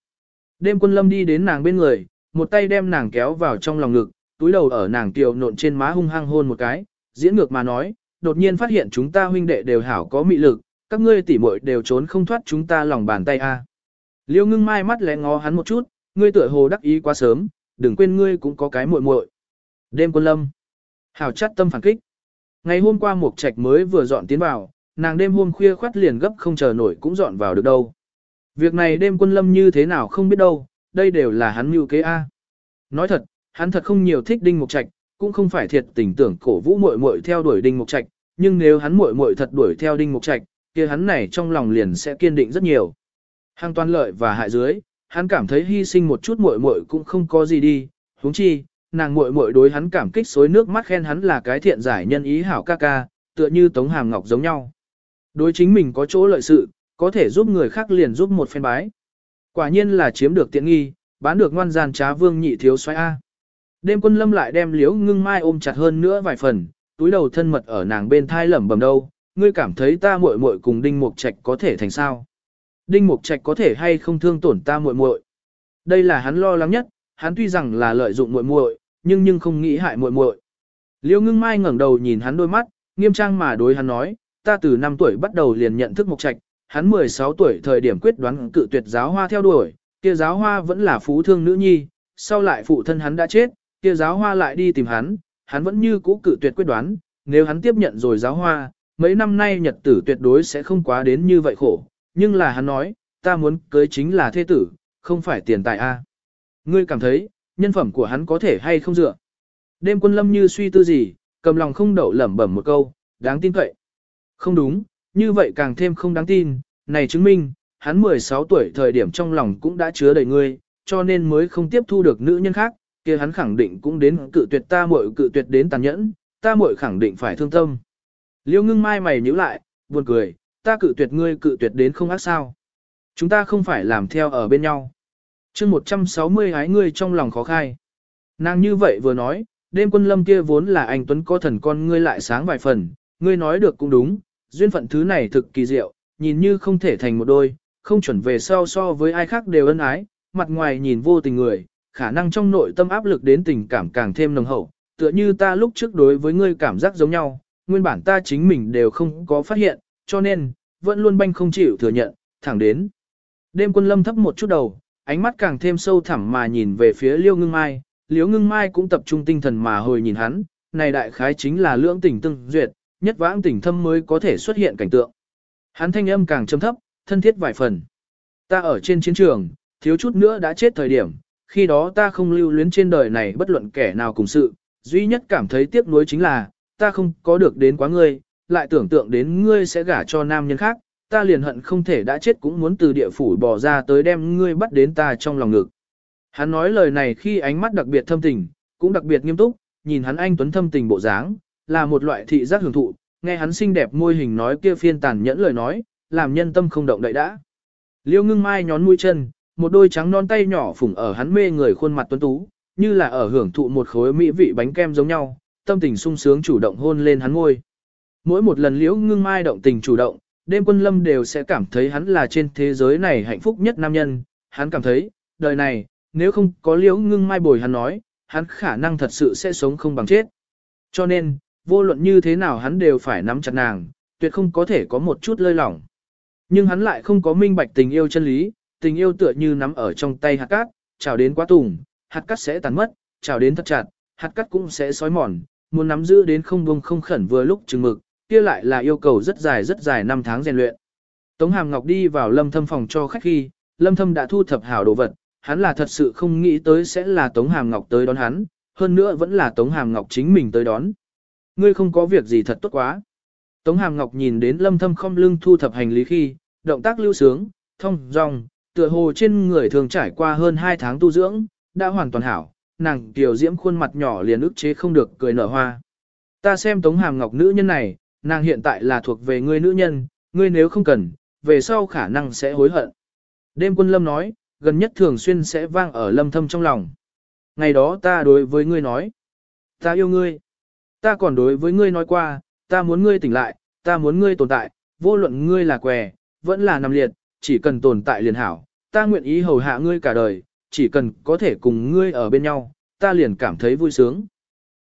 Đêm quân lâm đi đến nàng bên người, một tay đem nàng kéo vào trong lòng ngực, túi đầu ở nàng tiểu nộn trên má hung hăng hôn một cái, diễn ngược mà nói, đột nhiên phát hiện chúng ta huynh đệ đều hảo có mị lực, các ngươi tỉ muội đều trốn không thoát chúng ta lòng bàn tay a. Liêu ngưng mai mắt lén ngó hắn một chút, ngươi tựa hồ đắc ý quá sớm, đừng quên ngươi cũng có cái muội muội. Đêm quân lâm. Hảo chắt tâm phản kích. Ngày hôm qua Mục Trạch mới vừa dọn tiến vào, nàng đêm hôm khuya khoắt liền gấp không chờ nổi cũng dọn vào được đâu. Việc này đêm quân lâm như thế nào không biết đâu, đây đều là hắn mưu kế A. Nói thật, hắn thật không nhiều thích Đinh Mục Trạch, cũng không phải thiệt tình tưởng cổ vũ muội muội theo đuổi Đinh Mục Trạch, nhưng nếu hắn muội muội thật đuổi theo Đinh Mục Trạch, kia hắn này trong lòng liền sẽ kiên định rất nhiều. Hàng toàn lợi và hại dưới, hắn cảm thấy hy sinh một chút muội muội cũng không có gì đi, huống chi, nàng muội muội đối hắn cảm kích xối nước mắt khen hắn là cái thiện giải nhân ý hảo ca ca, tựa như Tống Hàm Ngọc giống nhau. Đối chính mình có chỗ lợi sự, có thể giúp người khác liền giúp một phen bái. Quả nhiên là chiếm được tiện nghi, bán được ngoan gian trá vương nhị thiếu xoay A. Đêm quân lâm lại đem liếu ngưng mai ôm chặt hơn nữa vài phần, túi đầu thân mật ở nàng bên thai lẩm bẩm đâu, ngươi cảm thấy ta muội muội cùng đinh mục trạch có thể thành sao? Đinh mục trạch có thể hay không thương tổn ta muội muội? Đây là hắn lo lắng nhất, hắn tuy rằng là lợi dụng muội muội, nhưng nhưng không nghĩ hại muội muội. Liêu ngưng mai ngẩng đầu nhìn hắn đôi mắt, nghiêm trang mà đối hắn nói, ta từ 5 tuổi bắt đầu liền nhận thức mục trạch, hắn 16 tuổi thời điểm quyết đoán cự tuyệt giáo hoa theo đuổi, kia giáo hoa vẫn là phú thương nữ nhi, sau lại phụ thân hắn đã chết, kia giáo hoa lại đi tìm hắn, hắn vẫn như cũ cự tuyệt quyết đoán, nếu hắn tiếp nhận rồi giáo hoa, mấy năm nay nhật tử tuyệt đối sẽ không quá đến như vậy khổ, nhưng là hắn nói, ta muốn cưới chính là thế tử, không phải tiền tài a. Ngươi cảm thấy, nhân phẩm của hắn có thể hay không dựa. Đêm quân lâm như suy tư gì, cầm lòng không đậu lẩm bẩm một câu, đáng tin cậy. Không đúng, như vậy càng thêm không đáng tin, này chứng minh, hắn 16 tuổi thời điểm trong lòng cũng đã chứa đầy ngươi, cho nên mới không tiếp thu được nữ nhân khác, kia hắn khẳng định cũng đến cự tuyệt ta muội cự tuyệt đến tàn nhẫn, ta muội khẳng định phải thương tâm. Liêu ngưng mai mày nhíu lại, buồn cười, ta cự tuyệt ngươi cự tuyệt đến không ác sao. Chúng ta không phải làm theo ở bên nhau. chương 160 ái ngươi trong lòng khó khai. Nàng như vậy vừa nói, đêm quân lâm kia vốn là anh Tuấn có thần con ngươi lại sáng vài phần, ngươi nói được cũng đúng, duyên phận thứ này thực kỳ diệu, nhìn như không thể thành một đôi, không chuẩn về sau so với ai khác đều ân ái, mặt ngoài nhìn vô tình người, khả năng trong nội tâm áp lực đến tình cảm càng thêm nồng hậu, tựa như ta lúc trước đối với ngươi cảm giác giống nhau, nguyên bản ta chính mình đều không có phát hiện, cho nên, vẫn luôn banh không chịu thừa nhận, thẳng đến. Đêm quân lâm thấp một chút đầu, ánh mắt càng thêm sâu thẳm mà nhìn về phía liêu ngưng mai, liêu ngưng mai cũng tập trung tinh thần mà hồi nhìn hắn, này đại khái chính là lưỡng tình tương duyệt, nhất vãng tình thâm mới có thể xuất hiện cảnh tượng. Hắn thanh âm càng trầm thấp, thân thiết vài phần. Ta ở trên chiến trường, thiếu chút nữa đã chết thời điểm, khi đó ta không lưu luyến trên đời này bất luận kẻ nào cùng sự, duy nhất cảm thấy tiếc nuối chính là, ta không có được đến quá ngươi, lại tưởng tượng đến ngươi sẽ gả cho nam nhân khác, ta liền hận không thể đã chết cũng muốn từ địa phủ bỏ ra tới đem ngươi bắt đến ta trong lòng ngực. Hắn nói lời này khi ánh mắt đặc biệt thâm tình, cũng đặc biệt nghiêm túc, nhìn hắn anh tuấn thâm tình bộ dáng, là một loại thị giác hưởng thụ, nghe hắn xinh đẹp môi hình nói kia phiên tàn nhẫn lời nói, làm nhân tâm không động đậy đã. Liêu ngưng mai nhón mũi chân, một đôi trắng non tay nhỏ phủng ở hắn mê người khuôn mặt tuấn tú, như là ở hưởng thụ một khối mỹ vị bánh kem giống nhau, tâm tình sung sướng chủ động hôn lên hắn môi. Mỗi một lần liễu ngưng mai động tình chủ động, đêm quân lâm đều sẽ cảm thấy hắn là trên thế giới này hạnh phúc nhất nam nhân, hắn cảm thấy, đời này, nếu không có liễu ngưng mai bồi hắn nói, hắn khả năng thật sự sẽ sống không bằng chết. Cho nên, vô luận như thế nào hắn đều phải nắm chặt nàng, tuyệt không có thể có một chút lơi lỏng. Nhưng hắn lại không có minh bạch tình yêu chân lý, tình yêu tựa như nắm ở trong tay hạt cát, chào đến quá tùng, hạt cát sẽ tàn mất, chào đến thật chặt, hạt cát cũng sẽ sói mòn, muốn nắm giữ đến không buông không khẩn vừa lúc chừng mực, kia lại là yêu cầu rất dài rất dài năm tháng rèn luyện. Tống Hàm Ngọc đi vào lâm thâm phòng cho khách khi, lâm thâm đã thu thập hảo đồ vật, hắn là thật sự không nghĩ tới sẽ là Tống Hàm Ngọc tới đón hắn, hơn nữa vẫn là Tống Hàm Ngọc chính mình tới đón. Ngươi không có việc gì thật tốt quá. Tống Hàm Ngọc nhìn đến lâm thâm không lưng thu thập hành lý khi, động tác lưu sướng, thông, dong, tựa hồ trên người thường trải qua hơn 2 tháng tu dưỡng, đã hoàn toàn hảo, nàng tiểu diễm khuôn mặt nhỏ liền ức chế không được cười nở hoa. Ta xem Tống Hàm Ngọc nữ nhân này, nàng hiện tại là thuộc về ngươi nữ nhân, ngươi nếu không cần, về sau khả năng sẽ hối hận. Đêm quân lâm nói, gần nhất thường xuyên sẽ vang ở lâm thâm trong lòng. Ngày đó ta đối với ngươi nói, ta yêu ngươi. Ta còn đối với ngươi nói qua, ta muốn ngươi tỉnh lại, ta muốn ngươi tồn tại, vô luận ngươi là què, vẫn là nằm liệt, chỉ cần tồn tại liền hảo, ta nguyện ý hầu hạ ngươi cả đời, chỉ cần có thể cùng ngươi ở bên nhau, ta liền cảm thấy vui sướng.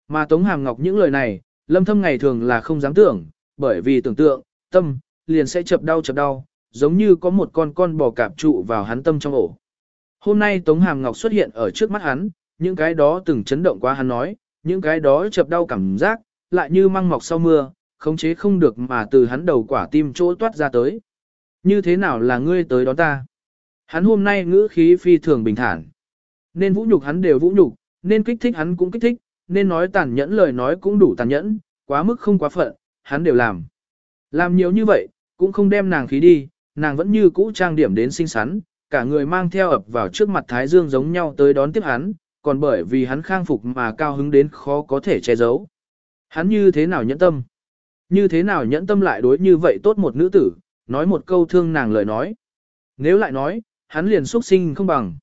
Mà Tống Hàm Ngọc những lời này, lâm thâm ngày thường là không dám tưởng, bởi vì tưởng tượng, tâm, liền sẽ chập đau chập đau, giống như có một con con bò cạp trụ vào hắn tâm trong ổ. Hôm nay Tống Hàm Ngọc xuất hiện ở trước mắt hắn, những cái đó từng chấn động quá hắn nói, những cái đó chập đau cảm giác, lại như măng mọc sau mưa, khống chế không được mà từ hắn đầu quả tim chỗ toát ra tới. Như thế nào là ngươi tới đón ta? Hắn hôm nay ngữ khí phi thường bình thản. Nên vũ nhục hắn đều vũ nhục, nên kích thích hắn cũng kích thích, nên nói tàn nhẫn lời nói cũng đủ tàn nhẫn, quá mức không quá phận, hắn đều làm. Làm nhiều như vậy, cũng không đem nàng khí đi, nàng vẫn như cũ trang điểm đến xinh xắn, cả người mang theo ập vào trước mặt Thái Dương giống nhau tới đón tiếp hắn, còn bởi vì hắn khang phục mà cao hứng đến khó có thể che giấu. Hắn như thế nào nhẫn tâm? Như thế nào nhẫn tâm lại đối như vậy tốt một nữ tử, nói một câu thương nàng lời nói. Nếu lại nói, hắn liền xuất sinh không bằng.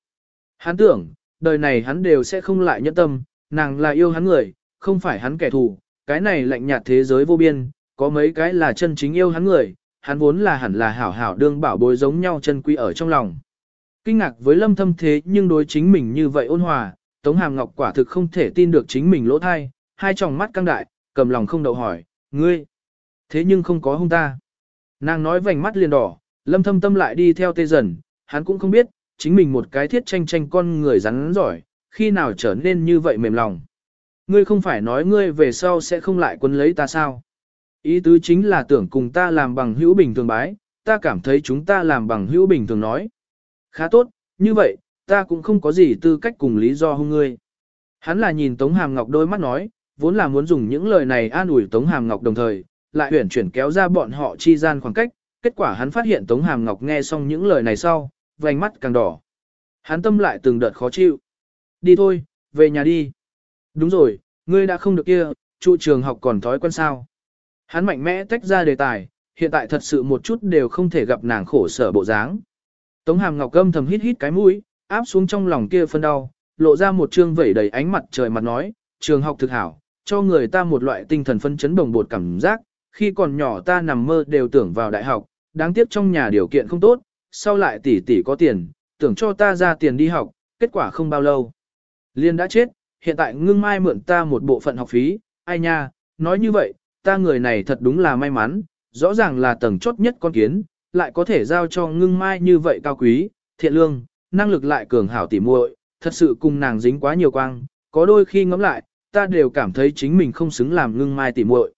Hắn tưởng, đời này hắn đều sẽ không lại nhẫn tâm, nàng là yêu hắn người, không phải hắn kẻ thù, cái này lạnh nhạt thế giới vô biên, có mấy cái là chân chính yêu hắn người, hắn vốn là hẳn là hảo hảo đương bảo bối giống nhau chân quý ở trong lòng. Kinh ngạc với lâm thâm thế nhưng đối chính mình như vậy ôn hòa, Tống Hàm Ngọc quả thực không thể tin được chính mình lỗ thai, hai tròng mắt căng đại, cầm lòng không đậu hỏi, ngươi, thế nhưng không có hung ta. Nàng nói vành mắt liền đỏ, lâm thâm tâm lại đi theo tê dần, hắn cũng không biết, chính mình một cái thiết tranh tranh con người rắn giỏi, khi nào trở nên như vậy mềm lòng. Ngươi không phải nói ngươi về sau sẽ không lại quân lấy ta sao? Ý tứ chính là tưởng cùng ta làm bằng hữu bình thường bái, ta cảm thấy chúng ta làm bằng hữu bình thường nói. Khá tốt, như vậy, ta cũng không có gì tư cách cùng lý do hung ngươi. Hắn là nhìn Tống Hàm Ngọc đôi mắt nói, vốn là muốn dùng những lời này an ủi Tống Hàm Ngọc đồng thời, lại huyển chuyển kéo ra bọn họ chi gian khoảng cách, kết quả hắn phát hiện Tống Hàm Ngọc nghe xong những lời này sau, vành mắt càng đỏ. Hắn tâm lại từng đợt khó chịu. Đi thôi, về nhà đi. Đúng rồi, ngươi đã không được kia, trụ trường học còn thói quen sao. Hắn mạnh mẽ tách ra đề tài, hiện tại thật sự một chút đều không thể gặp nàng khổ sở bộ dáng. Tống Hàm Ngọc gâm thầm hít hít cái mũi, áp xuống trong lòng kia phân đau, lộ ra một trương vẩy đầy ánh mặt trời mặt nói, trường học thực hảo, cho người ta một loại tinh thần phân chấn đồng bột cảm giác, khi còn nhỏ ta nằm mơ đều tưởng vào đại học, đáng tiếc trong nhà điều kiện không tốt, sau lại tỷ tỷ có tiền, tưởng cho ta ra tiền đi học, kết quả không bao lâu. Liên đã chết, hiện tại ngưng mai mượn ta một bộ phận học phí, ai nha, nói như vậy, ta người này thật đúng là may mắn, rõ ràng là tầng chốt nhất con kiến, lại có thể giao cho ngưng mai như vậy cao quý, thiện lương, năng lực lại cường hảo tỉ muội, thật sự cùng nàng dính quá nhiều quang, có đôi khi ngẫm lại, ta đều cảm thấy chính mình không xứng làm ngưng mai tỉ muội.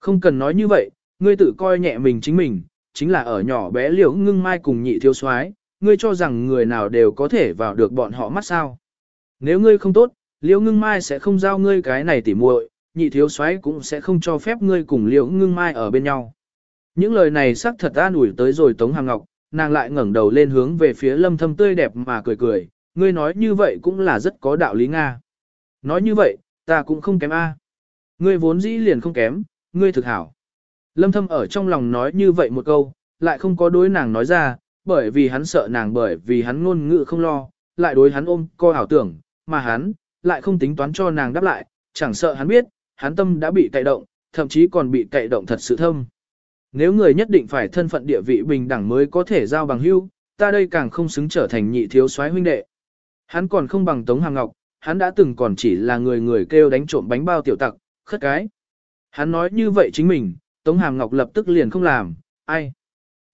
Không cần nói như vậy, ngươi tự coi nhẹ mình chính mình, chính là ở nhỏ bé liễu ngưng mai cùng nhị thiếu soái, ngươi cho rằng người nào đều có thể vào được bọn họ mắt sao. Nếu ngươi không tốt, liễu ngưng mai sẽ không giao ngươi cái này tỉ muội, nhị thiếu soái cũng sẽ không cho phép ngươi cùng liễu ngưng mai ở bên nhau. Những lời này xác thật an ủi tới rồi Tống Hàng Ngọc, nàng lại ngẩng đầu lên hướng về phía lâm thâm tươi đẹp mà cười cười, ngươi nói như vậy cũng là rất có đạo lý Nga. Nói như vậy, ta cũng không kém A. Ngươi vốn dĩ liền không kém, ngươi thực hảo. Lâm thâm ở trong lòng nói như vậy một câu, lại không có đối nàng nói ra, bởi vì hắn sợ nàng bởi vì hắn ngôn ngữ không lo, lại đối hắn ôm coi ảo tưởng, mà hắn, lại không tính toán cho nàng đáp lại, chẳng sợ hắn biết, hắn tâm đã bị cậy động, thậm chí còn bị cậy động thật sự thâm. Nếu người nhất định phải thân phận địa vị bình đẳng mới có thể giao bằng hữu, ta đây càng không xứng trở thành nhị thiếu soái huynh đệ. Hắn còn không bằng Tống Hàng Ngọc, hắn đã từng còn chỉ là người người kêu đánh trộm bánh bao tiểu tặc, khất cái. Hắn nói như vậy chính mình, Tống Hàm Ngọc lập tức liền không làm, ai?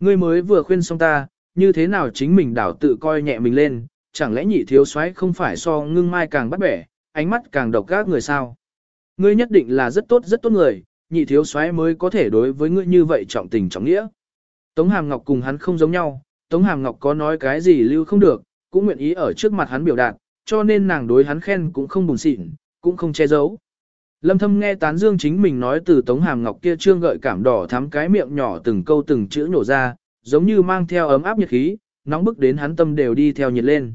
Ngươi mới vừa khuyên xong ta, như thế nào chính mình đảo tự coi nhẹ mình lên, chẳng lẽ nhị thiếu soái không phải so ngưng mai càng bắt bẻ, ánh mắt càng độc các người sao? Ngươi nhất định là rất tốt rất tốt người, nhị thiếu soái mới có thể đối với ngươi như vậy trọng tình trọng nghĩa. Tống Hàm Ngọc cùng hắn không giống nhau, Tống Hàm Ngọc có nói cái gì lưu không được, cũng nguyện ý ở trước mặt hắn biểu đạt, cho nên nàng đối hắn khen cũng không buồn xịn, cũng không che giấu. Lâm Thâm nghe tán dương chính mình nói từ Tống Hàm Ngọc kia trương gợi cảm đỏ thắm cái miệng nhỏ từng câu từng chữ nổ ra, giống như mang theo ấm áp nhiệt khí, nóng bức đến hắn tâm đều đi theo nhiệt lên.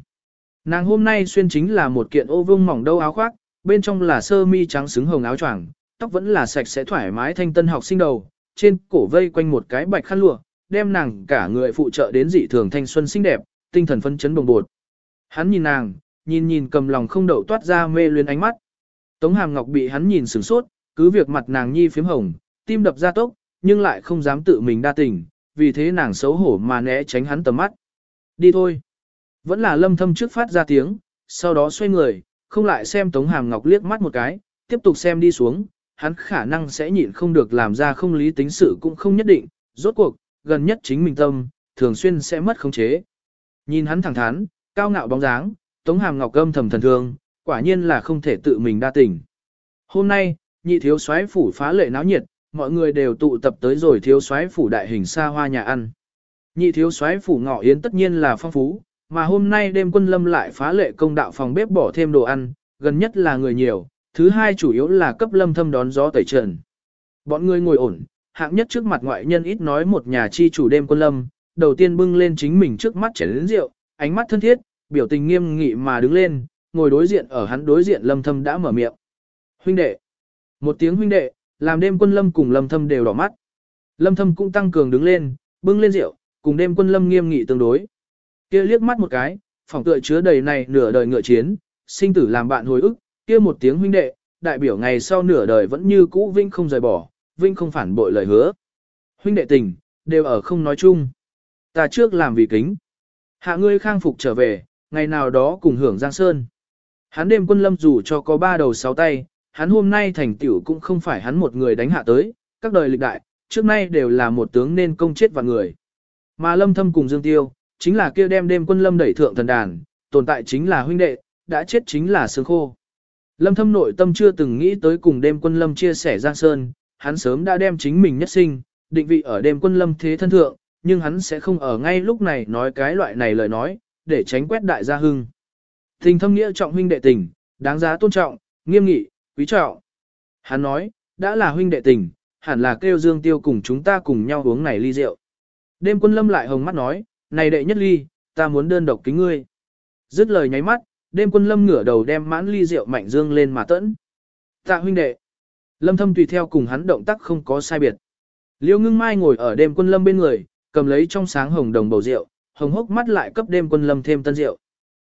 Nàng hôm nay xuyên chính là một kiện ô vương mỏng đâu áo khoác, bên trong là sơ mi trắng xứng hồng áo choàng, tóc vẫn là sạch sẽ thoải mái thanh tân học sinh đầu, trên cổ vây quanh một cái bạch khăn lụa, đem nàng cả người phụ trợ đến dị thường thanh xuân xinh đẹp, tinh thần phấn chấn bồng bột. Hắn nhìn nàng, nhìn nhìn cầm lòng không đậu toát ra mê luyến ánh mắt. Tống Hàm Ngọc bị hắn nhìn sửng sốt, cứ việc mặt nàng nhi phím hồng, tim đập ra tốc, nhưng lại không dám tự mình đa tình, vì thế nàng xấu hổ mà né tránh hắn tầm mắt. Đi thôi. Vẫn là lâm thâm trước phát ra tiếng, sau đó xoay người, không lại xem Tống Hàm Ngọc liếc mắt một cái, tiếp tục xem đi xuống, hắn khả năng sẽ nhịn không được làm ra không lý tính sự cũng không nhất định, rốt cuộc, gần nhất chính mình tâm, thường xuyên sẽ mất khống chế. Nhìn hắn thẳng thắn, cao ngạo bóng dáng, Tống Hàm Ngọc âm thầm thần thương, quả nhiên là không thể tự mình đa tình. Hôm nay, nhị thiếu soái phủ phá lệ náo nhiệt, mọi người đều tụ tập tới rồi thiếu soái phủ đại hình xa hoa nhà ăn. Nhị thiếu soái phủ ngọ yến tất nhiên là phong phú, mà hôm nay đêm quân lâm lại phá lệ công đạo phòng bếp bỏ thêm đồ ăn, gần nhất là người nhiều, thứ hai chủ yếu là cấp lâm thâm đón gió tẩy trần. Bọn người ngồi ổn, hạng nhất trước mặt ngoại nhân ít nói một nhà chi chủ đêm quân lâm, đầu tiên bưng lên chính mình trước mắt chén lớn rượu, ánh mắt thân thiết, biểu tình nghiêm nghị mà đứng lên, ngồi đối diện ở hắn đối diện lâm thâm đã mở miệng. Huynh đệ. Một tiếng huynh đệ, làm đêm quân lâm cùng lâm thâm đều đỏ mắt. Lâm thâm cũng tăng cường đứng lên, bưng lên rượu, cùng đêm quân lâm nghiêm nghị tương đối. Kia liếc mắt một cái, phòng tựa chứa đầy này nửa đời ngựa chiến, sinh tử làm bạn hồi ức, kia một tiếng huynh đệ, đại biểu ngày sau nửa đời vẫn như cũ vinh không rời bỏ, vinh không phản bội lời hứa. Huynh đệ tình, đều ở không nói chung. Ta trước làm vì kính. Hạ ngươi khang phục trở về, ngày nào đó cùng hưởng Giang Sơn. Hắn đêm quân lâm dù cho có ba đầu sáu tay, hắn hôm nay thành tiểu cũng không phải hắn một người đánh hạ tới, các đời lịch đại, trước nay đều là một tướng nên công chết và người. Mà lâm thâm cùng Dương Tiêu, chính là kia đem đêm quân lâm đẩy thượng thần đàn, tồn tại chính là huynh đệ, đã chết chính là xương khô. Lâm thâm nội tâm chưa từng nghĩ tới cùng đêm quân lâm chia sẻ Giang Sơn, hắn sớm đã đem chính mình nhất sinh, định vị ở đêm quân lâm thế thân thượng, nhưng hắn sẽ không ở ngay lúc này nói cái loại này lời nói, để tránh quét đại gia hưng. Tình thâm nghĩa trọng huynh đệ tình, đáng giá tôn trọng, nghiêm nghị, quý trọng. Hắn nói, đã là huynh đệ tình, hẳn là kêu Dương Tiêu cùng chúng ta cùng nhau uống này ly rượu. Đêm quân lâm lại hồng mắt nói, này đệ nhất ly, ta muốn đơn độc kính ngươi. Dứt lời nháy mắt, đêm quân lâm ngửa đầu đem mãn ly rượu mạnh dương lên mà tẫn. Tạ huynh đệ. Lâm thâm tùy theo cùng hắn động tác không có sai biệt. Liêu ngưng mai ngồi ở đêm quân lâm bên người, cầm lấy trong sáng hồng đồng bầu rượu, hồng hốc mắt lại cấp đêm quân lâm thêm tân rượu.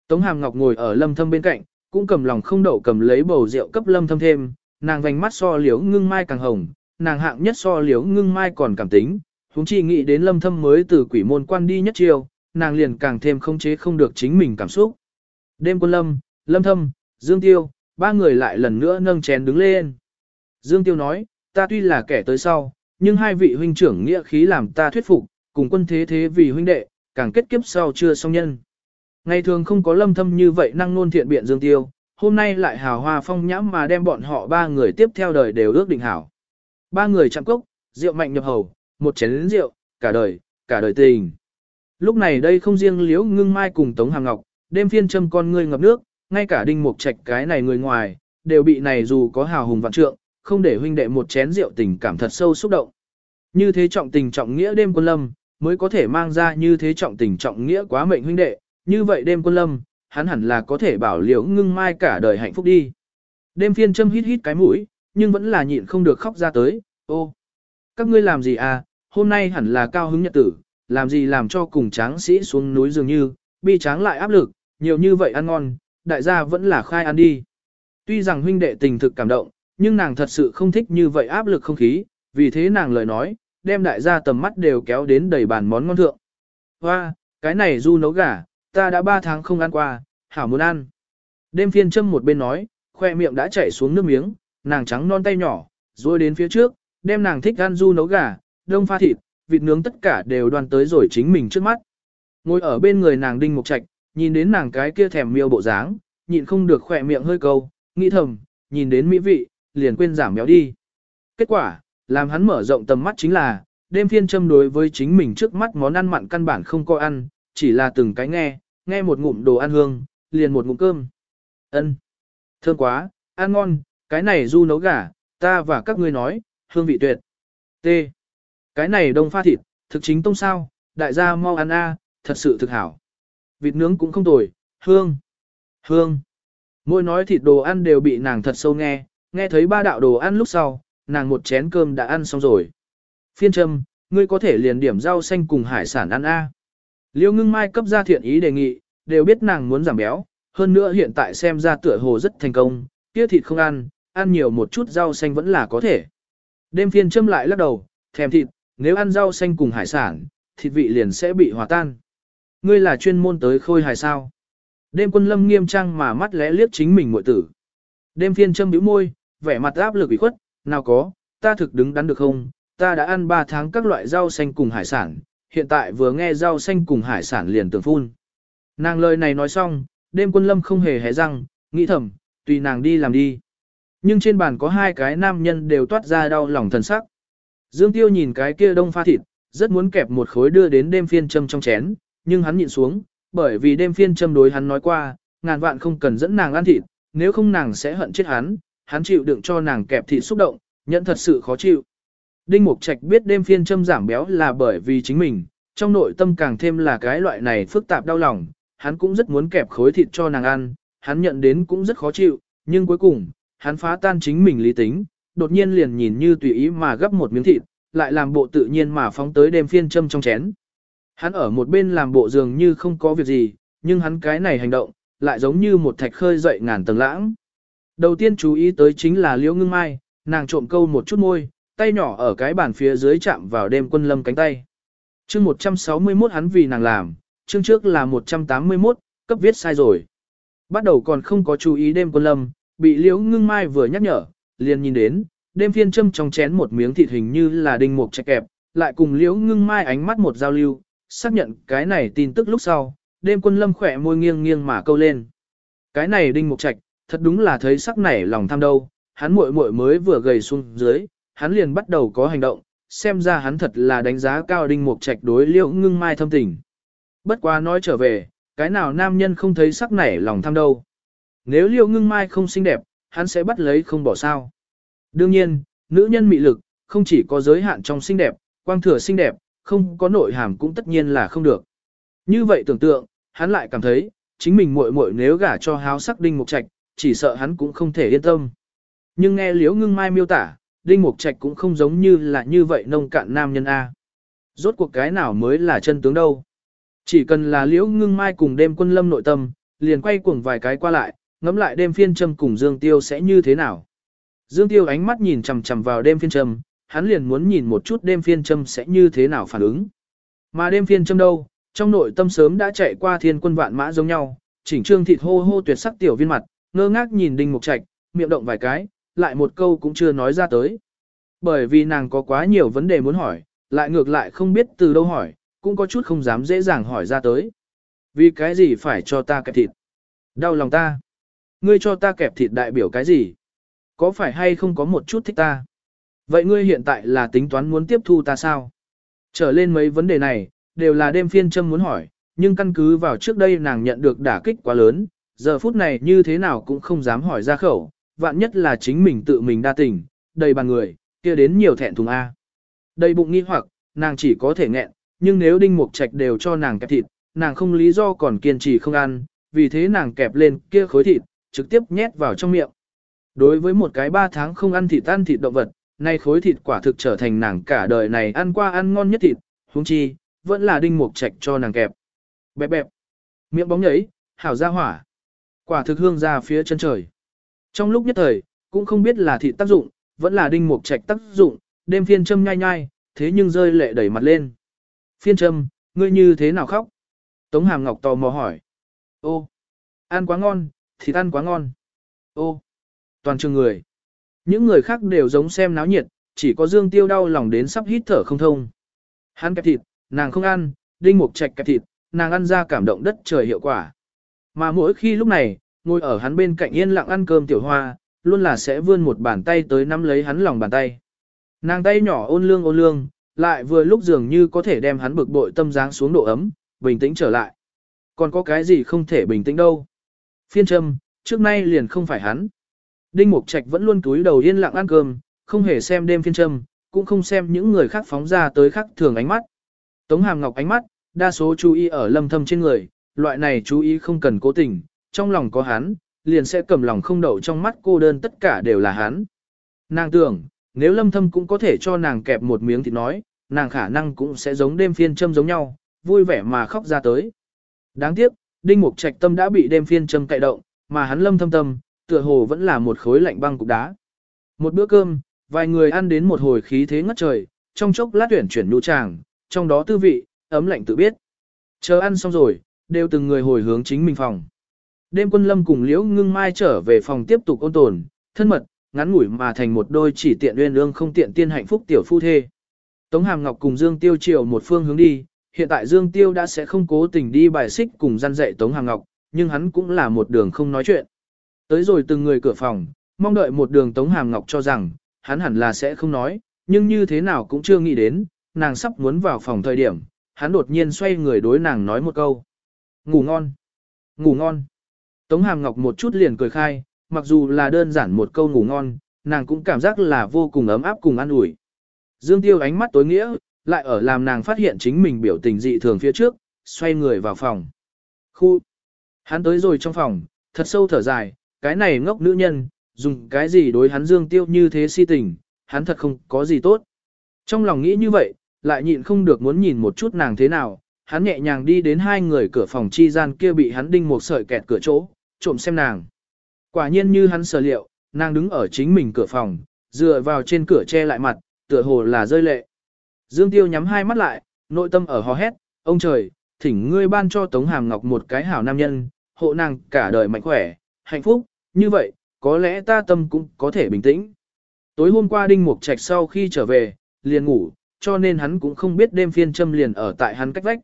Tống hàm ngọc ngồi ở lâm thâm bên cạnh, cũng cầm lòng không đậu cầm lấy bầu rượu cấp lâm thâm thêm, nàng vành mắt so liếu ngưng mai càng hồng, nàng hạng nhất so liếu ngưng mai còn cảm tính, huống chi nghĩ đến lâm thâm mới từ quỷ môn quan đi nhất chiều, nàng liền càng thêm không chế không được chính mình cảm xúc. Đêm quân lâm, lâm thâm, Dương Tiêu, ba người lại lần nữa nâng chén đứng lên. Dương Tiêu nói, ta tuy là kẻ tới sau, nhưng hai vị huynh trưởng nghĩa khí làm ta thuyết phục, cùng quân thế thế vì huynh đệ, càng kết kiếp sau chưa xong nhân. Ngày thường không có lâm thâm như vậy năng nôn thiện biện Dương Tiêu, hôm nay lại hào hoa phong nhãm mà đem bọn họ ba người tiếp theo đời đều ước định hảo. Ba người chạm cốc, rượu mạnh nhập hầu, một chén lĩnh rượu, cả đời, cả đời tình. Lúc này đây không riêng liễu ngưng mai cùng Tống Hàng Ngọc, đêm phiên châm con ngươi ngập nước, ngay cả đinh mục trạch cái này người ngoài, đều bị này dù có hào hùng vạn trượng, không để huynh đệ một chén rượu tình cảm thật sâu xúc động. Như thế trọng tình trọng nghĩa đêm quân lâm, mới có thể mang ra như thế trọng tình trọng nghĩa quá mệnh huynh đệ, như vậy đêm quân lâm, hắn hẳn là có thể bảo liễu ngưng mai cả đời hạnh phúc đi. Đêm phiên châm hít hít cái mũi, nhưng vẫn là nhịn không được khóc ra tới, ô. Các ngươi làm gì à, hôm nay hẳn là cao hứng nhật tử, làm gì làm cho cùng tráng sĩ xuống núi dường như, bi tráng lại áp lực, nhiều như vậy ăn ngon, đại gia vẫn là khai ăn đi. Tuy rằng huynh đệ tình thực cảm động, nhưng nàng thật sự không thích như vậy áp lực không khí, vì thế nàng lời nói, đem đại gia tầm mắt đều kéo đến đầy bàn món ngon thượng. Hoa, cái này du nấu gà, ta đã 3 tháng không ăn qua, hảo muốn ăn. Đêm phiên châm một bên nói, khoe miệng đã chảy xuống nước miếng, nàng trắng non tay nhỏ, rồi đến phía trước, đem nàng thích ăn du nấu gà, đông pha thịt, vịt nướng tất cả đều đoàn tới rồi chính mình trước mắt. Ngồi ở bên người nàng đinh mục trạch, nhìn đến nàng cái kia thèm miêu bộ dáng, nhịn không được khỏe miệng hơi câu, nghĩ thầm, nhìn đến mỹ vị, liền quên giảm béo đi. Kết quả, làm hắn mở rộng tầm mắt chính là, đêm phiên châm đối với chính mình trước mắt món ăn mặn căn bản không có ăn, chỉ là từng cái nghe, nghe một ngụm đồ ăn hương, liền một ngụm cơm. ân Thơm quá, ăn ngon, cái này du nấu gà, ta và các ngươi nói, hương vị tuyệt. T. Cái này đông pha thịt, thực chính tông sao, đại gia mau ăn a, thật sự thực hảo. Vịt nướng cũng không tồi, hương, hương. Mỗi nói thịt đồ ăn đều bị nàng thật sâu nghe, nghe thấy ba đạo đồ ăn lúc sau, nàng một chén cơm đã ăn xong rồi. Phiên trâm, ngươi có thể liền điểm rau xanh cùng hải sản ăn a. Liêu ngưng mai cấp ra thiện ý đề nghị, đều biết nàng muốn giảm béo, hơn nữa hiện tại xem ra tựa hồ rất thành công, kia thịt không ăn, ăn nhiều một chút rau xanh vẫn là có thể. Đêm phiên châm lại lắc đầu, thèm thịt, nếu ăn rau xanh cùng hải sản, thịt vị liền sẽ bị hòa tan. Ngươi là chuyên môn tới khôi hài sao? Đêm quân lâm nghiêm trang mà mắt lẽ liếc chính mình muội tử. Đêm phiên châm bĩu môi, vẻ mặt áp lực ủy khuất, nào có, ta thực đứng đắn được không, ta đã ăn 3 tháng các loại rau xanh cùng hải sản, hiện tại vừa nghe rau xanh cùng hải sản liền tưởng phun. Nàng lời này nói xong, đêm quân lâm không hề hé răng, nghĩ thầm, tùy nàng đi làm đi. Nhưng trên bàn có hai cái nam nhân đều toát ra đau lòng thần sắc. Dương Tiêu nhìn cái kia đông pha thịt, rất muốn kẹp một khối đưa đến đêm phiên châm trong chén, nhưng hắn nhịn xuống, bởi vì đêm phiên châm đối hắn nói qua, ngàn vạn không cần dẫn nàng ăn thịt, nếu không nàng sẽ hận chết hắn, hắn chịu đựng cho nàng kẹp thịt xúc động, nhận thật sự khó chịu. Đinh Mục Trạch biết đêm phiên châm giảm béo là bởi vì chính mình, trong nội tâm càng thêm là cái loại này phức tạp đau lòng, hắn cũng rất muốn kẹp khối thịt cho nàng ăn, hắn nhận đến cũng rất khó chịu, nhưng cuối cùng, hắn phá tan chính mình lý tính, đột nhiên liền nhìn như tùy ý mà gấp một miếng thịt, lại làm bộ tự nhiên mà phóng tới đêm phiên châm trong chén. Hắn ở một bên làm bộ dường như không có việc gì, nhưng hắn cái này hành động, lại giống như một thạch khơi dậy ngàn tầng lãng. Đầu tiên chú ý tới chính là Liễu Ngưng Mai, nàng trộm câu một chút môi, tay nhỏ ở cái bàn phía dưới chạm vào đêm quân lâm cánh tay. chương 161 hắn vì nàng làm, chương trước là 181, cấp viết sai rồi. Bắt đầu còn không có chú ý đêm quân lâm, bị Liễu Ngưng Mai vừa nhắc nhở, liền nhìn đến, đêm phiên châm trong chén một miếng thịt hình như là đinh mục chạy kẹp, lại cùng Liễu Ngưng Mai ánh mắt một giao lưu, xác nhận cái này tin tức lúc sau, đêm quân lâm khỏe môi nghiêng nghiêng mà câu lên. Cái này đinh mục trạch, thật đúng là thấy sắc nảy lòng tham đâu, hắn muội muội mới vừa gầy xuống dưới, hắn liền bắt đầu có hành động, xem ra hắn thật là đánh giá cao đinh mục trạch đối liễu ngưng mai thâm tình. Bất quá nói trở về, cái nào nam nhân không thấy sắc nảy lòng tham đâu. Nếu liễu ngưng mai không xinh đẹp, hắn sẽ bắt lấy không bỏ sao. Đương nhiên, nữ nhân mị lực, không chỉ có giới hạn trong xinh đẹp, quang thừa xinh đẹp, không có nội hàm cũng tất nhiên là không được. Như vậy tưởng tượng, hắn lại cảm thấy, chính mình muội muội nếu gả cho háo sắc đinh mục trạch, chỉ sợ hắn cũng không thể yên tâm. Nhưng nghe liễu ngưng mai miêu tả, đinh mục trạch cũng không giống như là như vậy nông cạn nam nhân A. Rốt cuộc cái nào mới là chân tướng đâu. Chỉ cần là liễu ngưng mai cùng đêm quân lâm nội tâm, liền quay cuồng vài cái qua lại, ngắm lại đêm phiên châm cùng Dương Tiêu sẽ như thế nào. Dương Tiêu ánh mắt nhìn chằm chằm vào đêm phiên châm, hắn liền muốn nhìn một chút đêm phiên châm sẽ như thế nào phản ứng. Mà đêm phiên châm đâu, trong nội tâm sớm đã chạy qua thiên quân vạn mã giống nhau, chỉnh trương thịt hô hô tuyệt sắc tiểu viên mặt, ngơ ngác nhìn đinh mục trạch, miệng động vài cái, lại một câu cũng chưa nói ra tới. Bởi vì nàng có quá nhiều vấn đề muốn hỏi, lại ngược lại không biết từ đâu hỏi, cũng có chút không dám dễ dàng hỏi ra tới. Vì cái gì phải cho ta kẹp thịt? Đau lòng ta. Ngươi cho ta kẹp thịt đại biểu cái gì? Có phải hay không có một chút thích ta? Vậy ngươi hiện tại là tính toán muốn tiếp thu ta sao? Trở lên mấy vấn đề này, đều là đêm phiên châm muốn hỏi, nhưng căn cứ vào trước đây nàng nhận được đả kích quá lớn, giờ phút này như thế nào cũng không dám hỏi ra khẩu, vạn nhất là chính mình tự mình đa tình, đầy bàn người, kia đến nhiều thẹn thùng A. Đầy bụng nghi hoặc, nàng chỉ có thể nghẹn, nhưng nếu đinh mục trạch đều cho nàng kẹp thịt, nàng không lý do còn kiên trì không ăn, vì thế nàng kẹp lên kia khối thịt, trực tiếp nhét vào trong miệng. Đối với một cái ba tháng không ăn thịt ăn thịt động vật, nay khối thịt quả thực trở thành nàng cả đời này ăn qua ăn ngon nhất thịt, huống chi, vẫn là đinh mục trạch cho nàng kẹp. Bẹp bẹp, miệng bóng nhảy, hảo ra hỏa. Quả thực hương ra phía chân trời. Trong lúc nhất thời, cũng không biết là thịt tác dụng, vẫn là đinh mục trạch tác dụng, đêm phiên châm nhai nhai, thế nhưng rơi lệ đẩy mặt lên. Phiên châm, ngươi như thế nào khóc? Tống Hàm Ngọc tò mò hỏi. Ô, ăn quá ngon, thịt ăn quá ngon. Ô, toàn trường người. Những người khác đều giống xem náo nhiệt, chỉ có Dương Tiêu đau lòng đến sắp hít thở không thông. Hắn kẹp thịt, nàng không ăn, đinh mục trạch kẹp thịt, nàng ăn ra cảm động đất trời hiệu quả. Mà mỗi khi lúc này, ngồi ở hắn bên cạnh yên lặng ăn cơm tiểu hoa, luôn là sẽ vươn một bàn tay tới nắm lấy hắn lòng bàn tay. Nàng tay nhỏ ôn lương ôn lương, lại vừa lúc dường như có thể đem hắn bực bội tâm dáng xuống độ ấm, bình tĩnh trở lại. Còn có cái gì không thể bình tĩnh đâu. Phiên châm, trước nay liền không phải hắn. Đinh Mục Trạch vẫn luôn túi đầu yên lặng ăn cơm, không hề xem đêm phiên châm, cũng không xem những người khác phóng ra tới khác thường ánh mắt. Tống Hàm Ngọc ánh mắt, đa số chú ý ở lâm thâm trên người, loại này chú ý không cần cố tình, trong lòng có hắn, liền sẽ cầm lòng không đậu trong mắt cô đơn tất cả đều là hắn. Nàng tưởng, nếu lâm thâm cũng có thể cho nàng kẹp một miếng thì nói, nàng khả năng cũng sẽ giống đêm phiên châm giống nhau, vui vẻ mà khóc ra tới. Đáng tiếc, Đinh Mục Trạch tâm đã bị đêm phiên châm cậy động, mà hắn lâm thâm tâm, tựa hồ vẫn là một khối lạnh băng cục đá. Một bữa cơm, vài người ăn đến một hồi khí thế ngất trời, trong chốc lát tuyển chuyển nụ tràng, trong đó tư vị, ấm lạnh tự biết. Chờ ăn xong rồi, đều từng người hồi hướng chính mình phòng. Đêm quân lâm cùng liễu ngưng mai trở về phòng tiếp tục ôn tồn, thân mật, ngắn ngủi mà thành một đôi chỉ tiện uyên ương không tiện tiên hạnh phúc tiểu phu thê. Tống Hàm Ngọc cùng Dương Tiêu chiều một phương hướng đi, hiện tại Dương Tiêu đã sẽ không cố tình đi bài xích cùng gian dạy Tống Hàm Ngọc, nhưng hắn cũng là một đường không nói chuyện. Tới rồi từng người cửa phòng, mong đợi một đường Tống Hàm Ngọc cho rằng, hắn hẳn là sẽ không nói, nhưng như thế nào cũng chưa nghĩ đến, nàng sắp muốn vào phòng thời điểm, hắn đột nhiên xoay người đối nàng nói một câu. Ngủ ngon. Ngủ ngon. Tống Hàm Ngọc một chút liền cười khai, mặc dù là đơn giản một câu ngủ ngon, nàng cũng cảm giác là vô cùng ấm áp cùng an ủi. Dương Tiêu ánh mắt tối nghĩa, lại ở làm nàng phát hiện chính mình biểu tình dị thường phía trước, xoay người vào phòng. Khu. Hắn tới rồi trong phòng, thật sâu thở dài, cái này ngốc nữ nhân, dùng cái gì đối hắn Dương Tiêu như thế si tình, hắn thật không có gì tốt. Trong lòng nghĩ như vậy, lại nhịn không được muốn nhìn một chút nàng thế nào, hắn nhẹ nhàng đi đến hai người cửa phòng chi gian kia bị hắn đinh một sợi kẹt cửa chỗ, trộm xem nàng. Quả nhiên như hắn sở liệu, nàng đứng ở chính mình cửa phòng, dựa vào trên cửa che lại mặt, tựa hồ là rơi lệ. Dương Tiêu nhắm hai mắt lại, nội tâm ở hò hét, ông trời, thỉnh ngươi ban cho Tống Hàm Ngọc một cái hảo nam nhân, hộ nàng cả đời mạnh khỏe, hạnh phúc, như vậy, có lẽ ta tâm cũng có thể bình tĩnh. Tối hôm qua Đinh Mục Trạch sau khi trở về, liền ngủ, cho nên hắn cũng không biết đêm phiên châm liền ở tại hắn cách vách.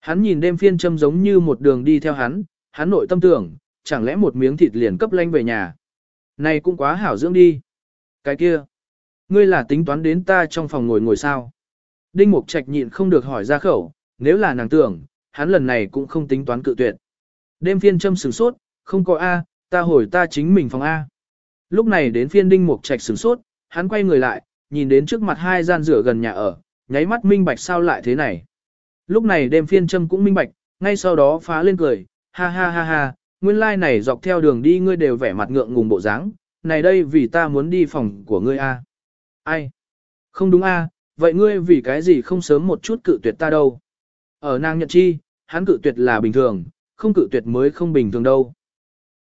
Hắn nhìn đêm phiên châm giống như một đường đi theo hắn, hắn nội tâm tưởng, chẳng lẽ một miếng thịt liền cấp lanh về nhà. Này cũng quá hảo dưỡng đi. Cái kia, ngươi là tính toán đến ta trong phòng ngồi ngồi sao. Đinh Mục Trạch nhịn không được hỏi ra khẩu, nếu là nàng tưởng, hắn lần này cũng không tính toán cự tuyệt. Đêm phiên châm sửng sốt, không có A, ta hồi ta chính mình phòng A. Lúc này đến phiên Đinh Mục Trạch sửng sốt, hắn quay người lại, nhìn đến trước mặt hai gian rửa gần nhà ở, nháy mắt minh bạch sao lại thế này. Lúc này đêm phiên châm cũng minh bạch, ngay sau đó phá lên cười, ha ha ha ha, nguyên lai like này dọc theo đường đi ngươi đều vẻ mặt ngượng ngùng bộ dáng, này đây vì ta muốn đi phòng của ngươi a. Ai? Không đúng a, vậy ngươi vì cái gì không sớm một chút cự tuyệt ta đâu? Ở nàng nhận chi, hắn cự tuyệt là bình thường, không cự tuyệt mới không bình thường đâu.